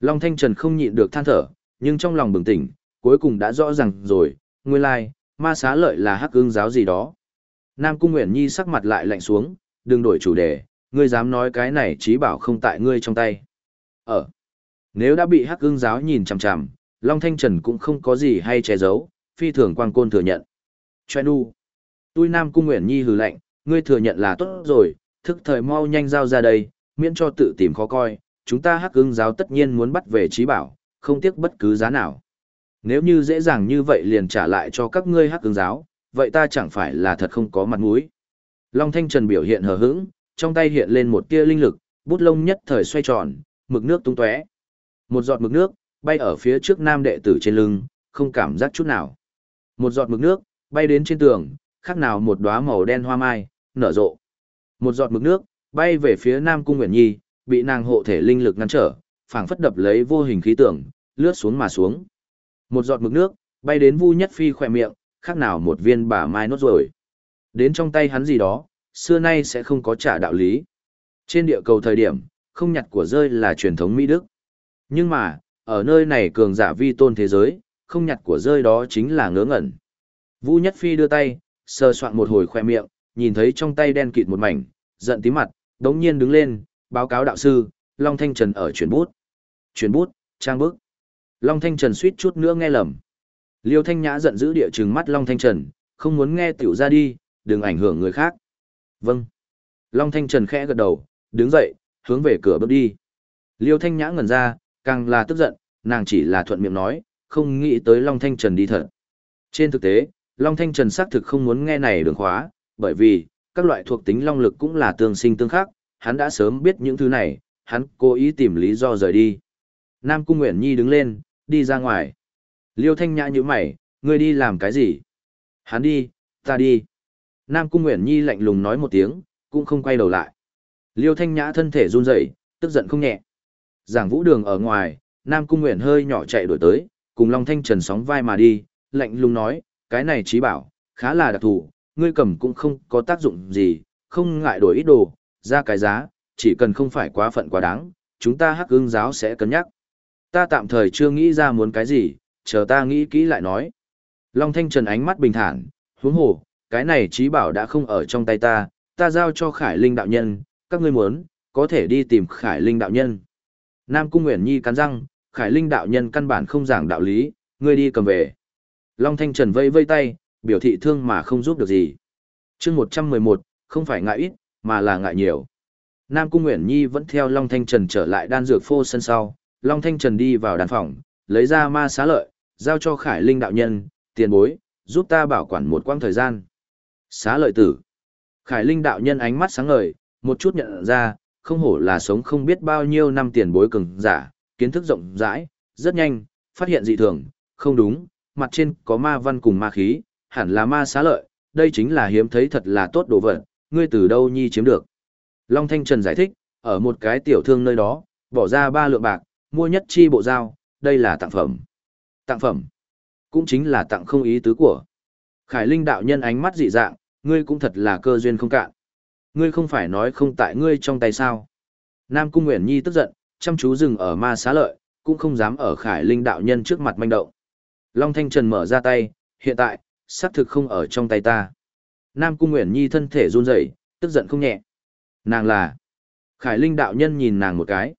Long Thanh Trần không nhịn được than thở, nhưng trong lòng bừng tỉnh, cuối cùng đã rõ ràng rồi, nguyên lai, like, ma xá lợi là hắc ưng giáo gì đó. Nam Cung Nguyễn Nhi sắc mặt lại lạnh xuống, đừng đổi chủ đề, ngươi dám nói cái này trí bảo không tại ngươi trong tay. Ở, nếu đã bị hắc ưng giáo nhìn chằm chằm, Long Thanh Trần cũng không có gì hay che giấu, phi thường quang côn thừa nhận. Choe nu. Tui Nam Cung Nguyễn Nhi hừ lạnh, ngươi thừa nhận là tốt rồi, thức thời mau nhanh giao ra đây, miễn cho tự tìm khó coi, chúng ta hắc ưng giáo tất nhiên muốn bắt về trí bảo, không tiếc bất cứ giá nào. Nếu như dễ dàng như vậy liền trả lại cho các ngươi hắc ưng giáo, vậy ta chẳng phải là thật không có mặt mũi. Long Thanh Trần biểu hiện hờ hững, trong tay hiện lên một tia linh lực, bút lông nhất thời xoay tròn, mực nước tung tóe. Một giọt mực nước bay ở phía trước nam đệ tử trên lưng, không cảm giác chút nào. Một giọt mực nước bay đến trên tường, khác nào một đóa màu đen hoa mai nở rộ. Một giọt mực nước bay về phía Nam Cung Nguyễn Nhi, bị nàng hộ thể linh lực ngăn trở, phảng phất đập lấy vô hình khí tượng, lướt xuống mà xuống. Một giọt mực nước bay đến Vu Nhất Phi khỏe miệng, khác nào một viên bà mai nốt rồi. Đến trong tay hắn gì đó, xưa nay sẽ không có trả đạo lý. Trên địa cầu thời điểm, không nhặt của rơi là truyền thống Mỹ Đức. Nhưng mà, ở nơi này cường giả vi tôn thế giới, không nhặt của rơi đó chính là ngớ ngẩn. vũ Nhất Phi đưa tay, sờ soạn một hồi khoe miệng, nhìn thấy trong tay đen kịt một mảnh, giận tí mặt, đống nhiên đứng lên, báo cáo đạo sư, Long Thanh Trần ở chuyển bút. Chuyển bút, trang bức. Long Thanh Trần suýt chút nữa nghe lầm. Liêu Thanh Nhã giận dữ địa trừng mắt Long Thanh Trần, không muốn nghe tiểu ra đi, đừng ảnh hưởng người khác. Vâng. Long Thanh Trần khẽ gật đầu, đứng dậy, hướng về cửa bước đi. Liêu Thanh Nhã ngẩn ra, càng là tức giận, nàng chỉ là thuận miệng nói, không nghĩ tới Long Thanh Trần đi thật. Trên thực tế, Long Thanh Trần xác thực không muốn nghe này đường khóa, bởi vì, các loại thuộc tính long lực cũng là tương sinh tương khắc, hắn đã sớm biết những thứ này, hắn cố ý tìm lý do rời đi. Nam Cung Nguyễn Nhi đứng lên, đi ra ngoài. Liêu Thanh Nhã như mày, ngươi đi làm cái gì? Hắn đi, ta đi. Nam Cung Nguyễn Nhi lạnh lùng nói một tiếng, cũng không quay đầu lại. Liêu Thanh Nhã thân thể run rẩy, tức giận không nhẹ. Giảng vũ đường ở ngoài, Nam Cung Nguyễn hơi nhỏ chạy đuổi tới, cùng Long Thanh Trần sóng vai mà đi, lạnh lùng nói, cái này trí bảo, khá là đặc thù, ngươi cầm cũng không có tác dụng gì, không ngại đổi ít đồ, ra cái giá, chỉ cần không phải quá phận quá đáng, chúng ta hắc ương giáo sẽ cân nhắc. Ta tạm thời chưa nghĩ ra muốn cái gì, chờ ta nghĩ kỹ lại nói. Long Thanh Trần ánh mắt bình thản, huống hồ, cái này trí bảo đã không ở trong tay ta, ta giao cho Khải Linh đạo nhân, các ngươi muốn, có thể đi tìm Khải Linh đạo nhân. Nam Cung Nguyễn Nhi cắn răng, Khải Linh đạo nhân căn bản không giảng đạo lý, ngươi đi cầm về. Long Thanh Trần vây vây tay, biểu thị thương mà không giúp được gì. chương 111, không phải ngại ít, mà là ngại nhiều. Nam Cung Nguyễn Nhi vẫn theo Long Thanh Trần trở lại đan dược phô sân sau, Long Thanh Trần đi vào đàn phòng, lấy ra ma xá lợi, giao cho Khải Linh đạo nhân, tiền bối, giúp ta bảo quản một quãng thời gian. Xá lợi tử. Khải Linh đạo nhân ánh mắt sáng ngời, một chút nhận ra, không hổ là sống không biết bao nhiêu năm tiền bối cường giả, kiến thức rộng rãi, rất nhanh, phát hiện dị thường, không đúng, mặt trên có ma văn cùng ma khí, hẳn là ma xá lợi, đây chính là hiếm thấy thật là tốt đồ vật, ngươi từ đâu nhi chiếm được. Long Thanh Trần giải thích, ở một cái tiểu thương nơi đó, bỏ ra ba lượng bạc, mua nhất chi bộ dao, đây là tặng phẩm. Tặng phẩm, cũng chính là tặng không ý tứ của. Khải Linh đạo nhân ánh mắt dị dạng, ngươi cũng thật là cơ duyên không cạn. Ngươi không phải nói không tại ngươi trong tay sao. Nam Cung Nguyễn Nhi tức giận, chăm chú dừng ở ma xá lợi, cũng không dám ở Khải Linh đạo nhân trước mặt manh động. Long Thanh Trần mở ra tay, hiện tại, xác thực không ở trong tay ta. Nam Cung Nguyễn Nhi thân thể run rẩy, tức giận không nhẹ. Nàng là... Khải Linh đạo nhân nhìn nàng một cái.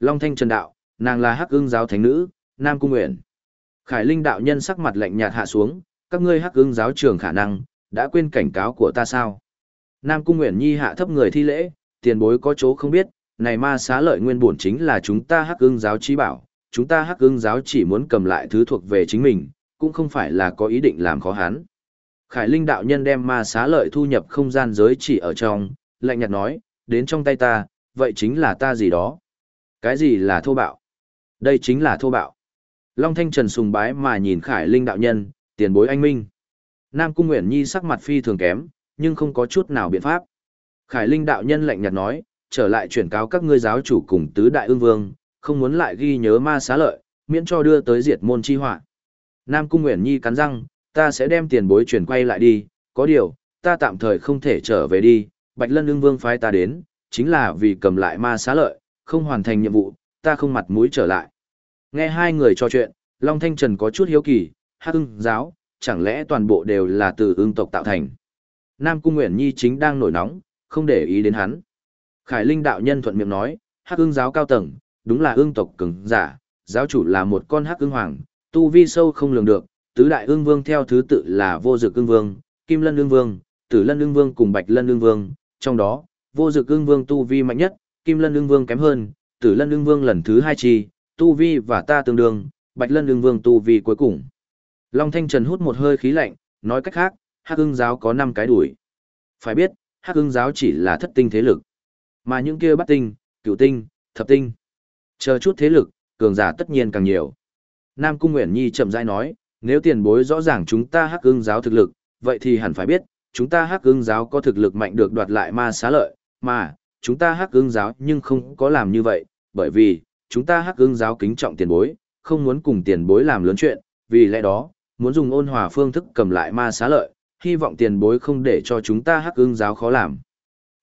Long Thanh Trần đạo, nàng là hắc ưng giáo thánh nữ, Nam Cung Nguyễn. Khải Linh đạo nhân sắc mặt lạnh nhạt hạ xuống, các ngươi hắc ưng giáo trường khả năng, đã quên cảnh cáo của ta sao? Nam Cung Nguyễn Nhi hạ thấp người thi lễ, tiền bối có chỗ không biết, này ma xá lợi nguyên bổn chính là chúng ta hắc ưng giáo trí bảo, chúng ta hắc ưng giáo chỉ muốn cầm lại thứ thuộc về chính mình, cũng không phải là có ý định làm khó hắn. Khải Linh đạo nhân đem ma xá lợi thu nhập không gian giới chỉ ở trong, lạnh nhạt nói, đến trong tay ta, vậy chính là ta gì đó. Cái gì là thô bạo? Đây chính là thô bạo. Long Thanh Trần sùng bái mà nhìn Khải Linh đạo nhân, tiền bối anh minh. Nam Cung Nguyễn Nhi sắc mặt phi thường kém, nhưng không có chút nào biện pháp. Khải Linh đạo nhân lạnh nhạt nói, trở lại chuyển cáo các ngươi giáo chủ cùng tứ đại ương vương, không muốn lại ghi nhớ ma xá lợi, miễn cho đưa tới diệt môn chi họa. Nam Cung Nguyễn Nhi cắn răng, ta sẽ đem tiền bối chuyển quay lại đi, có điều, ta tạm thời không thể trở về đi, Bạch Lân ương vương phái ta đến, chính là vì cầm lại ma xá lợi, không hoàn thành nhiệm vụ, ta không mặt mũi trở lại. Nghe hai người trò chuyện, Long Thanh Trần có chút hiếu kỳ, hát ưng giáo, chẳng lẽ toàn bộ đều là từ ương tộc tạo thành. Nam Cung Nguyễn Nhi chính đang nổi nóng, không để ý đến hắn. Khải Linh đạo nhân thuận miệng nói, hắc ưng giáo cao tầng, đúng là ương tộc cứng giả, giáo chủ là một con hắc ưng hoàng, tu vi sâu không lường được, tứ đại ương vương theo thứ tự là vô dực ương vương, kim lân ương vương, tử lân ương vương cùng bạch lân ương vương, trong đó, vô dực ương vương tu vi mạnh nhất, kim lân ương vương kém hơn, tử lân ương vương lần thứ hai chi, tu vi và ta tương đương, bạch lân ương vương tu vi cuối cùng. Long Thanh Trần hút một hơi khí lạnh, nói cách khác, hắc ưng giáo có năm cái đuổi. Phải biết, hắc ưng giáo chỉ là thất tinh thế lực. Mà những kia bắt tinh, cửu tinh, thập tinh. Chờ chút thế lực, cường giả tất nhiên càng nhiều. Nam Cung Nguyễn Nhi chậm rãi nói, nếu tiền bối rõ ràng chúng ta hắc ưng giáo thực lực, vậy thì hẳn phải biết, chúng ta hắc ưng giáo có thực lực mạnh được đoạt lại ma xá lợi, mà, chúng ta hắc ưng giáo nhưng không có làm như vậy, bởi vì, chúng ta hắc ưng giáo kính trọng tiền bối, không muốn cùng tiền bối làm lớn chuyện, vì lẽ đó, muốn dùng ôn hòa phương thức cầm lại ma xá lợi, hy vọng tiền bối không để cho chúng ta hắc ương giáo khó làm.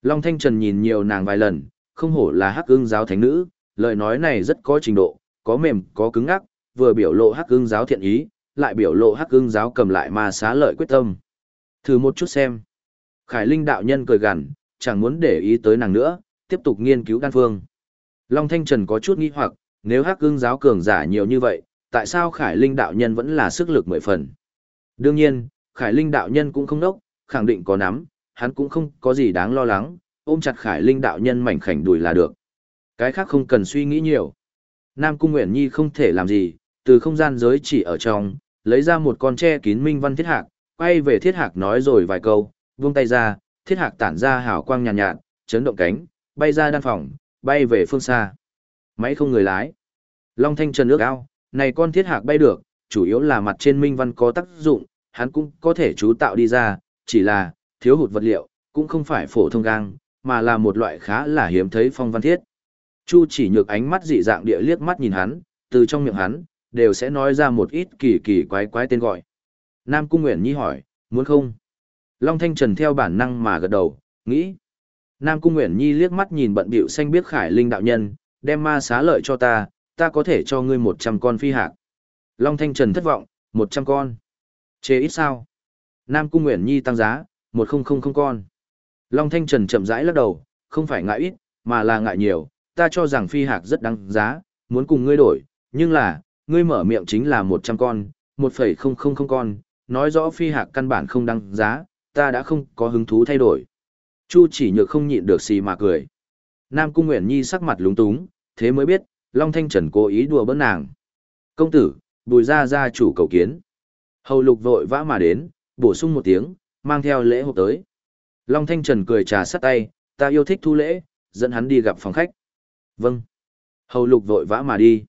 Long Thanh Trần nhìn nhiều nàng vài lần, không hổ là hắc ương giáo thánh nữ, lời nói này rất có trình độ, có mềm, có cứng ắc, vừa biểu lộ hắc ương giáo thiện ý, lại biểu lộ hắc ương giáo cầm lại ma xá lợi quyết tâm. Thử một chút xem. Khải Linh đạo nhân cười gằn, chẳng muốn để ý tới nàng nữa, tiếp tục nghiên cứu đan phương. Long Thanh Trần có chút nghi hoặc, nếu hắc ương giáo cường giả nhiều như vậy, tại sao Khải Linh đạo nhân vẫn là sức lực mười phần? Đương nhiên, Khải Linh đạo nhân cũng không nốc, khẳng định có nắm, hắn cũng không có gì đáng lo lắng, ôm chặt Khải Linh đạo nhân mảnh khảnh đùi là được. Cái khác không cần suy nghĩ nhiều. Nam Cung Nguyễn Nhi không thể làm gì, từ không gian giới chỉ ở trong, lấy ra một con tre kín minh văn thiết hạc, quay về thiết hạc nói rồi vài câu, vung tay ra, thiết hạc tản ra hào quang nhàn nhạt, nhạt, chấn động cánh, bay ra đan phòng, bay về phương xa. Máy không người lái. Long Thanh Trần ước ao, này con thiết hạc bay được, chủ yếu là mặt trên minh văn có tác dụng, hắn cũng có thể chú tạo đi ra, chỉ là, thiếu hụt vật liệu, cũng không phải phổ thông gang, mà là một loại khá là hiếm thấy phong văn thiết. Chu chỉ nhược ánh mắt dị dạng địa liếc mắt nhìn hắn, từ trong miệng hắn, đều sẽ nói ra một ít kỳ kỳ quái quái tên gọi. Nam Cung Nguyễn Nhi hỏi, muốn không? Long Thanh Trần theo bản năng mà gật đầu, nghĩ. Nam Cung Nguyễn Nhi liếc mắt nhìn bận bịu xanh biết khải linh đạo nhân, đem ma xá lợi cho ta, ta có thể cho ngươi 100 con phi hạc. Long Thanh Trần thất vọng, 100 con. Chê ít sao? Nam Cung Nguyễn Nhi tăng giá, 1000 con. Long Thanh Trần chậm rãi lắc đầu, không phải ngại ít, mà là ngại nhiều, ta cho rằng phi hạc rất đáng giá, muốn cùng ngươi đổi, nhưng là, ngươi mở miệng chính là 100 con, 1,000 con, nói rõ phi hạc căn bản không đáng giá, ta đã không có hứng thú thay đổi. Chu chỉ nhược không nhịn được xì mà cười. Nam Cung Nguyễn Nhi sắc mặt lúng túng, thế mới biết, Long Thanh Trần cố ý đùa bỡn nàng. Công tử, bùi ra ra chủ cầu kiến. Hầu lục vội vã mà đến, bổ sung một tiếng, mang theo lễ hộp tới. Long Thanh Trần cười trà sắt tay, ta yêu thích thu lễ, dẫn hắn đi gặp phòng khách. Vâng. Hầu lục vội vã mà đi.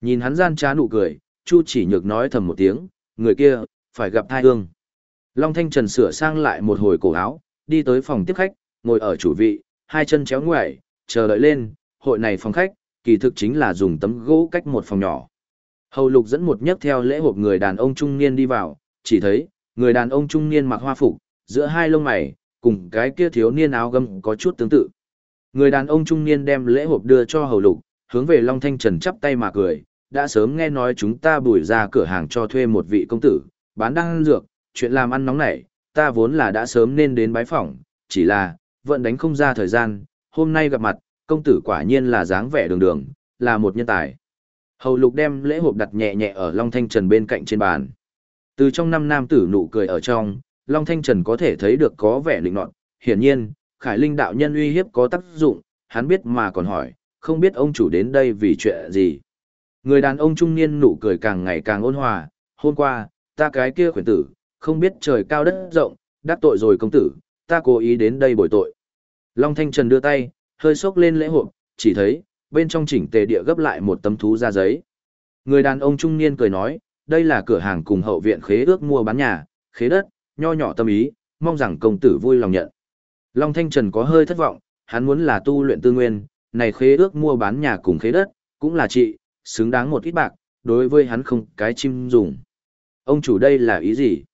Nhìn hắn gian trá nụ cười, Chu chỉ nhược nói thầm một tiếng, người kia, phải gặp thai hương. Long Thanh Trần sửa sang lại một hồi cổ áo, đi tới phòng tiếp khách, ngồi ở chủ vị, hai chân chéo ngoại, chờ đợi lên, hội này phòng khách, kỳ thực chính là dùng tấm gỗ cách một phòng nhỏ. Hầu lục dẫn một nhấc theo lễ hộp người đàn ông trung niên đi vào, chỉ thấy, người đàn ông trung niên mặc hoa phục, giữa hai lông mày, cùng cái kia thiếu niên áo gấm có chút tương tự. Người đàn ông trung niên đem lễ hộp đưa cho hầu lục, hướng về Long Thanh Trần chắp tay mà cười, đã sớm nghe nói chúng ta bùi ra cửa hàng cho thuê một vị công tử, bán đăng dược, chuyện làm ăn nóng nảy, ta vốn là đã sớm nên đến bái phỏng, chỉ là, vẫn đánh không ra thời gian, hôm nay gặp mặt, công tử quả nhiên là dáng vẻ đường đường, là một nhân tài. Hầu lục đem lễ hộp đặt nhẹ nhẹ ở Long Thanh Trần bên cạnh trên bàn. Từ trong năm nam tử nụ cười ở trong, Long Thanh Trần có thể thấy được có vẻ lịnh nọt. Hiển nhiên, Khải Linh đạo nhân uy hiếp có tác dụng, hắn biết mà còn hỏi, không biết ông chủ đến đây vì chuyện gì. Người đàn ông trung niên nụ cười càng ngày càng ôn hòa, hôm qua, ta cái kia khuyển tử, không biết trời cao đất rộng, đắc tội rồi công tử, ta cố ý đến đây bồi tội. Long Thanh Trần đưa tay, hơi sốc lên lễ hộp, chỉ thấy, bên trong chỉnh tề địa gấp lại một tấm thú ra giấy. Người đàn ông trung niên cười nói, đây là cửa hàng cùng hậu viện khế ước mua bán nhà, khế đất, nho nhỏ tâm ý, mong rằng công tử vui lòng nhận. Long Thanh Trần có hơi thất vọng, hắn muốn là tu luyện tư nguyên, này khế ước mua bán nhà cùng khế đất, cũng là trị, xứng đáng một ít bạc, đối với hắn không cái chim dùng. Ông chủ đây là ý gì?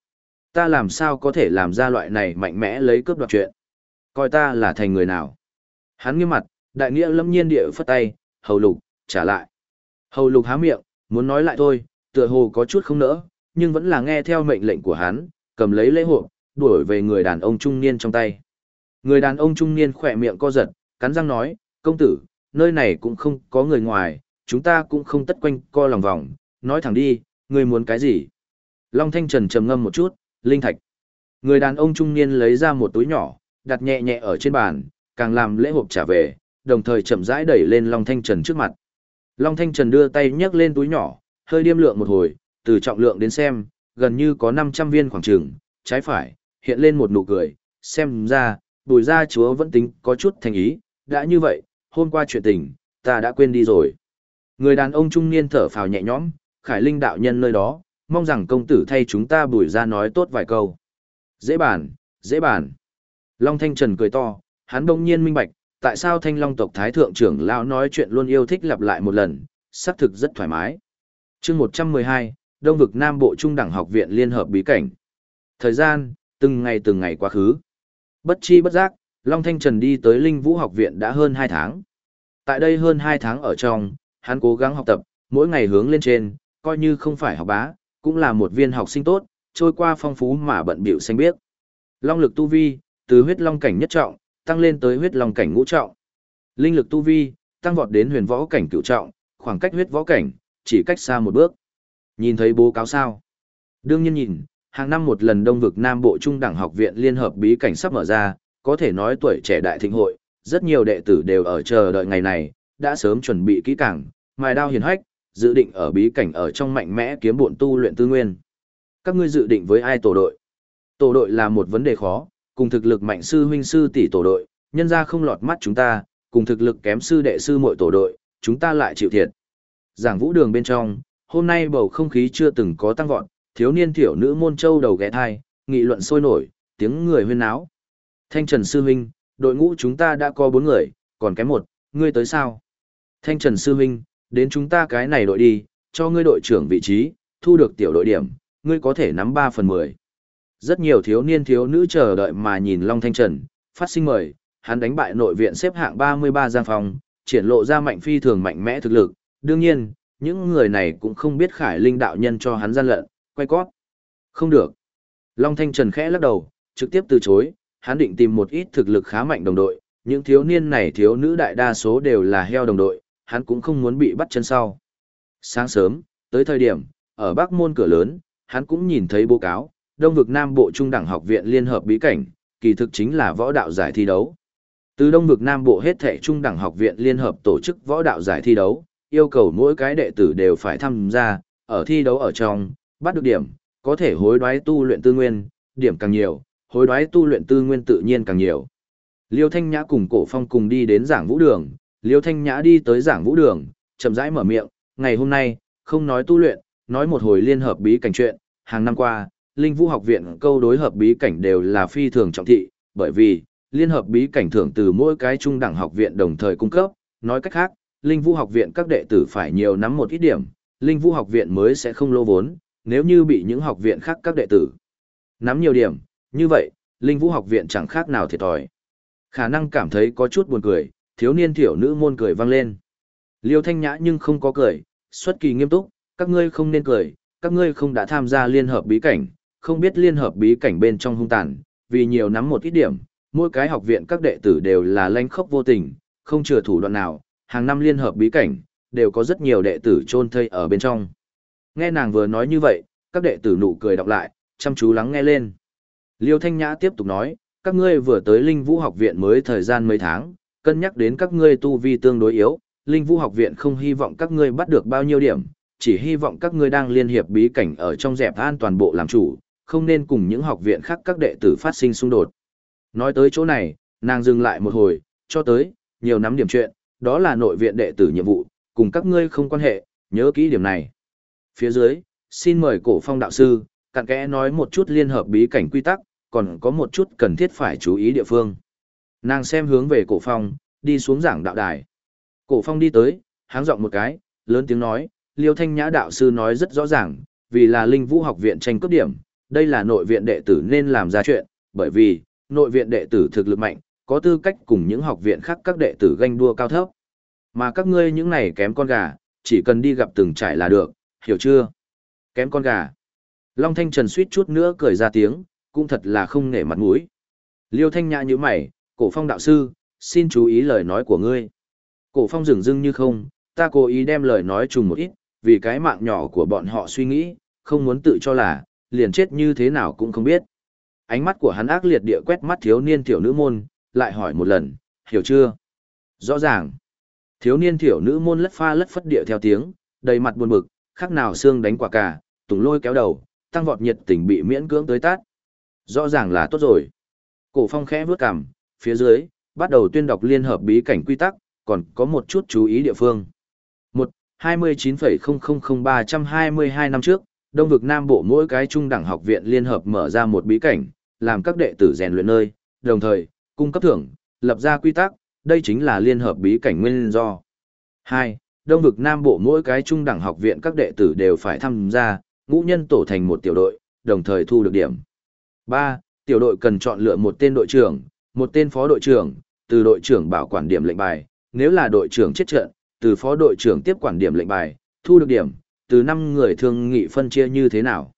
Ta làm sao có thể làm ra loại này mạnh mẽ lấy cướp đoạt chuyện? Coi ta là thành người nào? Hắn nghiêm mặt, đại nghĩa lâm nhiên địa phất tay, hầu lục, trả lại. Hầu lục há miệng, muốn nói lại thôi, tựa hồ có chút không nỡ, nhưng vẫn là nghe theo mệnh lệnh của hắn, cầm lấy lễ hộp, đuổi về người đàn ông trung niên trong tay. Người đàn ông trung niên khỏe miệng co giật, cắn răng nói, công tử, nơi này cũng không có người ngoài, chúng ta cũng không tất quanh co lòng vòng, nói thẳng đi, người muốn cái gì? Long Thanh Trần trầm ngâm một chút, linh thạch. Người đàn ông trung niên lấy ra một túi nhỏ, đặt nhẹ nhẹ ở trên bàn, càng làm lễ hộp trả về, đồng thời chậm rãi đẩy lên Long Thanh Trần trước mặt. Long Thanh Trần đưa tay nhấc lên túi nhỏ, hơi điêm lượng một hồi, từ trọng lượng đến xem, gần như có 500 viên khoảng trường, trái phải, hiện lên một nụ cười, xem ra, bùi gia chúa vẫn tính có chút thành ý, đã như vậy, hôm qua chuyện tình, ta đã quên đi rồi. Người đàn ông trung niên thở phào nhẹ nhõm, khải linh đạo nhân nơi đó, mong rằng công tử thay chúng ta bùi ra nói tốt vài câu. Dễ bàn, dễ bàn. Long Thanh Trần cười to, hắn đông nhiên minh bạch, tại sao thanh long tộc thái thượng trưởng lão nói chuyện luôn yêu thích lặp lại một lần, xác thực rất thoải mái. chương 112, Đông vực Nam Bộ Trung đẳng học viện Liên hợp bí cảnh. Thời gian, từng ngày từng ngày quá khứ. Bất chi bất giác, Long Thanh Trần đi tới Linh Vũ học viện đã hơn 2 tháng. Tại đây hơn 2 tháng ở trong, hắn cố gắng học tập, mỗi ngày hướng lên trên, coi như không phải học bá, cũng là một viên học sinh tốt, trôi qua phong phú mà bận biểu xanh biết. Long lực tu vi, từ huyết long cảnh nhất trọng, tăng lên tới huyết long cảnh ngũ trọng. Linh lực tu vi, tăng vọt đến huyền võ cảnh cửu trọng, khoảng cách huyết võ cảnh, chỉ cách xa một bước. Nhìn thấy bố cáo sao? Đương nhiên nhìn, hàng năm một lần đông vực Nam Bộ Trung đẳng học viện liên hợp bí cảnh sắp mở ra, có thể nói tuổi trẻ đại thịnh hội, rất nhiều đệ tử đều ở chờ đợi ngày này, đã sớm chuẩn bị kỹ càng, mài đao hiền hách, dự định ở bí cảnh ở trong mạnh mẽ kiếm bộn tu luyện tư nguyên. Các ngươi dự định với ai tổ đội? Tổ đội là một vấn đề khó, cùng thực lực mạnh sư huynh sư tỷ tổ đội, nhân ra không lọt mắt chúng ta, cùng thực lực kém sư đệ sư muội tổ đội, chúng ta lại chịu thiệt. Giảng vũ đường bên trong, hôm nay bầu không khí chưa từng có tăng vọt, thiếu niên tiểu nữ môn châu đầu ghé thai, nghị luận sôi nổi, tiếng người huyên náo. Thanh Trần Sư Huynh, đội ngũ chúng ta đã có bốn người, còn kém một, ngươi tới sao? Thanh Trần Sư Huynh, đến chúng ta cái này đội đi, cho ngươi đội trưởng vị trí, thu được tiểu đội điểm, ngươi có thể nắm 3 phần 10. Rất nhiều thiếu niên thiếu nữ chờ đợi mà nhìn Long Thanh Trần, phát sinh mời, hắn đánh bại nội viện xếp hạng 33 giang phòng, triển lộ ra mạnh phi thường mạnh mẽ thực lực. Đương nhiên, những người này cũng không biết Khải Linh đạo nhân cho hắn gian lận, quay cót. Không được. Long Thanh Trần khẽ lắc đầu, trực tiếp từ chối, hắn định tìm một ít thực lực khá mạnh đồng đội, những thiếu niên này thiếu nữ đại đa số đều là heo đồng đội, hắn cũng không muốn bị bắt chân sau. Sáng sớm, tới thời điểm, ở Bắc Môn cửa lớn, hắn cũng nhìn thấy báo cáo, Đông vực Nam Bộ Trung đẳng học viện liên hợp bí cảnh, kỳ thực chính là võ đạo giải thi đấu. Từ Đông vực Nam Bộ hết thảy Trung đẳng học viện liên hợp tổ chức võ đạo giải thi đấu, yêu cầu mỗi cái đệ tử đều phải tham gia, ở thi đấu ở trong, bắt được điểm, có thể hối đoái tu luyện tư nguyên, điểm càng nhiều, hối đoái tu luyện tư nguyên tự nhiên càng nhiều. Liêu Thanh Nhã cùng Cổ Phong cùng đi đến giảng vũ đường, Liêu Thanh Nhã đi tới giảng vũ đường, chậm rãi mở miệng, ngày hôm nay, không nói tu luyện, nói một hồi liên hợp bí cảnh chuyện, hàng năm qua, Linh Vũ học viện câu đối hợp bí cảnh đều là phi thường trọng thị, bởi vì, liên hợp bí cảnh thưởng từ mỗi cái trung đẳng học viện đồng thời cung cấp, nói cách khác, Linh Vũ học viện các đệ tử phải nhiều nắm một ít điểm, Linh Vũ học viện mới sẽ không lô vốn, nếu như bị những học viện khác các đệ tử nắm nhiều điểm, như vậy, Linh Vũ học viện chẳng khác nào thiệt thòi. Khả năng cảm thấy có chút buồn cười, thiếu niên thiểu nữ môn cười vang lên. Liêu Thanh Nhã nhưng không có cười, xuất kỳ nghiêm túc, các ngươi không nên cười, các ngươi không đã tham gia liên hợp bí cảnh, không biết liên hợp bí cảnh bên trong hung tàn, vì nhiều nắm một ít điểm, mỗi cái học viện các đệ tử đều là lanh khốc vô tình, không chừa thủ đoạn nào, hàng năm liên hợp bí cảnh, đều có rất nhiều đệ tử chôn thây ở bên trong. Nghe nàng vừa nói như vậy, các đệ tử nụ cười đọc lại, chăm chú lắng nghe lên. Liêu Thanh Nhã tiếp tục nói, các ngươi vừa tới Linh Vũ học viện mới thời gian mấy tháng, cân nhắc đến các ngươi tu vi tương đối yếu, Linh Vũ học viện không hy vọng các ngươi bắt được bao nhiêu điểm, chỉ hy vọng các ngươi đang liên hiệp bí cảnh ở trong dẹp an toàn bộ làm chủ, không nên cùng những học viện khác các đệ tử phát sinh xung đột. Nói tới chỗ này, nàng dừng lại một hồi, cho tới, nhiều nắm điểm chuyện, đó là nội viện đệ tử nhiệm vụ, cùng các ngươi không quan hệ, nhớ kỹ điểm này. Phía dưới, xin mời cổ phong đạo sư, cặn kẽ nói một chút liên hợp bí cảnh quy tắc, còn có một chút cần thiết phải chú ý địa phương. Nàng xem hướng về cổ phong, đi xuống giảng đạo đài. Cổ phong đi tới, háng giọng một cái, lớn tiếng nói, liêu thanh nhã đạo sư nói rất rõ ràng, vì là linh vũ học viện tranh cấp điểm, đây là nội viện đệ tử nên làm ra chuyện, bởi vì, nội viện đệ tử thực lực mạnh, có tư cách cùng những học viện khác các đệ tử ganh đua cao thấp. Mà các ngươi những này kém con gà, chỉ cần đi gặp từng trải là được, hiểu chưa? Kém con gà. Long Thanh Trần suýt chút nữa cười ra tiếng, cũng thật là không nể mặt mũi. Liêu Thanh Nhã như mày, cổ phong đạo sư, xin chú ý lời nói của ngươi. Cổ phong dừng dưng như không, ta cố ý đem lời nói trùng một ít, vì cái mạng nhỏ của bọn họ suy nghĩ, không muốn tự cho là, liền chết như thế nào cũng không biết. Ánh mắt của hắn ác liệt địa quét mắt thiếu niên tiểu nữ môn, lại hỏi một lần, hiểu chưa? Rõ ràng. Thiếu niên tiểu nữ môn lất pha lất phất địa theo tiếng, đầy mặt buồn bực, khác nào xương đánh quả cả, tùng lôi kéo đầu, tăng vọt nhiệt tình bị miễn cưỡng tới tát. Rõ ràng là tốt rồi. Cổ phong khẽ vướt cằm, phía dưới, bắt đầu tuyên đọc liên hợp bí cảnh quy tắc, còn có một chút chú ý địa phương. 1. 29,000322 năm trước, Đông vực Nam Bộ mỗi cái trung đẳng học viện liên hợp mở ra một bí cảnh, làm các đệ tử rèn luyện nơi, đồng thời, cung cấp thưởng, lập ra quy tắc, đây chính là liên hợp bí cảnh nguyên do. 2. Đông vực Nam Bộ mỗi cái trung đẳng học viện các đệ tử đều phải tham gia, ngũ nhân tổ thành một tiểu đội, đồng thời thu được điểm. 3. Tiểu đội cần chọn lựa một tên đội trưởng, một tên phó đội trưởng, từ đội trưởng bảo quản điểm lệnh bài, nếu là đội trưởng chết trận, từ phó đội trưởng tiếp quản điểm lệnh bài, thu được điểm, từ năm người thương nghị phân chia như thế nào.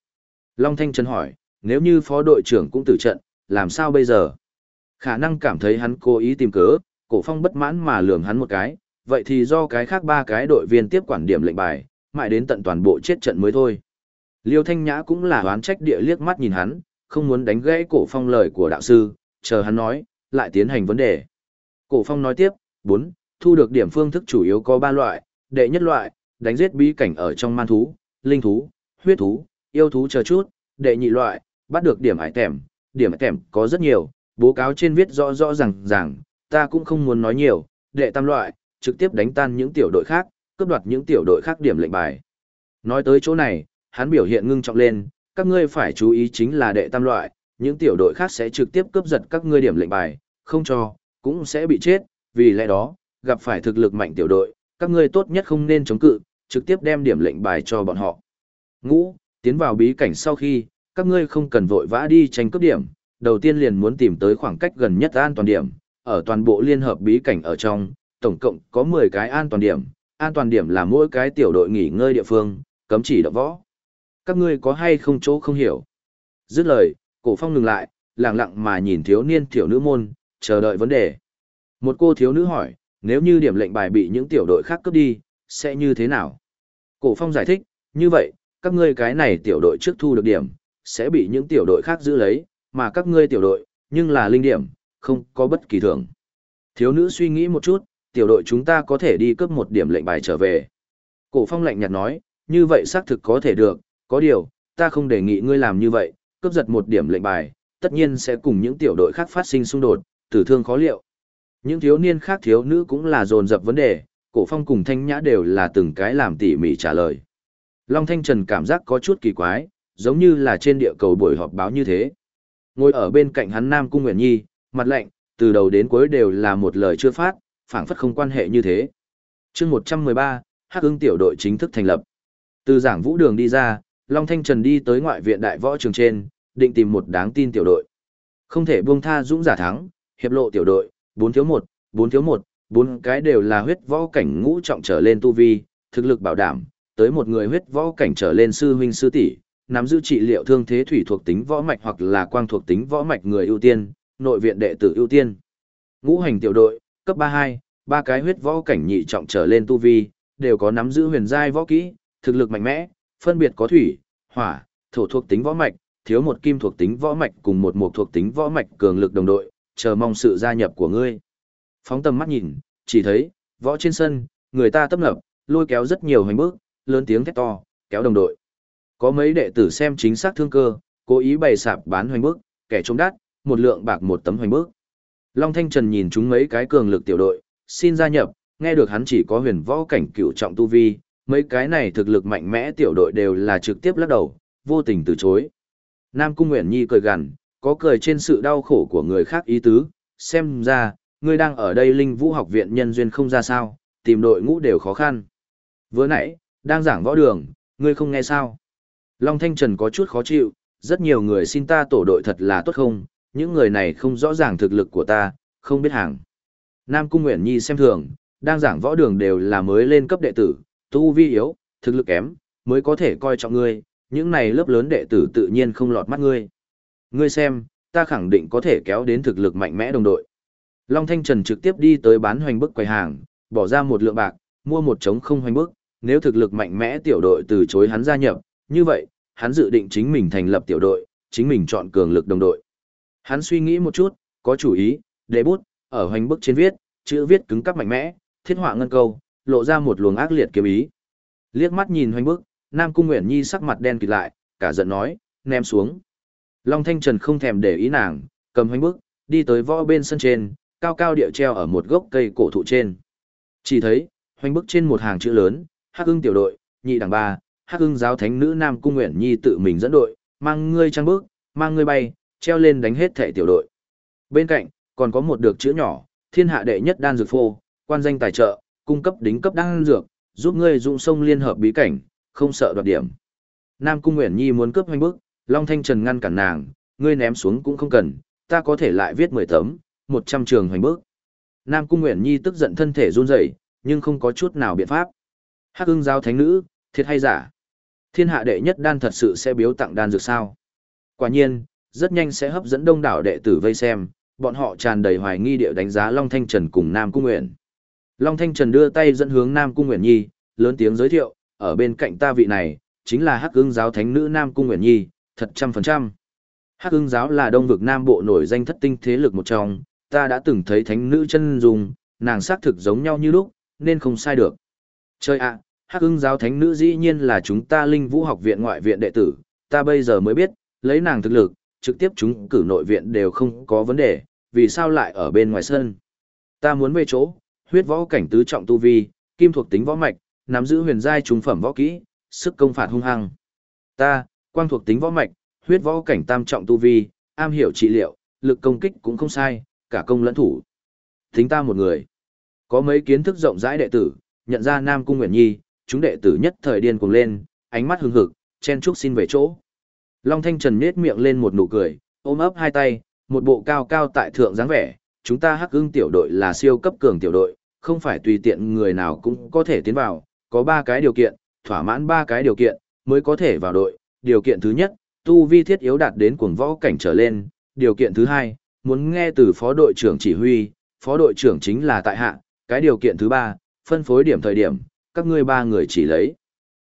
Long Thanh Trần hỏi, nếu như phó đội trưởng cũng tử trận, làm sao bây giờ? Khả năng cảm thấy hắn cố ý tìm cớ, cổ phong bất mãn mà lườm hắn một cái, vậy thì do cái khác ba cái đội viên tiếp quản điểm lệnh bài, mãi đến tận toàn bộ chết trận mới thôi. Liêu Thanh Nhã cũng là oán trách địa liếc mắt nhìn hắn, không muốn đánh gãy cổ phong lời của đạo sư, chờ hắn nói, lại tiến hành vấn đề. Cổ phong nói tiếp, 4. Thu được điểm phương thức chủ yếu có 3 loại, đệ nhất loại, đánh giết bí cảnh ở trong man thú, linh thú, huyết thú, yêu thú chờ chút, đệ nhị loại, bắt được điểm hải tèm, điểm hải tèm có rất nhiều, bố cáo trên viết rõ rõ ràng ràng, ta cũng không muốn nói nhiều, đệ tam loại, trực tiếp đánh tan những tiểu đội khác, cướp đoạt những tiểu đội khác điểm lệnh bài. Nói tới chỗ này, hắn biểu hiện ngưng trọng lên, các ngươi phải chú ý chính là đệ tam loại, những tiểu đội khác sẽ trực tiếp cướp giật các ngươi điểm lệnh bài, không cho, cũng sẽ bị chết, vì lẽ đó, gặp phải thực lực mạnh tiểu đội, các ngươi tốt nhất không nên chống cự, trực tiếp đem điểm lệnh bài cho bọn họ. Ngũ, tiến vào bí cảnh sau khi, các ngươi không cần vội vã đi tranh cướp điểm, đầu tiên liền muốn tìm tới khoảng cách gần nhất an toàn điểm, ở toàn bộ liên hợp bí cảnh ở trong, tổng cộng có 10 cái an toàn điểm, an toàn điểm là mỗi cái tiểu đội nghỉ ngơi địa phương, cấm chỉ động võ. Các ngươi có hay không chỗ không hiểu? Dứt lời, cổ phong ngừng lại, lặng lặng mà nhìn thiếu niên tiểu nữ môn, chờ đợi vấn đề. Một cô thiếu nữ hỏi, nếu như điểm lệnh bài bị những tiểu đội khác cướp đi, sẽ như thế nào? Cổ phong giải thích, như vậy, các ngươi cái này tiểu đội trước thu được điểm, sẽ bị những tiểu đội khác giữ lấy, mà các ngươi tiểu đội, nhưng là linh điểm, không có bất kỳ thưởng. Thiếu nữ suy nghĩ một chút, tiểu đội chúng ta có thể đi cướp một điểm lệnh bài trở về. Cổ phong lạnh nhạt nói, như vậy xác thực có thể được, có điều, ta không đề nghị ngươi làm như vậy, cướp giật một điểm lệnh bài, tất nhiên sẽ cùng những tiểu đội khác phát sinh xung đột, tử thương khó liệu. Những thiếu niên khác thiếu nữ cũng là dồn dập vấn đề, cổ phong cùng thanh nhã đều là từng cái làm tỉ mỉ trả lời. Long Thanh Trần cảm giác có chút kỳ quái, giống như là trên địa cầu buổi họp báo như thế. Ngồi ở bên cạnh hắn Nam Cung Nguyễn Nhi, mặt lạnh, từ đầu đến cuối đều là một lời chưa phát, phảng phất không quan hệ như thế. chương 113, Hắc ứng tiểu đội chính thức thành lập. Từ giảng vũ đường đi ra, Long Thanh Trần đi tới ngoại viện đại võ trường trên, định tìm một đáng tin tiểu đội. Không thể buông tha dũng giả thắng, hiệp lộ tiểu đội, 4 thiếu 1, 4 thiếu 1, bốn cái đều là huyết võ cảnh ngũ trọng trở lên tu vi, thực lực bảo đảm, tới một người huyết võ cảnh trở lên sư huynh sư tỷ, nắm giữ trị liệu thương thế thủy thuộc tính võ mạch hoặc là quang thuộc tính võ mạch người ưu tiên, nội viện đệ tử ưu tiên. Ngũ hành tiểu đội, cấp 32, ba cái huyết võ cảnh nhị trọng trở lên tu vi, đều có nắm giữ huyền giai võ kỹ, thực lực mạnh mẽ, phân biệt có thủy, hỏa, thổ thuộc tính võ mạch, thiếu một kim thuộc tính võ mạch cùng một mục thuộc tính võ mạch cường lực đồng đội, chờ mong sự gia nhập của ngươi. Phóng tầm mắt nhìn, chỉ thấy, võ trên sân, người ta tấp nập, lôi kéo rất nhiều hành bước, lớn tiếng thét to, kéo đồng đội. Có mấy đệ tử xem chính xác thương cơ, cố ý bày sạp bán hoành bước, kẻ trông đắt, một lượng bạc một tấm hoành bước. Long Thanh Trần nhìn chúng mấy cái cường lực tiểu đội, xin gia nhập, nghe được hắn chỉ có huyền võ cảnh cựu trọng tu vi, mấy cái này thực lực mạnh mẽ tiểu đội đều là trực tiếp lắc đầu, vô tình từ chối. Nam Cung Nguyễn Nhi cười gằn, có cười trên sự đau khổ của người khác ý tứ, xem ra, ngươi đang ở đây linh vũ học viện nhân duyên không ra sao, tìm đội ngũ đều khó khăn. Vừa nãy, đang giảng võ đường, ngươi không nghe sao. Long Thanh Trần có chút khó chịu, rất nhiều người xin ta tổ đội thật là tốt không, những người này không rõ ràng thực lực của ta, không biết hàng. Nam Cung Nguyễn Nhi xem thường, đang giảng võ đường đều là mới lên cấp đệ tử, tu vi yếu, thực lực kém, mới có thể coi trọng ngươi, những này lớp lớn đệ tử tự nhiên không lọt mắt ngươi. Ngươi xem, ta khẳng định có thể kéo đến thực lực mạnh mẽ đồng đội. Long Thanh Trần trực tiếp đi tới bán hoành bức quầy hàng, bỏ ra một lượng bạc, mua một trống không hoành bức, nếu thực lực mạnh mẽ tiểu đội từ chối hắn gia nhập, như vậy, hắn dự định chính mình thành lập tiểu đội, chính mình chọn cường lực đồng đội. Hắn suy nghĩ một chút, có chủ ý, để bút, ở hoành bức trên viết, chữ viết cứng cắp mạnh mẽ, thiết họa ngân câu, lộ ra một luồng ác liệt kiếm ý. Liếc mắt nhìn hoành bức, Nam Cung Nguyễn Nhi sắc mặt đen kịt lại, cả giận nói, ném xuống. Long Thanh Trần không thèm để ý nàng, cầm hoành bức, đi tới võ bên sân trên, cao cao địa treo ở một gốc cây cổ thụ trên. Chỉ thấy, hoành bức trên một hàng chữ lớn, Hắc Hưng tiểu đội, nhị đẳng ba, Hắc Hưng giáo thánh nữ Nam Cung Nguyễn Nhi tự mình dẫn đội, mang ngươi trang bước, mang ngươi bay, treo lên đánh hết thể tiểu đội. Bên cạnh, còn có một được chữ nhỏ, thiên hạ đệ nhất đan dược phô, quan danh tài trợ, cung cấp đính cấp đan dược, giúp ngươi dụng sông liên hợp bí cảnh, không sợ đoạt điểm. Nam Cung Nguyễn Nhi muốn cướp hoành bức, Long Thanh Trần ngăn cản nàng, ngươi ném xuống cũng không cần, ta có thể lại viết 10 tấm, 100 trường hoành bước. Nam Cung Nguyễn Nhi tức giận thân thể run rẩy, nhưng không có chút nào biện pháp. Hắc ưng giáo thánh nữ, thiệt hay giả? Thiên hạ đệ nhất đan thật sự sẽ biếu tặng đan dược sao? Quả nhiên, rất nhanh sẽ hấp dẫn đông đảo đệ tử vây xem, bọn họ tràn đầy hoài nghi địa đánh giá Long Thanh Trần cùng Nam Cung Nguyễn. Long Thanh Trần đưa tay dẫn hướng Nam Cung Nguyễn Nhi, lớn tiếng giới thiệu, ở bên cạnh ta vị này, chính là Hắc ưng giáo thánh nữ Nam Cung Nguyễn Nhi, thật trăm phần trăm. Hắc ưng giáo là đông vực Nam Bộ nổi danh thất tinh thế lực một trong, ta đã từng thấy thánh nữ chân dung, nàng xác thực giống nhau như lúc, nên không sai được. Chơi ạ, Hắc ưng giáo thánh nữ dĩ nhiên là chúng ta linh vũ học viện ngoại viện đệ tử, ta bây giờ mới biết, lấy nàng thực lực, trực tiếp chúng cử nội viện đều không có vấn đề, vì sao lại ở bên ngoài sân. Ta muốn về chỗ, huyết võ cảnh tứ trọng tu vi, kim thuộc tính võ mạch, nắm giữ huyền giai trung phẩm võ kỹ, sức công phạt hung hăng. Ta, quang thuộc tính võ mạch, huyết võ cảnh tam trọng tu vi, am hiểu trị liệu, lực công kích cũng không sai, cả công lẫn thủ. thính ta một người. Có mấy kiến thức rộng rãi đệ tử, nhận ra Nam Cung Nguyễn Nhi, chúng đệ tử nhất thời điên cuồng lên, ánh mắt hưng hực, chen chúc xin về chỗ. Long Thanh Trần nết miệng lên một nụ cười, ôm ấp hai tay, một bộ cao cao tại thượng dáng vẻ, chúng ta hắc ưng tiểu đội là siêu cấp cường tiểu đội, không phải tùy tiện người nào cũng có thể tiến vào, có ba cái điều kiện, thỏa mãn ba cái điều kiện, mới có thể vào đội. Điều kiện thứ nhất, tu vi thiết yếu đạt đến cuồng võ cảnh trở lên. Điều kiện thứ hai, muốn nghe từ phó đội trưởng chỉ huy, phó đội trưởng chính là tại hạ. Cái điều kiện thứ ba, phân phối điểm thời điểm, các ngươi ba người chỉ lấy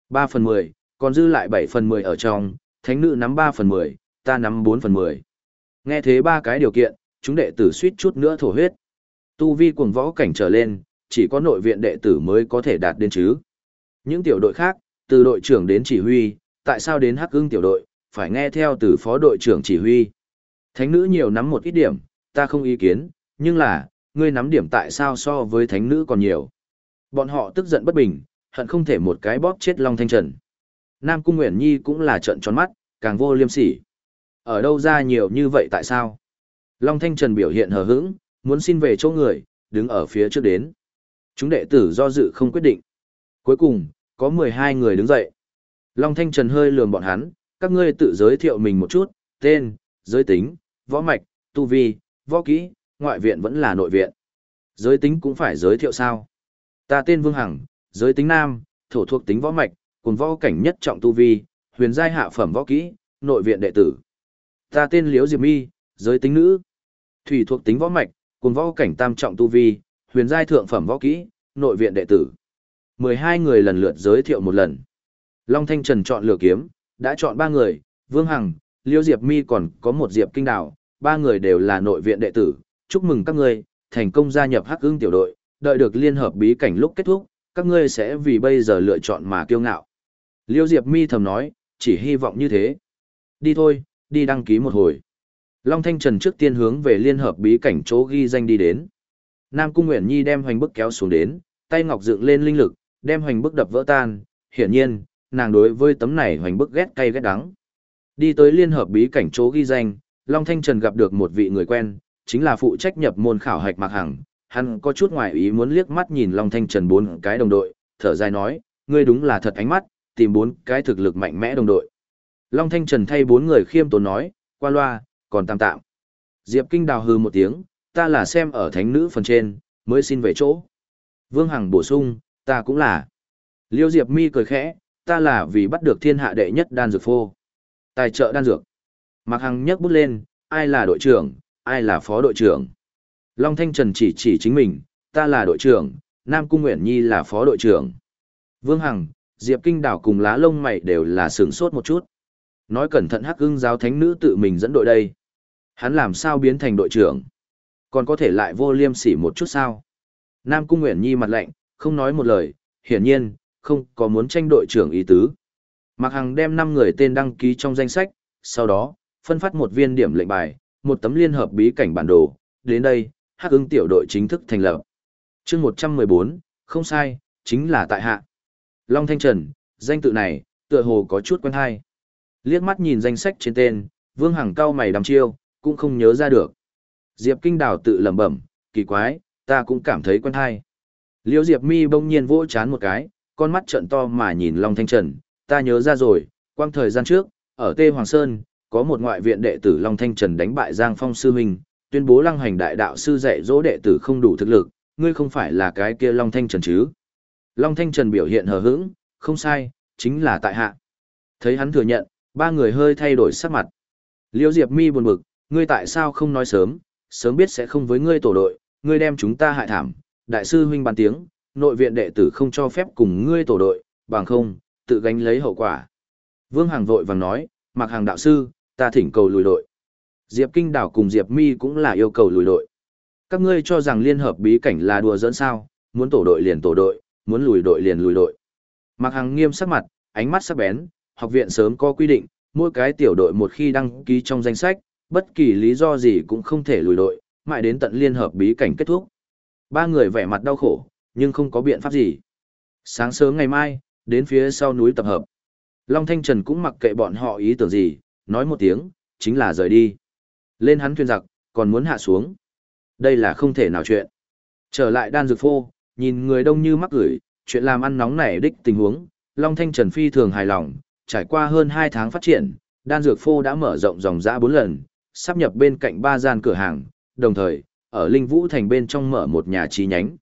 3 phần 10, còn dư lại 7 phần 10 ở trong, thánh nữ nắm 3 phần 10, ta nắm 4 phần 10. Nghe thế ba cái điều kiện, chúng đệ tử suýt chút nữa thổ huyết. Tu vi cuồng võ cảnh trở lên, chỉ có nội viện đệ tử mới có thể đạt đến chứ. Những tiểu đội khác, từ đội trưởng đến chỉ huy, tại sao đến hắc ưng tiểu đội, phải nghe theo từ phó đội trưởng chỉ huy. Thánh nữ nhiều nắm một ít điểm, ta không ý kiến, nhưng là, ngươi nắm điểm tại sao so với thánh nữ còn nhiều. Bọn họ tức giận bất bình, hận không thể một cái bóp chết Long Thanh Trần. Nam Cung Nguyễn Nhi cũng là trận tròn mắt, càng vô liêm sỉ. Ở đâu ra nhiều như vậy tại sao? Long Thanh Trần biểu hiện hờ hững, muốn xin về chỗ người, đứng ở phía trước đến. Chúng đệ tử do dự không quyết định. Cuối cùng, có 12 người đứng dậy. Long Thanh Trần hơi lườm bọn hắn, các ngươi tự giới thiệu mình một chút, tên, giới tính, võ mạch, tu vi, võ kỹ, ngoại viện vẫn là nội viện. Giới tính cũng phải giới thiệu sao? Ta tên Vương Hằng, giới tính nam, thổ thuộc tính võ mạch, cùng võ cảnh nhất trọng tu vi, huyền giai hạ phẩm võ kỹ, nội viện đệ tử. Ta tên Liễu Diệp Mi, giới tính nữ. Thủy thuộc tính võ mạch, cùng võ cảnh tam trọng tu vi, huyền giai thượng phẩm võ kỹ, nội viện đệ tử. 12 người lần lượt giới thiệu một lần. Long Thanh Trần chọn lựa kiếm, đã chọn ba người, Vương Hằng, Liêu Diệp Mi còn có một Diệp Kinh Đào, ba người đều là nội viện đệ tử. Chúc mừng các ngươi, thành công gia nhập Hắc ưng tiểu đội, đợi được liên hợp bí cảnh lúc kết thúc, các ngươi sẽ vì bây giờ lựa chọn mà kiêu ngạo. Liêu Diệp Mi thầm nói, chỉ hy vọng như thế. Đi thôi, đi đăng ký một hồi. Long Thanh Trần trước tiên hướng về liên hợp bí cảnh chỗ ghi danh đi đến. Nam Cung Nguyễn Nhi đem hoành bức kéo xuống đến, tay ngọc dựng lên linh lực, đem hoành bức đập vỡ tan. Hiển nhiên, nàng đối với tấm này hoành bức ghét cay ghét đắng. Đi tới liên hợp bí cảnh chỗ ghi danh, Long Thanh Trần gặp được một vị người quen, chính là phụ trách nhập môn khảo hạch Mạc Hằng. Hắn có chút ngoài ý muốn liếc mắt nhìn Long Thanh Trần bốn cái đồng đội, thở dài nói, ngươi đúng là thật ánh mắt, tìm bốn cái thực lực mạnh mẽ đồng đội. Long Thanh Trần thay bốn người khiêm tốn nói, qua loa, còn tạm tạm. Diệp Kinh đào hừ một tiếng, ta là xem ở thánh nữ phần trên, mới xin về chỗ. Vương Hằng bổ sung, ta cũng là. Liêu Diệp mi cười khẽ, ta là vì bắt được thiên hạ đệ nhất đan dược phô. Tài trợ đan dược. Mạc Hằng nhấc bút lên, ai là đội trưởng, ai là phó đội trưởng. Long Thanh Trần chỉ chỉ chính mình, ta là đội trưởng, Nam Cung Nguyễn Nhi là phó đội trưởng. Vương Hằng, Diệp Kinh Đảo cùng lá lông mày đều là sướng sốt một chút. Nói cẩn thận hắc ưng giáo thánh nữ tự mình dẫn đội đây. Hắn làm sao biến thành đội trưởng? Còn có thể lại vô liêm sỉ một chút sao? Nam Cung Nguyễn Nhi mặt lạnh, không nói một lời, hiển nhiên, không có muốn tranh đội trưởng ý tứ. Mạc Hằng đem 5 người tên đăng ký trong danh sách, sau đó, phân phát một viên điểm lệnh bài, một tấm liên hợp bí cảnh bản đồ. Đến đây, hắc ưng tiểu đội chính thức thành lập. chương 114, không sai, chính là tại hạ. Long Thanh Trần, danh tự này, tựa hồ có chút quen hay. Liếc mắt nhìn danh sách trên tên, Vương Hằng cao mày đăm chiêu, cũng không nhớ ra được. Diệp Kinh Đào tự lẩm bẩm, kỳ quái, ta cũng cảm thấy quen hay. Liêu Diệp Mi bỗng nhiên vỗ chán một cái, con mắt trợn to mà nhìn Long Thanh Trần, ta nhớ ra rồi, quang thời gian trước, ở Tê Hoàng Sơn, có một ngoại viện đệ tử Long Thanh Trần đánh bại Giang Phong sư Minh, tuyên bố lăng hành đại đạo sư dạy dỗ đệ tử không đủ thực lực, ngươi không phải là cái kia Long Thanh Trần chứ? Long Thanh Trần biểu hiện hờ hững, không sai, chính là tại hạ. Thấy hắn thừa nhận, ba người hơi thay đổi sắc mặt. Liêu Diệp Mi buồn bực, ngươi tại sao không nói sớm, sớm biết sẽ không với ngươi tổ đội, ngươi đem chúng ta hại thảm, đại sư huynh bàn tiếng, nội viện đệ tử không cho phép cùng ngươi tổ đội, bằng không, tự gánh lấy hậu quả. Vương Hằng vội vàng nói, mặc hàng đạo sư, ta thỉnh cầu lùi đội. Diệp Kinh Đảo cùng Diệp Mi cũng là yêu cầu lùi đội. Các ngươi cho rằng liên hợp bí cảnh là đùa giỡn sao, muốn tổ đội liền tổ đội, muốn lùi đội liền lùi đội. Mạc Hằng nghiêm sắc mặt, ánh mắt sắc bén, học viện sớm có quy định, mỗi cái tiểu đội một khi đăng ký trong danh sách, bất kỳ lý do gì cũng không thể lùi đội, mãi đến tận liên hợp bí cảnh kết thúc. Ba người vẻ mặt đau khổ, nhưng không có biện pháp gì. Sáng sớm ngày mai, đến phía sau núi tập hợp. Long Thanh Trần cũng mặc kệ bọn họ ý tưởng gì, nói một tiếng, chính là rời đi. Lên hắn thuyền giặc, còn muốn hạ xuống. Đây là không thể nào chuyện. Trở lại đan dược phô, nhìn người đông như mắc gửi, chuyện làm ăn nóng nảy đích tình huống, Long Thanh Trần phi thường hài lòng, trải qua hơn 2 tháng phát triển, đan dược phô đã mở rộng dòng dã 4 lần, sắp nhập bên cạnh ba gian cửa hàng, đồng thời, ở Linh Vũ Thành bên trong mở một nhà chi nhánh.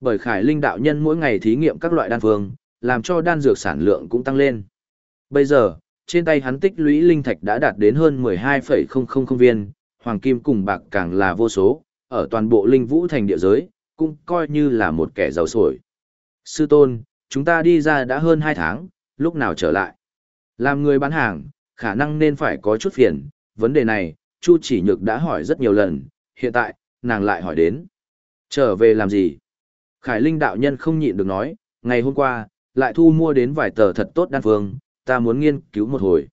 Bởi Khải Linh đạo nhân mỗi ngày thí nghiệm các loại đan phương, làm cho đan dược sản lượng cũng tăng lên. Bây giờ, trên tay hắn tích lũy linh thạch đã đạt đến hơn 12,000 viên, hoàng kim cùng bạc càng là vô số, ở toàn bộ Linh Vũ Thành địa giới, cũng coi như là một kẻ giàu sổi. Sư tôn, chúng ta đi ra đã hơn 2 tháng, lúc nào trở lại? Làm người bán hàng, khả năng nên phải có chút phiền, vấn đề này, Chu chỉ nhược đã hỏi rất nhiều lần, hiện tại, nàng lại hỏi đến. Trở về làm gì? Khải Linh đạo nhân không nhịn được nói, ngày hôm qua, lại thu mua đến vài tờ thật tốt đan phương, ta muốn nghiên cứu một hồi.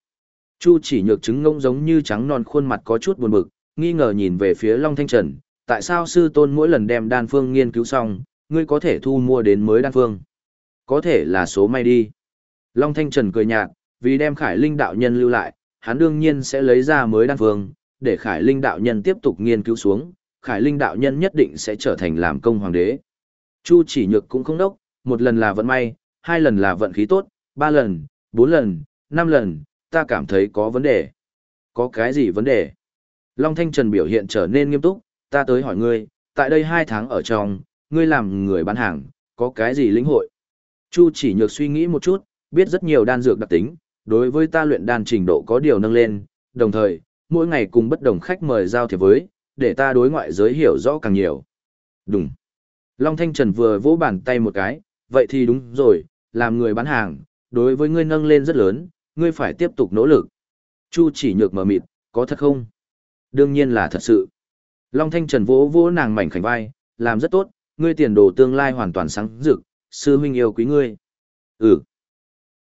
Chu chỉ nhược chứng ngông giống như trắng non khuôn mặt có chút buồn bực, nghi ngờ nhìn về phía Long Thanh Trần, tại sao sư tôn mỗi lần đem đan phương nghiên cứu xong, ngươi có thể thu mua đến mới đan phương? Có thể là số may đi. Long Thanh Trần cười nhạt, vì đem Khải Linh đạo nhân lưu lại, hắn đương nhiên sẽ lấy ra mới đan phương, để Khải Linh đạo nhân tiếp tục nghiên cứu xuống, Khải Linh đạo nhân nhất định sẽ trở thành làm công hoàng đế. Chu chỉ nhược cũng không đốc, một lần là vận may, hai lần là vận khí tốt, ba lần, bốn lần, năm lần, ta cảm thấy có vấn đề. Có cái gì vấn đề? Long Thanh Trần biểu hiện trở nên nghiêm túc, ta tới hỏi ngươi, tại đây hai tháng ở trong, ngươi làm người bán hàng, có cái gì lĩnh hội? Chu chỉ nhược suy nghĩ một chút, biết rất nhiều đan dược đặc tính, đối với ta luyện đan trình độ có điều nâng lên, đồng thời, mỗi ngày cùng bất đồng khách mời giao thiệp với, để ta đối ngoại giới hiểu rõ càng nhiều. Đúng. Long Thanh Trần vừa vỗ bàn tay một cái, vậy thì đúng rồi, làm người bán hàng, đối với ngươi nâng lên rất lớn, ngươi phải tiếp tục nỗ lực. Chu chỉ nhược mở mịt, có thật không? Đương nhiên là thật sự. Long Thanh Trần vỗ vỗ nàng mảnh khảnh vai, làm rất tốt, ngươi tiền đồ tương lai hoàn toàn sáng rực, sư huynh yêu quý ngươi. Ừ.